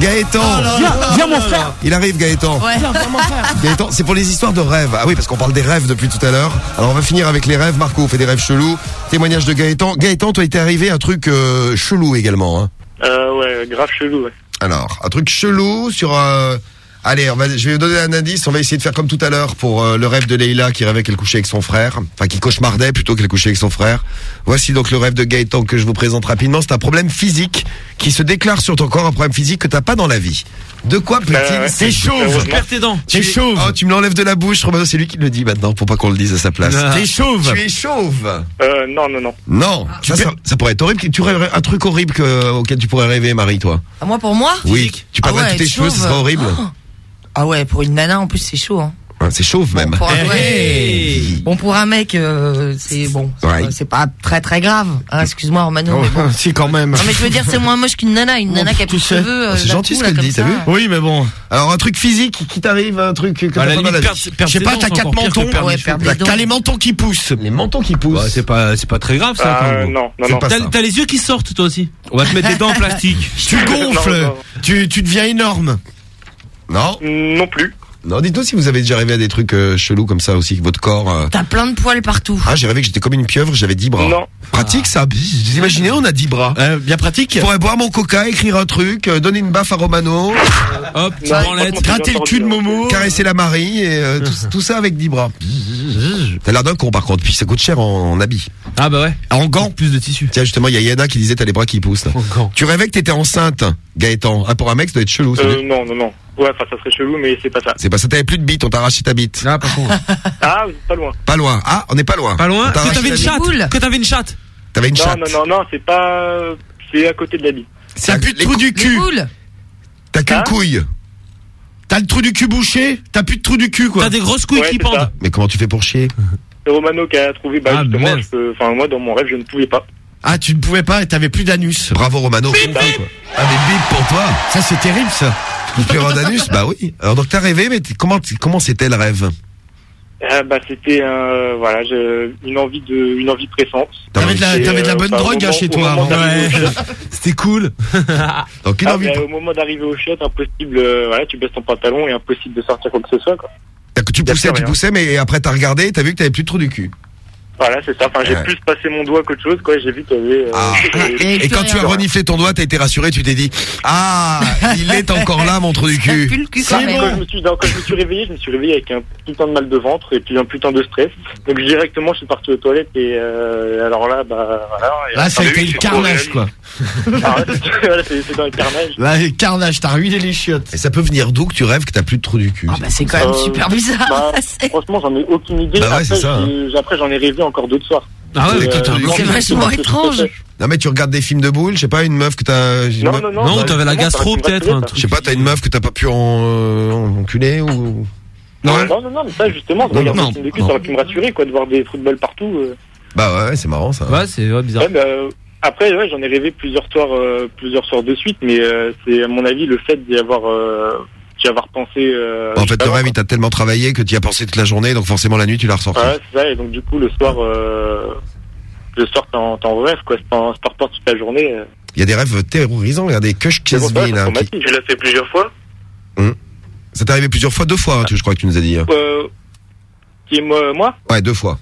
Gaëtan. Viens, viens, mon frère. Il arrive, Gaëtan. Ouais. Viens, viens, mon frère. Gaëtan, c'est pour les histoires de rêves. Ah oui, parce qu'on parle des rêves depuis tout à l'heure. Alors on va finir avec les rêves. Marco fait des rêves chelous. Témoignage de Gaëtan. Gaëtan, toi, il t'est arrivé un truc euh, chelou également. Hein. Euh, ouais, grave chelou, ouais. Alors, un truc chelou sur... euh, Allez, on va, je vais vous donner un indice. On va essayer de faire comme tout à l'heure pour euh, le rêve de Leïla qui rêvait qu'elle couchait avec son frère. Enfin, qui cauchemardait plutôt qu'elle couchait avec son frère. Voici donc le rêve de Gaëtan que je vous présente rapidement. C'est un problème physique qui se déclare sur ton corps, un problème physique que t'as pas dans la vie. De quoi peut-il ouais. C'est chauve. Perds tes dents. Tu es chauve. Oh, tu me l'enlèves de la bouche, Romano. C'est lui qui le dit maintenant pour pas qu'on le dise à sa place. Ah. T'es chauve. Tu es chauve. Euh, non, non, non. Non, ça, ça, ça pourrait être horrible. Tu rêverais un truc horrible que- auquel tu pourrais rêver, Marie, toi? Ah, Moi pour moi? Oui. Tu Ah perdrais ouais, tous tes cheveux, ce chauve. serait horrible. Oh. Ah ouais, pour une nana en plus c'est chaud. Hein. Ouais, C'est chauve même. Pour un, ouais. Bon pour un mec, euh, c'est bon, Ouais. pas- c'est pas très très grave. Hein, Excuse-moi Romano. bon. si, quand même. Non mais je veux dire c'est moins moche qu'une nana, une nana qui a plus de cheveux. euh, C'est gentil coup, ce qu'elle comme dit, t'as vu Oui, mais bon. Alors un truc physique qui t'arrive, un truc À t'as la limite, Je sais pas, t'as quatre mentons. Ouais, T'as les mentons qui poussent. Les mentons qui poussent. Bah, c'est pas, c'est pas très grave ça. Ah, non, non, C'est non. pas T'as ça. t'as les yeux qui sortent toi aussi. On va te mettre des dents en plastique. Tu gonfles. Tu, tu deviens énorme. Non Non plus. Non, dites-nous si vous avez déjà rêvé à des trucs euh, chelous comme ça aussi, que votre corps. euh, T'as plein de poils partout. Ah, j'ai rêvé que j'étais comme une pieuvre, j'avais 10 bras. Non. Pratique ça. Vous imaginez, on a 10 bras. bien pratique. Je pourrais boire mon coca, écrire un truc, euh, donner une baffe à Romano, Hop, Non, branlette. Gratter le cul de Momo. caresser la Marie, et euh, tout, tout ça avec 10 bras. T'as l'air d'un con par contre, puis ça coûte cher en, en habit. Ah bah ouais. En gants. Plus de tissu. Tiens, justement, il y a Yana qui disait t'as les bras qui poussent. là. Tu rêvais que t'étais enceinte, Gaëtan. Ah, pour un mec, ça doit être chelou. ça doit Euh, être- non, non, non. Ouais, enfin, ça serait chelou, mais c'est pas ça. C'est pas ça, t'avais plus de bite, on t'a arraché ta bite. Ah, par contre. Ah, vous êtes pas loin. Pas loin. Ah, on n'est pas loin. Pas loin. Que t'avais une chatte. Que t'avais une chatte. T'avais une Non, chatte. non, non, non, c'est pas. C'est à côté de la bite. T'as plus de trou du cul. T'as qu'une Hein couille. T'as le trou du cul bouché. T'as plus de trou du cul, quoi. T'as des grosses couilles Ouais, qui c'est pendent. ça. Mais comment tu fais pour chier? C'est Romano qui a trouvé. Bah, Ah, justement, merde. je peux- enfin, moi, dans mon rêve, je ne pouvais pas. Ah, tu ne pouvais pas et t'avais plus d'anus. Bravo Romano. Ah mais bip pour toi. Ça, c'est terrible, ça. Tu peux avoir d'anus Bah oui. Alors donc t'as rêvé, mais comment comment c'était le rêve Ah, bah, c'était. Voilà, je- une envie de, une envie pressante. T'avais de la, t'avais de la euh, bonne enfin, au drogue hein, moment- chez toi shot- C'était cool. Donc une Ah, envie. bah, au moment d'arriver au shot, impossible. euh, voilà, tu baisses ton pantalon et impossible de sortir quoi que ce soit. Quoi. T'as- Tu poussais, tu rien. poussais, mais après t'as regardé, t'as vu que t'avais plus de trou du cul. Voilà, c'est ça. Enfin, j'ai Ouais. plus passé mon doigt qu'autre chose. Quoi, j'ai vu qu'il y avait. euh, Ah. des- Et quand tu as reniflé ton doigt, t'as été rassuré, tu t'es dit Ah, il est encore là mon trou du Ça cul. pue le cul Quand, quand même. quand je me suis, quand je me suis réveillé, je me suis réveillé avec un putain de mal de ventre et puis un putain de stress. Donc directement, je suis parti aux toilettes et euh, alors là, bah voilà. Et Là, ça a ah, été oui, le c'est carnage, trop quoi. réel. Ah, ouais, c'est- voilà, c'est c'est dans le carnage. Là, le carnage, t'as ruiné les chiottes. Et ça peut venir d'où que tu rêves que t'as plus de trou du cul Ah bah c'est quand même Euh, super bizarre. bah, C'est- franchement, j'en ai aucune idée. Bah ouais, après, c'est ça, j'ai- après, j'en ai rêvé encore d'autres soirs. Ah ouais, Et, mais toi, t'as euh, C'est vachement étrange. Non mais tu regardes des films de boules, je sais pas, une meuf que t'as. Non, non, non. Non, bah, t'avais la gastro, peut-être, truc. Je sais pas, t'as une meuf que t'as pas pu en, euh, enculer ou. Non, non, non, mais ça, justement, de Non, regarder non, des films de cul, non. ça aurait pu me rassurer, quoi, de voir des footballs partout. euh. Bah ouais, c'est marrant ça. Ouais, c'est bizarre. Euh, après, ouais, j'en ai rêvé plusieurs soirs, euh, plusieurs soirs de suite, mais euh, c'est à mon avis le fait d'y avoir, euh, d'y avoir pensé. Euh, en fait, le rêve, il t'a tellement travaillé que tu y as pensé toute la journée, donc forcément la nuit, tu l'as ressorti. Ouais, c'est ça. Et donc du coup, le soir, euh, je sors en, en rêve, quoi. En sortant toute la journée. euh. Il y a des rêves terrorisants, regardez, Kush C'est pour ça, Kisvin, c'est hein, qui- traumatique. Tu l'as fait plusieurs fois Ça t'est arrivé plusieurs fois, deux fois, hein, tu- je crois que tu nous as dit. hein. euh, Qui, moi, moi? Ouais, deux fois.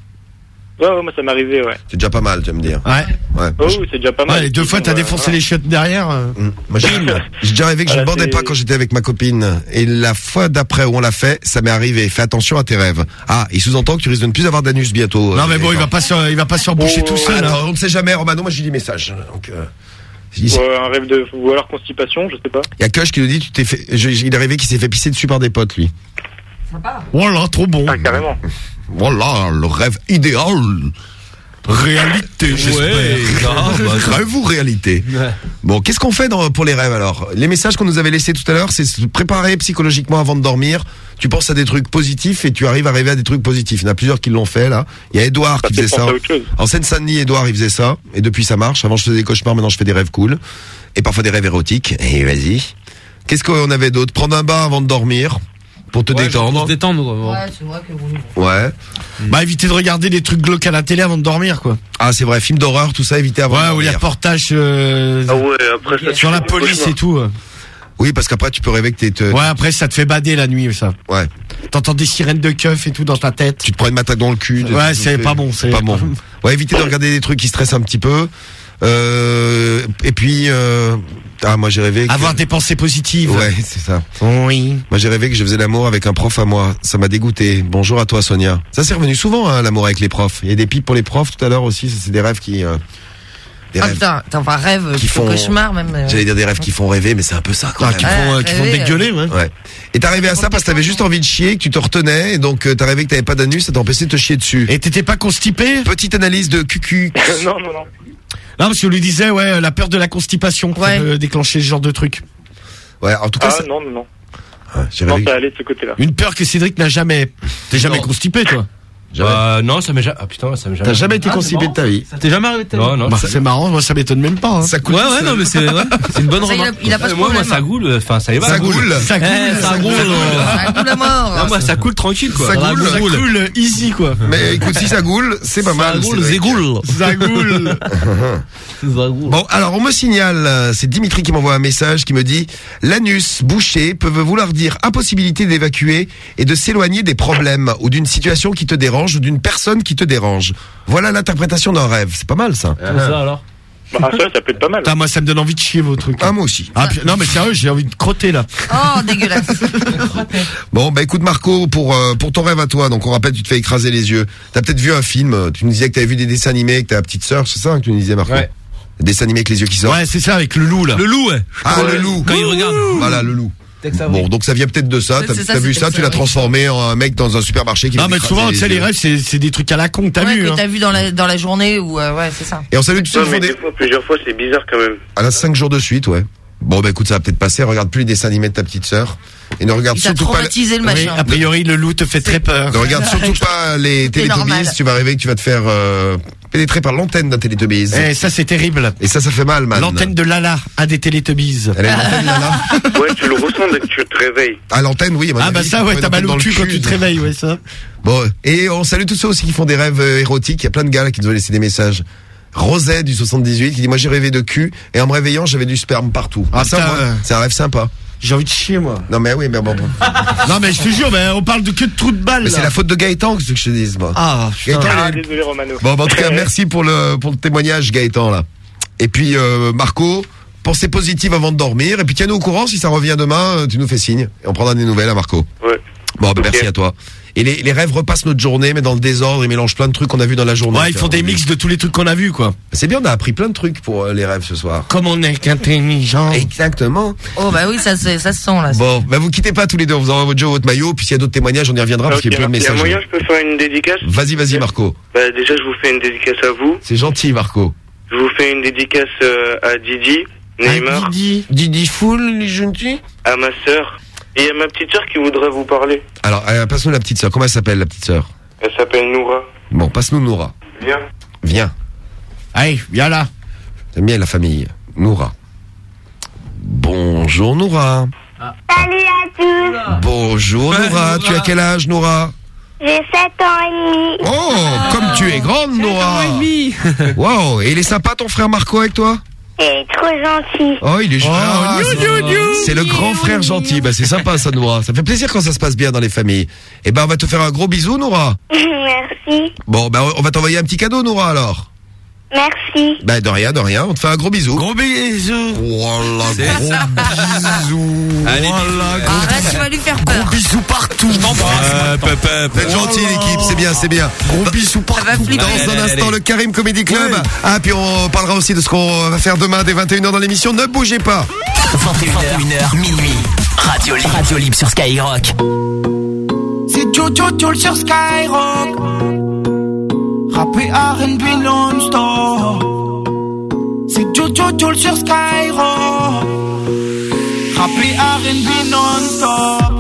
Ouais, ouais, moi, ça m'est arrivé, ouais. C'est déjà pas mal, tu vas me dire. Ouais. Ouais. Oh, oui, c'est déjà pas mal. Ouais, les deux fois, t'as défoncé voilà. les chiottes derrière. euh. Moi, j'ai j'ai déjà rêvé que je ne Voilà, c'est- pas quand j'étais avec ma copine. Et la fois d'après où on l'a fait, ça m'est arrivé. Fais attention à tes rêves. Ah, il sous-entend que tu risques de ne plus avoir d'anus bientôt. Non, euh, mais bon, il va pas se, il va pas se reboucher tout seul. Hein. on ne sait jamais, Romano, moi j'ai des messages. Donc, euh, un rêve de. Ou alors constipation, je sais pas. il y a Kush qui nous dit, tu t'es fait, je- il est arrivé qu'il s'est fait pisser dessus par des potes, lui. Voilà, trop bon. Ah, carrément. Voilà, le rêve idéal. Réalité, j'espère. Ah, rêve ou réalité Bon, qu'est-ce qu'on fait dans- pour les rêves alors? Les messages qu'on nous avait laissés tout à l'heure, c'est se préparer psychologiquement avant de dormir. Tu penses à des trucs positifs et tu arrives à rêver à des trucs positifs. Il y en a plusieurs qui l'ont fait là. Il y a Edouard qui fait faisait penser ça. à autre chose? En Seine-Saint-Denis, Edouard, il faisait ça. Et depuis, ça marche. Avant, je faisais des cauchemars. Maintenant, je fais des rêves cool. Et parfois des rêves érotiques. Et vas-y. Qu'est-ce qu'on avait d'autre? Prendre un bain avant de dormir. Pour te détendre. Se détendre. Ouais, c'est vrai que vous. Ouais. Bah, éviter de regarder des trucs glauques à la télé avant de dormir, quoi. Ah, c'est vrai. Film d'horreur, tout ça, éviter avant de Ouais, ou dormir. les reportages euh, Ah ouais, après ça. sur la police et tout. euh. Oui, parce qu'après, tu peux rêver que t'es... te- Ouais, après, ça te fait bader la nuit, ça. Ouais. T'entends des sirènes de keuf et tout dans ta tête. Tu te prends une matraque dans le cul. Ouais, c'est pas bon, c'est pas bon. Ouais, éviter de regarder des trucs qui stressent un petit peu. Euh, et puis, euh, ah, moi j'ai rêvé. Que... Avoir des pensées positives. Ouais, c'est ça. Oui. Moi j'ai rêvé que je faisais l'amour avec un prof à moi. Ça m'a dégoûté. Bonjour à toi Sonia. Ça c'est revenu souvent hein, l'amour avec les profs. Il y a des pipes pour les profs tout à l'heure aussi. C'est des rêves qui. euh, des Ah rêves. putain, t'as un rêve, Qui qui font- cauchemar même. euh. J'allais dire des rêves qui font rêver, mais c'est un peu ça quand Ah, même. qui font, euh, qui font rêver, dégueuler, ouais. Ouais. Et t'es arrivé à ça parce que t'avais juste envie de chier, que tu te retenais, et donc euh, t'as rêvé que t'avais pas d'anus, ça t'empêchait de te chier dessus. Et t'étais pas constipé Petite analyse de cucu. non, non, non. Non, parce qu'on lui disait, ouais, la peur de la constipation ça Ouais. peut déclencher ce genre de truc. Ouais, en tout cas, Ah ça- non, non, non. j'ai Non, ça allait de ce côté-là. Une peur que Cédric n'a jamais. T'es jamais constipé, toi Bah, non, ça m'est jamais. Ah putain, ça m'est jamais. T'as jamais été Ah, constipé c'est de ta vie. Ça t'est jamais arrivé de ta Non, vie non. Bah, ça- c'est marrant, moi ça m'étonne même pas. hein. Ça coûte. Ouais, ouais, non, mais c'est ouais, c'est une bonne Ça, il a- remarque. il a pas de Euh, moi, moi, problème. ça goule. Enfin, ça y va. Ça goule. Ça Eh, coule, ça roule. Un coup la mort. Non, moi, ça coule tranquille, quoi. Ça goule. ça coule easy, quoi. Mais écoute, si ça goule, c'est pas mal. Ça goule, zégoule. Ça coule. Bon, alors on me signale, euh, c'est Dimitri qui m'envoie un message qui me dit l'anus bouché peuvent vouloir dire impossibilité d'évacuer et de s'éloigner des problèmes ou d'une situation qui te dérange ou d'une personne qui te dérange. Voilà l'interprétation d'un rêve. C'est pas mal ça. Comme ça, alors. Bah, ça, ça peut être pas mal. Putain, moi ça me donne envie de chier vos trucs. Ah moi aussi. Ah, non, mais sérieux, j'ai envie de crotter là. Oh, dégueulasse. Bon, bah écoute Marco, pour euh, pour ton rêve à toi, donc on rappelle, tu te fais écraser les yeux. T'as peut-être vu un film. euh, Tu nous disais que t'avais vu des dessins animés avec ta petite sœur, c'est ça que tu nous disais Marco Ouais. Des dessins animés avec les yeux qui sortent. Ouais, c'est ça, avec le loup là. Le loup, ouais. Ah le loup. Quand il regarde. Voilà le loup. Bon, donc ça vient peut-être de ça. T'as vu ça, tu l'as transformé en un mec dans un supermarché qui Non, mais souvent, tu sais, les rêves, c'est c'est des trucs à la con que t'as Ouais, vu. que hein. t'as vu dans la, dans la journée ou euh, ouais, c'est ça. Et on salue tous des plusieurs fois, c'est bizarre quand même. À la 5 jours de suite, ouais. Bon, bah écoute, ça va peut-être passer. Regarde plus les dessins animés de ta petite sœur. Et ne regarde Il surtout pas... traumatisé le Oui, machin. a priori, le loup te fait très peur. Ne regarde surtout pas les. Télétobies. Tu vas rêver que tu vas te faire pénétrer par l'antenne d'un Télétobies. Eh, ça c'est terrible. Et ça, ça fait mal, man. L'antenne de Lala a des Télétubbies. Elle a une antenne là, là. Ouais, tu le ressens dès que tu te réveilles. À l'antenne, oui. à mon Ah bah avis, ça ouais, t'as mal au cul quand tu te réveilles, ouais ça. Bon, et on salue tous ceux aussi qui font des rêves euh, érotiques. Il y a plein de gars là, qui nous ont laissé des messages. Rosette du 78 qui dit moi j'ai rêvé de cul et en me réveillant j'avais du sperme partout. Ah, ça, moi, c'est un rêve sympa. J'ai envie de chier moi. Non mais oui mais bon. bon. Non mais je te jure, mais on parle de que de trous de balles. Mais c'est la faute de Gaëtan que ce que je te dise moi. Ah. Gaëtan, Ah, il désolé, Romano. Bon, en tout cas, merci pour le, pour le témoignage, Gaëtan, là. Et puis, euh, Marco, pensée positive avant de dormir. Et puis, tiens-nous au courant. Si ça revient demain, euh, tu nous fais signe. Et on prendra des nouvelles à Marco. Ouais. Bon, bah, merci à toi. Et les, les rêves repassent notre journée, mais dans le désordre, ils mélangent plein de trucs qu'on a vu dans la journée. Ouais, ils font des mix de tous les trucs qu'on a vus quoi. C'est bien, on a appris plein de trucs pour euh, les rêves ce soir. Comme on est qu'intelligent. Exactement. Oh bah oui, ça, se- ça se sent là. Bon, bah, vous quittez pas tous les deux. On vous envoie votre jeu, votre maillot. Puis s'il y a d'autres témoignages, on y reviendra parce qu'il y a plein de Il y a messages. moyen, je peux faire une dédicace Vas-y, vas-y, Marco. Bah, déjà, je vous fais une dédicace à vous. C'est gentil, Marco. Je vous fais une dédicace euh, à Didi, Neymar, Ah, Didi. Didi Foul, les gentils. à ma sœur. Et à ma petite sœur qui voudrait vous parler. Alors, euh, passe-nous la petite sœur. Comment elle s'appelle, la petite sœur Elle s'appelle Noura. Bon, passe-nous Noura. Viens. Viens. Allez, viens là. J'aime bien la famille. Noura. Bonjour Noura. Salut à tous Bonjour Noura. Tu as quel âge Noura J'ai 7 ans et demi. Oh, comme tu es grande, Noah. Wow, et il est sympa ton frère Marco avec toi? Et trop gentil. Oh, il est gentil. Ah, c'est- c'est le grand frère gentil. Bah, c'est sympa ça, Noah. Ça fait plaisir quand ça se passe bien dans les familles. Eh ben, on va te faire un gros bisou, Noah. Merci. Bon, ben, on va t'envoyer un petit cadeau, Noah, alors. Merci. Bah, de rien, de rien. On te fait un gros bisou. Gros bisou. Voilà, gros ça. bisou. Allez, voilà, gros Arrête, tu vas lui faire peur. bisous partout. Je t'embrasse. Vous êtes gentils, l'équipe. C'est bien, c'est bien. Gros bisous partout. Dans flipper. un Allez, instant, allez. le Karim Comedy Club. Ah, puis on parlera aussi de ce qu'on va faire demain dès 21h dans l'émission. Ne bougez pas. 21h, minuit. Radio, Libre. Radio Libre sur Skyrock. C'est Jojo Joel sur Skyrock. Rappé R&B non-stop. C'est Jojo Joel sur Skyrock. Rappé R&B non-stop.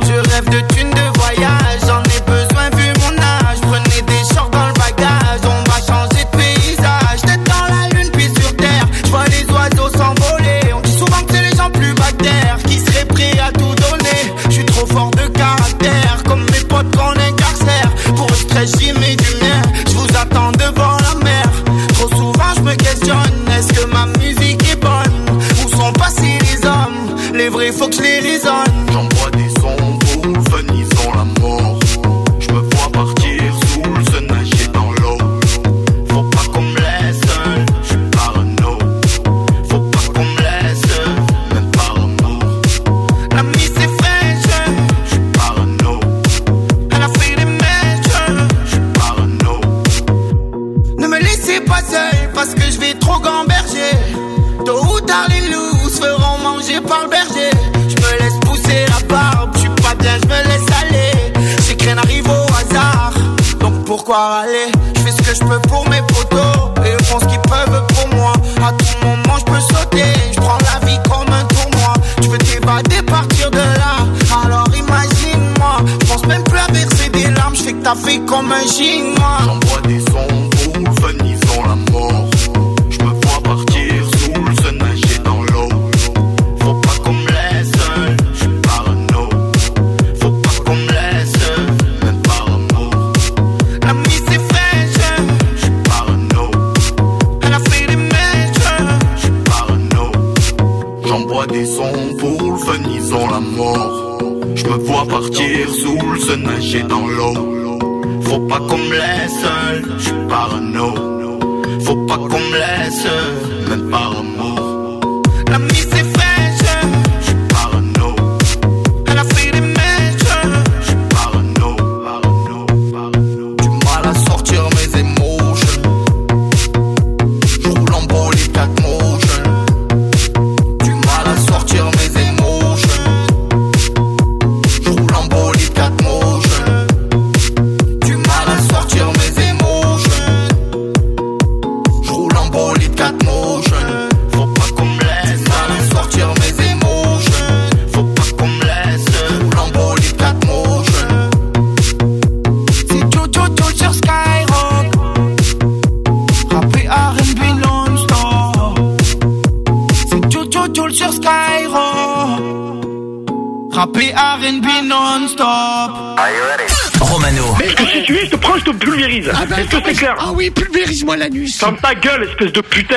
Ferme ta gueule, espèce de putain.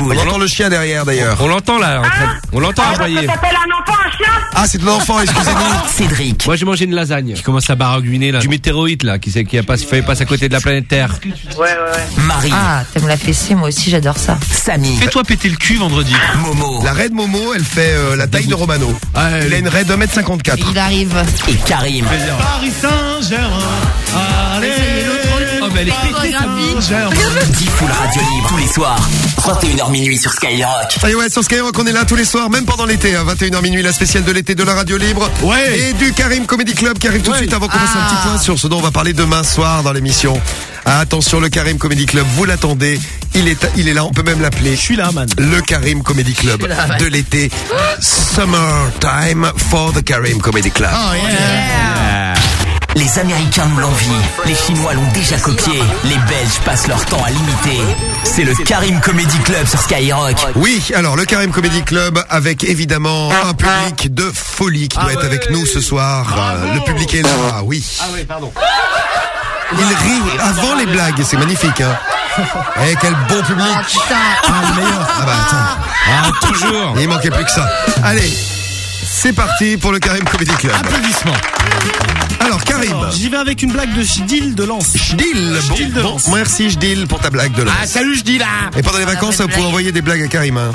On entend le chien derrière d'ailleurs. On l'entend là. en train- On l'entend Ah, aboyer. t'appelles un enfant un chien Ah, c'est de l'enfant, excusez-moi. Cédric. Moi j'ai mangé une lasagne. Qui commence à baragouiner là. Du météorite là, qui, sait- qui a pas, qui passe à côté de la planète Terre. Ouais, ouais, ouais. Marie. Ah, t'aimes la fessée, moi aussi j'adore ça. Samy. Fais-toi péter le cul vendredi. Momo. La raide Momo, elle fait euh, la taille de Romano. Il a une raide de 1m54. Il arrive. Et Karim. Paris Saint-Germain. Allez, Oh, mais elle est Diffoul Radio Libre tous les soirs. 21h minuit sur Skyrock. Est, ouais, sur Skyrock, on est là tous les soirs, même pendant l'été, hein, 21h minuit, la spéciale de l'été de la radio libre. Ouais. Et du Karim Comedy Club qui arrive tout de suite avant qu'on fasse un petit point sur ce dont on va parler demain soir dans l'émission. Ah, attention, le Karim Comedy Club, vous l'attendez. Il est, il est là, on peut même l'appeler. Je suis là, man. Le Karim Comedy Club là, de l'été. Summertime for the Karim Comedy Club. Oh yeah. Les Américains nous l'envient. Les Chinois l'ont déjà copié. Les Belges passent leur temps à l'imiter. C'est le Karim Comedy Club sur Skyrock. Oui, alors le Karim Comedy Club avec évidemment un public de folie qui doit être avec nous ce soir. Euh, le public est là, oui. Ah oui, pardon. Il rit avant les blagues, c'est magnifique. Hein. Eh, quel bon public. Ah, le meilleur. Ah bah attends. Ah, toujours. Il manquait plus que ça. Allez, c'est parti pour le Karim Comedy Club. Applaudissements. Alors, Karim. J'y vais avec une blague de Jdil de Lens. Jdil, bon, Jdil de bon, Lens. merci Jdil pour ta blague de Lens. Ah, salut, dis là. Et pendant les vacances, vous pouvez envoyer des blagues à Karim. Hein.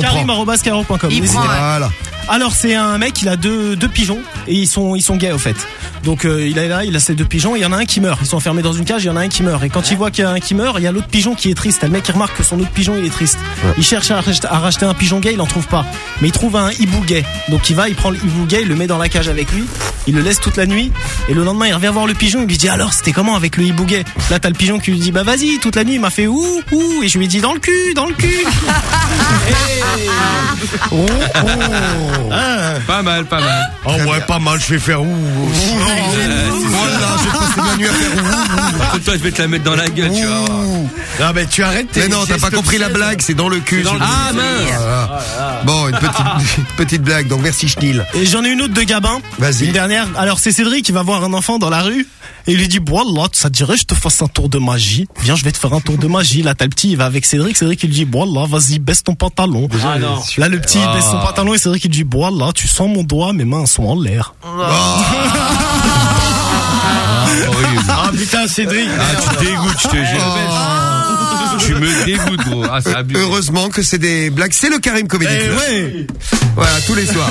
Karim.com. Voilà. Alors c'est un mec, il a deux, deux pigeons et ils sont ils sont gays au fait. Donc euh, il est là, il a ces deux pigeons, il y en a un qui meurt. Ils sont enfermés dans une cage, il y en a un qui meurt. Et quand il voit qu'il y a un qui meurt, il y a l'autre pigeon qui est triste. Et le mec il remarque que son autre pigeon il est triste. Il cherche à racheter, à racheter un pigeon gay, il en trouve pas. Mais il trouve un hibou gay. Donc il va, il prend le hibou gay, il le met dans la cage avec lui, il le laisse toute la nuit. Et le lendemain il revient voir le pigeon, il lui dit alors c'était comment avec le hibou gay Là t'as le pigeon qui lui dit bah vas-y toute la nuit. Il m'a fait ouh ouh. Et je lui ai dit dans le cul, dans le cul. Oh, Pas mal, pas mal. Oh ouais, pas mal, je vais faire ouh. vais nuit à faire ouh. Toi, je vais te la mettre dans la gueule, tu vois. Non, mais tu arrêtes tes Mais non, t'as pas compris la blague, c'est dans le cul. Ah, mince. Voilà. Bon, une petite, une petite blague, donc merci Schnil. Et j'en ai une autre de Gabin. Vas-y. Une dernière. Alors c'est Cédric qui va voir un enfant dans la rue et il lui dit Voilà, ça te dirait je te fasse un tour de magie. Viens, je vais te faire un tour de magie. Là t'as le petit, il va avec Cédric. Cédric il lui dit Voilà, vas-y, baisse ton pantalon. Ah, non. Là le petit il baisse son Ah. pantalon et Cédric il lui dit Voilà, tu sens mon doigt, mes mains sont en l'air. Horrible. Ah putain, Cédric. Ah, tu dégoûtes, je te jure. Tu me dégoûtes, gros. Ah, c'est abusé. Heureusement que c'est des blagues. C'est le Karim Comedy Eh Club. ouais. Voilà, tous les soirs.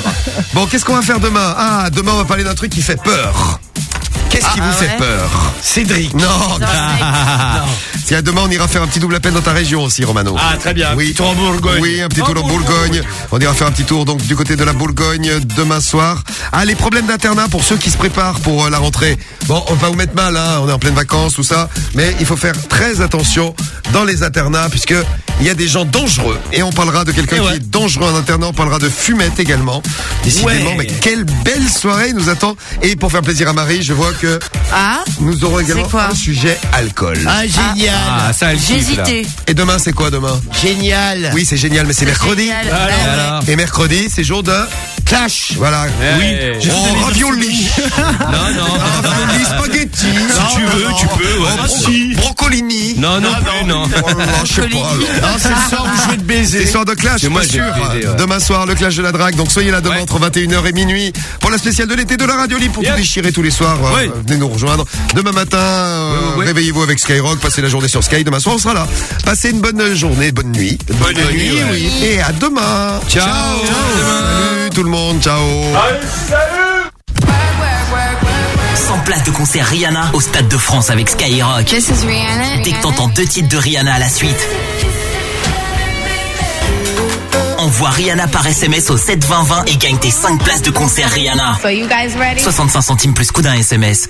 Bon, qu'est-ce qu'on va faire demain? Ah, demain on va parler d'un truc qui fait peur. Qu'est-ce qui Ah, vous fait ouais peur Cédric. Non. Tiens, demain on ira faire un petit double appel dans ta région aussi, Romano. Ah, très bien. Oui, Tour en Bourgogne. Oui, un petit tour en Bourgogne. On ira faire un petit tour donc du côté de la Bourgogne demain soir. Ah, les problèmes d'internat pour ceux qui se préparent pour euh, la rentrée. Bon, on va vous mettre mal, hein, on est en pleine vacances, tout ça, mais il faut faire très attention dans les internats puisque il y a des gens dangereux et on parlera de quelqu'un qui est dangereux en internat. On parlera de fumette également. Décidément, Ouais. mais quelle belle soirée nous attend. Et pour faire plaisir à Marie, je vois que Ah nous aurons également quoi un sujet alcool. Ah, génial. Ah, ça. Et demain, c'est quoi demain Génial. Oui, c'est génial, mais c'est mercredi. Ouais. alors. Et mercredi, c'est jour de clash. Voilà. Oui. Oh, ravioli. Non, non. ravioli, spaghetti. Si tu veux, tu peux, ouais. Oh, bro- Brocolini. Non, non plus, non. Oh je sais pas. Non, c'est le soir où je vais te C'est baiser. soir de clash, C'est moi, sûr. baiser, ouais. Demain soir, le clash de la drague. Donc soyez là demain Ouais. entre 21h et minuit pour la spéciale de l'été de la radio libre pour Yes. tout déchirer tous les soirs. Euh, Ouais. Venez nous rejoindre. Demain matin, euh, Ouais, ouais, ouais. réveillez-vous avec Skyrock, passez la journée sur Sky. Demain soir, on sera là. Passez une bonne journée, bonne nuit. Bonne nuit, ouais. oui. Et à demain. Ciao. Salut tout le monde. Ciao. Sans place de concert Rihanna au Stade de France avec Skyrock. This is Rihanna. Dès que t'entends deux titres de Rihanna à la suite. Envoie Rihanna par SMS au 72020 et gagne tes 5 places de concert Rihanna. So you guys ready? 65 centimes plus coût d'un SMS.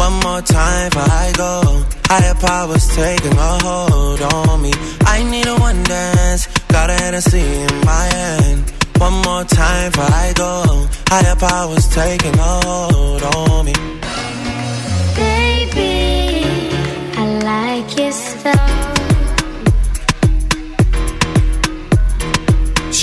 One more time before I go. Higher powers taking a hold on me. I need a one dance. Got a Hennessy in my hand. One more time before I go. Higher powers taking a hold on me. Baby, I like your style.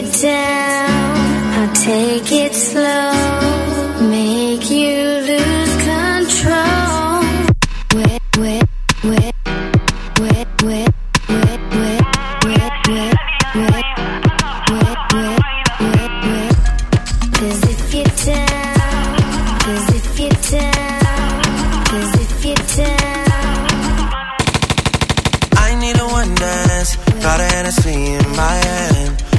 Cause down, I'll take it slow. Make you lose control. Wet, wet, wet, wet, wet, wet, wet, wet, wet, wet, wet, wet, wet, wet. Cause if you're down, cause if you're down, cause if you're down. I need a one dance, got a Hennessy in my hand.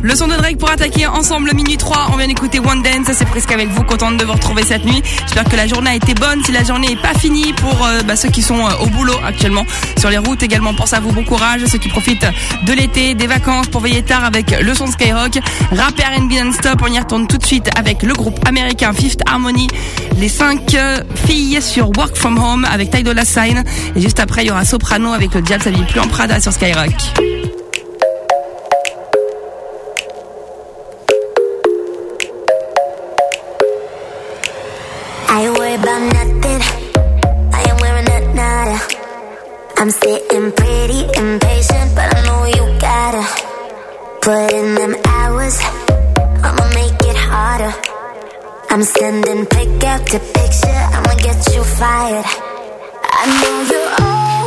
Le son de Drake pour attaquer ensemble minuit 3. On vient d'écouter One Dance. C'est presque avec vous. Contente de vous retrouver cette nuit. J'espère que la journée a été bonne. Si la journée n'est pas finie pour euh, bah, ceux qui sont euh, au boulot actuellement sur les routes également, pense à vous. Bon courage. Ceux qui profitent de l'été, des vacances pour veiller tard avec le son de Skyrock. Rap R&B non-stop. On y retourne tout de suite avec le groupe américain Fifth Harmony. Les cinq euh, filles sur Work From Home avec Ty Dolla Sign. Et juste après, il y aura Soprano avec le Diable s'habille plus en Prada sur Skyrock. I'm sitting pretty impatient, but I know you gotta put in them hours. I'ma make it harder. I'm sending pick out to picture. I'ma get you fired. I know you're always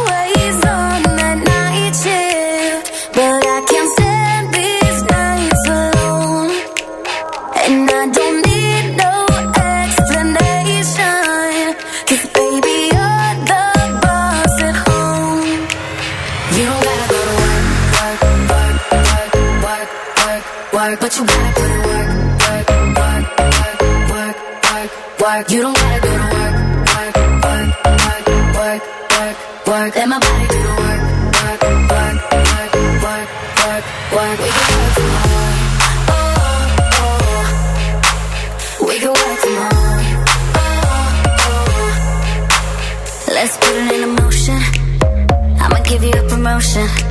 work. But you gotta put in work, work, work, work, work, work, work. You don't gotta go to work, work, work, work, work, work, work. Let my body do the work, work, work, work, work, work, work. We can work from home. Oh, oh. We can work from home. Oh, oh. Let's put it in motion. I'ma give you a promotion.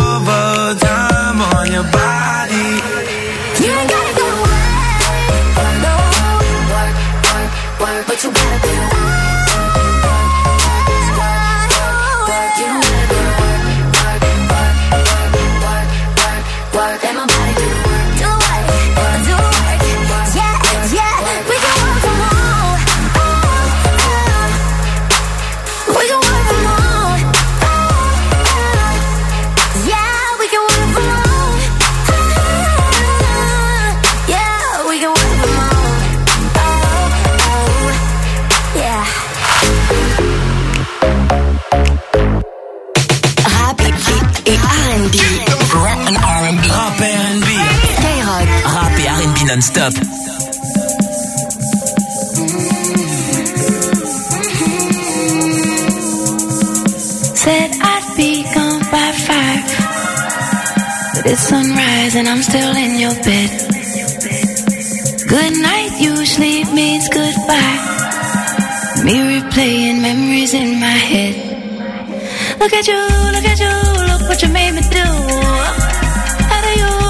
overtime on your body. Non-stop. Said I'd be gone by five. But it's sunrise and I'm still in your bed. Good night usually means goodbye. Me replaying memories in my head. Look at you, look at you, look what you made me do. How do you,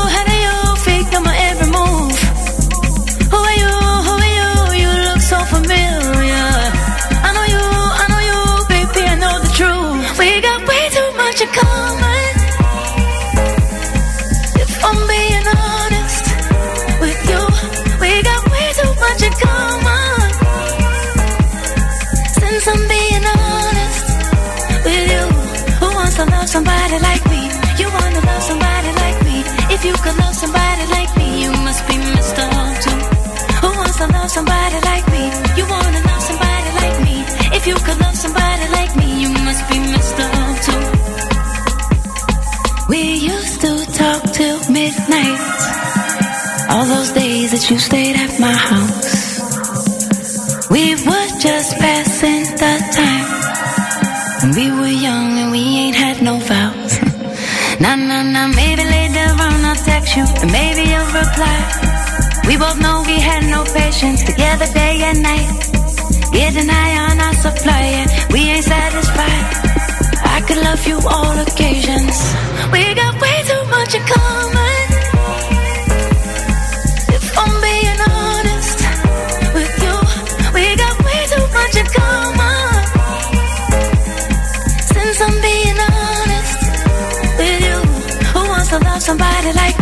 that you stayed at my house. We were just passing the time. When we were young and we ain't had no vows. nah, nah, nah, maybe later on I'll text you and maybe you'll reply. We both know we had no patience together day and night. Getting high on our supply and we ain't satisfied. I could love you all occasions. We got way too much in common. Somebody like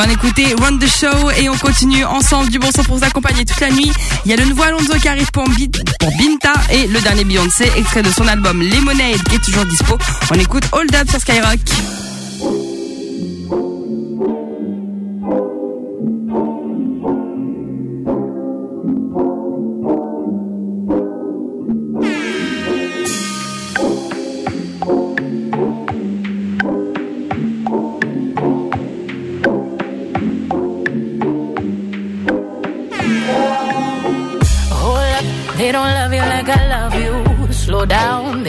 On va en écouter Run the Show et on continue ensemble du bon son pour vous accompagner toute la nuit. Il y a le nouveau Alonso qui arrive pour Binta et le dernier Beyoncé, extrait de son album Lemonade qui est toujours dispo. On écoute Hold Up sur Skyrock.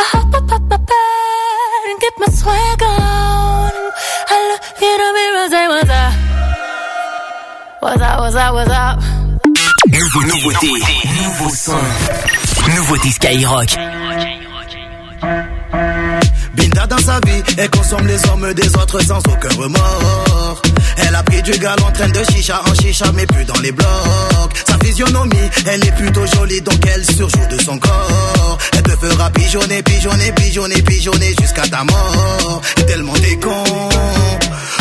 I hop up up my bed and get my swag on. I look in the mirror, say what's up? What's up, what's up, what's up? Nouveau nouveauté, nouveau son. Nouveauté Skyrock. Binda dans sa vie, elle consomme les hommes des autres sans aucun remords. Elle a pris du gal en train de chicha en chicha, mais plus dans les blocs. Sa physionomie, elle est plutôt jolie, donc elle surjoue de son corps. Elle te fera pigeonner, pigeonner, pigeonner, pigeonner jusqu'à ta mort. Et tellement t'es con,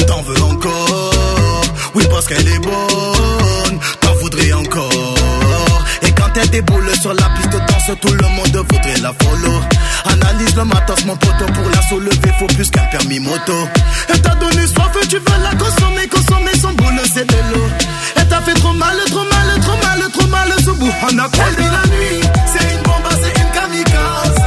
t'en veux encore? Oui, parce qu'elle est bonne, t'en voudrais encore? Et quand elle déboule sur la piste de danse, tout le monde voudrait la follow. Analyse le matos, mon poteau, pour la soulever, faut plus qu'un permis moto. Elle t'a donné soif, tu veux la consommer, consommer son boule, c'est de l'eau. Elle t'a fait trop mal, trop mal, trop mal, trop mal, ce bout. On a de la nuit, c'est une bombe, c'est une kamikaze.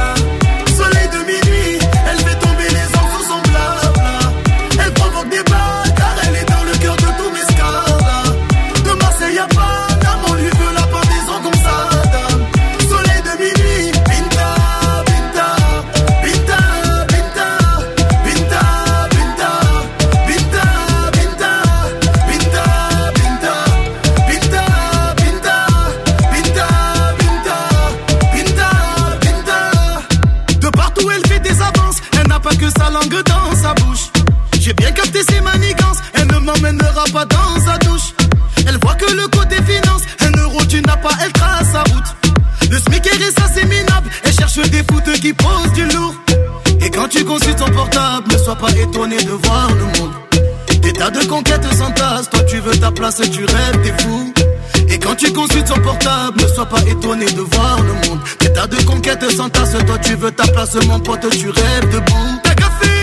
Elle trace sa route. Le SMIC est ça c'est minable, elle cherche des foutes qui posent du lourd. Et quand tu consultes son portable, ne sois pas étonné de voir le monde. Des tas de conquêtes s'entassent, toi tu veux ta place, tu rêves, t'es fou. Et quand tu consultes son portable, ne sois pas étonné de voir le monde. Des tas de conquêtes s'entassent, toi tu veux ta place, mon pote, tu rêves debout. T'as café,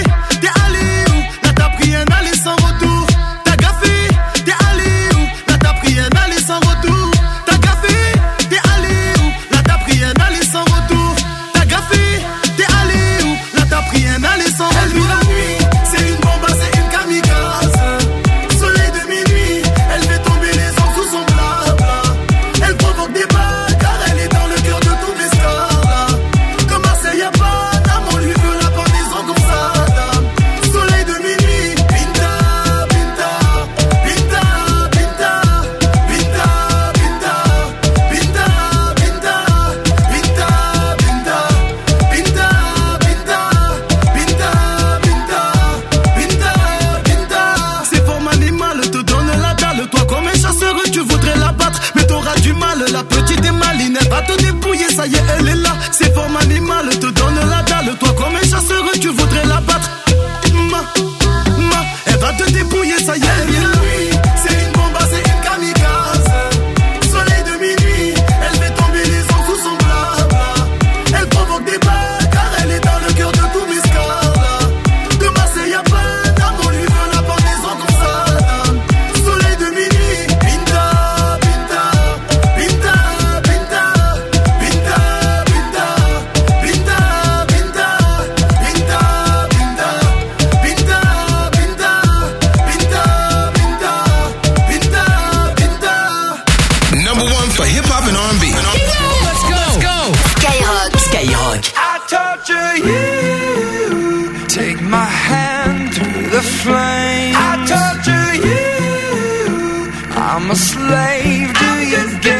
Do you get?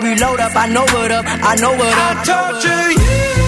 reload up. I know what up. I know what up. I torture you.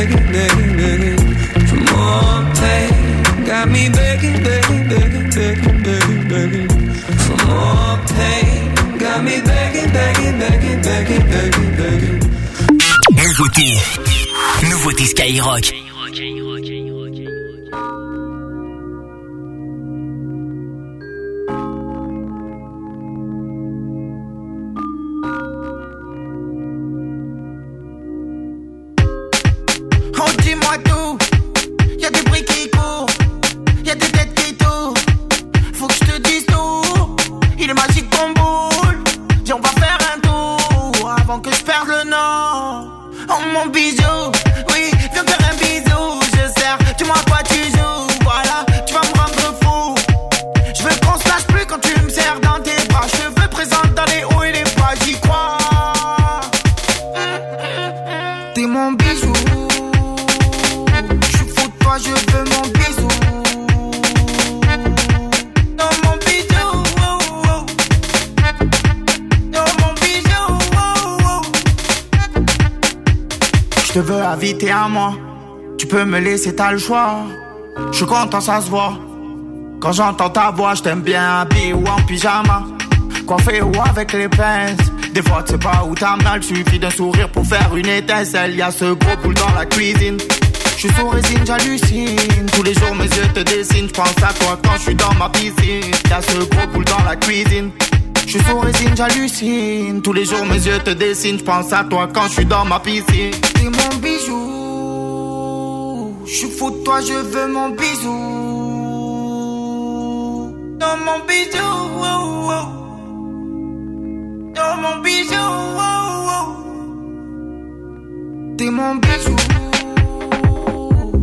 begging, begging, begging, for more pain. Got me begging, begging, begging, begging, begging, begging for more pain. Got me begging, begging, begging, begging, begging, begging. Nouveauté. Nouveauté Skyrock. Veux inviter à moi. Tu peux me laisser, t'as le choix. Je suis content, ça se voit. Quand j'entends ta voix, je t'aime bien habillé ou en pyjama. Coiffé ou avec les pinces. Des fois, tu sais pas où t'as mal. Suffit d'un sourire pour faire une étincelle. Y a ce gros boule dans la cuisine. Je suis sous résine, j'hallucine. Tous les jours, mes yeux te dessinent. Je pense à toi quand je suis dans ma piscine. Y a ce gros boule dans la cuisine. Je suis sous résine, j'hallucine. Tous les jours, mes yeux te dessinent. Je pense à toi quand je suis dans ma piscine. T'es mon bijou. Je suis fou de toi, je veux mon bisou. Dans mon bijou. oh, oh. Dans mon bijou. oh, oh. T'es mon bijou.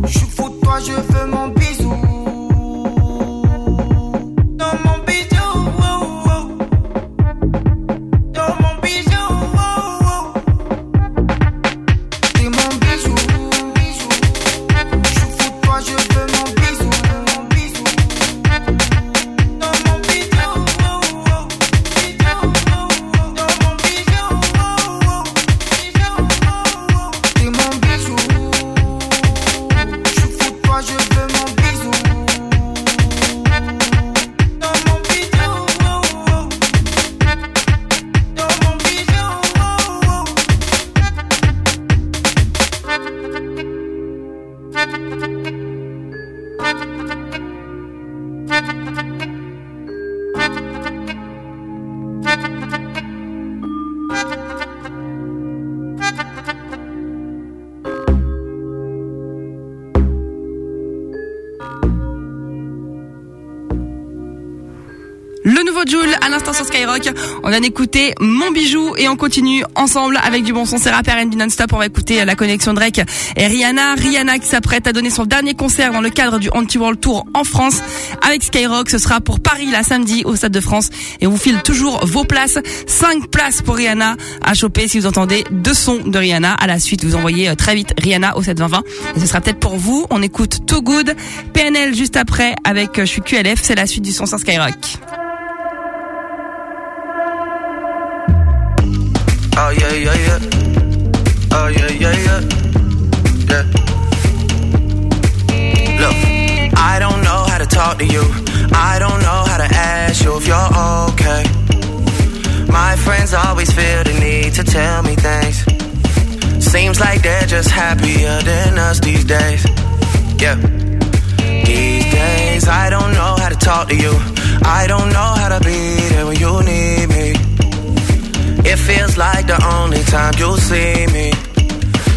Je suis fou toi, je veux mon bisou. Vient d'écouter Mon Bijou et on continue ensemble avec du bon son. C'est rap R&B non-stop. On va écouter la connexion Drake et Rihanna. Rihanna qui s'apprête à donner son dernier concert dans le cadre du Anti-World Tour en France avec Skyrock. Ce sera pour Paris la samedi au Stade de France et on vous file toujours vos places. 5 places pour Rihanna à choper si vous entendez deux sons de Rihanna. À la suite, vous envoyez euh, très vite Rihanna au 72020 et ce sera peut-être pour vous. On écoute Too Good, PNL juste après avec euh, Je suis QLF. C'est la suite du son sur Skyrock. You're okay. My friends always feel the need to tell me things. Seems like they're just happier than us these days. Yeah. These days, I don't know how to talk to you. I don't know how to be there when you need me. It feels like the only time you'll see me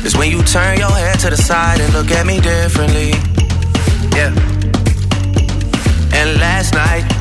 is when you turn your head to the side and look at me differently. Yeah. And last night,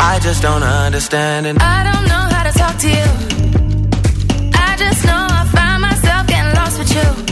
I just don't understand it. I don't know how to talk to you. I just know I find myself getting lost with you.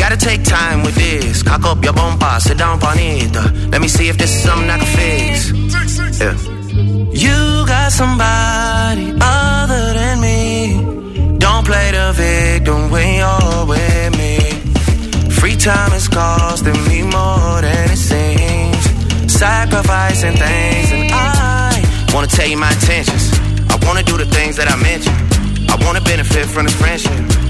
Gotta take time with this. Cock up your bumper, sit down, bonita. Uh, let me see if this is something I can fix. Yeah. You got somebody other than me. Don't play the victim when you're with me. Free time is costing me more than it seems. Sacrificing things, and I wanna tell you my intentions. I wanna do the things that I mentioned. I wanna benefit from this friendship.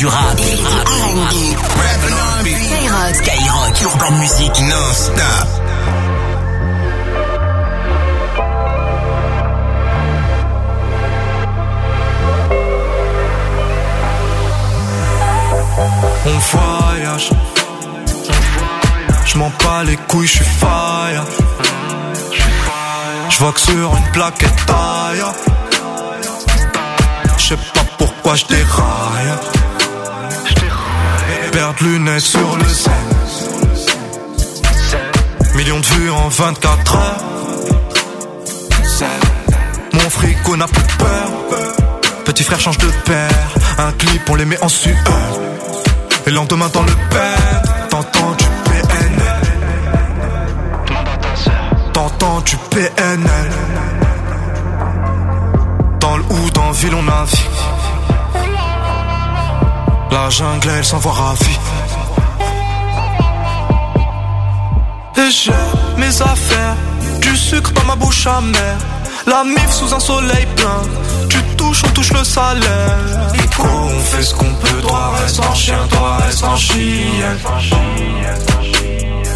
Du Skyrock, Skyrock, Urban Music, non-stop. On voyage. Je m'en bats les couilles, je suis fire. Je vois que sur une plaquette taille. Je sais pas pourquoi je déraille. Perdre lunettes sur le scène. Millions de vues en 24 heures. Mon frigo n'a plus peur. Petit frère change de père. Un clip, on les met en sueur. Et lendemain dans le père. T'entends du PNL. T'entends du PNL. Dans le ou dans ville, on navigue. La jungle, elle s'en voit ravie. Et je mes affaires. Du sucre dans ma bouche amère. La mif sous un soleil plein. Tu touches, on touche le salaire. Nico, on fait ce qu'on peut. Toi reste en chien, toi reste en chien.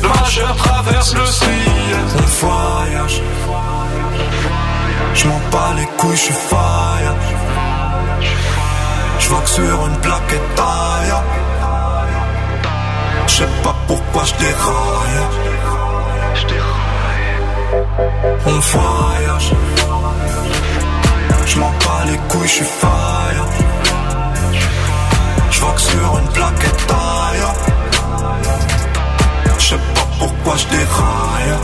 Le majeur traverse le ciel. On voyage. Je m'en bats les couilles, je suis fire. Je vois que sur une plaquette taille. Je sais pas pourquoi je déraille. On voyage. Je m'en bats les couilles, je suis fire. Je vois que sur une plaquette taille. Je sais pas pourquoi je déraille.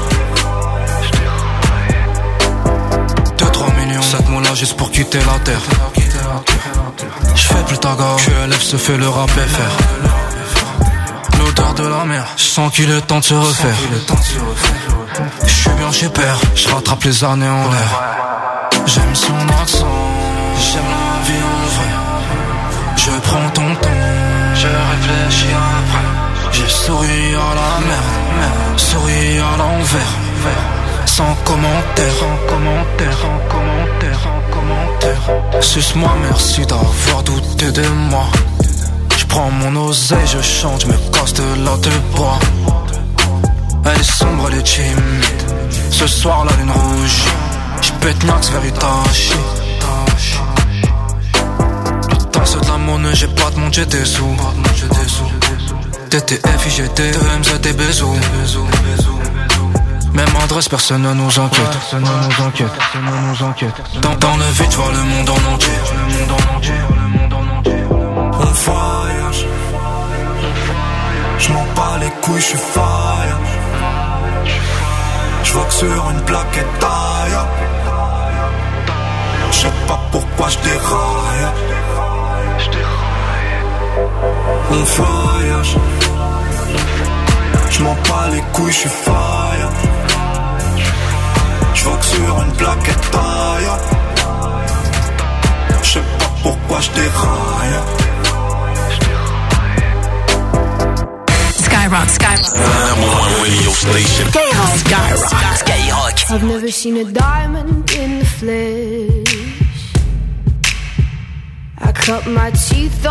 2-3 millions, 7 mots là juste pour quitter la terre. Je fais plus ta gare, QLF se fait le rap FR. L'odeur de la mer, je sens qu'il est temps de se refaire. Je suis bien chez père, je rattrape les années en l'air. J'aime son accent, j'aime la vie en vrai. Je prends ton temps, je réfléchis après. J'ai souri à la mer, souri à l'envers. Sans commentaire, sans commentaire, sans commentaire, sans commentaire. Suce-moi, merci d'avoir douté de moi. Je prends mon oseille, je chante, je me casse de là de bois. Elle est sombre, elle est timide. Ce soir, la lune rouge. Je pète Nax vers Itachi. Le temps c'est de la monnaie, j'ai pas de monde, j'ai des sous. TTF, IGT, EMZ, des bisous. Même adresse, personne ne nous enquête. Personne ne nous enquête. Personne ne nous enquête. Dans, dans le vide, vois le monde en entier. Le monde en entier. Le monde en entier. On voyage. Je m'en bats les couilles, je suis fire. Je vois que sur une plaquette taille. Je sais pas pourquoi je déraille. On voyage. Je m'en bats les couilles, je suis fire. Je vois que sur une plaquette taille. Je sais pas pourquoi je déraille. Skyrock, Skyrock. Skyrock. Skyrock. Skyrock. I've never seen a diamond in the flesh. I cut my teeth on